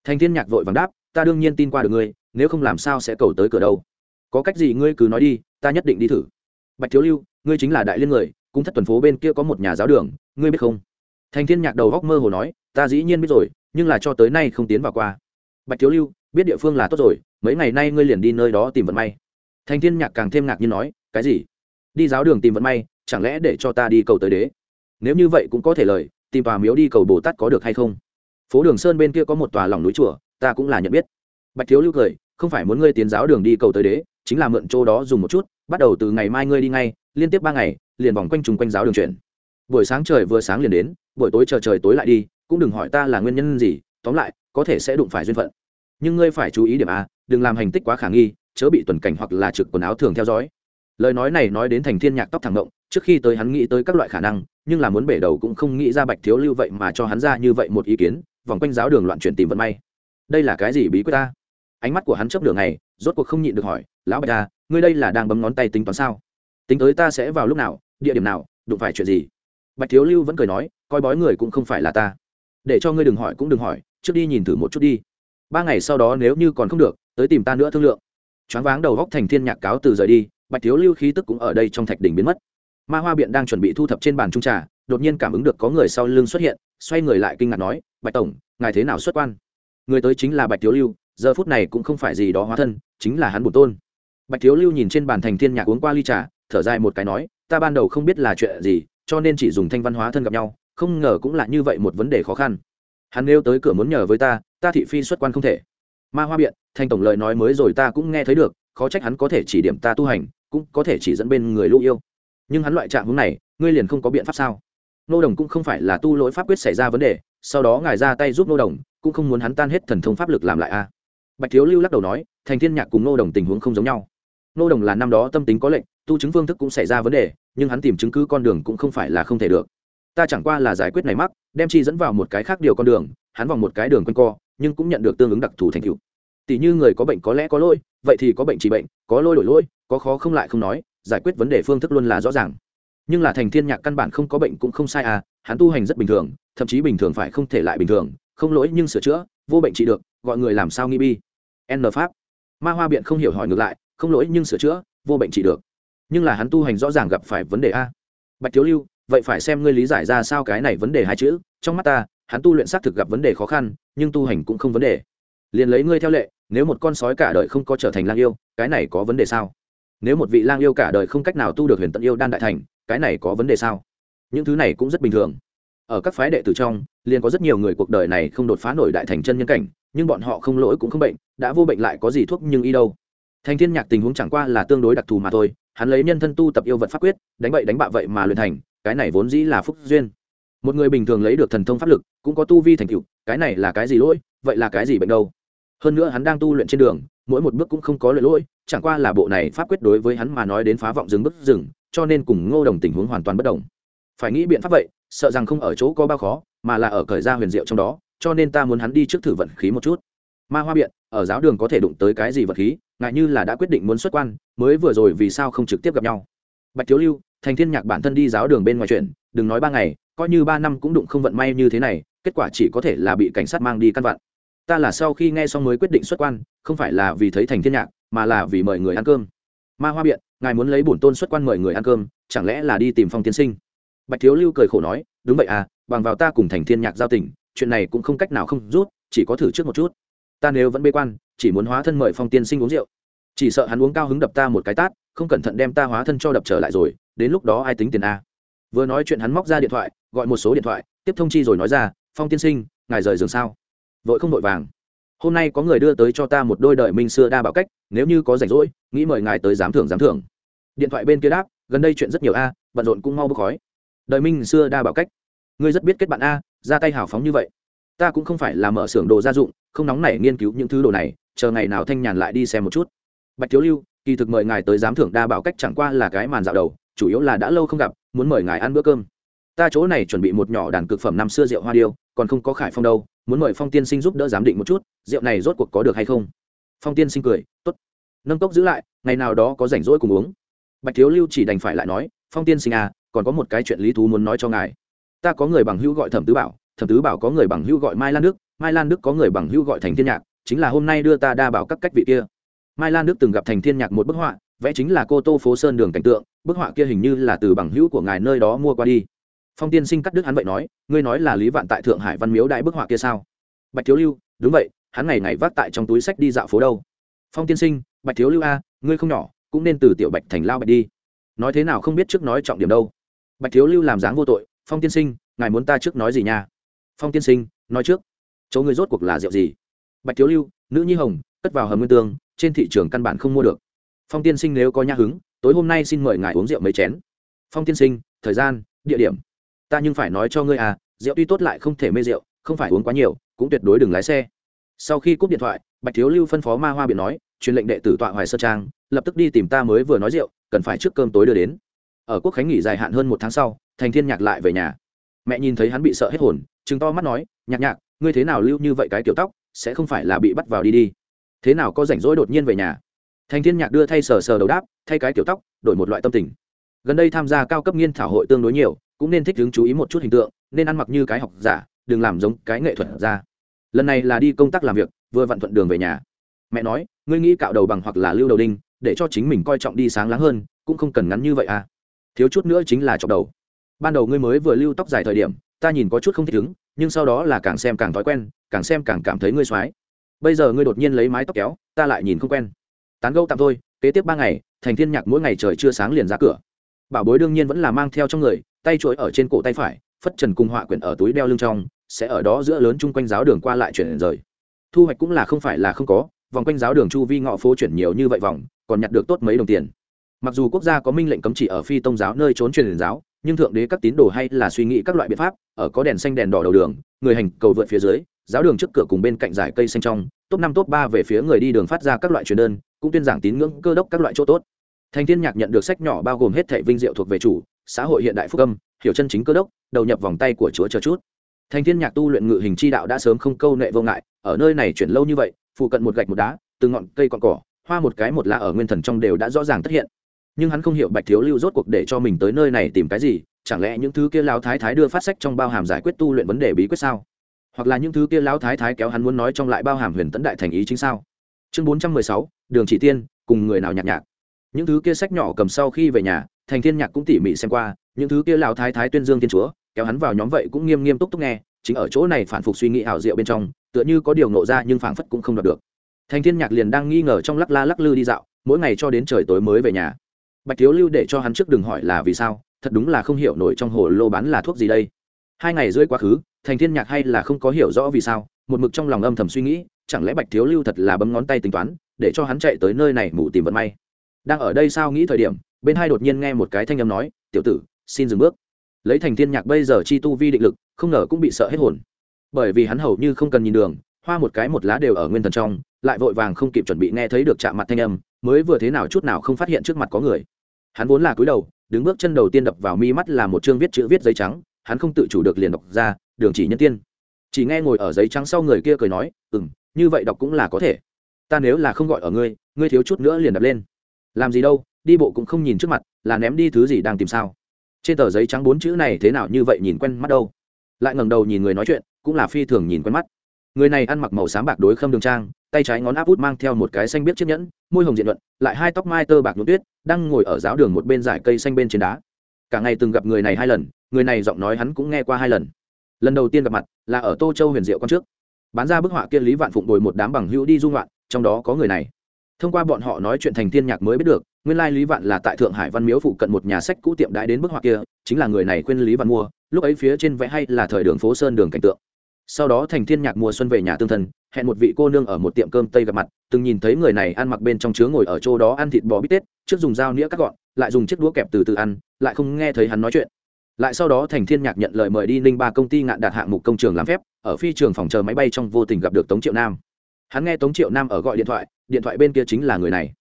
Thành thiên nhạc vội vàng đáp, ta đương nhiên tin qua được ngươi, nếu không làm sao sẽ cầu tới cửa đâu. Có cách gì ngươi cứ nói đi, ta nhất định đi thử. Bạch thiếu lưu, ngươi chính là đại liên người cũng thất tuần phố bên kia có một nhà giáo đường, ngươi biết không? Thành thiên nhạc đầu góc mơ hồ nói, ta dĩ nhiên biết rồi nhưng là cho tới nay không tiến vào qua. Bạch thiếu lưu, biết địa phương là tốt rồi, mấy ngày nay ngươi liền đi nơi đó tìm vận may. Thành thiên nhạc càng thêm ngạc nhiên nói, cái gì? Đi giáo đường tìm vận may, chẳng lẽ để cho ta đi cầu tới đế? Nếu như vậy cũng có thể lời, tìm tòa miếu đi cầu bồ tát có được hay không? Phố đường sơn bên kia có một tòa lòng núi chùa, ta cũng là nhận biết. Bạch thiếu lưu cười, không phải muốn ngươi tiến giáo đường đi cầu tới đế, chính là mượn chỗ đó dùng một chút, bắt đầu từ ngày mai ngươi đi ngay, liên tiếp ba ngày, liền vòng quanh trùng quanh giáo đường chuyển. Buổi sáng trời vừa sáng liền đến, buổi tối chờ trời tối lại đi cũng đừng hỏi ta là nguyên nhân gì, tóm lại, có thể sẽ đụng phải duyên phận. Nhưng ngươi phải chú ý điểm a, đừng làm hành tích quá khả nghi, chớ bị tuần cảnh hoặc là trực quần áo thường theo dõi. Lời nói này nói đến thành thiên nhạc tóc thẳng động, trước khi tới hắn nghĩ tới các loại khả năng, nhưng là muốn bể đầu cũng không nghĩ ra bạch thiếu lưu vậy mà cho hắn ra như vậy một ý kiến, vòng quanh giáo đường loạn chuyển tìm vận may. Đây là cái gì bí quyết ta? Ánh mắt của hắn chấp đường này rốt cuộc không nhịn được hỏi, lão bạch ta ngươi đây là đang bấm ngón tay tính toán sao? Tính tới ta sẽ vào lúc nào, địa điểm nào, đụng phải chuyện gì? Bạch thiếu lưu vẫn cười nói, coi bói người cũng không phải là ta để cho ngươi đừng hỏi cũng đừng hỏi, trước đi nhìn thử một chút đi. Ba ngày sau đó nếu như còn không được, tới tìm ta nữa thương lượng. Choáng váng đầu góc thành thiên nhạc cáo từ rời đi, bạch thiếu lưu khí tức cũng ở đây trong thạch đỉnh biến mất. Ma hoa biện đang chuẩn bị thu thập trên bàn trung trà, đột nhiên cảm ứng được có người sau lưng xuất hiện, xoay người lại kinh ngạc nói, bạch tổng, ngài thế nào xuất quan? Người tới chính là bạch thiếu lưu, giờ phút này cũng không phải gì đó hóa thân, chính là hắn bổn tôn. Bạch thiếu lưu nhìn trên bàn thành thiên nhạc uống qua ly trà, thở dài một cái nói, ta ban đầu không biết là chuyện gì, cho nên chỉ dùng thanh văn hóa thân gặp nhau không ngờ cũng là như vậy một vấn đề khó khăn. Hắn nêu tới cửa muốn nhờ với ta ta thị phi xuất quan không thể. Ma hoa biện, thanh tổng lời nói mới rồi ta cũng nghe thấy được, khó trách hắn có thể chỉ điểm ta tu hành, cũng có thể chỉ dẫn bên người lũ yêu. Nhưng hắn loại trạng hướng này, ngươi liền không có biện pháp sao? Nô đồng cũng không phải là tu lỗi pháp quyết xảy ra vấn đề, sau đó ngài ra tay giúp nô đồng, cũng không muốn hắn tan hết thần thông pháp lực làm lại a. Bạch thiếu lưu lắc đầu nói, thành thiên nhạc cùng nô đồng tình huống không giống nhau. Nô đồng là năm đó tâm tính có lệnh, tu chứng phương thức cũng xảy ra vấn đề, nhưng hắn tìm chứng cứ con đường cũng không phải là không thể được ta chẳng qua là giải quyết này mắc, đem chi dẫn vào một cái khác điều con đường, hắn vòng một cái đường quanh co, nhưng cũng nhận được tương ứng đặc thù thành tựu. Tỷ như người có bệnh có lẽ có lỗi, vậy thì có bệnh trị bệnh, có lỗi đổi lỗi, có khó không lại không nói, giải quyết vấn đề phương thức luôn là rõ ràng. Nhưng là thành thiên nhạc căn bản không có bệnh cũng không sai à hắn tu hành rất bình thường, thậm chí bình thường phải không thể lại bình thường, không lỗi nhưng sửa chữa, vô bệnh trị được, gọi người làm sao nghi bi. N pháp. Ma hoa biện không hiểu hỏi ngược lại, không lỗi nhưng sửa chữa, vô bệnh trị được. Nhưng là hắn tu hành rõ ràng gặp phải vấn đề a. Bạch thiếu lưu vậy phải xem ngươi lý giải ra sao cái này vấn đề hai chữ, trong mắt ta, hắn tu luyện xác thực gặp vấn đề khó khăn, nhưng tu hành cũng không vấn đề. Liền lấy ngươi theo lệ, nếu một con sói cả đời không có trở thành lang yêu, cái này có vấn đề sao? Nếu một vị lang yêu cả đời không cách nào tu được huyền tận yêu đan đại thành, cái này có vấn đề sao? Những thứ này cũng rất bình thường. Ở các phái đệ tử trong, liền có rất nhiều người cuộc đời này không đột phá nổi đại thành chân nhân cảnh, nhưng bọn họ không lỗi cũng không bệnh, đã vô bệnh lại có gì thuốc nhưng y đâu. Thành thiên nhạc tình huống chẳng qua là tương đối đặc thù mà thôi, hắn lấy nhân thân tu tập yêu vật pháp quyết, đánh bậy đánh bạ vậy mà luyện thành cái này vốn dĩ là phúc duyên. Một người bình thường lấy được thần thông pháp lực, cũng có tu vi thành tựu, cái này là cái gì lỗi, vậy là cái gì bệnh đâu? Hơn nữa hắn đang tu luyện trên đường, mỗi một bước cũng không có lỗi lỗi, chẳng qua là bộ này pháp quyết đối với hắn mà nói đến phá vọng rừng bức rừng cho nên cùng ngô đồng tình huống hoàn toàn bất đồng. Phải nghĩ biện pháp vậy, sợ rằng không ở chỗ có bao khó, mà là ở cởi ra huyền diệu trong đó, cho nên ta muốn hắn đi trước thử vận khí một chút. Ma hoa biện, ở giáo đường có thể đụng tới cái gì vật khí, ngại như là đã quyết định muốn xuất quan, mới vừa rồi vì sao không trực tiếp gặp nhau? Bạch thiếu lưu thành thiên nhạc bản thân đi giáo đường bên ngoài chuyện, đừng nói ba ngày, coi như ba năm cũng đụng không vận may như thế này, kết quả chỉ có thể là bị cảnh sát mang đi căn vặn. Ta là sau khi nghe xong mới quyết định xuất quan, không phải là vì thấy thành thiên nhạc, mà là vì mời người ăn cơm. Ma hoa biện, ngài muốn lấy bổn tôn xuất quan mời người ăn cơm, chẳng lẽ là đi tìm phong tiên sinh? Bạch thiếu lưu cười khổ nói, đúng vậy à bằng vào ta cùng thành thiên nhạc giao tình, chuyện này cũng không cách nào không rút, chỉ có thử trước một chút. Ta nếu vẫn bế quan, chỉ muốn hóa thân mời phong tiên sinh uống rượu. Chỉ sợ hắn uống cao hứng đập ta một cái tát không cẩn thận đem ta hóa thân cho đập trở lại rồi, đến lúc đó ai tính tiền a? Vừa nói chuyện hắn móc ra điện thoại, gọi một số điện thoại, tiếp thông chi rồi nói ra, phong tiên sinh, ngài rời giường sao? Vội không vội vàng. Hôm nay có người đưa tới cho ta một đôi đời minh xưa đa bảo cách, nếu như có rảnh rỗi, nghĩ mời ngài tới giám thưởng giám thưởng. Điện thoại bên kia đáp, gần đây chuyện rất nhiều a, bận rộn cũng mau bốc khói. Đời minh xưa đa bảo cách? Ngươi rất biết kết bạn a, ra tay hào phóng như vậy. Ta cũng không phải là mở xưởng đồ gia dụng, không nóng này nghiên cứu những thứ đồ này, chờ ngày nào thanh nhàn lại đi xem một chút. Bạch thiếu lưu kỳ thực mời ngài tới giám thưởng đa bảo cách chẳng qua là cái màn dạo đầu, chủ yếu là đã lâu không gặp, muốn mời ngài ăn bữa cơm. Ta chỗ này chuẩn bị một nhỏ đàn cực phẩm năm xưa rượu hoa điêu, còn không có khải phong đâu, muốn mời phong tiên sinh giúp đỡ giám định một chút, rượu này rốt cuộc có được hay không? Phong tiên sinh cười t ố t nâng cốc giữ lại, ngày nào đó có rảnh rỗi cùng uống. Bạch thiếu lưu chỉ đành phải lại nói, phong tiên sinh à còn có một cái chuyện lý thú muốn nói cho ngài. Ta có người bằng hữu gọi thẩm tứ bảo, thẩm tứ bảo có người bằng hữu gọi mai lan đức, mai lan đức có người bằng hữu gọi thành thiên nhạc, chính là hôm nay đưa ta đa bảo các cách vị kia mai lan đức từng gặp thành thiên nhạc một bức họa, vẽ chính là cô tô phố sơn đường cảnh tượng, bức họa kia hình như là từ bằng hữu của ngài nơi đó mua qua đi. Phong tiên sinh cắt đứt hắn vậy nói, ngươi nói là lý vạn tại thượng hải văn miếu đại bức họa kia sao? Bạch thiếu lưu, đúng vậy, hắn ngày ngày vác tại trong túi sách đi dạo phố đâu. Phong tiên sinh, bạch thiếu lưu a, ngươi không nhỏ, cũng nên từ tiểu bạch thành lao bạch đi. Nói thế nào không biết trước nói trọng điểm đâu. Bạch thiếu lưu làm dáng vô tội, phong tiên sinh, ngài muốn ta trước nói gì nha? Phong tiên sinh, nói trước. Chỗ người rốt cuộc là rượu gì? Bạch thiếu lưu, nữ nhi hồng cất vào hầm nguyên tương, trên thị trường căn bản không mua được. Phong tiên sinh nếu có nhã hứng, tối hôm nay xin mời ngài uống rượu mấy chén. Phong tiên sinh, thời gian, địa điểm. Ta nhưng phải nói cho ngươi à rượu tuy tốt lại không thể mê rượu, không phải uống quá nhiều, cũng tuyệt đối đừng lái xe. Sau khi cúp điện thoại, bạch thiếu lưu phân phó ma hoa biện nói, truyền lệnh đệ tử tọa hoài sơ trang, lập tức đi tìm ta mới vừa nói rượu, cần phải trước cơm tối đưa đến. Ở quốc khánh nghỉ dài hạn hơn một tháng sau, thành thiên nhạc lại về nhà. Mẹ nhìn thấy hắn bị sợ hết hồn chứng to mắt nói, nhạc nhạc, ngươi thế nào lưu như vậy cái kiểu tóc, sẽ không phải là bị bắt vào đi đi thế nào có rảnh rỗi đột nhiên về nhà? Thành thiên nhạc đưa thay sờ sờ đầu đáp, thay cái kiểu tóc, đổi một loại tâm tình. Gần đây tham gia cao cấp nghiên thảo hội tương đối nhiều, cũng nên thích hứng chú ý một chút hình tượng, nên ăn mặc như cái học giả, đừng làm giống cái nghệ thuật ra. Lần này là đi công tác làm việc, vừa vặn thuận đường về nhà. Mẹ nói, ngươi nghĩ cạo đầu bằng hoặc là lưu đầu đinh, để cho chính mình coi trọng đi sáng láng hơn, cũng không cần ngắn như vậy à. Thiếu chút nữa chính là chọc đầu. Ban đầu ngươi mới vừa lưu tóc dài thời điểm, ta nhìn có chút không thích ứng nhưng sau đó là càng xem càng thói quen, càng xem càng cảm thấy ngươi soái bây giờ ngươi đột nhiên lấy mái tóc kéo, ta lại nhìn không quen. Tán gâu tạm thôi, kế tiếp ba ngày, thành thiên nhạc mỗi ngày trời chưa sáng liền ra cửa. Bảo bối đương nhiên vẫn là mang theo trong người, tay chuỗi ở trên cổ tay phải, phất trần cùng họa quyển ở túi đeo lưng trong, sẽ ở đó giữa lớn chung quanh giáo đường qua lại chuyển rời. Thu hoạch cũng là không phải là không có, vòng quanh giáo đường chu vi ngọ phố chuyển nhiều như vậy vòng, còn nhặt được tốt mấy đồng tiền. Mặc dù quốc gia có minh lệnh cấm chỉ ở phi tông giáo nơi trốn truyền giáo, nhưng thượng đế các tín đồ hay là suy nghĩ các loại biện pháp, ở có đèn xanh đèn đỏ đầu đường, người hành cầu vượt phía dưới giáo đường trước cửa cùng bên cạnh dải cây xanh trong, top năm, top ba về phía người đi đường phát ra các loại truyền đơn, cũng tuyên giảng tín ngưỡng, cơ đốc các loại chỗ tốt. Thành thiên nhạc nhận được sách nhỏ bao gồm hết thệ vinh diệu thuộc về chủ, xã hội hiện đại phúc âm, hiểu chân chính cơ đốc, đầu nhập vòng tay của chúa chờ chút. Thành thiên nhạc tu luyện ngự hình chi đạo đã sớm không câu nệ vô ngại, ở nơi này chuyển lâu như vậy, phụ cận một gạch một đá từ ngọn cây còn cỏ, hoa một cái một lá ở nguyên thần trong đều đã rõ ràng tất hiện. Nhưng hắn không hiểu bạch thiếu lưu rốt cuộc để cho mình tới nơi này tìm cái gì, chẳng lẽ những thứ kia lão thái thái đưa phát sách trong bao hàm giải quyết tu luyện vấn đề bí quyết sao? Hoặc là những thứ kia lão thái thái kéo hắn muốn nói trong lại bao hàm huyền tấn đại thành ý chính sao? Chương bốn trăm mười sáu, đường chỉ tiên, cùng người nào nhạc nhạc? Những thứ kia sách nhỏ cầm sau khi về nhà, thành thiên nhạc cũng tỉ mỉ xem qua, những thứ kia lão thái thái tuyên dương thiên chúa, kéo hắn vào nhóm vậy cũng nghiêm nghiêm túc túc nghe, chính ở chỗ này phản phục suy nghĩ ảo diệu bên trong, tựa như có điều nộ ra nhưng phảng phất cũng không đọc được. Thành thiên nhạc liền đang nghi ngờ trong lắc la lắc lư đi dạo, mỗi ngày cho đến trời tối mới về nhà. Bạch thiếu lưu để cho hắn trước đừng hỏi là vì sao, thật đúng là không hiểu nổi trong hồ lô bán là thuốc gì đây. Hai ngày rưỡi quá khứ thành thiên nhạc hay là không có hiểu rõ vì sao, một mực trong lòng âm thầm suy nghĩ, chẳng lẽ bạch thiếu lưu thật là bấm ngón tay tính toán, để cho hắn chạy tới nơi này mù tìm vận may. Đang ở đây sao nghĩ thời điểm, bên hai đột nhiên nghe một cái thanh âm nói, tiểu tử, xin dừng bước. Lấy thành thiên nhạc bây giờ chi tu vi định lực, không ngờ cũng bị sợ hết hồn. Bởi vì hắn hầu như không cần nhìn đường, hoa một cái một lá đều ở nguyên thần trong, lại vội vàng không kịp chuẩn bị nghe thấy được chạm mặt thanh âm, mới vừa thế nào chút nào không phát hiện trước mặt có người. Hắn vốn là cúi đầu, đứng bước chân đầu tiên đập vào mi mắt là một chương viết chữ viết giấy trắng, hắn không tự chủ được liền đọc ra đường chỉ nhân tiên. Chỉ nghe ngồi ở giấy trắng sau người kia cười nói ừ m như vậy đọc cũng là có thể. Ta nếu là không gọi ở ngươi ngươi thiếu chút nữa liền đập lên. Làm gì đâu, đi bộ cũng không nhìn trước mặt, là ném đi thứ gì đang tìm sao? Trên tờ giấy trắng bốn chữ này thế nào như vậy nhìn quen mắt đâu. Lại ngẩng đầu nhìn người nói chuyện, cũng là phi thường nhìn quen mắt. Người này ăn mặc màu xám bạc đối khâm đường trang, tay trái ngón áp út mang theo một cái xanh biết chiếc nhẫn, môi hồng diện luận, lại hai tóc mai tơ bạc nhuộm tuyết, đang ngồi ở giáo đường một bên dải cây xanh bên trên đá. Cả ngày từng gặp người này hai lần, người này giọng nói hắn cũng nghe qua hai lần lần đầu tiên gặp mặt là ở tô châu huyền diệu con trước. Bán ra bức họa kia lý vạn phụng đồi một đám bằng hữu đi dung loạn trong đó có người này. Thông qua bọn họ nói chuyện thành thiên nhạc mới biết được, nguyên lai lý vạn là tại thượng hải văn miếu phụ cận một nhà sách cũ tiệm đãi đến bức họa kia, chính là người này khuyên lý vạn mua, lúc ấy phía trên vẽ hay là thời đường phố sơn đường cảnh tượng. Sau đó thành thiên nhạc mùa xuân về nhà tương thân, hẹn một vị cô nương ở một tiệm cơm tây gặp mặt, từng nhìn thấy người này ăn mặc bên trong chứa ngồi ở chỗ đó ăn thịt bò bít tết, trước dùng dao nĩa cắt gọn, lại dùng chiếc đũa kẹp từ từ ăn, lại không nghe thấy hắn nói chuyện lại sau đó thành thiên nhạc nhận lời mời đi ninh ba công ty ngạn đạt hạng mục công trường làm phép, ở phi trường phòng chờ máy bay trong vô tình gặp được tống triệu nam. Hắn nghe tống triệu nam ở gọi điện thoại điện thoại bên kia chính là người này.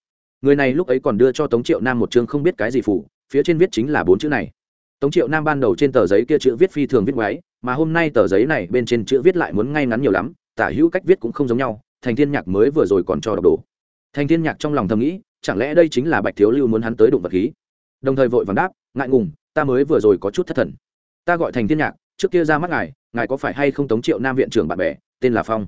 Người này lúc ấy còn đưa cho tống triệu nam một chương không biết cái gì phủ, phía trên viết chính là bốn chữ này. Tống triệu nam ban đầu trên tờ giấy kia chữ viết phi thường viết ngoáy mà hôm nay tờ giấy này bên trên chữ viết lại muốn ngay ngắn nhiều lắm, tả hữu cách viết cũng không giống nhau, thành thiên nhạc mới vừa rồi còn cho đọc đồ. Thành thiên nhạc trong lòng thầm nghĩ, chẳng lẽ đây chính là bạch thiếu lưu muốn hắn tới đụng vật khí? Đồng thời vội vàng đáp, ngại ngùng ta mới vừa rồi có chút thất thần. Ta gọi thành thiên nhạc trước kia ra mắt ngài ngài có phải hay không tống triệu nam viện trưởng bạn bè tên là phong.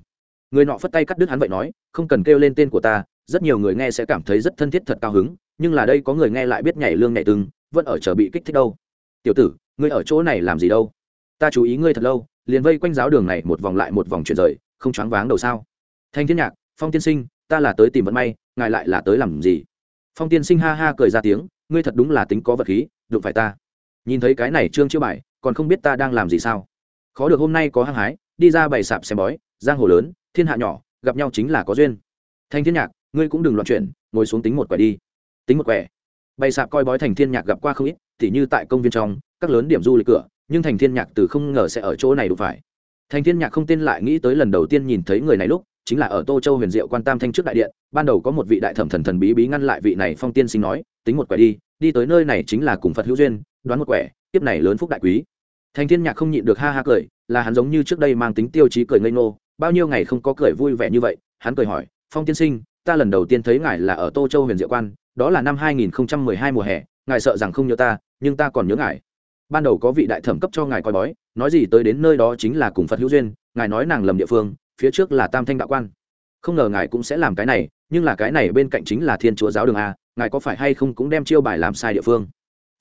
Người nọ phất tay cắt đứt hắn vậy nói không cần kêu lên tên của ta rất nhiều người nghe sẽ cảm thấy rất thân thiết thật cao hứng nhưng là đây có người nghe lại biết nhảy lương nhảy từng, vẫn ở chờ bị kích thích đâu. Tiểu tử ngươi ở chỗ này làm gì đâu? Ta chú ý ngươi thật lâu liền vây quanh giáo đường này một vòng lại một vòng chuyển rời không choáng váng đầu sao? Thanh thiên nhạc phong tiên sinh ta là tới tìm vận may ngài lại là tới làm gì? Phong tiên sinh ha ha cười ra tiếng ngươi thật đúng là tính có vật khí đụng phải ta nhìn thấy cái này trương chiêu bài, còn không biết ta đang làm gì sao. Khó được hôm nay có hăng hái, đi ra bày sạp xem bói, giang hồ lớn, thiên hạ nhỏ, gặp nhau chính là có duyên. Thanh thiên nhạc, ngươi cũng đừng loạn chuyển ngồi xuống tính một quẻ đi. Tính một quẻ. Bày sạp coi bói thành thiên nhạc gặp qua không ít thì như tại công viên trong, các lớn điểm du lịch cửa, nhưng thành thiên nhạc từ không ngờ sẽ ở chỗ này đụng phải. Thành thiên nhạc không tên lại nghĩ tới lần đầu tiên nhìn thấy người này lúc, chính là ở tô châu huyền diệu quan tam thanh trước đại điện, ban đầu có một vị đại thẩm thần thần bí bí ngăn lại vị này phong tiên sinh nói, tính một quẻ đi đi tới nơi này chính là cùng phật hữu duyên, đoán một quẻ tiếp này lớn phúc đại quý. Thành thiên nhạc không nhịn được ha ha cười, là hắn giống như trước đây mang tính tiêu chí cười ngây ngô, bao nhiêu ngày không có cười vui vẻ như vậy, hắn cười hỏi, phong tiên sinh, ta lần đầu tiên thấy ngài là ở tô châu huyền diệu quan, đó là năm 2012 mùa hè, ngài sợ rằng không nhớ ta, nhưng ta còn nhớ ngài. Ban đầu có vị đại thẩm cấp cho ngài coi bói, nói gì tới đến nơi đó chính là cùng phật hữu duyên, ngài nói nàng lầm địa phương, phía trước là tam thanh đạo quan. Không ngờ ngài cũng sẽ làm cái này, nhưng là cái này bên cạnh chính là thiên chúa giáo đường a ngài có phải hay không cũng đem chiêu bài làm sai địa phương?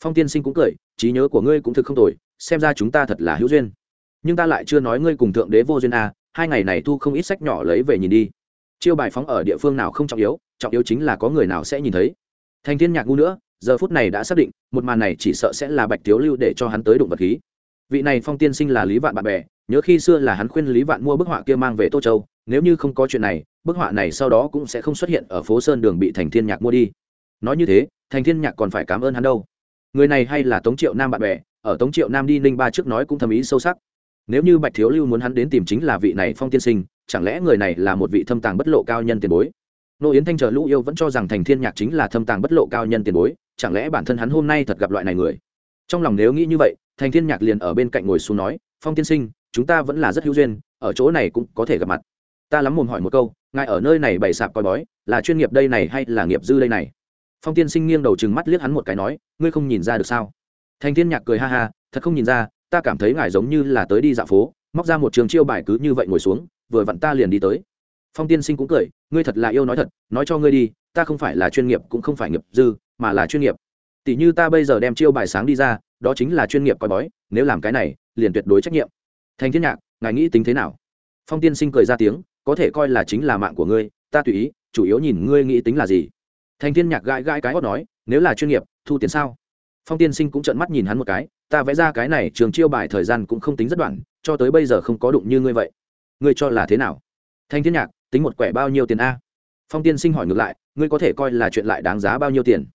Phong tiên sinh cũng cười, trí nhớ của ngươi cũng thực không tồi, xem ra chúng ta thật là hữu duyên. Nhưng ta lại chưa nói ngươi cùng thượng đế vô duyên à? hai ngày này thu không ít sách nhỏ lấy về nhìn đi. Chiêu bài phóng ở địa phương nào không trọng yếu trọng yếu chính là có người nào sẽ nhìn thấy. Thành thiên nhạc ngu nữa, giờ phút này đã xác định, một màn này chỉ sợ sẽ là bạch thiếu lưu để cho hắn tới đụng vật khí. Vị này phong tiên sinh là lý vạn bạn bè, nhớ khi xưa là hắn khuyên lý vạn mua bức họa kia mang về tô châu, nếu như không có chuyện này, bức họa này sau đó cũng sẽ không xuất hiện ở phố sơn đường bị thành thiên nhạc mua đi nói như thế, thành thiên nhạc còn phải cảm ơn hắn đâu. Người này hay là tống triệu nam bạn bè, ở tống triệu nam đi ninh ba trước nói cũng thầm ý sâu sắc. Nếu như bạch thiếu lưu muốn hắn đến tìm chính là vị này phong tiên sinh, chẳng lẽ người này là một vị thâm tàng bất lộ cao nhân tiền bối? Nô yến thanh chờ lũ yêu vẫn cho rằng thành thiên nhạc chính là thâm tàng bất lộ cao nhân tiền bối, chẳng lẽ bản thân hắn hôm nay thật gặp loại này người? Trong lòng nếu nghĩ như vậy, thành thiên nhạc liền ở bên cạnh ngồi xuống nói, phong tiên sinh, chúng ta vẫn là rất hữu duyên, ở chỗ này cũng có thể gặp mặt. Ta lắm mồm hỏi một câu, ngài ở nơi này bày sạp coi bói, là chuyên nghiệp đây này hay là nghiệp dư đây này? Phong tiên sinh nghiêng đầu chừng mắt liếc hắn một cái nói, ngươi không nhìn ra được sao? Thành thiên nhạc cười ha ha, thật không nhìn ra, ta cảm thấy ngài giống như là tới đi dạo phố, móc ra một trường chiêu bài cứ như vậy ngồi xuống, vừa vặn ta liền đi tới. Phong tiên sinh cũng cười, ngươi thật là yêu nói thật, nói cho ngươi đi, ta không phải là chuyên nghiệp cũng không phải nghiệp dư, mà là chuyên nghiệp. Tỷ như ta bây giờ đem chiêu bài sáng đi ra, đó chính là chuyên nghiệp coi bói, nếu làm cái này, liền tuyệt đối trách nhiệm. Thành thiên nhạc, ngài nghĩ tính thế nào? Phong tiên sinh cười ra tiếng, có thể coi là chính là mạng của ngươi, ta tùy ý, chủ yếu nhìn ngươi nghĩ tính là gì thành thiên nhạc gãi gãi cái hót nói, nếu là chuyên nghiệp, thu tiền sao? Phong tiên sinh cũng trợn mắt nhìn hắn một cái, ta vẽ ra cái này trường chiêu bài thời gian cũng không tính rất đoạn, cho tới bây giờ không có đụng như ngươi vậy. Ngươi cho là thế nào? Thanh thiên nhạc, tính một quẻ bao nhiêu tiền a? Phong tiên sinh hỏi ngược lại, ngươi có thể coi là chuyện lại đáng giá bao nhiêu tiền?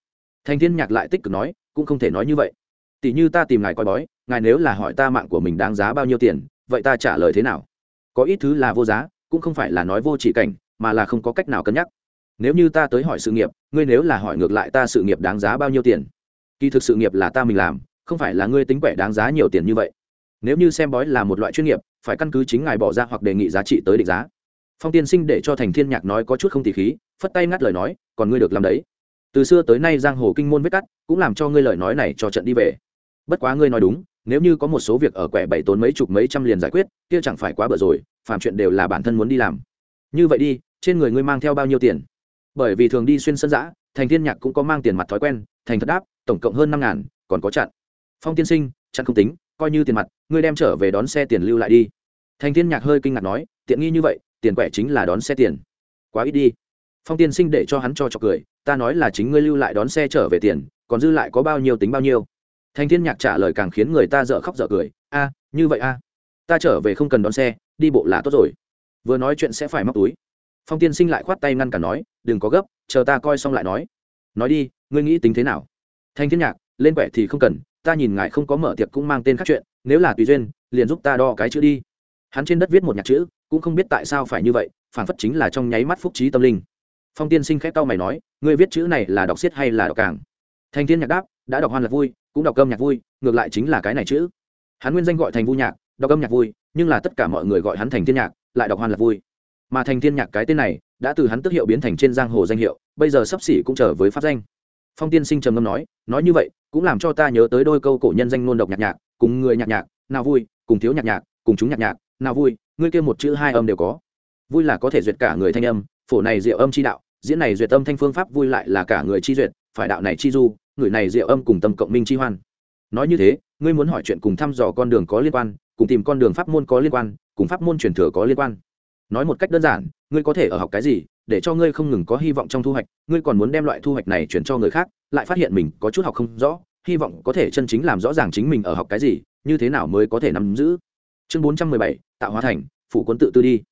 Thanh thiên nhạc lại tích cực nói, cũng không thể nói như vậy. Tỷ như ta tìm ngài coi bói, ngài nếu là hỏi ta mạng của mình đáng giá bao nhiêu tiền, vậy ta trả lời thế nào? Có ít thứ là vô giá, cũng không phải là nói vô chỉ cảnh, mà là không có cách nào cân nhắc nếu như ta tới hỏi sự nghiệp, ngươi nếu là hỏi ngược lại ta sự nghiệp đáng giá bao nhiêu tiền? Kỳ thực sự nghiệp là ta mình làm, không phải là ngươi tính quẻ đáng giá nhiều tiền như vậy. Nếu như xem bói là một loại chuyên nghiệp, phải căn cứ chính ngài bỏ ra hoặc đề nghị giá trị tới định giá. Phong tiên sinh để cho thành thiên nhạc nói có chút không tỉ khí, phất tay ngắt lời nói, còn ngươi được làm đấy. Từ xưa tới nay giang hồ kinh môn vết cắt, cũng làm cho ngươi lời nói này cho trận đi về. Bất quá ngươi nói đúng, nếu như có một số việc ở quẻ bảy tốn mấy chục mấy trăm liền giải quyết, kia chẳng phải quá bở rồi, phàm chuyện đều là bản thân muốn đi làm. Như vậy đi, trên người ngươi mang theo bao nhiêu tiền? Bởi vì thường đi xuyên sân giã thành thiên nhạc cũng có mang tiền mặt thói quen, thành thật đáp, tổng cộng hơn năm ngàn, còn có chặn. Phong tiên sinh, chặn không tính, coi như tiền mặt, ngươi đem trở về đón xe tiền lưu lại đi. Thành thiên nhạc hơi kinh ngạc nói, tiện nghi như vậy, tiền quẻ chính là đón xe tiền. Quá ít đi. Phong tiên sinh để cho hắn cho chọc cười, ta nói là chính ngươi lưu lại đón xe trở về tiền, còn dư lại có bao nhiêu tính bao nhiêu. Thành thiên nhạc trả lời càng khiến người ta dở khóc dở cười, a, như vậy a. Ta trở về không cần đón xe, đi bộ là tốt rồi. Vừa nói chuyện sẽ phải móc túi phong tiên sinh lại khoát tay ngăn cả nói, đừng có gấp, chờ ta coi xong lại nói. Nói đi, ngươi nghĩ tính thế nào? Thanh thiên nhạc, lên quẻ thì không cần, ta nhìn ngài không có mở tiệc cũng mang tên khác chuyện, nếu là tùy duyên, liền giúp ta đo cái chữ đi. Hắn trên đất viết một nhạc chữ, cũng không biết tại sao phải như vậy phản phất chính là trong nháy mắt phúc trí tâm linh. Phong tiên sinh khép tao mày nói, ngươi viết chữ này là đọc xiết hay là đọc càng? Thanh thiên nhạc đáp, đã đọc hoan là vui, cũng đọc cơm nhạc vui, ngược lại chính là cái này chữ. Hắn nguyên danh gọi thành vui nhạc, đọc âm nhạc vui, nhưng là tất cả mọi người gọi hắn thành thiên nhạc, lại đọc hoan là vui mà thành thiên nhạc cái tên này đã từ hắn tức hiệu biến thành trên giang hồ danh hiệu, bây giờ sắp xỉ cũng trở với pháp danh. Phong tiên sinh trầm ngâm nói nói như vậy, cũng làm cho ta nhớ tới đôi câu cổ nhân danh nôn độc nhạc nhạc, cùng người nhạc nhạc, nào vui, cùng thiếu nhạc nhạc, cùng chúng nhạc nhạc, nào vui, ngươi kêu một chữ hai âm đều có. Vui là có thể duyệt cả người thanh âm, phổ này diệu âm chi đạo, diễn này duyệt âm thanh phương pháp vui lại là cả người chi duyệt, phải đạo này chi du, người này diệu âm cùng tâm cộng minh chi hoan. Nói như thế, ngươi muốn hỏi chuyện cùng thăm dò con đường có liên quan, cùng tìm con đường pháp môn có liên quan, cùng pháp môn truyền thừa có liên quan nói một cách đơn giản, ngươi có thể ở học cái gì, để cho ngươi không ngừng có hy vọng trong thu hoạch, ngươi còn muốn đem loại thu hoạch này chuyển cho người khác, lại phát hiện mình có chút học không rõ, hy vọng có thể chân chính làm rõ ràng chính mình ở học cái gì, như thế nào mới có thể nắm giữ. Chương bốn trăm mười bảy, tạo hóa thành phụ quân tự tư đi.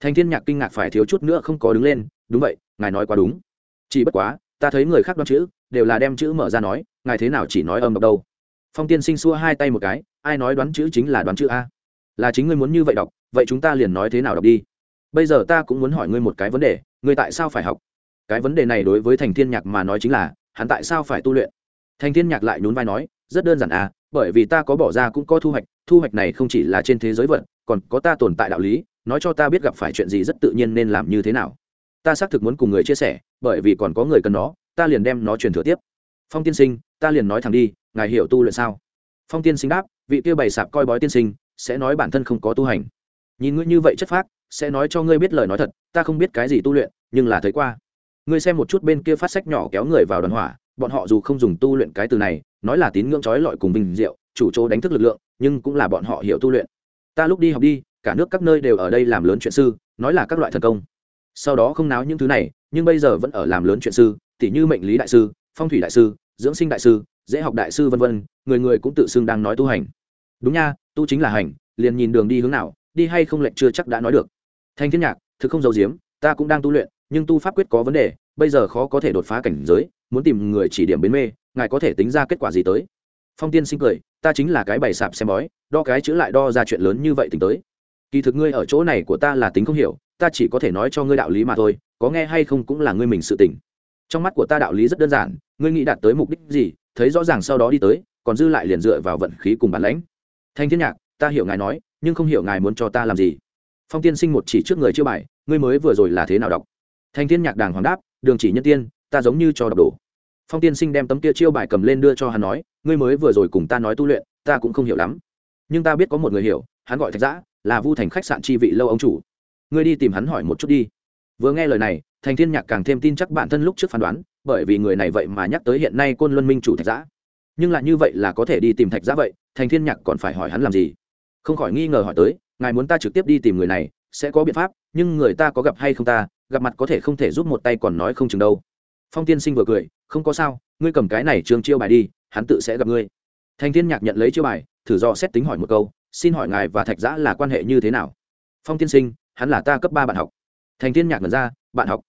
Thành thiên nhạc kinh ngạc phải thiếu chút nữa không có đứng lên, đúng vậy, ngài nói quá đúng. Chỉ bất quá, ta thấy người khác đoán chữ, đều là đem chữ mở ra nói, ngài thế nào chỉ nói âm đọc đâu? Phong tiên sinh xua hai tay một cái, ai nói đoán chữ chính là đoán chữ a? Là chính ngươi muốn như vậy đọc, vậy chúng ta liền nói thế nào đọc đi bây giờ ta cũng muốn hỏi ngươi một cái vấn đề, ngươi tại sao phải học? Cái vấn đề này đối với thành thiên nhạc mà nói chính là, hắn tại sao phải tu luyện? Thành thiên nhạc lại nhún vai nói, rất đơn giản à bởi vì ta có bỏ ra cũng có thu hoạch thu hoạch này không chỉ là trên thế giới vận, còn có ta tồn tại đạo lý, nói cho ta biết gặp phải chuyện gì rất tự nhiên nên làm như thế nào. Ta xác thực muốn cùng người chia sẻ, bởi vì còn có người cần nó, ta liền đem nó truyền thừa tiếp. Phong tiên sinh, ta liền nói thẳng đi, ngài hiểu tu luyện sao? Phong tiên sinh đáp, vị kia bày sạp coi bói tiên sinh, sẽ nói bản thân không có tu hành. Nhìn ngươi như vậy chất phác sẽ nói cho ngươi biết lời nói thật, ta không biết cái gì tu luyện, nhưng là thấy qua. Ngươi xem một chút bên kia phát sách nhỏ kéo người vào đoàn hỏa, bọn họ dù không dùng tu luyện cái từ này, nói là tín ngưỡng trói lọi cùng bình diệu, chủ chỗ đánh thức lực lượng, nhưng cũng là bọn họ hiểu tu luyện. Ta lúc đi học đi, cả nước các nơi đều ở đây làm lớn chuyện sư, nói là các loại thần công. Sau đó không náo những thứ này, nhưng bây giờ vẫn ở làm lớn chuyện sư, tỉ như mệnh lý đại sư, phong thủy đại sư, dưỡng sinh đại sư, dễ học đại sư vân vân, người người cũng tự xưng đang nói tu hành. Đúng nha, tu chính là hành, liền nhìn đường đi hướng nào, đi hay không lệnh chưa chắc đã nói được thanh thiên nhạc, thực không giấu giếm, ta cũng đang tu luyện, nhưng tu pháp quyết có vấn đề, bây giờ khó có thể đột phá cảnh giới, muốn tìm người chỉ điểm bến mê, ngài có thể tính ra kết quả gì tới? Phong tiên sinh cười, ta chính là cái bày sạp xem bói, đo cái chữ lại đo ra chuyện lớn như vậy tính tới. Kỳ thực ngươi ở chỗ này của ta là tính không hiểu, ta chỉ có thể nói cho ngươi đạo lý mà thôi, có nghe hay không cũng là ngươi mình sự tỉnh trong mắt của ta đạo lý rất đơn giản, ngươi nghĩ đạt tới mục đích gì, thấy rõ ràng sau đó đi tới, còn dư lại liền dựa vào vận khí cùng bản lãnh. Thanh thiên nhạc, ta hiểu ngài nói, nhưng không hiểu ngài muốn cho ta làm gì phong tiên sinh một chỉ trước người chưa bài, ngươi mới vừa rồi là thế nào đọc? Thanh thiên nhạc đàng hoàng đáp, đường chỉ nhân tiên, ta giống như cho đọc đủ. Phong tiên sinh đem tấm kia chiêu bài cầm lên đưa cho hắn nói, ngươi mới vừa rồi cùng ta nói tu luyện, ta cũng không hiểu lắm. Nhưng ta biết có một người hiểu, hắn gọi thạch giã, là vu thành khách sạn chi vị lâu ông chủ. Ngươi đi tìm hắn hỏi một chút đi. Vừa nghe lời này, thành thiên nhạc càng thêm tin chắc bản thân lúc trước phán đoán, bởi vì người này vậy mà nhắc tới hiện nay côn luân minh chủ thạch giã. Nhưng lại như vậy là có thể đi tìm thạch giã vậy, thành thiên nhạc còn phải hỏi hắn làm gì? Không khỏi nghi ngờ hỏi tới ngài muốn ta trực tiếp đi tìm người này, sẽ có biện pháp, nhưng người ta có gặp hay không ta, gặp mặt có thể không thể giúp một tay còn nói không chừng đâu. Phong tiên sinh vừa cười, không có sao, ngươi cầm cái này trường chiêu bài đi, hắn tự sẽ gặp ngươi. Thành thiên nhạc nhận lấy chiêu bài, thử do xét tính hỏi một câu, xin hỏi ngài và thạch giã là quan hệ như thế nào? Phong tiên sinh, hắn là ta cấp ba bạn học. Thành thiên nhạc ngẩn ra, bạn học?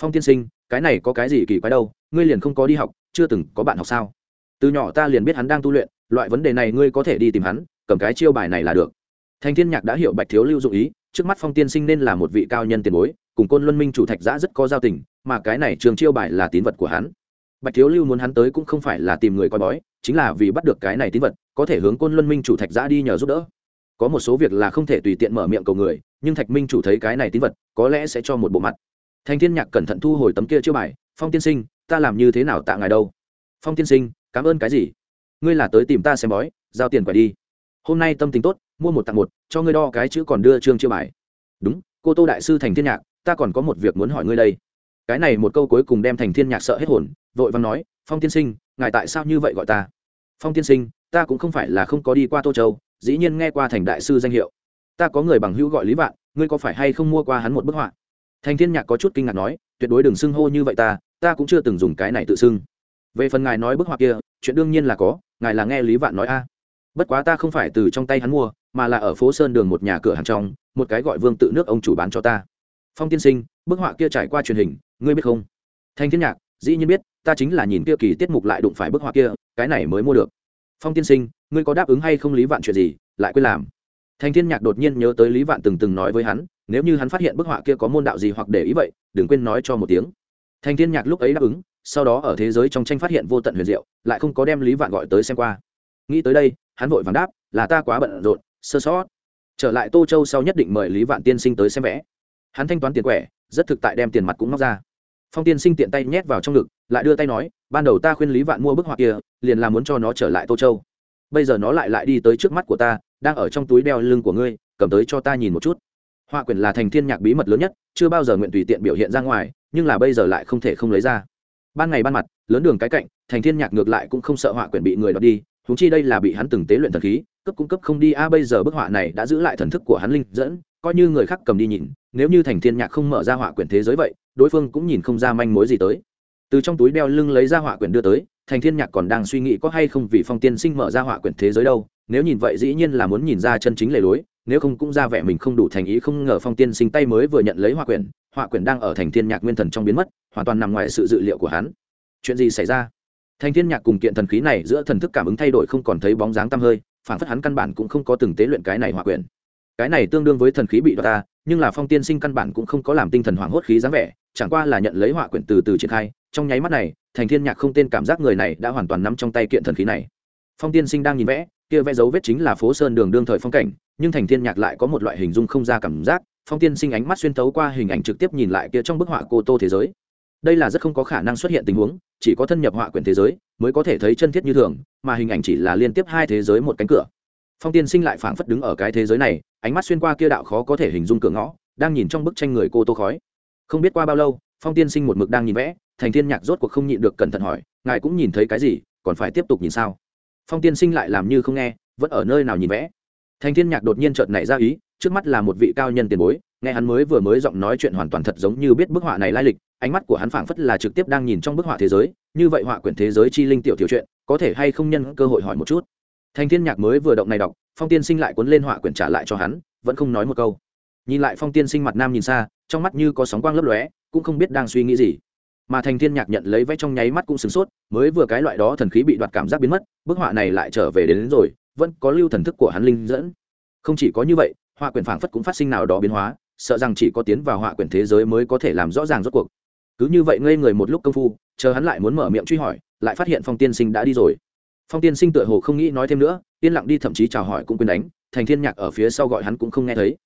Phong tiên sinh, cái này có cái gì kỳ quái đâu, ngươi liền không có đi học, chưa từng có bạn học sao? Từ nhỏ ta liền biết hắn đang tu luyện, loại vấn đề này ngươi có thể đi tìm hắn, cầm cái chiêu bài này là được thành thiên nhạc đã hiểu bạch thiếu lưu dụng ý, trước mắt phong tiên sinh nên là một vị cao nhân tiền bối, cùng côn luân minh chủ thạch giã rất có giao tình, mà cái này trường chiêu bài là tín vật của hắn. Bạch thiếu lưu muốn hắn tới cũng không phải là tìm người coi bói, chính là vì bắt được cái này tín vật, có thể hướng côn luân minh chủ thạch giã đi nhờ giúp đỡ. Có một số việc là không thể tùy tiện mở miệng cầu người, nhưng thạch minh chủ thấy cái này tín vật, có lẽ sẽ cho một bộ mặt. Thành thiên nhạc cẩn thận thu hồi tấm kia chiêu bài, phong tiên sinh, ta làm như thế nào tạ ngài đâu? Phong tiên sinh, cảm ơn cái gì? Ngươi là tới tìm ta xem bói, giao tiền quẻ đi. Hôm nay tâm tình tốt mua một tặng một, cho ngươi đo cái chữ còn đưa trương chiêu bài. Đúng, cô tô đại sư thành thiên nhạc, ta còn có một việc muốn hỏi ngươi đây. Cái này một câu cuối cùng đem thành thiên nhạc sợ hết hồn, vội vàng nói, phong tiên sinh, ngài tại sao như vậy gọi ta? Phong tiên sinh, ta cũng không phải là không có đi qua tô châu, dĩ nhiên nghe qua thành đại sư danh hiệu. Ta có người bằng hữu gọi lý vạn, ngươi có phải hay không mua qua hắn một bức họa? Thành thiên nhạc có chút kinh ngạc nói, tuyệt đối đừng xưng hô như vậy ta ta cũng chưa từng dùng cái này tự xưng. Về phần ngài nói bức họa kia, chuyện đương nhiên là có, ngài là nghe lý vạn nói a. Bất quá ta không phải từ trong tay hắn mua mà là ở phố sơn đường một nhà cửa hàng trong, một cái gọi vương tự nước ông chủ bán cho ta. Phong tiên sinh, bức họa kia trải qua truyền hình, ngươi biết không? Thanh thiên nhạc, dĩ nhiên biết, ta chính là nhìn kia kỳ tiết mục lại đụng phải bức họa kia, cái này mới mua được. Phong tiên sinh, ngươi có đáp ứng hay không lý vạn chuyện gì, lại quên làm. Thanh thiên nhạc đột nhiên nhớ tới lý vạn từng từng nói với hắn, nếu như hắn phát hiện bức họa kia có môn đạo gì hoặc để ý vậy, đừng quên nói cho một tiếng. Thanh thiên nhạc lúc ấy đáp ứng, sau đó ở thế giới trong tranh phát hiện vô tận huyền diệu, lại không có đem lý vạn gọi tới xem qua. Nghĩ tới đây, hắn vội vàng đáp, là ta quá bận rộn sơ sót. Trở lại tô châu sau nhất định mời lý vạn tiên sinh tới xem vẽ. Hắn thanh toán tiền quẻ, rất thực tại đem tiền mặt cũng móc ra. Phong tiên sinh tiện tay nhét vào trong ngực, lại đưa tay nói, ban đầu ta khuyên lý vạn mua bức họa kia, liền là muốn cho nó trở lại tô châu. Bây giờ nó lại lại đi tới trước mắt của ta, đang ở trong túi đeo lưng của ngươi, cầm tới cho ta nhìn một chút. Họa quyển là thành thiên nhạc bí mật lớn nhất, chưa bao giờ nguyện tùy tiện biểu hiện ra ngoài, nhưng là bây giờ lại không thể không lấy ra. Ban ngày ban mặt, lớn đường cái cạnh, thành thiên nhạc ngược lại cũng không sợ họa quyển bị người đọc đi húng chi đây là bị hắn từng tế luyện thần khí cấp cung cấp không đi, a, bây giờ bức họa này đã giữ lại thần thức của hắn linh dẫn, coi như người khác cầm đi nhìn, nếu như thành thiên nhạc không mở ra họa quyển thế giới vậy, đối phương cũng nhìn không ra manh mối gì tới. Từ trong túi đeo lưng lấy ra họa quyển đưa tới, thành thiên nhạc còn đang suy nghĩ có hay không vì phong tiên sinh mở ra họa quyển thế giới đâu, nếu nhìn vậy dĩ nhiên là muốn nhìn ra chân chính lề lối, nếu không cũng ra vẻ mình không đủ thành ý, không ngờ phong tiên sinh tay mới vừa nhận lấy họa quyển họa quyển đang ở thành thiên nhạc nguyên thần trong biến mất, hoàn toàn nằm ngoài sự dự liệu của hắn. Chuyện gì xảy ra? Thành thiên nhạc cùng kiện thần khí này giữa thần thức cảm ứng thay đổi không còn thấy bóng dáng tăm hơi phản phất hắn căn bản cũng không có từng tế luyện cái này hỏa quyển cái này tương đương với thần khí bị đoạt ta, nhưng là phong tiên sinh căn bản cũng không có làm tinh thần hoảng hốt khí dáng vẻ, chẳng qua là nhận lấy hỏa quyển từ từ triển khai, trong nháy mắt này, thành thiên nhạc không tên cảm giác người này đã hoàn toàn nắm trong tay kiện thần khí này. Phong tiên sinh đang nhìn vẽ, kia vẽ dấu vết chính là phố sơn đường đương thời phong cảnh, nhưng thành thiên nhạc lại có một loại hình dung không ra cảm giác, phong tiên sinh ánh mắt xuyên thấu qua hình ảnh trực tiếp nhìn lại kia trong bức họa cô tô thế giới đây là rất không có khả năng xuất hiện tình huống, chỉ có thân nhập họa quyển thế giới mới có thể thấy chân thiết như thường, mà hình ảnh chỉ là liên tiếp hai thế giới một cánh cửa. Phong tiên sinh lại phảng phất đứng ở cái thế giới này, ánh mắt xuyên qua kia đạo khó có thể hình dung cửa ngõ, đang nhìn trong bức tranh người cô tô khói. Không biết qua bao lâu, phong tiên sinh một mực đang nhìn vẽ, thành thiên nhạc rốt cuộc không nhịn được cẩn thận hỏi, ngài cũng nhìn thấy cái gì, còn phải tiếp tục nhìn sao? Phong tiên sinh lại làm như không nghe, vẫn ở nơi nào nhìn vẽ. Thành thiên nhạc đột nhiên chợt nảy ra ý trước mắt là một vị cao nhân tiền bối nghe hắn mới vừa mới giọng nói chuyện hoàn toàn thật giống như biết bức họa này lai lịch ánh mắt của hắn phảng phất là trực tiếp đang nhìn trong bức họa thế giới như vậy họa quyển thế giới chi linh tiểu tiểu chuyện có thể hay không nhân cơ hội hỏi một chút. Thành thiên nhạc mới vừa động này đọc phong tiên sinh lại cuốn lên họa quyển trả lại cho hắn vẫn không nói một câu. Nhìn lại phong tiên sinh mặt nam nhìn xa trong mắt như có sóng quang lấp lóe cũng không biết đang suy nghĩ gì. Mà thành thiên nhạc nhận lấy vẽ trong nháy mắt cũng sửng sốt mới vừa cái loại đó thần khí bị đoạt cảm giác biến mất bức họa này lại trở về đến, đến rồi vẫn có lưu thần thức của hắn linh dẫn. Không chỉ có như vậy họa quyển phảng phất cũng phát sinh nào đó biến hóa, sợ rằng chỉ có tiến vào họa quyển thế giới mới có thể làm rõ ràng rốt cuộc. Cứ như vậy ngây người một lúc công phu, chờ hắn lại muốn mở miệng truy hỏi, lại phát hiện phong tiên sinh đã đi rồi. Phong tiên sinh tựa hồ không nghĩ nói thêm nữa, yên lặng đi thậm chí chào hỏi cũng quên đánh, thành thiên nhạc ở phía sau gọi hắn cũng không nghe thấy.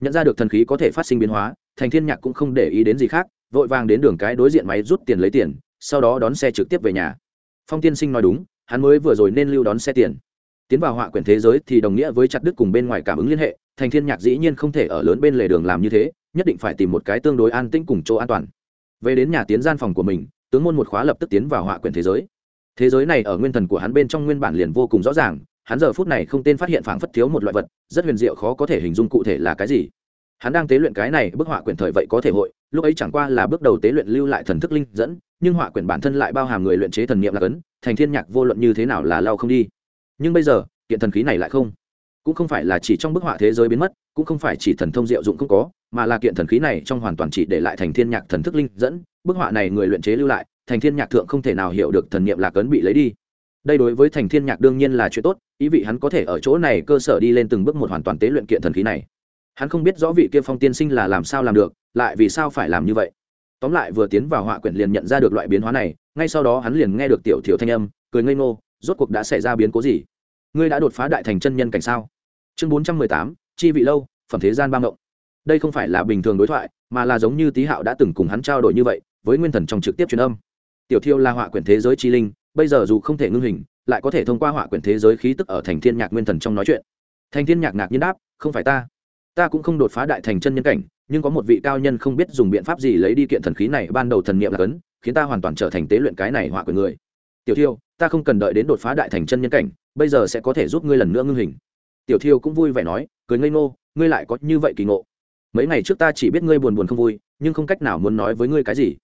Nhận ra được thần khí có thể phát sinh biến hóa, thành thiên nhạc cũng không để ý đến gì khác, vội vàng đến đường cái đối diện máy rút tiền lấy tiền, sau đó đón xe trực tiếp về nhà. Phong tiên sinh nói đúng, hắn mới vừa rồi nên lưu đón xe tiền. Tiến vào họa quyển thế giới thì đồng nghĩa với chặt đứt cùng bên ngoài cảm ứng liên hệ thành thiên nhạc dĩ nhiên không thể ở lớn bên lề đường làm như thế, nhất định phải tìm một cái tương đối an tĩnh cùng chỗ an toàn. Về đến nhà tiến gian phòng của mình, tướng môn một khóa lập tức tiến vào họa quyển thế giới. Thế giới này ở nguyên thần của hắn bên trong nguyên bản liền vô cùng rõ ràng, hắn giờ phút này không tên phát hiện phảng phất thiếu một loại vật, rất huyền diệu khó có thể hình dung cụ thể là cái gì. Hắn đang tế luyện cái này, bức họa quyển thời vậy có thể hội, lúc ấy chẳng qua là bước đầu tế luyện lưu lại thần thức linh dẫn, nhưng họa quyển bản thân lại bao hàm người luyện chế thần niệm là cấn, thành thiên nhạc vô luận như thế nào là lao không đi. Nhưng bây giờ, kiện thần khí này lại không cũng không phải là chỉ trong bức họa thế giới biến mất, cũng không phải chỉ thần thông diệu dụng không có, mà là kiện thần khí này trong hoàn toàn chỉ để lại thành thiên nhạc thần thức linh dẫn, bức họa này người luyện chế lưu lại, thành thiên nhạc thượng không thể nào hiểu được thần niệm lạc ấn bị lấy đi. Đây đối với thành thiên nhạc đương nhiên là chuyện tốt, ý vị hắn có thể ở chỗ này cơ sở đi lên từng bước một hoàn toàn tế luyện kiện thần khí này. Hắn không biết rõ vị kia phong tiên sinh là làm sao làm được, lại vì sao phải làm như vậy. Tóm lại vừa tiến vào họa quyển liền nhận ra được loại biến hóa này, ngay sau đó hắn liền nghe được tiểu thiểu thanh âm, cười ngây ngô, rốt cuộc đã xảy ra biến cố gì? Ngươi đã đột phá đại thành chân nhân cảnh sao? Chương bốn trăm mười tám, chi vị lâu, phẩm thế gian ba động. đây không phải là bình thường đối thoại, mà là giống như tý hạo đã từng cùng hắn trao đổi như vậy, với nguyên thần trong trực tiếp truyền âm. Tiểu thiêu là họa quyển thế giới chi linh, bây giờ dù không thể ngưng hình, lại có thể thông qua họa quyển thế giới khí tức ở thành thiên nhạc nguyên thần trong nói chuyện. Thành thiên nhạc ngạc nhiên đáp, không phải ta. Ta cũng không đột phá đại thành chân nhân cảnh, nhưng có một vị cao nhân không biết dùng biện pháp gì lấy đi kiện thần khí này, ban đầu thần niệm là cấn, khiến ta hoàn toàn trở thành tế luyện cái này họa quyển người tiểu thiêu, ta không cần đợi đến đột phá đại thành chân nhân cảnh, bây giờ sẽ có thể giúp ngươi lần nữa ngưng hình. Tiểu thiêu cũng vui vẻ nói, cười ngây ngô, ngươi lại có như vậy kỳ ngộ. Mấy ngày trước ta chỉ biết ngươi buồn buồn không vui, nhưng không cách nào muốn nói với ngươi cái gì.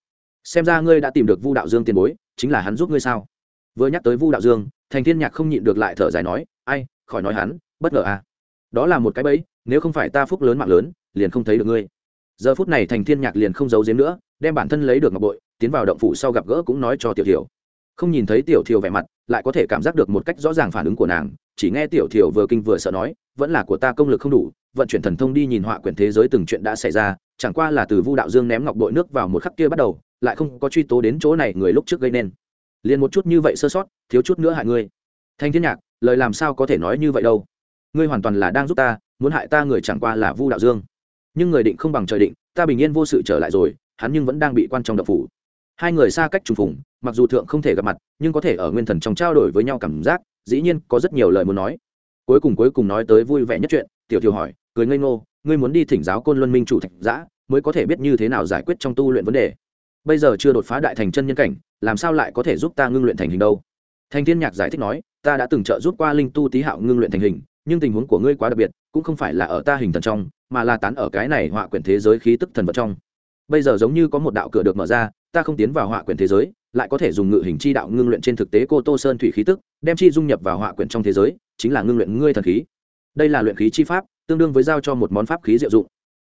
Xem ra ngươi đã tìm được vu đạo dương tiền bối, chính là hắn giúp ngươi sao? Vừa nhắc tới vu đạo dương, thành thiên nhạc không nhịn được lại thở dài nói, ai, khỏi nói hắn, bất ngờ à. Đó là một cái bẫy, nếu không phải ta phúc lớn mạng lớn, liền không thấy được ngươi. Giờ phút này thành thiên nhạc liền không giấu giếm nữa, đem bản thân lấy được ngọc bội, tiến vào động phủ sau gặp gỡ cũng nói cho tiểu thiểu không nhìn thấy tiểu thiều vẻ mặt, lại có thể cảm giác được một cách rõ ràng phản ứng của nàng. Chỉ nghe tiểu thiều vừa kinh vừa sợ nói, vẫn là của ta công lực không đủ, vận chuyển thần thông đi nhìn họa quyển thế giới từng chuyện đã xảy ra, chẳng qua là từ vu đạo dương ném ngọc bội nước vào một khắc kia bắt đầu, lại không có truy tố đến chỗ này người lúc trước gây nên. Liền một chút như vậy sơ sót, thiếu chút nữa hại ngươi. Thanh thiên nhạc, lời làm sao có thể nói như vậy đâu? Ngươi hoàn toàn là đang giúp ta, muốn hại ta người chẳng qua là vu đạo dương. Nhưng người định không bằng trời định, ta bình yên vô sự trở lại rồi, hắn nhưng vẫn đang bị quan trong độc phủ. Hai người xa cách trùng phùng mặc dù thượng không thể gặp mặt, nhưng có thể ở nguyên thần trong trao đổi với nhau cảm giác, dĩ nhiên có rất nhiều lời muốn nói. Cuối cùng cuối cùng nói tới vui vẻ nhất chuyện, tiểu thiều hỏi, cười ngây ngô, ngươi muốn đi thỉnh giáo côn luân minh chủ thạch giã, mới có thể biết như thế nào giải quyết trong tu luyện vấn đề? Bây giờ chưa đột phá đại thành chân nhân cảnh, làm sao lại có thể giúp ta ngưng luyện thành hình đâu? Thành thiên nhạc giải thích nói, ta đã từng trợ giúp qua linh tu tý hạo ngưng luyện thành hình, nhưng tình huống của ngươi quá đặc biệt, cũng không phải là ở ta hình thần trong, mà là tán ở cái này họa quyển thế giới khí tức thần vật trong. Bây giờ giống như có một đạo cửa được mở ra, ta không tiến vào họa quyển thế giới lại có thể dùng ngự hình chi đạo ngưng luyện trên thực tế cô tô sơn thủy khí tức, đem chi dung nhập vào họa quyển trong thế giới, chính là ngưng luyện ngươi thần khí. Đây là luyện khí chi pháp, tương đương với giao cho một món pháp khí diệu dụng.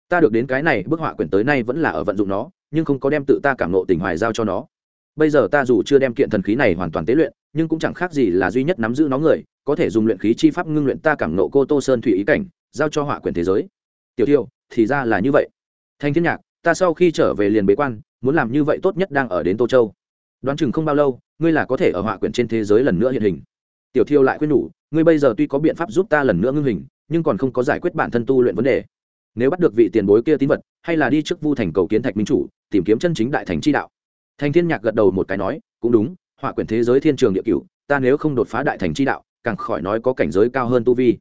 Ta được đến cái này bức họa quyển tới nay vẫn là ở vận dụng nó, nhưng không có đem tự ta cảm nộ tình hoài giao cho nó. Bây giờ ta dù chưa đem kiện thần khí này hoàn toàn tế luyện, nhưng cũng chẳng khác gì là duy nhất nắm giữ nó người, có thể dùng luyện khí chi pháp ngưng luyện ta cảm nộ cô tô sơn thủy ý cảnh, giao cho họa quyển thế giới. Tiểu tiêu, thì ra là như vậy. Thanh thiên nhạc, ta sau khi trở về liền bế quan, muốn làm như vậy tốt nhất đang ở đến tô châu đoán chừng không bao lâu, ngươi là có thể ở họa quyển trên thế giới lần nữa hiện hình. Tiểu thiêu lại khuyên nhủ, ngươi bây giờ tuy có biện pháp giúp ta lần nữa ngưng hình, nhưng còn không có giải quyết bản thân tu luyện vấn đề. Nếu bắt được vị tiền bối kia tín vật, hay là đi trước vu thành cầu kiến thạch minh chủ, tìm kiếm chân chính đại thành chi đạo. Thành thiên nhạc gật đầu một cái nói, cũng đúng, họa quyển thế giới thiên trường địa cửu, ta nếu không đột phá đại thành chi đạo, càng khỏi nói có cảnh giới cao hơn tu vi.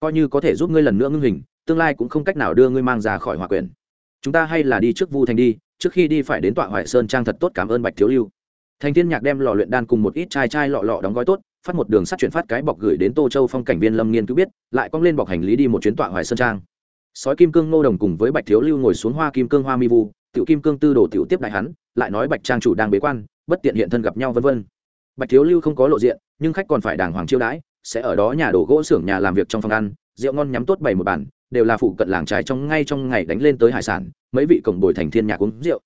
Coi như có thể giúp ngươi lần nữa ngưng hình, tương lai cũng không cách nào đưa ngươi mang ra khỏi họa quyển. Chúng ta hay là đi trước vu thành đi, trước khi đi phải đến tọa hoại sơn trang thật tốt cảm ơn bạch thiếu lưu thành thiên nhạc đem lò luyện đan cùng một ít chai chai lọ lọ đóng gói tốt, phát một đường sắt chuyển phát cái bọc gửi đến tô châu phong cảnh viên lâm nghiên cứu biết, lại cong lên bọc hành lý đi một chuyến tọa hoài sơn trang. Sói kim cương ngô đồng cùng với bạch thiếu lưu ngồi xuống hoa kim cương hoa mi vu, tiểu kim cương tư đồ tiểu tiếp đại hắn, lại nói bạch trang chủ đang bế quan, bất tiện hiện thân gặp nhau vân vân. Bạch thiếu lưu không có lộ diện, nhưng khách còn phải đàng hoàng chiêu đãi, sẽ ở đó nhà đổ gỗ xưởng nhà làm việc trong phòng ăn, rượu ngon nhắm tốt bày một bản đều là phụ cận làng trái trong ngay trong ngày đánh lên tới hải sản, mấy vị cổng bồi thành thiên nhạc uống rượu.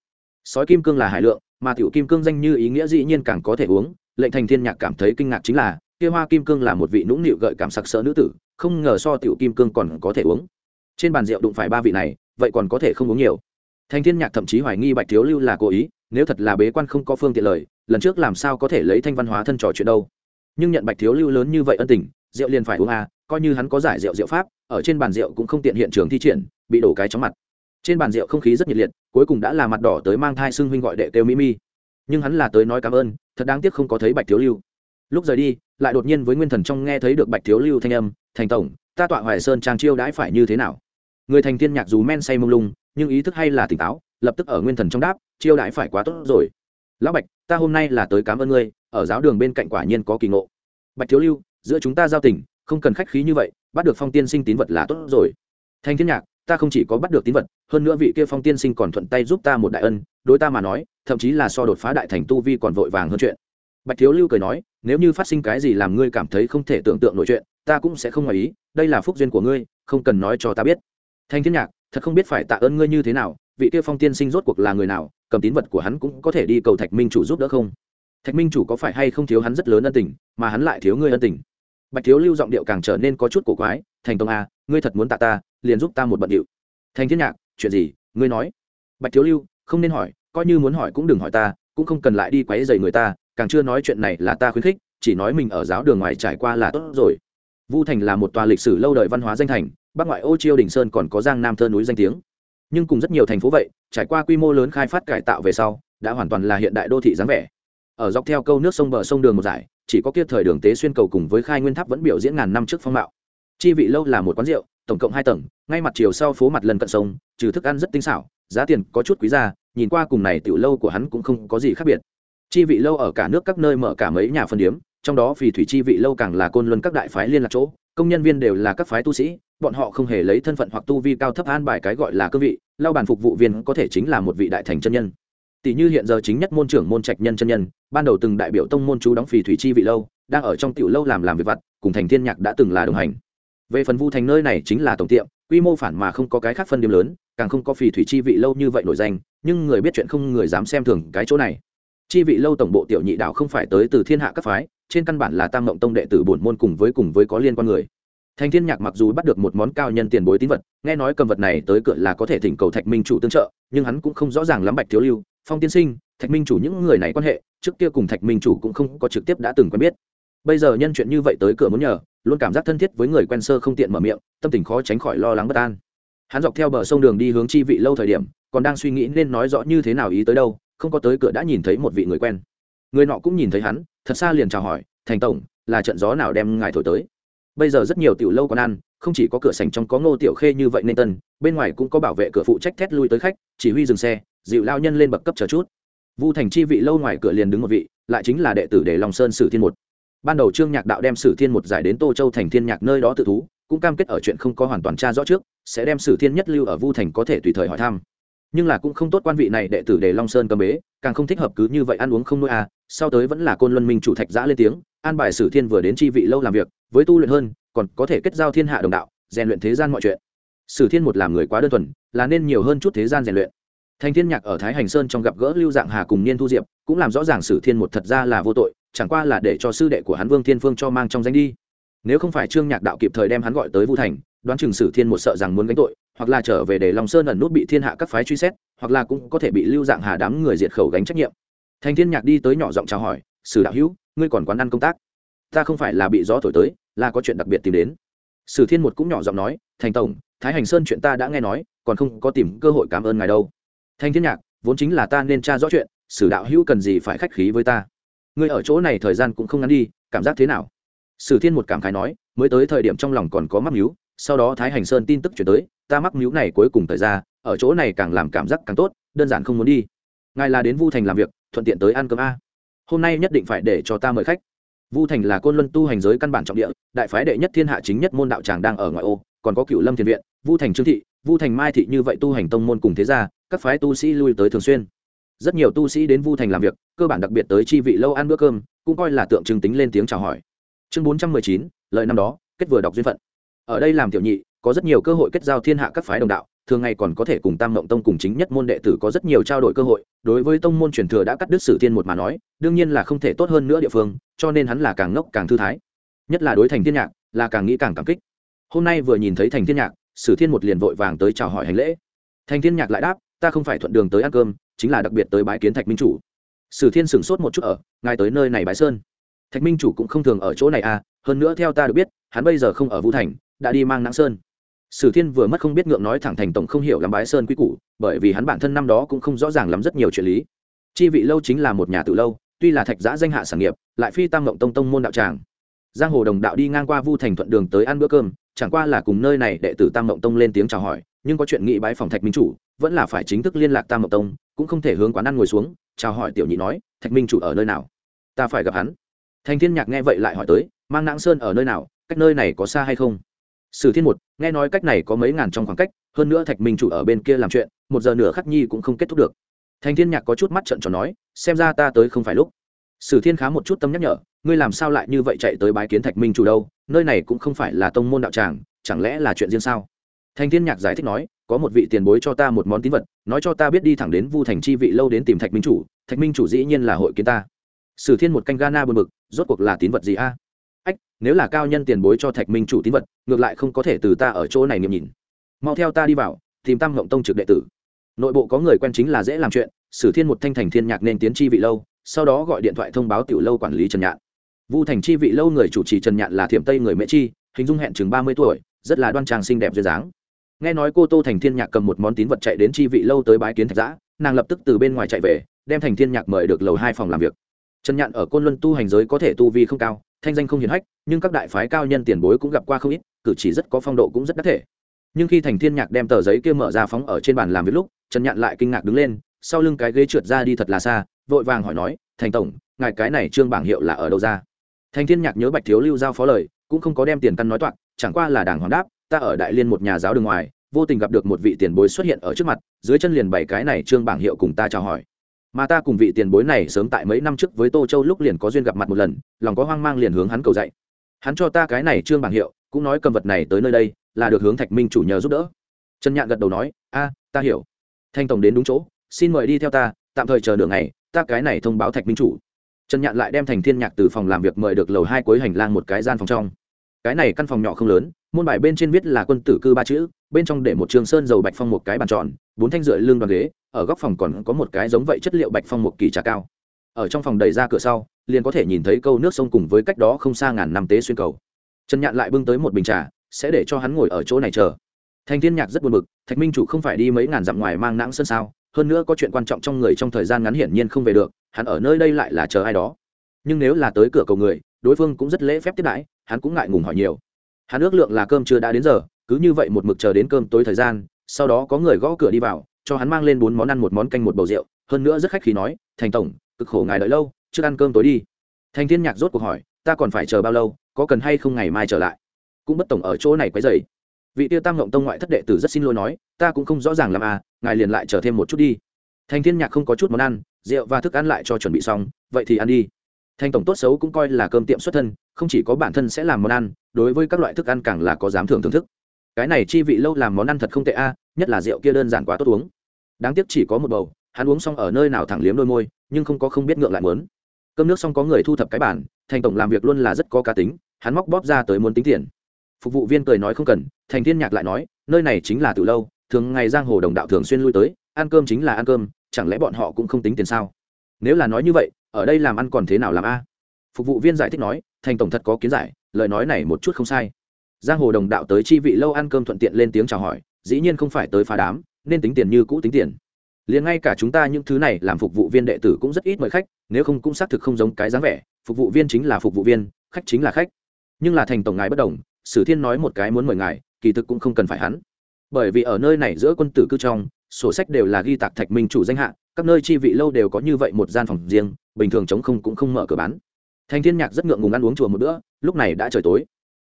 Sói kim cương là hải lượng mà tiểu kim cương danh như ý nghĩa dĩ nhiên càng có thể uống, lệnh thành thiên nhạc cảm thấy kinh ngạc chính là, kia hoa kim cương là một vị nũng nịu gợi cảm sặc sỡ nữ tử, không ngờ so tiểu kim cương còn có thể uống. Trên bàn rượu đụng phải ba vị này, vậy còn có thể không uống nhiều. Thành thiên nhạc thậm chí hoài nghi bạch thiếu lưu là cố ý, nếu thật là bế quan không có phương tiện lời, lần trước làm sao có thể lấy thanh văn hóa thân trò chuyện đâu. Nhưng nhận bạch thiếu lưu lớn như vậy ân tình, rượu liền phải uống à coi như hắn có giải rượu rượu pháp, ở trên bàn rượu cũng không tiện hiện trường thi triển, bị đổ cái chóng mặt trên bàn rượu không khí rất nhiệt liệt, cuối cùng đã là mặt đỏ tới mang thai xưng huynh gọi đệ kêu mỹ mi nhưng hắn là tới nói cảm ơn, thật đáng tiếc không có thấy bạch thiếu lưu. Lúc rời đi, lại đột nhiên với nguyên thần trong nghe thấy được bạch thiếu lưu thanh âm, thành tổng, ta tọa hoài sơn trang chiêu đãi phải như thế nào? Người thành thiên nhạc dù men say mông lung, nhưng ý thức hay là tỉnh táo, lập tức ở nguyên thần trong đáp, chiêu đãi phải quá tốt rồi. Lão bạch, ta hôm nay là tới cảm ơn ngươi, ở giáo đường bên cạnh quả nhiên có kỳ ngộ. Bạch thiếu lưu, giữa chúng ta giao tình, không cần khách khí như vậy, bắt được phong tiên sinh tín vật là tốt rồi. Thanh thiên nhạc ta không chỉ có bắt được tín vật, hơn nữa vị kia phong tiên sinh còn thuận tay giúp ta một đại ân, đối ta mà nói, thậm chí là so đột phá đại thành tu vi còn vội vàng hơn chuyện. Bạch thiếu lưu cười nói, nếu như phát sinh cái gì làm ngươi cảm thấy không thể tưởng tượng nổi chuyện, ta cũng sẽ không ngoài ý, đây là phúc duyên của ngươi, không cần nói cho ta biết. Thanh thiên nhạc, thật không biết phải tạ ơn ngươi như thế nào, vị kia phong tiên sinh rốt cuộc là người nào, cầm tín vật của hắn cũng có thể đi cầu thạch minh chủ giúp đỡ không? Thạch minh chủ có phải hay không thiếu hắn rất lớn ân tình, mà hắn lại thiếu ngươi ân tình? Bạch thiếu lưu giọng điệu càng trở nên có chút cổ quái, thành tông a ngươi thật muốn tạ ta liền giúp ta một bận điệu. Thành thiên nhạc, chuyện gì? Ngươi nói. Bạch thiếu lưu, không nên hỏi, coi như muốn hỏi cũng đừng hỏi ta, cũng không cần lại đi quấy rầy người ta, càng chưa nói chuyện này là ta khuyến khích, chỉ nói mình ở giáo đường ngoài trải qua là tốt rồi. Vu thành là một tòa lịch sử lâu đời văn hóa danh thành, bắc ngoại ô chiêu đình sơn còn có giang nam thơ núi danh tiếng. Nhưng cùng rất nhiều thành phố vậy, trải qua quy mô lớn khai phát cải tạo về sau, đã hoàn toàn là hiện đại đô thị dáng vẻ. Ở dọc theo câu nước sông bờ sông đường một giải chỉ có kia thời đường tế xuyên cầu cùng với khai nguyên tháp vẫn biểu diễn ngàn năm trước phong mạo. Chi vị lâu là một quán rượu tổng cộng hai tầng, ngay mặt chiều sau phố mặt lần cận sông, trừ thức ăn rất tinh xảo, giá tiền có chút quý giá nhìn qua cùng này tiểu lâu của hắn cũng không có gì khác biệt. Chi vị lâu ở cả nước các nơi mở cả mấy nhà phân điếm, trong đó phì thủy chi vị lâu càng là côn luân các đại phái liên lạc chỗ, công nhân viên đều là các phái tu sĩ, bọn họ không hề lấy thân phận hoặc tu vi cao thấp an bài cái gọi là cương vị, lao bàn phục vụ viên có thể chính là một vị đại thành chân nhân. Tỷ như hiện giờ chính nhất môn trưởng môn trạch nhân chân nhân, ban đầu từng đại biểu tông môn chú đóng phì thủy chi vị lâu, đang ở trong tiểu lâu làm làm việc vặt, cùng thành thiên nhạc đã từng là đồng hành về phần vu thành nơi này chính là tổng tiệm, quy mô phản mà không có cái khác phân điểm lớn, càng không có phì thủy chi vị lâu như vậy nổi danh, nhưng người biết chuyện không người dám xem thường cái chỗ này. Chi vị lâu tổng bộ tiểu nhị đạo không phải tới từ thiên hạ các phái, trên căn bản là tam mộng tông đệ tử bổn môn cùng với cùng với có liên quan người. Thành thiên nhạc mặc dù bắt được một món cao nhân tiền bối tín vật, nghe nói cầm vật này tới cửa là có thể thỉnh cầu thạch minh chủ tương trợ, nhưng hắn cũng không rõ ràng lắm bạch thiếu lưu, phong tiên sinh, thạch minh chủ những người này quan hệ, trước kia cùng thạch minh chủ cũng không có trực tiếp đã từng quen biết. Bây giờ nhân chuyện như vậy tới cửa muốn nhờ luôn cảm giác thân thiết với người quen sơ không tiện mở miệng, tâm tình khó tránh khỏi lo lắng bất an. Hắn dọc theo bờ sông đường đi hướng chi vị lâu thời điểm, còn đang suy nghĩ nên nói rõ như thế nào ý tới đâu, không có tới cửa đã nhìn thấy một vị người quen. Người nọ cũng nhìn thấy hắn, thật xa liền chào hỏi, thành tổng, là trận gió nào đem ngài thổi tới? Bây giờ rất nhiều tiểu lâu còn ăn, không chỉ có cửa sành trong có ngô tiểu khê như vậy nên tân, bên ngoài cũng có bảo vệ cửa phụ trách thét lui tới khách, chỉ huy dừng xe, dịu lao nhân lên bậc cấp chờ chút. Vu thành chi vị lâu ngoài cửa liền đứng một vị, lại chính là đệ tử để lòng sơn sử thiên một ban đầu trương nhạc đạo đem sử thiên một giải đến tô châu thành thiên nhạc nơi đó tự thú, cũng cam kết ở chuyện không có hoàn toàn tra rõ trước, sẽ đem sử thiên nhất lưu ở vu thành có thể tùy thời hỏi thăm. Nhưng là cũng không tốt quan vị này đệ tử để long sơn cầm bế, càng không thích hợp cứ như vậy ăn uống không nuôi à sau tới vẫn là côn luân minh chủ thạch giã lên tiếng, an bài sử thiên vừa đến chi vị lâu làm việc, với tu luyện hơn, còn có thể kết giao thiên hạ đồng đạo, rèn luyện thế gian mọi chuyện. Sử thiên một làm người quá đơn thuần, là nên nhiều hơn chút thế gian rèn luyện. Thành thiên nhạc ở thái hành sơn trong gặp gỡ lưu dạng hà cùng niên thu diệp, cũng làm rõ ràng sử thiên một thật ra là vô tội chẳng qua là để cho sư đệ của hắn vương thiên phương cho mang trong danh đi. Nếu không phải trương nhạc đạo kịp thời đem hắn gọi tới vu thành, đoán chừng sử thiên một sợ rằng muốn gánh tội, hoặc là trở về để long sơn ẩn nút bị thiên hạ các phái truy xét, hoặc là cũng có thể bị lưu dạng hà đám người diệt khẩu gánh trách nhiệm. Thành thiên nhạc đi tới nhỏ giọng chào hỏi, sử đạo hữu, ngươi còn quán ăn công tác? Ta không phải là bị gió thổi tới, là có chuyện đặc biệt tìm đến. Sử thiên một cũng nhỏ giọng nói, thành tổng, thái hành sơn chuyện ta đã nghe nói, còn không có tìm cơ hội cảm ơn ngài đâu. Thanh thiên nhạc, vốn chính là ta nên tra rõ chuyện, sử đạo hữu cần gì phải khách khí với ta? Ngươi ở chỗ này thời gian cũng không ngắn đi, cảm giác thế nào? Sử thiên một cảm khái nói, mới tới thời điểm trong lòng còn có mắc míu sau đó thái hành sơn tin tức chuyển tới, ta mắc míu này cuối cùng thời ra, ở chỗ này càng làm cảm giác càng tốt, đơn giản không muốn đi. Ngài là đến vu thành làm việc, thuận tiện tới ăn cơm a. Hôm nay nhất định phải để cho ta mời khách. Vu thành là côn luân tu hành giới căn bản trọng địa, đại phái đệ nhất thiên hạ chính nhất môn đạo tràng đang ở ngoại ô, còn có cựu lâm thiền viện, vu thành trương thị, vu thành mai thị như vậy tu hành tông môn cùng thế gia, các phái tu sĩ lui tới thường xuyên rất nhiều tu sĩ đến vu thành làm việc, cơ bản đặc biệt tới chi vị lâu ăn bữa cơm, cũng coi là tượng trưng tính lên tiếng chào hỏi. Chương bốn trăm mười chín, lời năm đó, kết vừa đọc duyên phận. Ở đây làm tiểu nhị, có rất nhiều cơ hội kết giao thiên hạ các phái đồng đạo, thường ngày còn có thể cùng tam mộng tông cùng chính nhất môn đệ tử có rất nhiều trao đổi cơ hội, đối với tông môn truyền thừa đã cắt đứt sử thiên một mà nói, đương nhiên là không thể tốt hơn nữa địa phương, cho nên hắn là càng ngốc càng thư thái. Nhất là đối thành thiên nhạc, là càng nghĩ càng cảm kích. Hôm nay vừa nhìn thấy thành thiên nhạc, sử thiên một liền vội vàng tới chào hỏi hành lễ. Thành thiên nhạc lại đáp, ta không phải thuận đường tới ăn cơm chính là đặc biệt tới bái kiến thạch minh chủ. Sử thiên sửng sốt một chút ở, ngài tới nơi này bái sơn. Thạch minh chủ cũng không thường ở chỗ này à hơn nữa theo ta được biết, hắn bây giờ không ở vũ thành, đã đi mang nắng sơn. Sử thiên vừa mất không biết ngượng nói thẳng thành tổng không hiểu làm bái sơn quy củ, bởi vì hắn bản thân năm đó cũng không rõ ràng lắm rất nhiều chuyện lý. Chi vị lâu chính là một nhà tự lâu, tuy là thạch giã danh hạ sản nghiệp, lại phi tam ngộng tông tông môn đạo tràng. Giang hồ đồng đạo đi ngang qua vu thành thuận đường tới ăn bữa cơm, chẳng qua là cùng nơi này đệ tử tam mộng tông lên tiếng chào hỏi, nhưng có chuyện nghị bái phòng thạch minh chủ, vẫn là phải chính thức liên lạc tam mộng tông cũng không thể hướng quán ăn ngồi xuống, chào hỏi tiểu nhị nói, thạch minh chủ ở nơi nào? Ta phải gặp hắn. Thành thiên nhạc nghe vậy lại hỏi tới, mang nãng sơn ở nơi nào? Cách nơi này có xa hay không? Sử thiên một, nghe nói cách này có mấy ngàn trong khoảng cách, hơn nữa thạch minh chủ ở bên kia làm chuyện, một giờ nửa khắc nhi cũng không kết thúc được. Thành thiên nhạc có chút mắt trận tròn nói, xem ra ta tới không phải lúc. Sử thiên khá một chút tâm nhắc nhở, ngươi làm sao lại như vậy chạy tới bái kiến thạch minh chủ đâu? Nơi này cũng không phải là tông môn đạo tràng, chẳng lẽ là chuyện riêng sao? Thành thiên nhạc giải thích nói có một vị tiền bối cho ta một món tín vật, nói cho ta biết đi thẳng đến vu thành chi vị lâu đến tìm thạch minh chủ, thạch minh chủ dĩ nhiên là hội kiến ta. Sử thiên một canh gana bờ bực, rốt cuộc là tín vật gì a? Ách, nếu là cao nhân tiền bối cho thạch minh chủ tín vật, ngược lại không có thể từ ta ở chỗ này nghiệm nhìn. Mau theo ta đi vào, tìm tam ngộng tông trực đệ tử. Nội bộ có người quen chính là dễ làm chuyện, sử thiên một thanh thành thiên nhạc nên tiến chi vị lâu, sau đó gọi điện thoại thông báo tiểu lâu quản lý trần nhạn. Vu thành chi vị lâu người chủ trì trần nhạn là thiểm tây người mễ chi, hình dung hẹn chừng ba mươi tuổi, rất là đoan trang xinh đẹp duyên dáng nghe nói cô tô thành thiên nhạc cầm một món tín vật chạy đến chi vị lâu tới bái kiến thạch giã, nàng lập tức từ bên ngoài chạy về, đem thành thiên nhạc mời được lầu hai phòng làm việc. Trần nhạn ở côn luân tu hành giới có thể tu vi không cao, thanh danh không hiển hách, nhưng các đại phái cao nhân tiền bối cũng gặp qua không ít, cử chỉ rất có phong độ cũng rất đắc thể. Nhưng khi thành thiên nhạc đem tờ giấy kia mở ra phóng ở trên bàn làm việc lúc, trần nhạn lại kinh ngạc đứng lên, sau lưng cái ghế trượt ra đi thật là xa, vội vàng hỏi nói, thành tổng, ngài cái này trương bảng hiệu là ở đâu ra? Thành thiên nhạc nhớ bạch thiếu lưu giao phó lời, cũng không có đem tiền căn nói toạc, chẳng qua là đảng hoàng đáp ta ở đại liên một nhà giáo đường ngoài, vô tình gặp được một vị tiền bối xuất hiện ở trước mặt, dưới chân liền bảy cái này trương bảng hiệu cùng ta chào hỏi. Mà ta cùng vị tiền bối này sớm tại mấy năm trước với tô châu lúc liền có duyên gặp mặt một lần, lòng có hoang mang liền hướng hắn cầu dạy. Hắn cho ta cái này trương bảng hiệu, cũng nói cầm vật này tới nơi đây, là được hướng thạch minh chủ nhờ giúp đỡ. Trần nhạn gật đầu nói, a, ta hiểu. Thanh tổng đến đúng chỗ, xin mời đi theo ta, tạm thời chờ đường này ta cái này thông báo thạch minh chủ. Trần nhạn lại đem thành thiên nhạc từ phòng làm việc mời được lầu hai cuối hành lang một cái gian phòng trong. Cái này căn phòng nhỏ không lớn môn bài bên trên viết là quân tử cư ba chữ, bên trong để một trường sơn dầu bạch phong một cái bàn tròn, bốn thanh rưỡi lương đoàn ghế, ở góc phòng còn có một cái giống vậy chất liệu bạch phong một kỳ trà cao. Ở trong phòng đẩy ra cửa sau, liền có thể nhìn thấy câu nước sông cùng với cách đó không xa ngàn năm tế xuyên cầu. Trần nhạn lại bưng tới một bình trà, sẽ để cho hắn ngồi ở chỗ này chờ. Thành thiên nhạc rất buồn bực, thạch minh chủ không phải đi mấy ngàn dặm ngoài mang nãng sơn sao, hơn nữa có chuyện quan trọng trong người trong thời gian ngắn hiển nhiên không về được, hắn ở nơi đây lại là chờ ai đó. Nhưng nếu là tới cửa cầu người, đối phương cũng rất lễ phép tiếp đãi, hắn cũng ngại ngùng hỏi nhiều hắn ước lượng là cơm chưa đã đến giờ, cứ như vậy một mực chờ đến cơm tối thời gian, sau đó có người gõ cửa đi vào, cho hắn mang lên bốn món ăn, một món canh, một bầu rượu. Hơn nữa rất khách khí nói, thành tổng, cực khổ ngài đợi lâu, trước ăn cơm tối đi. Thành thiên nhạc rốt cuộc hỏi, ta còn phải chờ bao lâu, có cần hay không ngày mai trở lại? Cũng bất tổng ở chỗ này quấy dày vị tiêu tam ngộng tông ngoại thất đệ tử rất xin lỗi nói, ta cũng không rõ ràng làm à ngài liền lại chờ thêm một chút đi. Thành thiên nhạc không có chút món ăn, rượu và thức ăn lại cho chuẩn bị xong, vậy thì ăn đi thành tổng tốt xấu cũng coi là cơm tiệm xuất thân, không chỉ có bản thân sẽ làm món ăn, đối với các loại thức ăn càng là có dám thưởng thưởng thức. Cái này chi vị lâu làm món ăn thật không tệ a, nhất là rượu kia đơn giản quá tốt uống. Đáng tiếc chỉ có một bầu, hắn uống xong ở nơi nào thẳng liếm đôi môi, nhưng không có không biết ngượng lại muốn. Cơm nước xong có người thu thập cái bản thành tổng làm việc luôn là rất có cá tính, hắn móc bóp ra tới muốn tính tiền. Phục vụ viên cười nói không cần, thành thiên nhạc lại nói, nơi này chính là từ lâu, thường ngày giang hồ đồng đạo thường xuyên lui tới, ăn cơm chính là ăn cơm, chẳng lẽ bọn họ cũng không tính tiền sao? Nếu là nói như vậy ở đây làm ăn còn thế nào làm a? Phục vụ viên giải thích nói, thành tổng thật có kiến giải, lời nói này một chút không sai. Giang hồ đồng đạo tới chi vị lâu ăn cơm thuận tiện lên tiếng chào hỏi, dĩ nhiên không phải tới phá đám, nên tính tiền như cũ tính tiền. Liền ngay cả chúng ta những thứ này làm phục vụ viên đệ tử cũng rất ít mời khách, nếu không cũng xác thực không giống cái dáng vẻ, phục vụ viên chính là phục vụ viên, khách chính là khách. Nhưng là thành tổng ngài bất đồng, sử thiên nói một cái muốn mời ngài, kỳ thực cũng không cần phải hắn. Bởi vì ở nơi này giữa quân tử cư trong, sổ sách đều là ghi tạc thạch minh chủ danh hạ, các nơi chi vị lâu đều có như vậy một gian phòng riêng bình thường chống không cũng không mở cửa bán. Thành thiên nhạc rất ngượng ngùng ăn uống chùa một bữa, lúc này đã trời tối.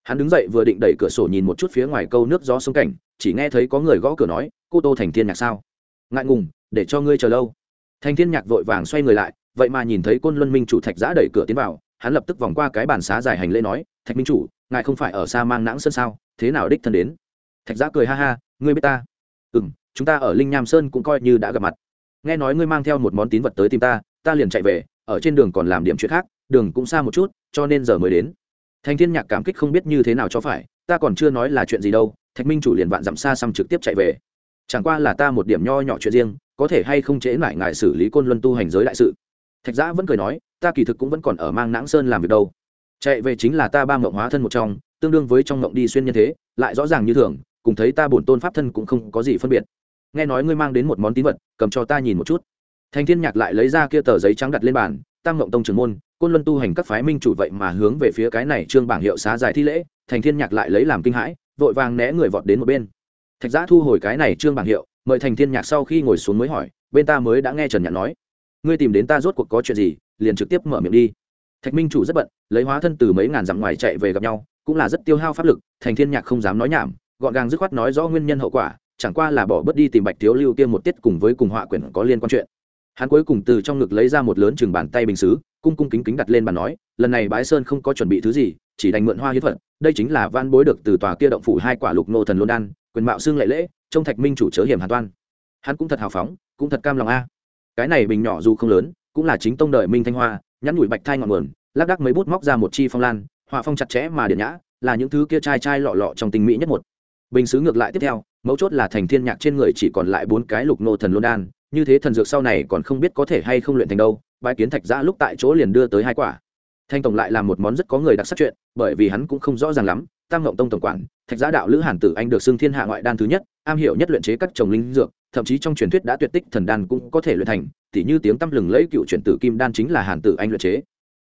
Hắn đứng dậy vừa định đẩy cửa sổ nhìn một chút phía ngoài câu nước gió sông cảnh, chỉ nghe thấy có người gõ cửa nói, cô tô thành thiên nhạc sao? Ngại ngùng, để cho ngươi chờ lâu. Thành thiên nhạc vội vàng xoay người lại, vậy mà nhìn thấy côn luân minh chủ thạch giã đẩy cửa tiến vào, hắn lập tức vòng qua cái bàn xá dài hành lễ nói, thạch minh chủ, ngài không phải ở xa mang nãng sơn sao, thế nào đích thân đến? Thạch giã cười ha ha, ngươi biết ta? Ừ m chúng ta ở linh nham sơn cũng coi như đã gặp mặt. Nghe nói ngươi mang theo một món tín vật tới tìm ta ta liền chạy về ở trên đường còn làm điểm chuyện khác, đường cũng xa một chút, cho nên giờ mới đến. Thành thiên nhạc cảm kích không biết như thế nào cho phải, ta còn chưa nói là chuyện gì đâu, thạch minh chủ liền vạn dặm xa xăm trực tiếp chạy về. Chẳng qua là ta một điểm nho nhỏ chuyện riêng, có thể hay không chế lại ngại xử lý côn luân tu hành giới đại sự. Thạch giã vẫn cười nói, ta kỳ thực cũng vẫn còn ở mang nãng sơn làm việc đâu. Chạy về chính là ta ba mộng hóa thân một trong, tương đương với trong mộng đi xuyên nhân thế, lại rõ ràng như thường, cùng thấy ta bổn tôn pháp thân cũng không có gì phân biệt. Nghe nói ngươi mang đến một món tín vật, cầm cho ta nhìn một chút thành thiên nhạc lại lấy ra kia tờ giấy trắng đặt lên bàn, tam ngộng tông trường môn, côn luân tu hành các phái minh chủ vậy mà hướng về phía cái này trương bảng hiệu xá giải thi lễ. Thành thiên nhạc lại lấy làm kinh hãi, vội vàng né người vọt đến một bên. Thạch giã thu hồi cái này trương bảng hiệu, mời thành thiên nhạc sau khi ngồi xuống mới hỏi, bên ta mới đã nghe trần nhạc nói. Ngươi tìm đến ta rốt cuộc có chuyện gì, liền trực tiếp mở miệng đi. Thạch minh chủ rất bận, lấy hóa thân từ mấy ngàn dặm ngoài chạy về gặp nhau, cũng là rất tiêu hao pháp lực thành thiên nhạc không dám nói nhảm, gọn gàng dứt khoát nói rõ nguyên nhân hậu quả, chẳng qua là bỏ bớt đi tìm bạch thiếu lưu kia một tiết cùng với cùng họa quyển có liên quan chuyện hắn cuối cùng từ trong ngực lấy ra một lớn chừng bàn tay bình xứ, cung cung kính kính đặt lên bàn nói, lần này bái sơn không có chuẩn bị thứ gì, chỉ đành mượn hoa hiến phật, đây chính là van bối được từ tòa kia động phủ hai quả lục nô thần lôn đan, quyền mạo xương lệ lễ, trông thạch minh chủ chớ hiểm hàn toan. Hắn cũng thật hào phóng, cũng thật cam lòng a. Cái này bình nhỏ dù không lớn, cũng là chính tông đời minh thanh hoa, nhắn nhủi bạch thai ngọn nguồn, lác đác mấy bút móc ra một chi phong lan, họa phong chặt chẽ mà điện nhã, là những thứ kia chai chai lọ lọ trong tình mỹ nhất một. Bình xứ ngược lại tiếp theo, mấu chốt là thành thiên nhạc trên người chỉ còn lại bốn cái lục nô thần lôn đan như thế thần dược sau này còn không biết có thể hay không luyện thành đâu bãi kiến thạch giã lúc tại chỗ liền đưa tới hai quả. Thanh tổng lại là một món rất có người đặc sắc chuyện, bởi vì hắn cũng không rõ ràng lắm, tam ngộng tông tổng quản, thạch giã đạo lữ hàn tử anh được xưng thiên hạ ngoại đan thứ nhất, am hiểu nhất luyện chế các trồng linh dược, thậm chí trong truyền thuyết đã tuyệt tích thần đan cũng có thể luyện thành, tỉ như tiếng tăm lừng lẫy cựu truyền tử kim đan chính là hàn tử anh luyện chế.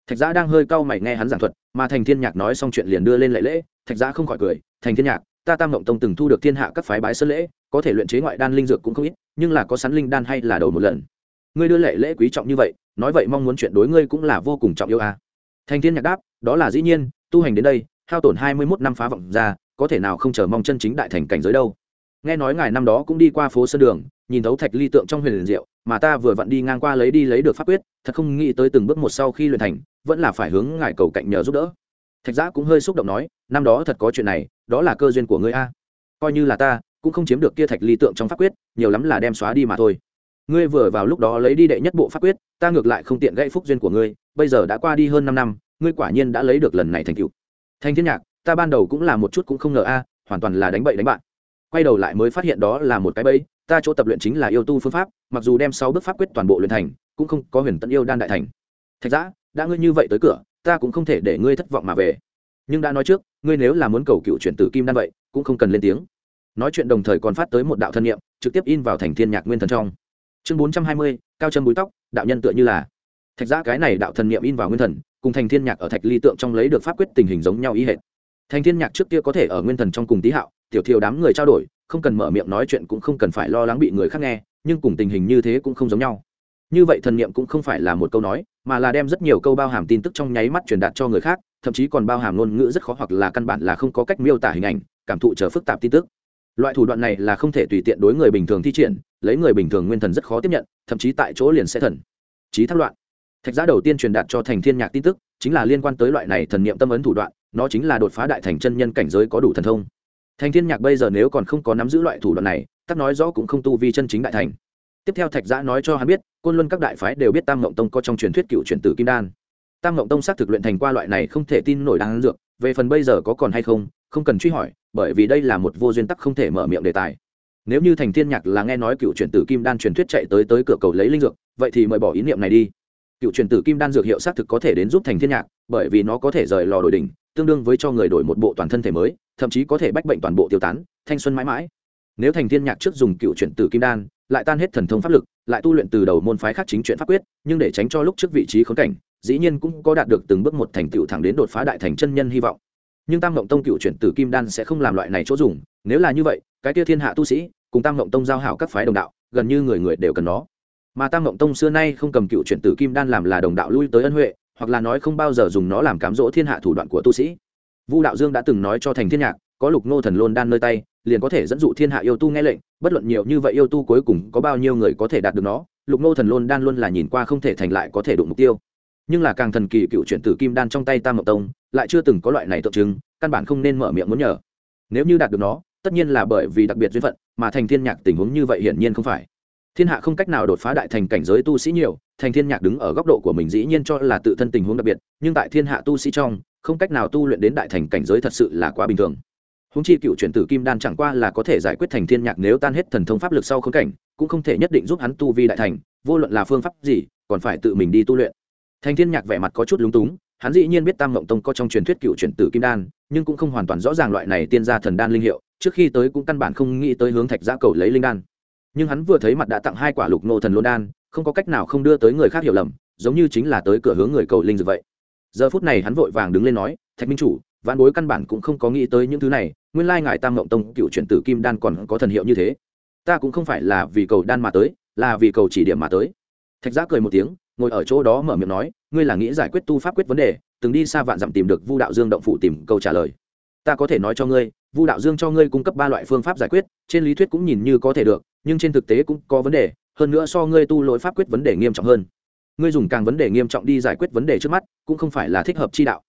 Thạch giã đang hơi cau mày nghe hắn giảng thuật, mà thành thiên nhạc nói xong chuyện liền đưa lên lễ lễ, thạch giã không khỏi cười, thành thiên nhạc, ta tam ngộng tông từng thu được thiên hạ các phái bái sơn lễ có thể luyện chế ngoại đan linh dược cũng không ít, nhưng là có sắn linh đan hay là đầu một lần. Ngươi đưa lệ lễ quý trọng như vậy, nói vậy mong muốn chuyện đối ngươi cũng là vô cùng trọng yêu à. thành thiên nhạc đáp, đó là dĩ nhiên, tu hành đến đây, hao tổn hai mươi 21 năm phá vọng ra, có thể nào không chờ mong chân chính đại thành cảnh giới đâu. Nghe nói ngài năm đó cũng đi qua phố sơn đường, nhìn thấu thạch ly tượng trong huyền liền diệu, mà ta vừa vặn đi ngang qua lấy đi lấy được pháp quyết, thật không nghĩ tới từng bước một sau khi luyện thành, vẫn là phải hướng ngài cầu cạnh nhờ giúp đỡ. Thạch giã cũng hơi xúc động nói, năm đó thật có chuyện này, đó là cơ duyên của ngươi a. Coi như là ta cũng không chiếm được kia thạch ly tượng trong pháp quyết, nhiều lắm là đem xóa đi mà thôi. Ngươi vừa vào lúc đó lấy đi đệ nhất bộ pháp quyết, ta ngược lại không tiện gãy phúc duyên của ngươi, bây giờ đã qua đi hơn năm năm, ngươi quả nhiên đã lấy được lần này thành cựu thanh thiên nhạc, ta ban đầu cũng là một chút cũng không ngờ a, hoàn toàn là đánh bậy đánh bạn. Quay đầu lại mới phát hiện đó là một cái bẫy, ta chỗ tập luyện chính là yêu tu phương pháp, mặc dù đem sáu bước pháp quyết toàn bộ luyện thành, cũng không có huyền tận yêu đan đại thành. Thạch giã đã ngươi như vậy tới cửa, ta cũng không thể để ngươi thất vọng mà về. Nhưng đã nói trước, ngươi nếu là muốn cầu cựu chuyển tử kim đan vậy, cũng không cần lên tiếng nói chuyện đồng thời còn phát tới một đạo thân nhiệm trực tiếp in vào thành thiên nhạc nguyên thần trong. Chương bốn trăm hai mươi, cao chân búi tóc, đạo nhân tựa như là. Thạch giã cái này đạo thần niệm in vào nguyên thần, cùng thành thiên nhạc ở thạch ly tượng trong lấy được pháp quyết tình hình giống nhau ý hệt. Thành thiên nhạc trước kia có thể ở nguyên thần trong cùng tý hạo, tiểu thiều đám người trao đổi, không cần mở miệng nói chuyện cũng không cần phải lo lắng bị người khác nghe, nhưng cùng tình hình như thế cũng không giống nhau. Như vậy thần niệm cũng không phải là một câu nói, mà là đem rất nhiều câu bao hàm tin tức trong nháy mắt truyền đạt cho người khác, thậm chí còn bao hàm ngôn ngữ rất khó hoặc là căn bản là không có cách miêu tả hình ảnh, cảm thụ chờ phức tạp tin tức loại thủ đoạn này là không thể tùy tiện đối người bình thường thi triển, lấy người bình thường nguyên thần rất khó tiếp nhận, thậm chí tại chỗ liền sẽ thần. Trí thác loạn. Thạch giá đầu tiên truyền đạt cho thành thiên nhạc tin tức, chính là liên quan tới loại này thần niệm tâm ấn thủ đoạn, nó chính là đột phá đại thành chân nhân cảnh giới có đủ thần thông. Thành thiên nhạc bây giờ nếu còn không có nắm giữ loại thủ đoạn này, tắc nói rõ cũng không tu vi chân chính đại thành. Tiếp theo thạch giã nói cho hắn biết, côn luân các đại phái đều biết tam ngộng tông có trong truyền thuyết cựu truyền tử kim đan. Tam ngộng tông xác thực luyện thành qua loại này không thể tin nổi đáng dược, về phần bây giờ có còn hay không không cần truy hỏi bởi vì đây là một vô duyên tắc không thể mở miệng đề tài. Nếu như thành thiên nhạc là nghe nói cựu truyền tử kim đan truyền thuyết chạy tới tới cửa cầu lấy linh dược, vậy thì mời bỏ ý niệm này đi. Cựu truyền tử kim đan dược hiệu xác thực có thể đến giúp thành thiên nhạc, bởi vì nó có thể rời lò đổi đỉnh, tương đương với cho người đổi một bộ toàn thân thể mới, thậm chí có thể bách bệnh toàn bộ tiêu tán, thanh xuân mãi mãi. Nếu thành thiên nhạc trước dùng cựu truyền tử kim đan, lại tan hết thần thông pháp lực, lại tu luyện từ đầu môn phái khác chính chuyện pháp quyết, nhưng để tránh cho lúc trước vị trí khốn cảnh, dĩ nhiên cũng có đạt được từng bước một thành tựu thẳng đến đột phá đại thành chân nhân hy vọng nhưng tam mộng tông cựu chuyển tử kim đan sẽ không làm loại này chỗ dùng nếu là như vậy cái kia thiên hạ tu sĩ cùng tam mộng tông giao hảo các phái đồng đạo gần như người người đều cần nó mà tam mộng tông xưa nay không cầm cựu chuyển tử kim đan làm là đồng đạo lui tới ân huệ hoặc là nói không bao giờ dùng nó làm cám dỗ thiên hạ thủ đoạn của tu sĩ vu đạo dương đã từng nói cho thành thiên nhạc có lục nô thần lôn đan nơi tay liền có thể dẫn dụ thiên hạ yêu tu nghe lệnh bất luận nhiều như vậy yêu tu cuối cùng có bao nhiêu người có thể đạt được nó lục nô thần lôn đan luôn là nhìn qua không thể thành lại có thể đụng mục tiêu nhưng là càng thần kỳ cựu chuyển tử kim đan trong tay tam mộng tông lại chưa từng có loại này tượng trưng, căn bản không nên mở miệng muốn nhờ. Nếu như đạt được nó, tất nhiên là bởi vì đặc biệt duyên phận, mà thành thiên nhạc tình huống như vậy hiển nhiên không phải. Thiên hạ không cách nào đột phá đại thành cảnh giới tu sĩ nhiều, thành thiên nhạc đứng ở góc độ của mình dĩ nhiên cho là tự thân tình huống đặc biệt, nhưng tại thiên hạ tu sĩ trong, không cách nào tu luyện đến đại thành cảnh giới thật sự là quá bình thường. Húng chi cựu chuyển tử kim đan chẳng qua là có thể giải quyết thành thiên nhạc nếu tan hết thần thông pháp lực sau khống cảnh, cũng không thể nhất định giúp hắn tu vi đại thành, vô luận là phương pháp gì, còn phải tự mình đi tu luyện thành thiên nhạc vẻ mặt có chút lúng túng, hắn dĩ nhiên biết tam mộng tông có trong truyền thuyết cựu truyền tử kim đan, nhưng cũng không hoàn toàn rõ ràng loại này tiên gia thần đan linh hiệu, trước khi tới cũng căn bản không nghĩ tới hướng thạch giã cầu lấy linh đan. Nhưng hắn vừa thấy mặt đã tặng hai quả lục nô thần lô đan, không có cách nào không đưa tới người khác hiểu lầm, giống như chính là tới cửa hướng người cầu linh dược vậy. Giờ phút này hắn vội vàng đứng lên nói, thạch minh chủ vạn bối căn bản cũng không có nghĩ tới những thứ này, nguyên lai ngài tam mộng tông cựu truyền tử kim đan còn có thần hiệu như thế. Ta cũng không phải là vì cầu đan mà tới, là vì cầu chỉ điểm mà tới. Thạch giã cười một tiếng ngồi ở chỗ đó mở miệng nói, ngươi là nghĩ giải quyết tu pháp quyết vấn đề, từng đi xa vạn dặm tìm được vu đạo dương động phụ tìm câu trả lời. Ta có thể nói cho ngươi, vu đạo dương cho ngươi cung cấp ba loại phương pháp giải quyết, trên lý thuyết cũng nhìn như có thể được, nhưng trên thực tế cũng có vấn đề, hơn nữa so ngươi tu lỗi pháp quyết vấn đề nghiêm trọng hơn. Ngươi dùng càng vấn đề nghiêm trọng đi giải quyết vấn đề trước mắt, cũng không phải là thích hợp chi đạo.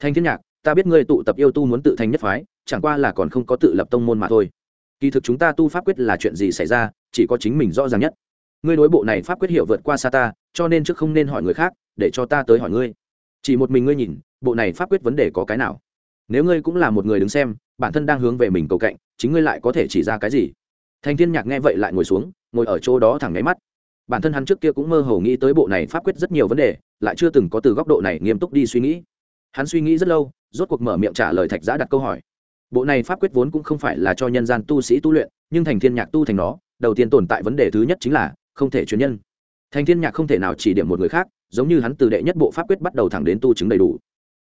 Thanh thiên nhạc, ta biết ngươi tụ tập yêu tu muốn tự thành nhất phái, chẳng qua là còn không có tự lập tông môn mà thôi. Kỳ thực chúng ta tu pháp quyết là chuyện gì xảy ra, chỉ có chính mình rõ ràng nhất. Ngươi đối bộ này pháp quyết hiểu vượt qua xa ta cho nên trước không nên hỏi người khác, để cho ta tới hỏi ngươi. Chỉ một mình ngươi nhìn, bộ này pháp quyết vấn đề có cái nào? Nếu ngươi cũng là một người đứng xem, bản thân đang hướng về mình cầu cạnh, chính ngươi lại có thể chỉ ra cái gì? Thành thiên nhạc nghe vậy lại ngồi xuống, ngồi ở chỗ đó thẳng ngáy mắt. Bản thân hắn trước kia cũng mơ hồ nghĩ tới bộ này pháp quyết rất nhiều vấn đề, lại chưa từng có từ góc độ này nghiêm túc đi suy nghĩ. Hắn suy nghĩ rất lâu, rốt cuộc mở miệng trả lời thạch giã đặt câu hỏi. Bộ này pháp quyết vốn cũng không phải là cho nhân gian tu sĩ tu luyện, nhưng thành thiên nhạc tu thành nó, đầu tiên tồn tại vấn đề thứ nhất chính là không thể truyền nhân thành thiên nhạc không thể nào chỉ điểm một người khác, giống như hắn từ đệ nhất bộ pháp quyết bắt đầu thẳng đến tu chứng đầy đủ.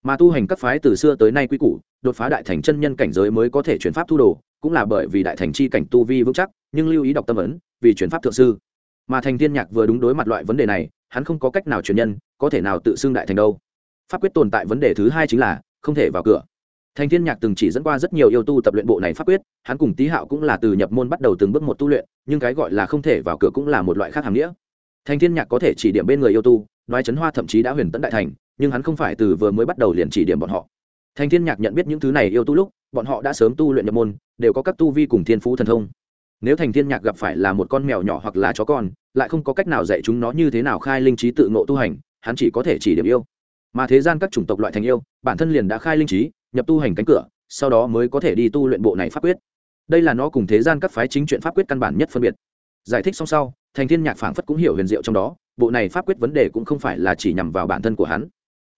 Mà tu hành các phái từ xưa tới nay quy củ, đột phá đại thành chân nhân cảnh giới mới có thể chuyển pháp thu đồ, cũng là bởi vì đại thành chi cảnh tu vi vững chắc, nhưng lưu ý đọc tâm ấn, vì chuyển pháp thượng sư. Mà thành thiên nhạc vừa đúng đối mặt loại vấn đề này, hắn không có cách nào truyền nhân, có thể nào tự xưng đại thành đâu. Pháp quyết tồn tại vấn đề thứ hai chính là, không thể vào cửa. Thành thiên nhạc từng chỉ dẫn qua rất nhiều yêu tu tập luyện bộ này pháp quyết, hắn cùng tý hạo cũng là từ nhập môn bắt đầu từng bước một tu luyện, nhưng cái gọi là không thể vào cửa cũng là một loại khác hàm nghĩa thành thiên nhạc có thể chỉ điểm bên người yêu tu nói chấn hoa thậm chí đã huyền tấn đại thành, nhưng hắn không phải từ vừa mới bắt đầu liền chỉ điểm bọn họ. Thành thiên nhạc nhận biết những thứ này yêu tu lúc, bọn họ đã sớm tu luyện nhập môn, đều có các tu vi cùng thiên phú thần thông. Nếu thành thiên nhạc gặp phải là một con mèo nhỏ hoặc là chó con, lại không có cách nào dạy chúng nó như thế nào khai linh trí tự ngộ tu hành, hắn chỉ có thể chỉ điểm yêu. Mà thế gian các chủng tộc loại thành yêu, bản thân liền đã khai linh trí, nhập tu hành cánh cửa, sau đó mới có thể đi tu luyện bộ này pháp quyết. Đây là nó cùng thế gian các phái chính chuyện pháp quyết căn bản nhất phân biệt. Giải thích xong sau thành thiên nhạc phảng phất cũng hiểu huyền diệu trong đó, bộ này pháp quyết vấn đề cũng không phải là chỉ nhằm vào bản thân của hắn.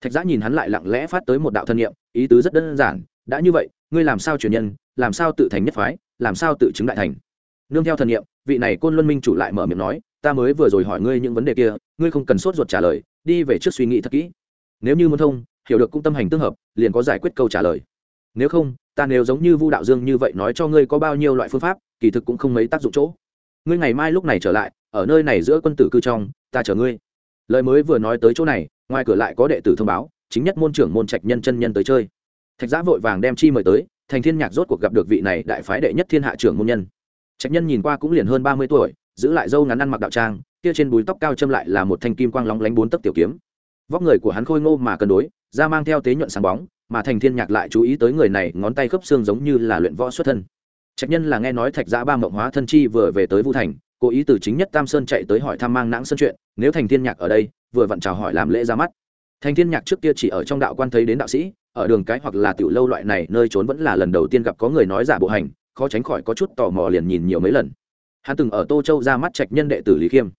Thạch giã nhìn hắn lại lặng lẽ phát tới một đạo thân nhiệm ý tứ rất đơn giản, đã như vậy, ngươi làm sao truyền nhân, làm sao tự thành nhất phái, làm sao tự chứng đại thành? Nương theo thần nghiệm vị này côn luân minh chủ lại mở miệng nói, ta mới vừa rồi hỏi ngươi những vấn đề kia, ngươi không cần sốt ruột trả lời, đi về trước suy nghĩ thật kỹ. Nếu như muốn thông, hiểu được cũng tâm hành tương hợp, liền có giải quyết câu trả lời. Nếu không, ta nếu giống như vu đạo dương như vậy nói cho ngươi có bao nhiêu loại phương pháp, kỳ thực cũng không mấy tác dụng chỗ ngươi ngày mai lúc này trở lại, ở nơi này giữa quân tử cư trong, ta chờ ngươi. Lời mới vừa nói tới chỗ này, ngoài cửa lại có đệ tử thông báo, chính nhất môn trưởng môn trạch nhân chân nhân tới chơi. Thạch giã vội vàng đem chi mời tới, thành thiên nhạc rốt cuộc gặp được vị này đại phái đệ nhất thiên hạ trưởng môn nhân. Trạch nhân nhìn qua cũng liền hơn ba mươi tuổi, giữ lại dâu ngắn ăn mặc đạo trang, kia trên búi tóc cao châm lại là một thanh kim quang lóng lánh bốn tấc tiểu kiếm. Vóc người của hắn khôi ngô mà cân đối, da mang theo tế nhuận sáng bóng, mà thành thiên nhạc lại chú ý tới người này ngón tay khớp xương giống như là luyện võ xuất thân trạch nhân là nghe nói thạch giã ba mộng hóa thân chi vừa về tới vu thành, cố ý từ chính nhất tam sơn chạy tới hỏi thăm mang nãng sân chuyện, nếu thành thiên nhạc ở đây, vừa vặn chào hỏi làm lễ ra mắt. Thành thiên nhạc trước kia chỉ ở trong đạo quan thấy đến đạo sĩ, ở đường cái hoặc là tiểu lâu loại này, nơi trốn vẫn là lần đầu tiên gặp có người nói giả bộ hành, khó tránh khỏi có chút tò mò liền nhìn nhiều mấy lần. Hắn từng ở tô châu ra mắt trạch nhân đệ tử lý khiêm.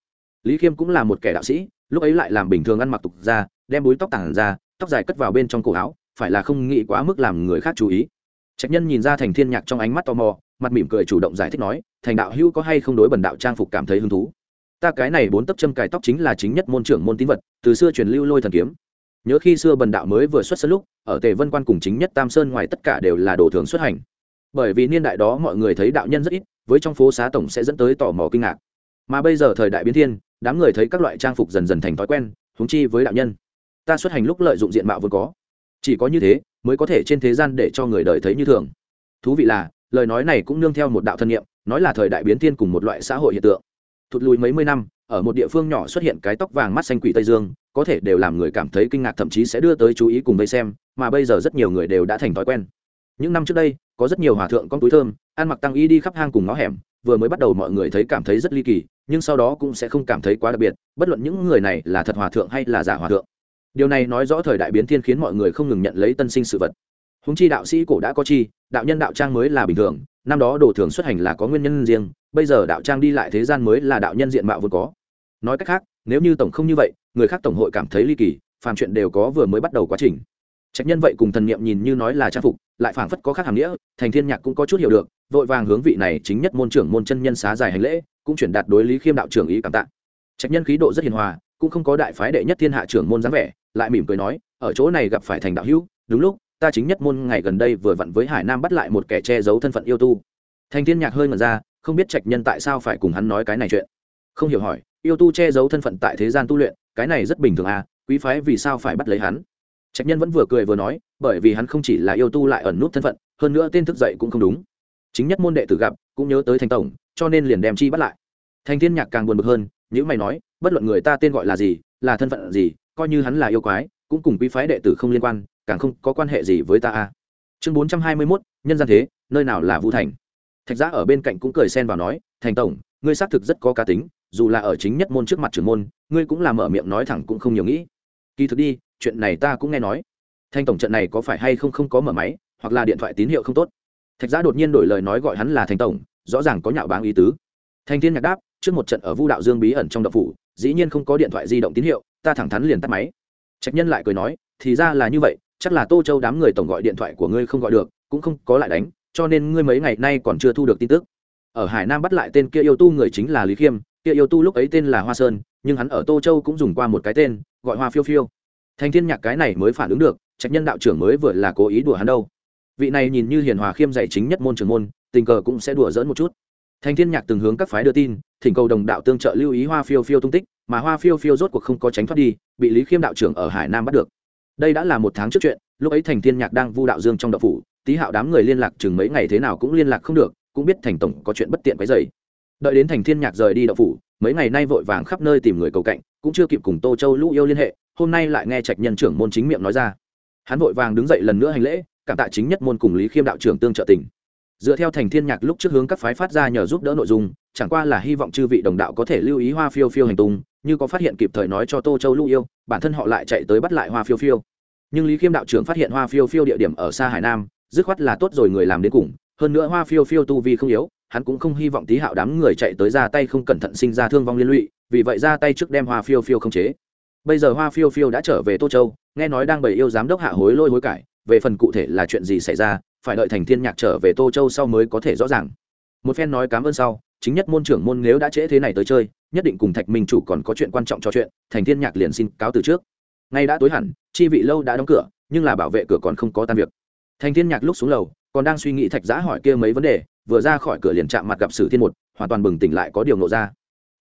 Lý khiêm cũng là một kẻ đạo sĩ, lúc ấy lại làm bình thường ăn mặc tục ra đem búi tóc tàng ra, tóc dài cất vào bên trong cổ áo, phải là không nghĩ quá mức làm người khác chú ý. Trạch nhân nhìn ra thành thiên nhạc trong ánh mắt tò mò mặt mỉm cười chủ động giải thích nói, thành đạo hữu có hay không đối bần đạo trang phục cảm thấy hứng thú? Ta cái này bốn tấc châm cài tóc chính là chính nhất môn trưởng môn tín vật, từ xưa truyền lưu lôi thần kiếm. Nhớ khi xưa bần đạo mới vừa xuất sân lúc, ở tề vân quan cùng chính nhất tam sơn ngoài tất cả đều là đồ thường xuất hành. Bởi vì niên đại đó mọi người thấy đạo nhân rất ít, với trong phố xá tổng sẽ dẫn tới tò mò kinh ngạc. Mà bây giờ thời đại biến thiên, đám người thấy các loại trang phục dần dần thành thói quen húng chi với đạo nhân. Ta xuất hành lúc lợi dụng diện mạo vốn có. Chỉ có như thế, mới có thể trên thế gian để cho người đời thấy như thường. Thú vị là lời nói này cũng nương theo một đạo thân nhiệm, nói là thời đại biến thiên cùng một loại xã hội hiện tượng. Thụt lùi mấy mươi năm, ở một địa phương nhỏ xuất hiện cái tóc vàng mắt xanh quỷ tây dương, có thể đều làm người cảm thấy kinh ngạc thậm chí sẽ đưa tới chú ý cùng vây xem, mà bây giờ rất nhiều người đều đã thành thói quen. Những năm trước đây, có rất nhiều hòa thượng con túi thơm, ăn mặc tăng y đi khắp hang cùng ngõ hẻm, vừa mới bắt đầu mọi người thấy cảm thấy rất ly kỳ, nhưng sau đó cũng sẽ không cảm thấy quá đặc biệt, bất luận những người này là thật hòa thượng hay là giả hòa thượng. Điều này nói rõ thời đại biến thiên khiến mọi người không ngừng nhận lấy tân sinh sự vật húng chi đạo sĩ cổ đã có chi, đạo nhân đạo trang mới là bình thường, năm đó đồ thường xuất hành là có nguyên nhân riêng, bây giờ đạo trang đi lại thế gian mới là đạo nhân diện mạo vốn có. Nói cách khác, nếu như tổng không như vậy, người khác tổng hội cảm thấy ly kỳ, phàm chuyện đều có vừa mới bắt đầu quá trình. Trách nhân vậy cùng thần niệm nhìn như nói là trang phục, lại phảng phất có khác hàm nghĩa, thành thiên nhạc cũng có chút hiểu được, vội vàng hướng vị này chính nhất môn trưởng môn chân nhân xá dài hành lễ, cũng chuyển đạt đối lý khiêm đạo trưởng ý cảm tạ. Trách nhân khí độ rất hiền hòa, cũng không có đại phái đệ nhất thiên hạ trưởng môn dáng vẻ, lại mỉm cười nói, ở chỗ này gặp phải thành đạo hữu, đúng lúc ta chính nhất môn ngày gần đây vừa vặn với hải nam bắt lại một kẻ che giấu thân phận yêu tu. Thành thiên nhạc hơi ngẩn ra, không biết trạch nhân tại sao phải cùng hắn nói cái này chuyện. Không hiểu hỏi, yêu tu che giấu thân phận tại thế gian tu luyện, cái này rất bình thường à quý phái vì sao phải bắt lấy hắn? Trạch nhân vẫn vừa cười vừa nói, bởi vì hắn không chỉ là yêu tu lại ẩn nút thân phận, hơn nữa tên thức dậy cũng không đúng. Chính nhất môn đệ tử gặp, cũng nhớ tới thành tổng, cho nên liền đem chi bắt lại. Thành thiên nhạc càng buồn bực hơn những mày nói, bất luận người ta tên gọi là gì, là thân phận gì, coi như hắn là yêu quái, cũng cùng quý phái đệ tử không liên quan càng không có quan hệ gì với ta a. Chương bốn trăm hai mươi mốt, nhân gian thế, nơi nào là Vu thành? Thạch giã ở bên cạnh cũng cười xen vào nói, thành tổng, ngươi xác thực rất có cá tính, dù là ở chính nhất môn trước mặt trưởng môn, ngươi cũng làm mở miệng nói thẳng cũng không nhiều nghĩ. Kỳ thực đi, chuyện này ta cũng nghe nói. Thanh tổng trận này có phải hay không không có mở máy, hoặc là điện thoại tín hiệu không tốt? Thạch giã đột nhiên đổi lời nói gọi hắn là thành tổng, rõ ràng có nhạo báng ý tứ. Thành thiên nhạc đáp, trước một trận ở vu đạo dương bí ẩn trong đậu phủ, dĩ nhiên không có điện thoại di động tín hiệu, ta thẳng thắn liền tắt máy. Trạch nhân lại cười nói, thì ra là như vậy chắc là tô châu đám người tổng gọi điện thoại của ngươi không gọi được, cũng không có lại đánh, cho nên ngươi mấy ngày nay còn chưa thu được tin tức. Ở hải nam bắt lại tên kia yêu tu người chính là lý khiêm, kia yêu tu lúc ấy tên là hoa sơn, nhưng hắn ở tô châu cũng dùng qua một cái tên, gọi hoa phiêu phiêu. Thành thiên nhạc cái này mới phản ứng được, trạch nhân đạo trưởng mới vừa là cố ý đùa hắn đâu. Vị này nhìn như hiền hòa khiêm dạy chính nhất môn trường môn, tình cờ cũng sẽ đùa dỡn một chút. Thành thiên nhạc từng hướng các phái đưa tin, thỉnh cầu đồng đạo tương trợ lưu ý hoa phiêu phiêu tung tích, mà hoa phiêu phiêu rốt cuộc không có tránh thoát đi, bị lý khiêm đạo trưởng ở hải nam bắt được đây đã là một tháng trước chuyện, lúc ấy thành thiên nhạc đang vu đạo dương trong đạo phủ, tý hạo đám người liên lạc chừng mấy ngày thế nào cũng liên lạc không được, cũng biết thành tổng có chuyện bất tiện cái dày đợi đến thành thiên nhạc rời đi đạo phủ, mấy ngày nay vội vàng khắp nơi tìm người cầu cạnh, cũng chưa kịp cùng tô châu lũ yêu liên hệ, hôm nay lại nghe trạch nhân trưởng môn chính miệng nói ra. Hắn vội vàng đứng dậy lần nữa hành lễ, cảm tạ chính nhất môn cùng lý khiêm đạo trưởng tương trợ tình. Dựa theo thành thiên nhạc lúc trước hướng các phái phát ra nhờ giúp đỡ nội dung chẳng qua là hy vọng chư vị đồng đạo có thể lưu ý hoa phiêu phiêu hành tung, như có phát hiện kịp thời nói cho tô châu lưu yêu, bản thân họ lại chạy tới bắt lại hoa phiêu phiêu. Nhưng lý khiêm đạo trưởng phát hiện hoa phiêu phiêu địa điểm ở xa hải nam, dứt khoát là tốt rồi người làm đến cùng, hơn nữa hoa phiêu phiêu tu vi không yếu, hắn cũng không hy vọng tí hạo đám người chạy tới ra tay không cẩn thận sinh ra thương vong liên lụy, vì vậy ra tay trước đem hoa phiêu phiêu không chế. Bây giờ hoa phiêu phiêu đã trở về tô châu, nghe nói đang bày yêu giám đốc hạ hối lôi hối cải, về phần cụ thể là chuyện gì xảy ra, phải đợi thành thiên nhạc trở về tô châu sau mới có thể rõ ràng. Một phen nói cảm ơn sau chính nhất môn trưởng môn nếu đã trễ thế này tới chơi, nhất định cùng thạch minh chủ còn có chuyện quan trọng cho chuyện, thành thiên nhạc liền xin cáo từ trước. Ngay đã tối hẳn, chi vị lâu đã đóng cửa, nhưng là bảo vệ cửa còn không có tan việc. Thành thiên nhạc lúc xuống lầu, còn đang suy nghĩ thạch giã hỏi kia mấy vấn đề, vừa ra khỏi cửa liền chạm mặt gặp sử thiên một, hoàn toàn bừng tỉnh lại có điều nộ ra.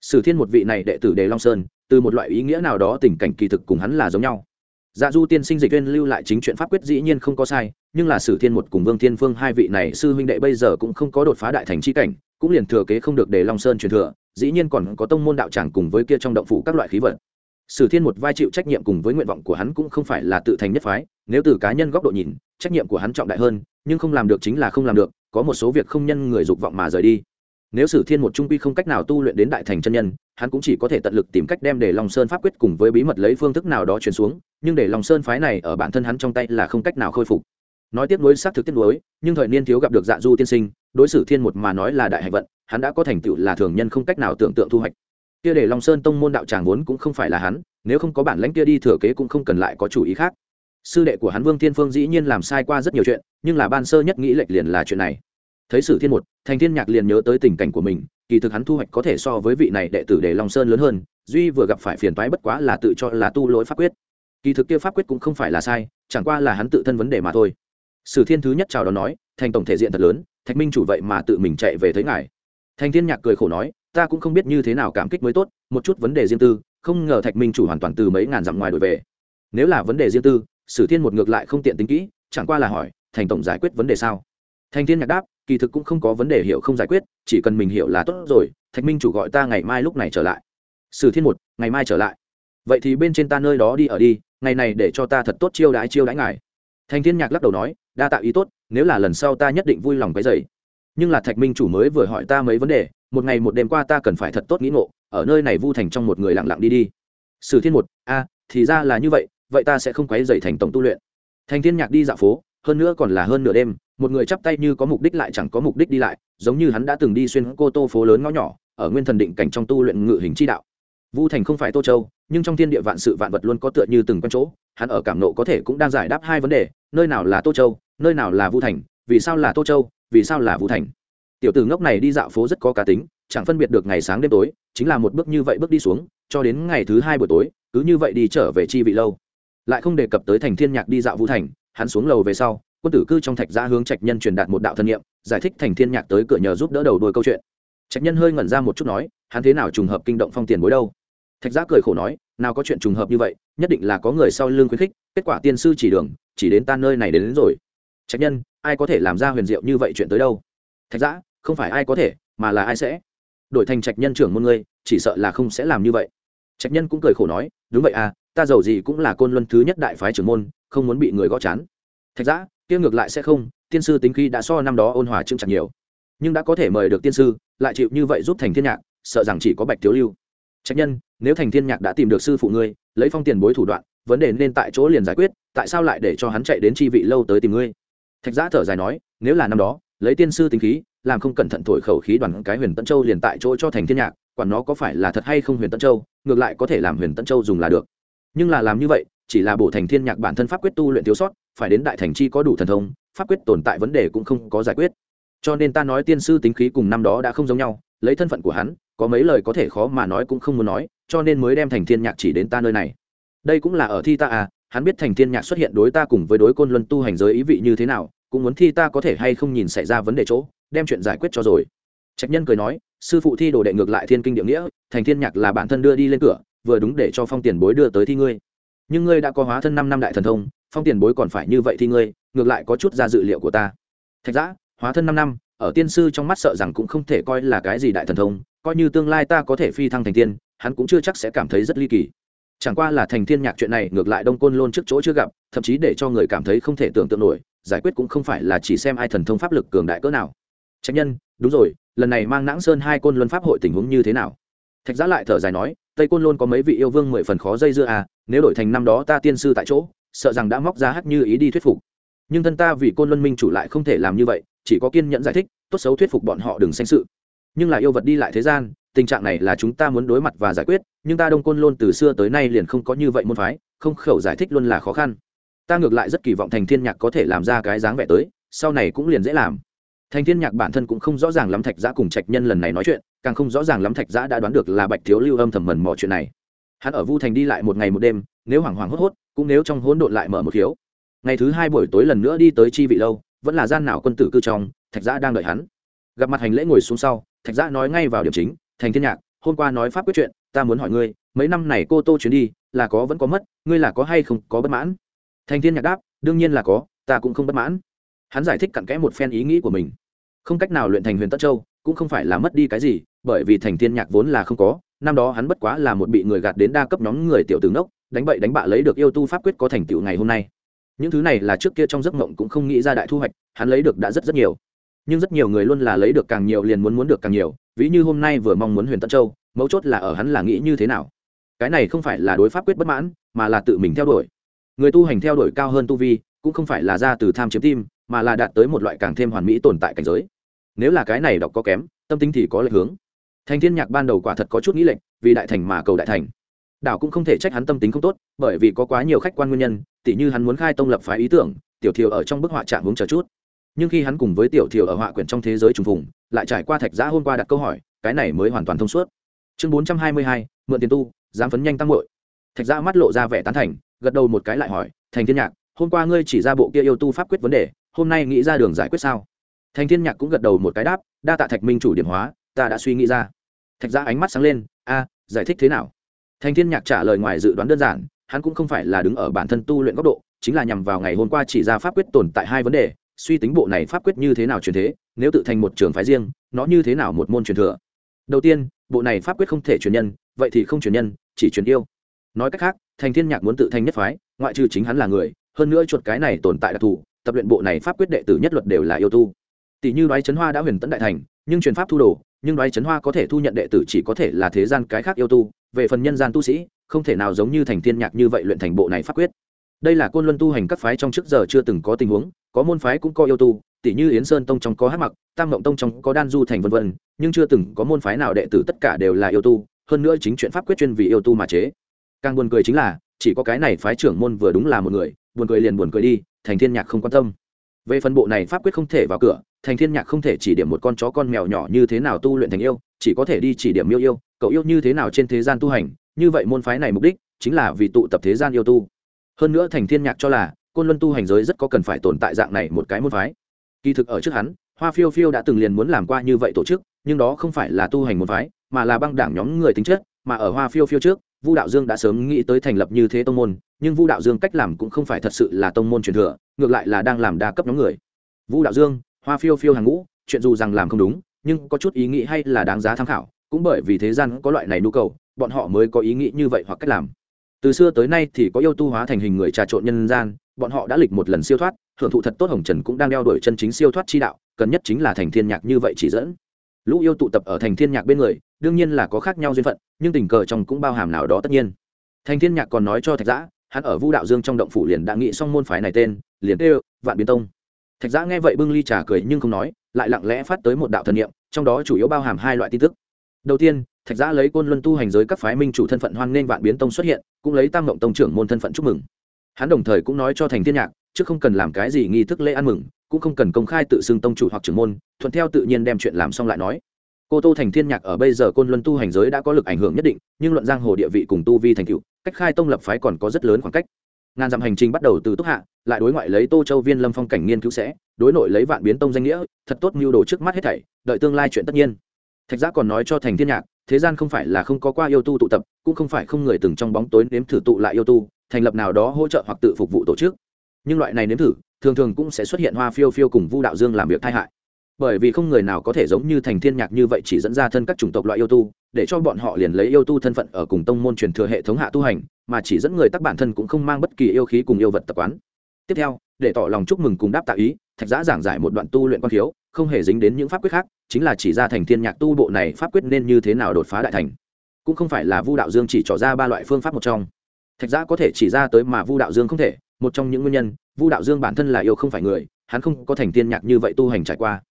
Sử thiên một vị này đệ tử đề long sơn, từ một loại ý nghĩa nào đó tình cảnh kỳ thực cùng hắn là giống nhau. Dạ du tiên sinh dịch viên lưu lại chính chuyện pháp quyết dĩ nhiên không có sai, nhưng là sử thiên một cùng vương thiên phương hai vị này sư huynh đệ bây giờ cũng không có đột phá đại thành c h i cảnh cũng liền thừa kế không được để long sơn truyền thừa, dĩ nhiên còn có tông môn đạo tràng cùng với kia trong động phủ các loại khí vật sử thiên một vai chịu trách nhiệm cùng với nguyện vọng của hắn cũng không phải là tự thành nhất phái, nếu từ cá nhân góc độ nhìn, trách nhiệm của hắn trọng đại hơn, nhưng không làm được chính là không làm được, có một số việc không nhân người dục vọng mà rời đi. Nếu sử thiên một trung quy không cách nào tu luyện đến đại thành chân nhân, hắn cũng chỉ có thể tận lực tìm cách đem để long sơn pháp quyết cùng với bí mật lấy phương thức nào đó truyền xuống, nhưng để long sơn phái này ở bản thân hắn trong tay là không cách nào khôi phục. Nói tiếp nối xác thực tiếp nối, nhưng thời niên thiếu gặp được dạ du tiên sinh đối xử thiên một mà nói là đại hạnh vận, hắn đã có thành tựu là thường nhân không cách nào tưởng tượng thu hoạch. Kia để long sơn tông môn đạo tràng vốn cũng không phải là hắn, nếu không có bản lãnh kia đi thừa kế cũng không cần lại có chủ ý khác. Sư đệ của hắn vương thiên phương dĩ nhiên làm sai qua rất nhiều chuyện, nhưng là ban sơ nhất nghĩ lệch liền là chuyện này. Thấy sử thiên một, thành thiên nhạc liền nhớ tới tình cảnh của mình, kỳ thực hắn thu hoạch có thể so với vị này đệ tử để long sơn lớn hơn, duy vừa gặp phải phiền toái bất quá là tự cho là tu lỗi pháp quyết. Kỳ thực kia pháp quyết cũng không phải là sai, chẳng qua là hắn tự thân vấn đề mà thôi. Sử thiên thứ nhất chào đón nói thành tổng thể diện thật lớn, thạch minh chủ vậy mà tự mình chạy về thấy ngài. Thành thiên nhạc cười khổ nói, ta cũng không biết như thế nào cảm kích mới tốt, một chút vấn đề riêng tư, không ngờ thạch minh chủ hoàn toàn từ mấy ngàn dặm ngoài đổi về. Nếu là vấn đề riêng tư, sử thiên một ngược lại không tiện tính kỹ, chẳng qua là hỏi, thành tổng giải quyết vấn đề sao? Thành thiên nhạc đáp, kỳ thực cũng không có vấn đề hiểu không giải quyết, chỉ cần mình hiểu là tốt rồi, thạch minh chủ gọi ta ngày mai lúc này trở lại. Sử thiên một, ngày mai trở lại. Vậy thì bên trên ta nơi đó đi ở đi, ngày này để cho ta thật tốt chiêu đãi chiêu đãi ngài. Thành thiên nhạc lắc đầu nói đa tạo ý tốt, nếu là lần sau ta nhất định vui lòng cái dày nhưng là thạch minh chủ mới vừa hỏi ta mấy vấn đề, một ngày một đêm qua ta cần phải thật tốt nghĩ ngộ, ở nơi này vu thành trong một người lặng lặng đi đi. Sử thiên một, a, thì ra là như vậy vậy ta sẽ không quấy dày thành tổng tu luyện. Thành thiên nhạc đi dạo phố, hơn nữa còn là hơn nửa đêm, một người chắp tay như có mục đích lại chẳng có mục đích đi lại, giống như hắn đã từng đi xuyên cô tô phố lớn ngõ nhỏ, ở nguyên thần định cảnh trong tu luyện ngự hình chi đạo. Vu thành không phải tô châu, nhưng trong thiên địa vạn sự vạn vật luôn có tựa như từng con chỗ, hắn ở cảm nộ có thể cũng đang giải đáp hai vấn đề, nơi nào là tô châu nơi nào là vu thành vì sao là tô châu vì sao là vu thành? Tiểu tử ngốc này đi dạo phố rất có cá tính chẳng phân biệt được ngày sáng đêm tối chính là một bước như vậy bước đi xuống cho đến ngày thứ hai buổi tối cứ như vậy đi trở về chi vị lâu. Lại không đề cập tới thành thiên nhạc đi dạo vũ thành hắn xuống lầu về sau quân tử cư trong thạch gia hướng trạch nhân truyền đạt một đạo thân nhiệm giải thích thành thiên nhạc tới cửa nhờ giúp đỡ đầu đuôi câu chuyện. Trạch nhân hơi ngẩn ra một chút nói hắn thế nào trùng hợp kinh động phong tiền bối đâu? Thạch gia cười khổ nói nào có chuyện trùng hợp như vậy nhất định là có người sau lưng khuyến khích kết quả tiên sư chỉ đường chỉ đến ta nơi này đến, đến rồi trạch nhân, ai có thể làm ra huyền diệu như vậy chuyện tới đâu? Thạch giã, không phải ai có thể, mà là ai sẽ? Đổi thành trạch nhân trưởng môn ngươi, chỉ sợ là không sẽ làm như vậy. Trạch nhân cũng cười khổ nói, đúng vậy à ta giàu gì cũng là côn luân thứ nhất đại phái trưởng môn, không muốn bị người gõ chán. Thạch giã tiêu ngược lại sẽ không, tiên sư tính khi đã so năm đó ôn hòa trưng chẳng nhiều. Nhưng đã có thể mời được tiên sư, lại chịu như vậy giúp thành thiên nhạc, sợ rằng chỉ có bạch thiếu lưu. Trách nhân, nếu thành thiên nhạc đã tìm được sư phụ ngươi, lấy phong tiền bối thủ đoạn, vấn đề nên tại chỗ liền giải quyết, tại sao lại để cho hắn chạy đến chi vị lâu tới tìm ngươi? Thạch giã thở dài nói, nếu là năm đó, lấy tiên sư tính khí, làm không cẩn thận thổi khẩu khí đoàn cái huyền tân châu liền tại chỗ cho thành thiên nhạc, quản nó có phải là thật hay không huyền tân châu, ngược lại có thể làm huyền tân châu dùng là được. Nhưng là làm như vậy, chỉ là bổ thành thiên nhạc bản thân pháp quyết tu luyện thiếu sót, phải đến đại thành chi có đủ thần thông, pháp quyết tồn tại vấn đề cũng không có giải quyết. Cho nên ta nói tiên sư tính khí cùng năm đó đã không giống nhau, lấy thân phận của hắn, có mấy lời có thể khó mà nói cũng không muốn nói, cho nên mới đem thành thiên nhạc chỉ đến ta nơi này. Đây cũng là ở thi ta à hắn biết thành thiên nhạc xuất hiện đối ta cùng với đối côn luân tu hành giới ý vị như thế nào cũng muốn thi ta có thể hay không nhìn xảy ra vấn đề chỗ, đem chuyện giải quyết cho rồi. Trạch nhân cười nói, sư phụ thi đồ đệ ngược lại thiên kinh địa nghĩa, thành thiên nhạc là bản thân đưa đi lên cửa, vừa đúng để cho phong tiền bối đưa tới thi ngươi. Nhưng ngươi đã có hóa thân năm năm đại thần thông, phong tiền bối còn phải như vậy thi ngươi, ngược lại có chút ra dự liệu của ta. Thạch giã, hóa thân năm năm, ở tiên sư trong mắt sợ rằng cũng không thể coi là cái gì đại thần thông, coi như tương lai ta có thể phi thăng thành tiên, hắn cũng chưa chắc sẽ cảm thấy rất ly kỳ. Chẳng qua là thành thiên nhạc chuyện này ngược lại đông côn lôn trước chỗ chưa gặp, thậm chí để cho người cảm thấy không thể tưởng tượng nổi giải quyết cũng không phải là chỉ xem ai thần thông pháp lực cường đại cỡ nào. Trạch nhân, đúng rồi, lần này mang nãng sơn hai côn luân pháp hội tình huống như thế nào? Thạch giã lại thở dài nói, tây côn lôn có mấy vị yêu vương mười phần khó dây dưa à nếu đổi thành năm đó ta tiên sư tại chỗ, sợ rằng đã móc ra hắc như ý đi thuyết phục. Nhưng thân ta vì côn luân minh chủ lại không thể làm như vậy, chỉ có kiên nhẫn giải thích, tốt xấu thuyết phục bọn họ đừng xanh sự. Nhưng là yêu vật đi lại thế gian, tình trạng này là chúng ta muốn đối mặt và giải quyết, nhưng ta đông côn lôn từ xưa tới nay liền không có như vậy môn phái, không khẩu giải thích luôn là khó khăn ta ngược lại rất kỳ vọng thành thiên nhạc có thể làm ra cái dáng vẻ tới, sau này cũng liền dễ làm. Thành thiên nhạc bản thân cũng không rõ ràng lắm thạch giã cùng trạch nhân lần này nói chuyện, càng không rõ ràng lắm thạch giã đã đoán được là bạch thiếu lưu âm thầm mần mò chuyện này. Hắn ở vu thành đi lại một ngày một đêm, nếu hoảng hoảng hốt hốt, cũng nếu trong hỗn độn lại mở một thiếu. ngày thứ hai buổi tối lần nữa đi tới chi vị lâu, vẫn là gian nào quân tử cư trong, thạch giã đang đợi hắn. Gặp mặt hành lễ ngồi xuống sau, thạch giã nói ngay vào điểm chính, thành thiên nhạc, hôm qua nói pháp quyết chuyện, ta muốn hỏi ngươi, mấy năm này cô tô chuyến đi, là có vẫn có mất, ngươi là có hay không có bất mãn? Thành thiên nhạc đáp, đương nhiên là có, ta cũng không bất mãn. Hắn giải thích cặn kẽ một phen ý nghĩ của mình. Không cách nào luyện thành huyền tất châu, cũng không phải là mất đi cái gì, bởi vì thành thiên nhạc vốn là không có, năm đó hắn bất quá là một bị người gạt đến đa cấp nhóm người tiểu tướng đốc đánh bậy đánh bạ lấy được yêu tu pháp quyết có thành tựu ngày hôm nay. Những thứ này là trước kia trong giấc mộng cũng không nghĩ ra đại thu hoạch, hắn lấy được đã rất rất nhiều. Nhưng rất nhiều người luôn là lấy được càng nhiều liền muốn muốn được càng nhiều, ví như hôm nay vừa mong muốn huyền tân châu, mấu chốt là ở hắn là nghĩ như thế nào. Cái này không phải là đối pháp quyết bất mãn, mà là tự mình theo đuổi người tu hành theo đuổi cao hơn tu vi, cũng không phải là ra từ tham chiếm tim, mà là đạt tới một loại càng thêm hoàn mỹ tồn tại cảnh giới. Nếu là cái này đọc có kém, tâm tính thì có lệch hướng. Thành thiên nhạc ban đầu quả thật có chút nghĩ lệnh vì đại thành mà cầu đại thành. Đảo cũng không thể trách hắn tâm tính không tốt, bởi vì có quá nhiều khách quan nguyên nhân, tỉ như hắn muốn khai tông lập phái ý tưởng, tiểu thiều ở trong bức họa trạng hướng chờ chút. Nhưng khi hắn cùng với tiểu thiều ở họa quyển trong thế giới trùng phùng, lại trải qua thạch giã hôm qua đặt câu hỏi, cái này mới hoàn toàn thông suốt. Chương bốn trăm hai mươi hai, mượn tiền tu, dám phấn nhanh tăng muội. Thạch giã mắt lộ ra vẻ tán thành gật đầu một cái lại hỏi, thành thiên nhạc, hôm qua ngươi chỉ ra bộ kia yêu tu pháp quyết vấn đề, hôm nay nghĩ ra đường giải quyết sao? Thành thiên nhạc cũng gật đầu một cái đáp, đa tạ thạch minh chủ điểm hóa, ta đã suy nghĩ ra. Thạch ra ánh mắt sáng lên, a, giải thích thế nào? Thành thiên nhạc trả lời ngoài dự đoán đơn giản, hắn cũng không phải là đứng ở bản thân tu luyện góc độ, chính là nhằm vào ngày hôm qua chỉ ra pháp quyết tồn tại hai vấn đề, suy tính bộ này pháp quyết như thế nào truyền thế, nếu tự thành một trường phái riêng, nó như thế nào một môn truyền thừa. Đầu tiên, bộ này pháp quyết không thể truyền nhân, vậy thì không truyền nhân, chỉ truyền yêu nói cách khác, thành thiên nhạc muốn tự thành nhất phái, ngoại trừ chính hắn là người, hơn nữa chuột cái này tồn tại đặc thù, tập luyện bộ này pháp quyết đệ tử nhất luật đều là yêu tu. Tỷ như đoái chấn hoa đã huyền tấn đại thành, nhưng truyền pháp thu đồ, nhưng đoái chấn hoa có thể thu nhận đệ tử chỉ có thể là thế gian cái khác yêu tu, về phần nhân gian tu sĩ, không thể nào giống như thành thiên nhạc như vậy luyện thành bộ này pháp quyết. Đây là côn luân tu hành các phái trong trước giờ chưa từng có tình huống, có môn phái cũng có yêu tu, tỷ như yến sơn tông trong có hát mặc, tam mộng tông trong có đan du thành vân vân, nhưng chưa từng có môn phái nào đệ tử tất cả đều là yêu tu, hơn nữa chính chuyện pháp quyết chuyên vì yêu tu mà chế càng buồn cười chính là, chỉ có cái này phái trưởng môn vừa đúng là một người, buồn cười liền buồn cười đi, thành thiên nhạc không quan tâm. Về phần bộ này pháp quyết không thể vào cửa, thành thiên nhạc không thể chỉ điểm một con chó con mèo nhỏ như thế nào tu luyện thành yêu, chỉ có thể đi chỉ điểm yêu yêu, cậu yêu như thế nào trên thế gian tu hành, như vậy môn phái này mục đích, chính là vì tụ tập thế gian yêu tu. Hơn nữa thành thiên nhạc cho là, côn luân tu hành giới rất có cần phải tồn tại dạng này một cái môn phái. Kỳ thực ở trước hắn, hoa phiêu phiêu đã từng liền muốn làm qua như vậy tổ chức, nhưng đó không phải là tu hành môn phái, mà là băng đảng nhóm người tính chất, mà ở hoa phiêu phiêu trước vu đạo dương đã sớm nghĩ tới thành lập như thế tông môn, nhưng vu đạo dương cách làm cũng không phải thật sự là tông môn truyền thừa, ngược lại là đang làm đa cấp nhóm người. Vu đạo dương, hoa phiêu phiêu hàng ngũ, chuyện dù rằng làm không đúng, nhưng có chút ý nghĩ hay là đáng giá tham khảo, cũng bởi vì thế gian có loại này nhu cầu, bọn họ mới có ý nghĩ như vậy hoặc cách làm. Từ xưa tới nay thì có yêu tu hóa thành hình người trà trộn nhân gian, bọn họ đã lịch một lần siêu thoát, hưởng thụ thật tốt hồng trần cũng đang đeo đuổi chân chính siêu thoát chi đạo, cần nhất chính là thành thiên nhạc như vậy chỉ dẫn lũ yêu tụ tập ở thành thiên nhạc bên người, đương nhiên là có khác nhau duyên phận, nhưng tình cờ trong cũng bao hàm nào đó tất nhiên. Thành thiên nhạc còn nói cho thạch giã hắn ở vu đạo dương trong động phủ liền đã nghĩ xong môn phái này tên, liền kêu, vạn biến tông. Thạch giã nghe vậy bưng ly trà cười nhưng không nói, lại lặng lẽ phát tới một đạo thần niệm, trong đó chủ yếu bao hàm hai loại tin tức. Đầu tiên, thạch giã lấy côn luân tu hành giới các phái minh chủ thân phận hoan nên vạn biến tông xuất hiện, cũng lấy tam mộng tông trưởng môn thân phận chúc mừng. Hắn đồng thời cũng nói cho thành thiên nhạc chứ không cần làm cái gì nghi thức lễ ăn mừng cũng không cần công khai tự xưng tông chủ hoặc trưởng môn, thuận theo tự nhiên đem chuyện làm xong lại nói. Cô tô thành thiên nhạc ở bây giờ côn luân tu hành giới đã có lực ảnh hưởng nhất định, nhưng luận giang hồ địa vị cùng tu vi thành cựu cách khai tông lập phái còn có rất lớn khoảng cách. Ngàn dặm hành trình bắt đầu từ túc hạ, lại đối ngoại lấy tô châu viên lâm phong cảnh nghiên cứu sẽ, đối nội lấy vạn biến tông danh nghĩa, thật tốt mưu đồ trước mắt hết thảy, đợi tương lai chuyện tất nhiên. Thạch giác còn nói cho thành thiên nhạc, thế gian không phải là không có qua yêu tu tụ tập, cũng không phải không người từng trong bóng tối nếm thử tụ lại yêu tu, thành lập nào đó hỗ trợ hoặc tự phục vụ tổ chức. Nhưng loại này nếm thử thường thường cũng sẽ xuất hiện hoa phiêu phiêu cùng vu đạo dương làm việc tai hại. Bởi vì không người nào có thể giống như thành thiên nhạc như vậy chỉ dẫn ra thân các chủng tộc loại yêu tu, để cho bọn họ liền lấy yêu tu thân phận ở cùng tông môn truyền thừa hệ thống hạ tu hành, mà chỉ dẫn người tác bản thân cũng không mang bất kỳ yêu khí cùng yêu vật tập quán. Tiếp theo, để tỏ lòng chúc mừng cùng đáp tạ ý, thạch giã giảng giải một đoạn tu luyện quan thiếu không hề dính đến những pháp quyết khác, chính là chỉ ra thành thiên nhạc tu bộ này pháp quyết nên như thế nào đột phá đại thành. Cũng không phải là vu đạo dương chỉ trỏ ra ba loại phương pháp một trong. Thạch giã có thể chỉ ra tới mà vu đạo dương không thể, một trong những nguyên nhân vu đạo dương bản thân là yêu không phải người, hắn không có thành thiên nhạc như vậy tu hành trải qua.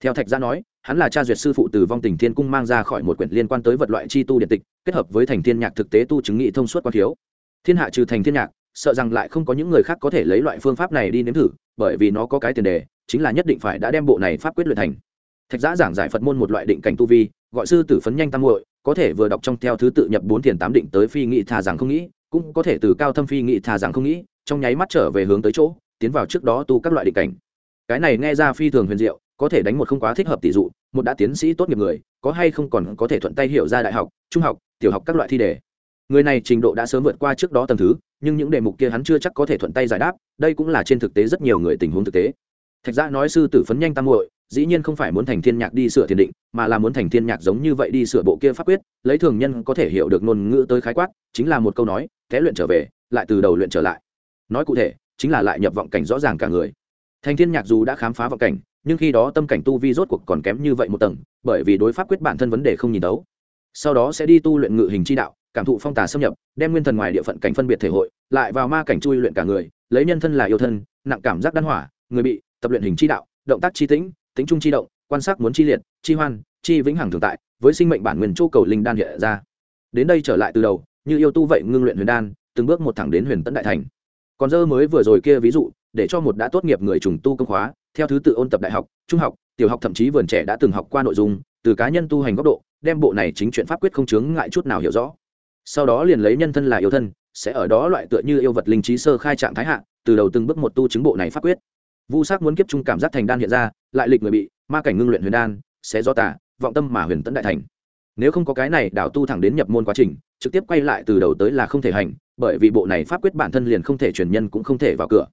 Theo thạch Gia nói, hắn là cha duyệt sư phụ từ vong tình thiên cung mang ra khỏi một quyển liên quan tới vật loại chi tu điện tịch, kết hợp với thành thiên nhạc thực tế tu chứng nghị thông suốt quan thiếu. Thiên hạ trừ thành thiên nhạc, sợ rằng lại không có những người khác có thể lấy loại phương pháp này đi nếm thử, bởi vì nó có cái tiền đề, chính là nhất định phải đã đem bộ này pháp quyết luyện thành. Thạch giã giảng giải phật môn một loại định cảnh tu vi, gọi sư tử phấn nhanh tam muội, có thể vừa đọc trong theo thứ tự nhập bốn tiền tám định tới phi nghị thà rằng không nghĩ, cũng có thể từ cao thâm phi nghị thà rằng không nghĩ trong nháy mắt trở về hướng tới chỗ, tiến vào trước đó tu các loại định cảnh. Cái này nghe ra phi thường huyền diệu, có thể đánh một không quá thích hợp tỷ dụ, một đã tiến sĩ tốt nghiệp người, có hay không còn có thể thuận tay hiểu ra đại học, trung học, tiểu học các loại thi đề. Người này trình độ đã sớm vượt qua trước đó tầm thứ, nhưng những đề mục kia hắn chưa chắc có thể thuận tay giải đáp, đây cũng là trên thực tế rất nhiều người tình huống thực tế. Thạch giã nói sư tử phấn nhanh tam muội, dĩ nhiên không phải muốn thành thiên nhạc đi sửa thiền định, mà là muốn thành thiên nhạc giống như vậy đi sửa bộ kia pháp quyết, lấy thường nhân có thể hiểu được ngôn ngữ tới khái quát, chính là một câu nói thế luyện trở về, lại từ đầu luyện trở lại nói cụ thể, chính là lại nhập vọng cảnh rõ ràng cả người. Thành thiên nhạc dù đã khám phá vọng cảnh, nhưng khi đó tâm cảnh tu vi rốt cuộc còn kém như vậy một tầng, bởi vì đối pháp quyết bản thân vấn đề không nhìn đấu sau đó sẽ đi tu luyện ngự hình chi đạo, cảm thụ phong tà xâm nhập, đem nguyên thần ngoài địa phận cảnh phân biệt thể hội, lại vào ma cảnh chui luyện cả người, lấy nhân thân là yêu thân, nặng cảm giác đan hỏa, người bị, tập luyện hình chi đạo, động tác chi tĩnh, tính trung chi động, quan sát muốn chi liệt, chi hoan, chi vĩnh hằng thường tại, với sinh mệnh bản nguyên châu cầu linh đan hiện ra. Đến đây trở lại từ đầu, như yêu tu vậy ngưng luyện huyền đan, từng bước một thẳng đến huyền tấn đại thành còn dơ mới vừa rồi kia ví dụ, để cho một đã tốt nghiệp người trùng tu công khóa, theo thứ tự ôn tập đại học, trung học, tiểu học, thậm chí vườn trẻ đã từng học qua nội dung, từ cá nhân tu hành góc độ, đem bộ này chính chuyện pháp quyết không chướng ngại chút nào hiểu rõ. Sau đó liền lấy nhân thân là yêu thân, sẽ ở đó loại tựa như yêu vật linh trí sơ khai trạng thái hạ, từ đầu từng bước một tu chứng bộ này pháp quyết. Vu sắc muốn kiếp trung cảm giác thành đan hiện ra, lại lịch người bị, ma cảnh ngưng luyện huyền đan, sẽ do tả vọng tâm mà huyền tấn đại thành nếu không có cái này đảo tu thẳng đến nhập môn quá trình, trực tiếp quay lại từ đầu tới là không thể hành, bởi vì bộ này pháp quyết bản thân liền không thể truyền nhân cũng không thể vào cửa.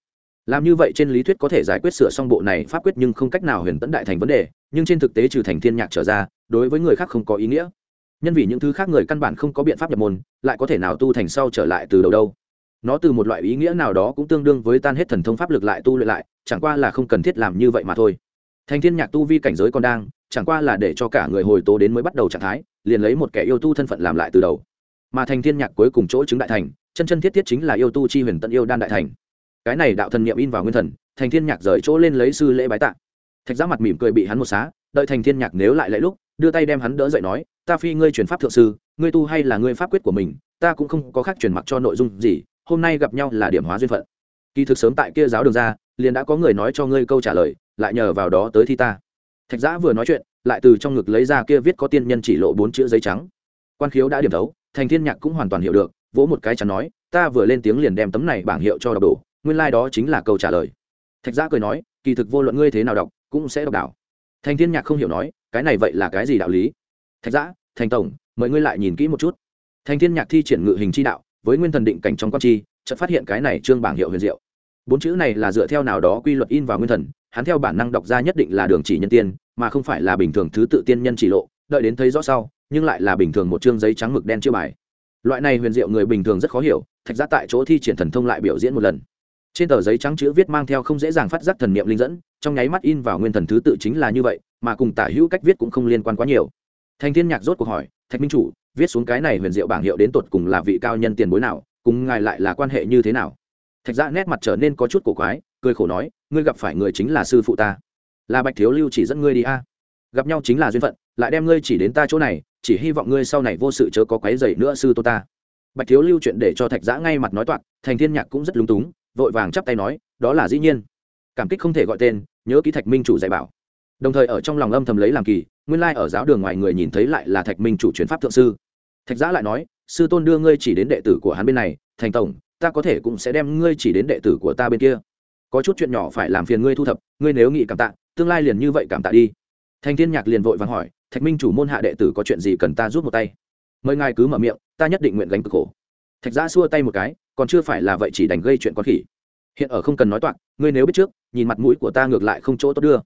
Làm như vậy trên lý thuyết có thể giải quyết sửa xong bộ này pháp quyết nhưng không cách nào huyền tấn đại thành vấn đề, nhưng trên thực tế trừ thành thiên nhạc trở ra, đối với người khác không có ý nghĩa. Nhân vì những thứ khác người căn bản không có biện pháp nhập môn, lại có thể nào tu thành sau trở lại từ đầu đâu. Nó từ một loại ý nghĩa nào đó cũng tương đương với tan hết thần thông pháp lực lại tu luyện lại, chẳng qua là không cần thiết làm như vậy mà thôi. Thành thiên nhạc tu vi cảnh giới còn đang chẳng qua là để cho cả người hồi tố đến mới bắt đầu trạng thái, liền lấy một kẻ yêu tu thân phận làm lại từ đầu. Mà thành thiên nhạc cuối cùng chỗ chứng đại thành, chân chân thiết thiết chính là yêu tu chi huyền tận yêu đan đại thành. Cái này đạo thần niệm in vào nguyên thần, thành thiên nhạc rời chỗ lên lấy sư lễ bái tạ. Thạch giác mặt mỉm cười bị hắn một xá, đợi thành thiên nhạc nếu lại lấy lúc, đưa tay đem hắn đỡ dậy nói, ta phi ngươi truyền pháp thượng sư, ngươi tu hay là ngươi pháp quyết của mình, ta cũng không có khác truyền mặc cho nội dung gì, hôm nay gặp nhau là điểm hóa duyên phận. Kỳ thực sớm tại kia giáo đường ra, liền đã có người nói cho ngươi câu trả lời, lại nhờ vào đó tới thi ta thạch giã vừa nói chuyện, lại từ trong ngực lấy ra kia viết có tiên nhân chỉ lộ bốn chữ giấy trắng. Quan khiếu đã điểm thấu, thành thiên nhạc cũng hoàn toàn hiểu được, vỗ một cái chắn nói, ta vừa lên tiếng liền đem tấm này bảng hiệu cho đọc đổ, nguyên lai、like、đó chính là câu trả lời. Thạch giã cười nói, kỳ thực vô luận ngươi thế nào đọc, cũng sẽ đọc đảo. Thành thiên nhạc không hiểu nói, cái này vậy là cái gì đạo lý? Thạch giã, thành tổng, mời ngươi lại nhìn kỹ một chút. Thành thiên nhạc thi triển ngự hình chi đạo, với nguyên thần định cảnh trong quan chi, chợt phát hiện cái này trương bảng hiệu huyền diệu. Bốn chữ này là dựa theo nào đó quy luật in vào nguyên thần, hắn theo bản năng đọc ra nhất định là đường chỉ nhân tiên mà không phải là bình thường thứ tự tiên nhân chỉ lộ, đợi đến thấy rõ sau, nhưng lại là bình thường một chương giấy trắng mực đen chưa bài. Loại này huyền diệu người bình thường rất khó hiểu, thạch ra tại chỗ thi triển thần thông lại biểu diễn một lần. Trên tờ giấy trắng chữ viết mang theo không dễ dàng phát giác thần niệm linh dẫn, trong nháy mắt in vào nguyên thần thứ tự chính là như vậy, mà cùng tả hữu cách viết cũng không liên quan quá nhiều. Thành thiên nhạc rốt cuộc hỏi, thạch minh chủ, viết xuống cái này huyền diệu bảng hiệu đến tột cùng là vị cao nhân tiền bối nào, cùng ngài lại là quan hệ như thế nào? Thạch dạ nét mặt trở nên có chút cổ quái, cười khổ nói, ngươi gặp phải người chính là sư phụ ta là bạch thiếu lưu chỉ dẫn ngươi đi a. Gặp nhau chính là duyên phận, lại đem ngươi chỉ đến ta chỗ này, chỉ hy vọng ngươi sau này vô sự chớ có quấy dày nữa sư tô ta. Bạch thiếu lưu chuyện để cho thạch giã ngay mặt nói toạc, thành thiên nhạc cũng rất lúng túng, vội vàng chắp tay nói, đó là dĩ nhiên. Cảm kích không thể gọi tên, nhớ ký thạch minh chủ dạy bảo. Đồng thời ở trong lòng âm thầm lấy làm kỳ, nguyên lai ở giáo đường ngoài người nhìn thấy lại là thạch minh chủ chuyển pháp thượng sư. Thạch giã lại nói, sư tôn đưa ngươi chỉ đến đệ tử của hắn bên này, thành tổng, ta có thể cũng sẽ đem ngươi chỉ đến đệ tử của ta bên kia. Có chút chuyện nhỏ phải làm phiền ngươi thu thập, ngươi nếu nghĩ cảm tạ tương lai liền như vậy cảm tạ đi. Thành thiên nhạc liền vội vàng hỏi, thạch minh chủ môn hạ đệ tử có chuyện gì cần ta giúp một tay? Mời ngài cứ mở miệng, ta nhất định nguyện gánh cực khổ. Thạch giã xua tay một cái, còn chưa phải là vậy chỉ đành gây chuyện con khỉ. Hiện ở không cần nói toạc, ngươi nếu biết trước, nhìn mặt mũi của ta ngược lại không chỗ tốt đưa.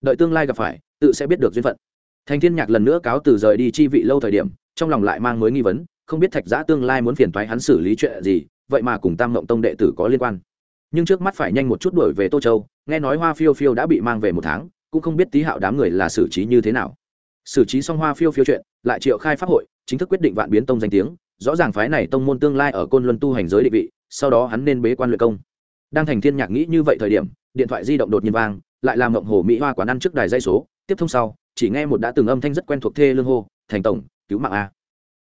Đợi tương lai gặp phải, tự sẽ biết được duyên phận. Thành thiên nhạc lần nữa cáo từ rời đi chi vị lâu thời điểm, trong lòng lại mang mới nghi vấn, không biết thạch giã tương lai muốn phiền toái hắn xử lý chuyện gì, vậy mà cùng tam mộng tông đệ tử có liên quan nhưng trước mắt phải nhanh một chút đuổi về tô châu, nghe nói hoa phiêu phiêu đã bị mang về một tháng, cũng không biết tý hạo đám người là xử trí như thế nào. Xử trí xong hoa phiêu phiêu chuyện, lại triệu khai pháp hội, chính thức quyết định vạn biến tông danh tiếng, rõ ràng phái này tông môn tương lai ở côn luân tu hành giới địa vị, sau đó hắn nên bế quan luyện công. Đang thành thiên nhạc nghĩ như vậy thời điểm, điện thoại di động đột nhiên vang, lại làm ngộng hồ mỹ hoa quán ăn trước đài dây số, tiếp thông sau, chỉ nghe một đã từng âm thanh rất quen thuộc thê lương hô, thành tổng, cứu mạng a.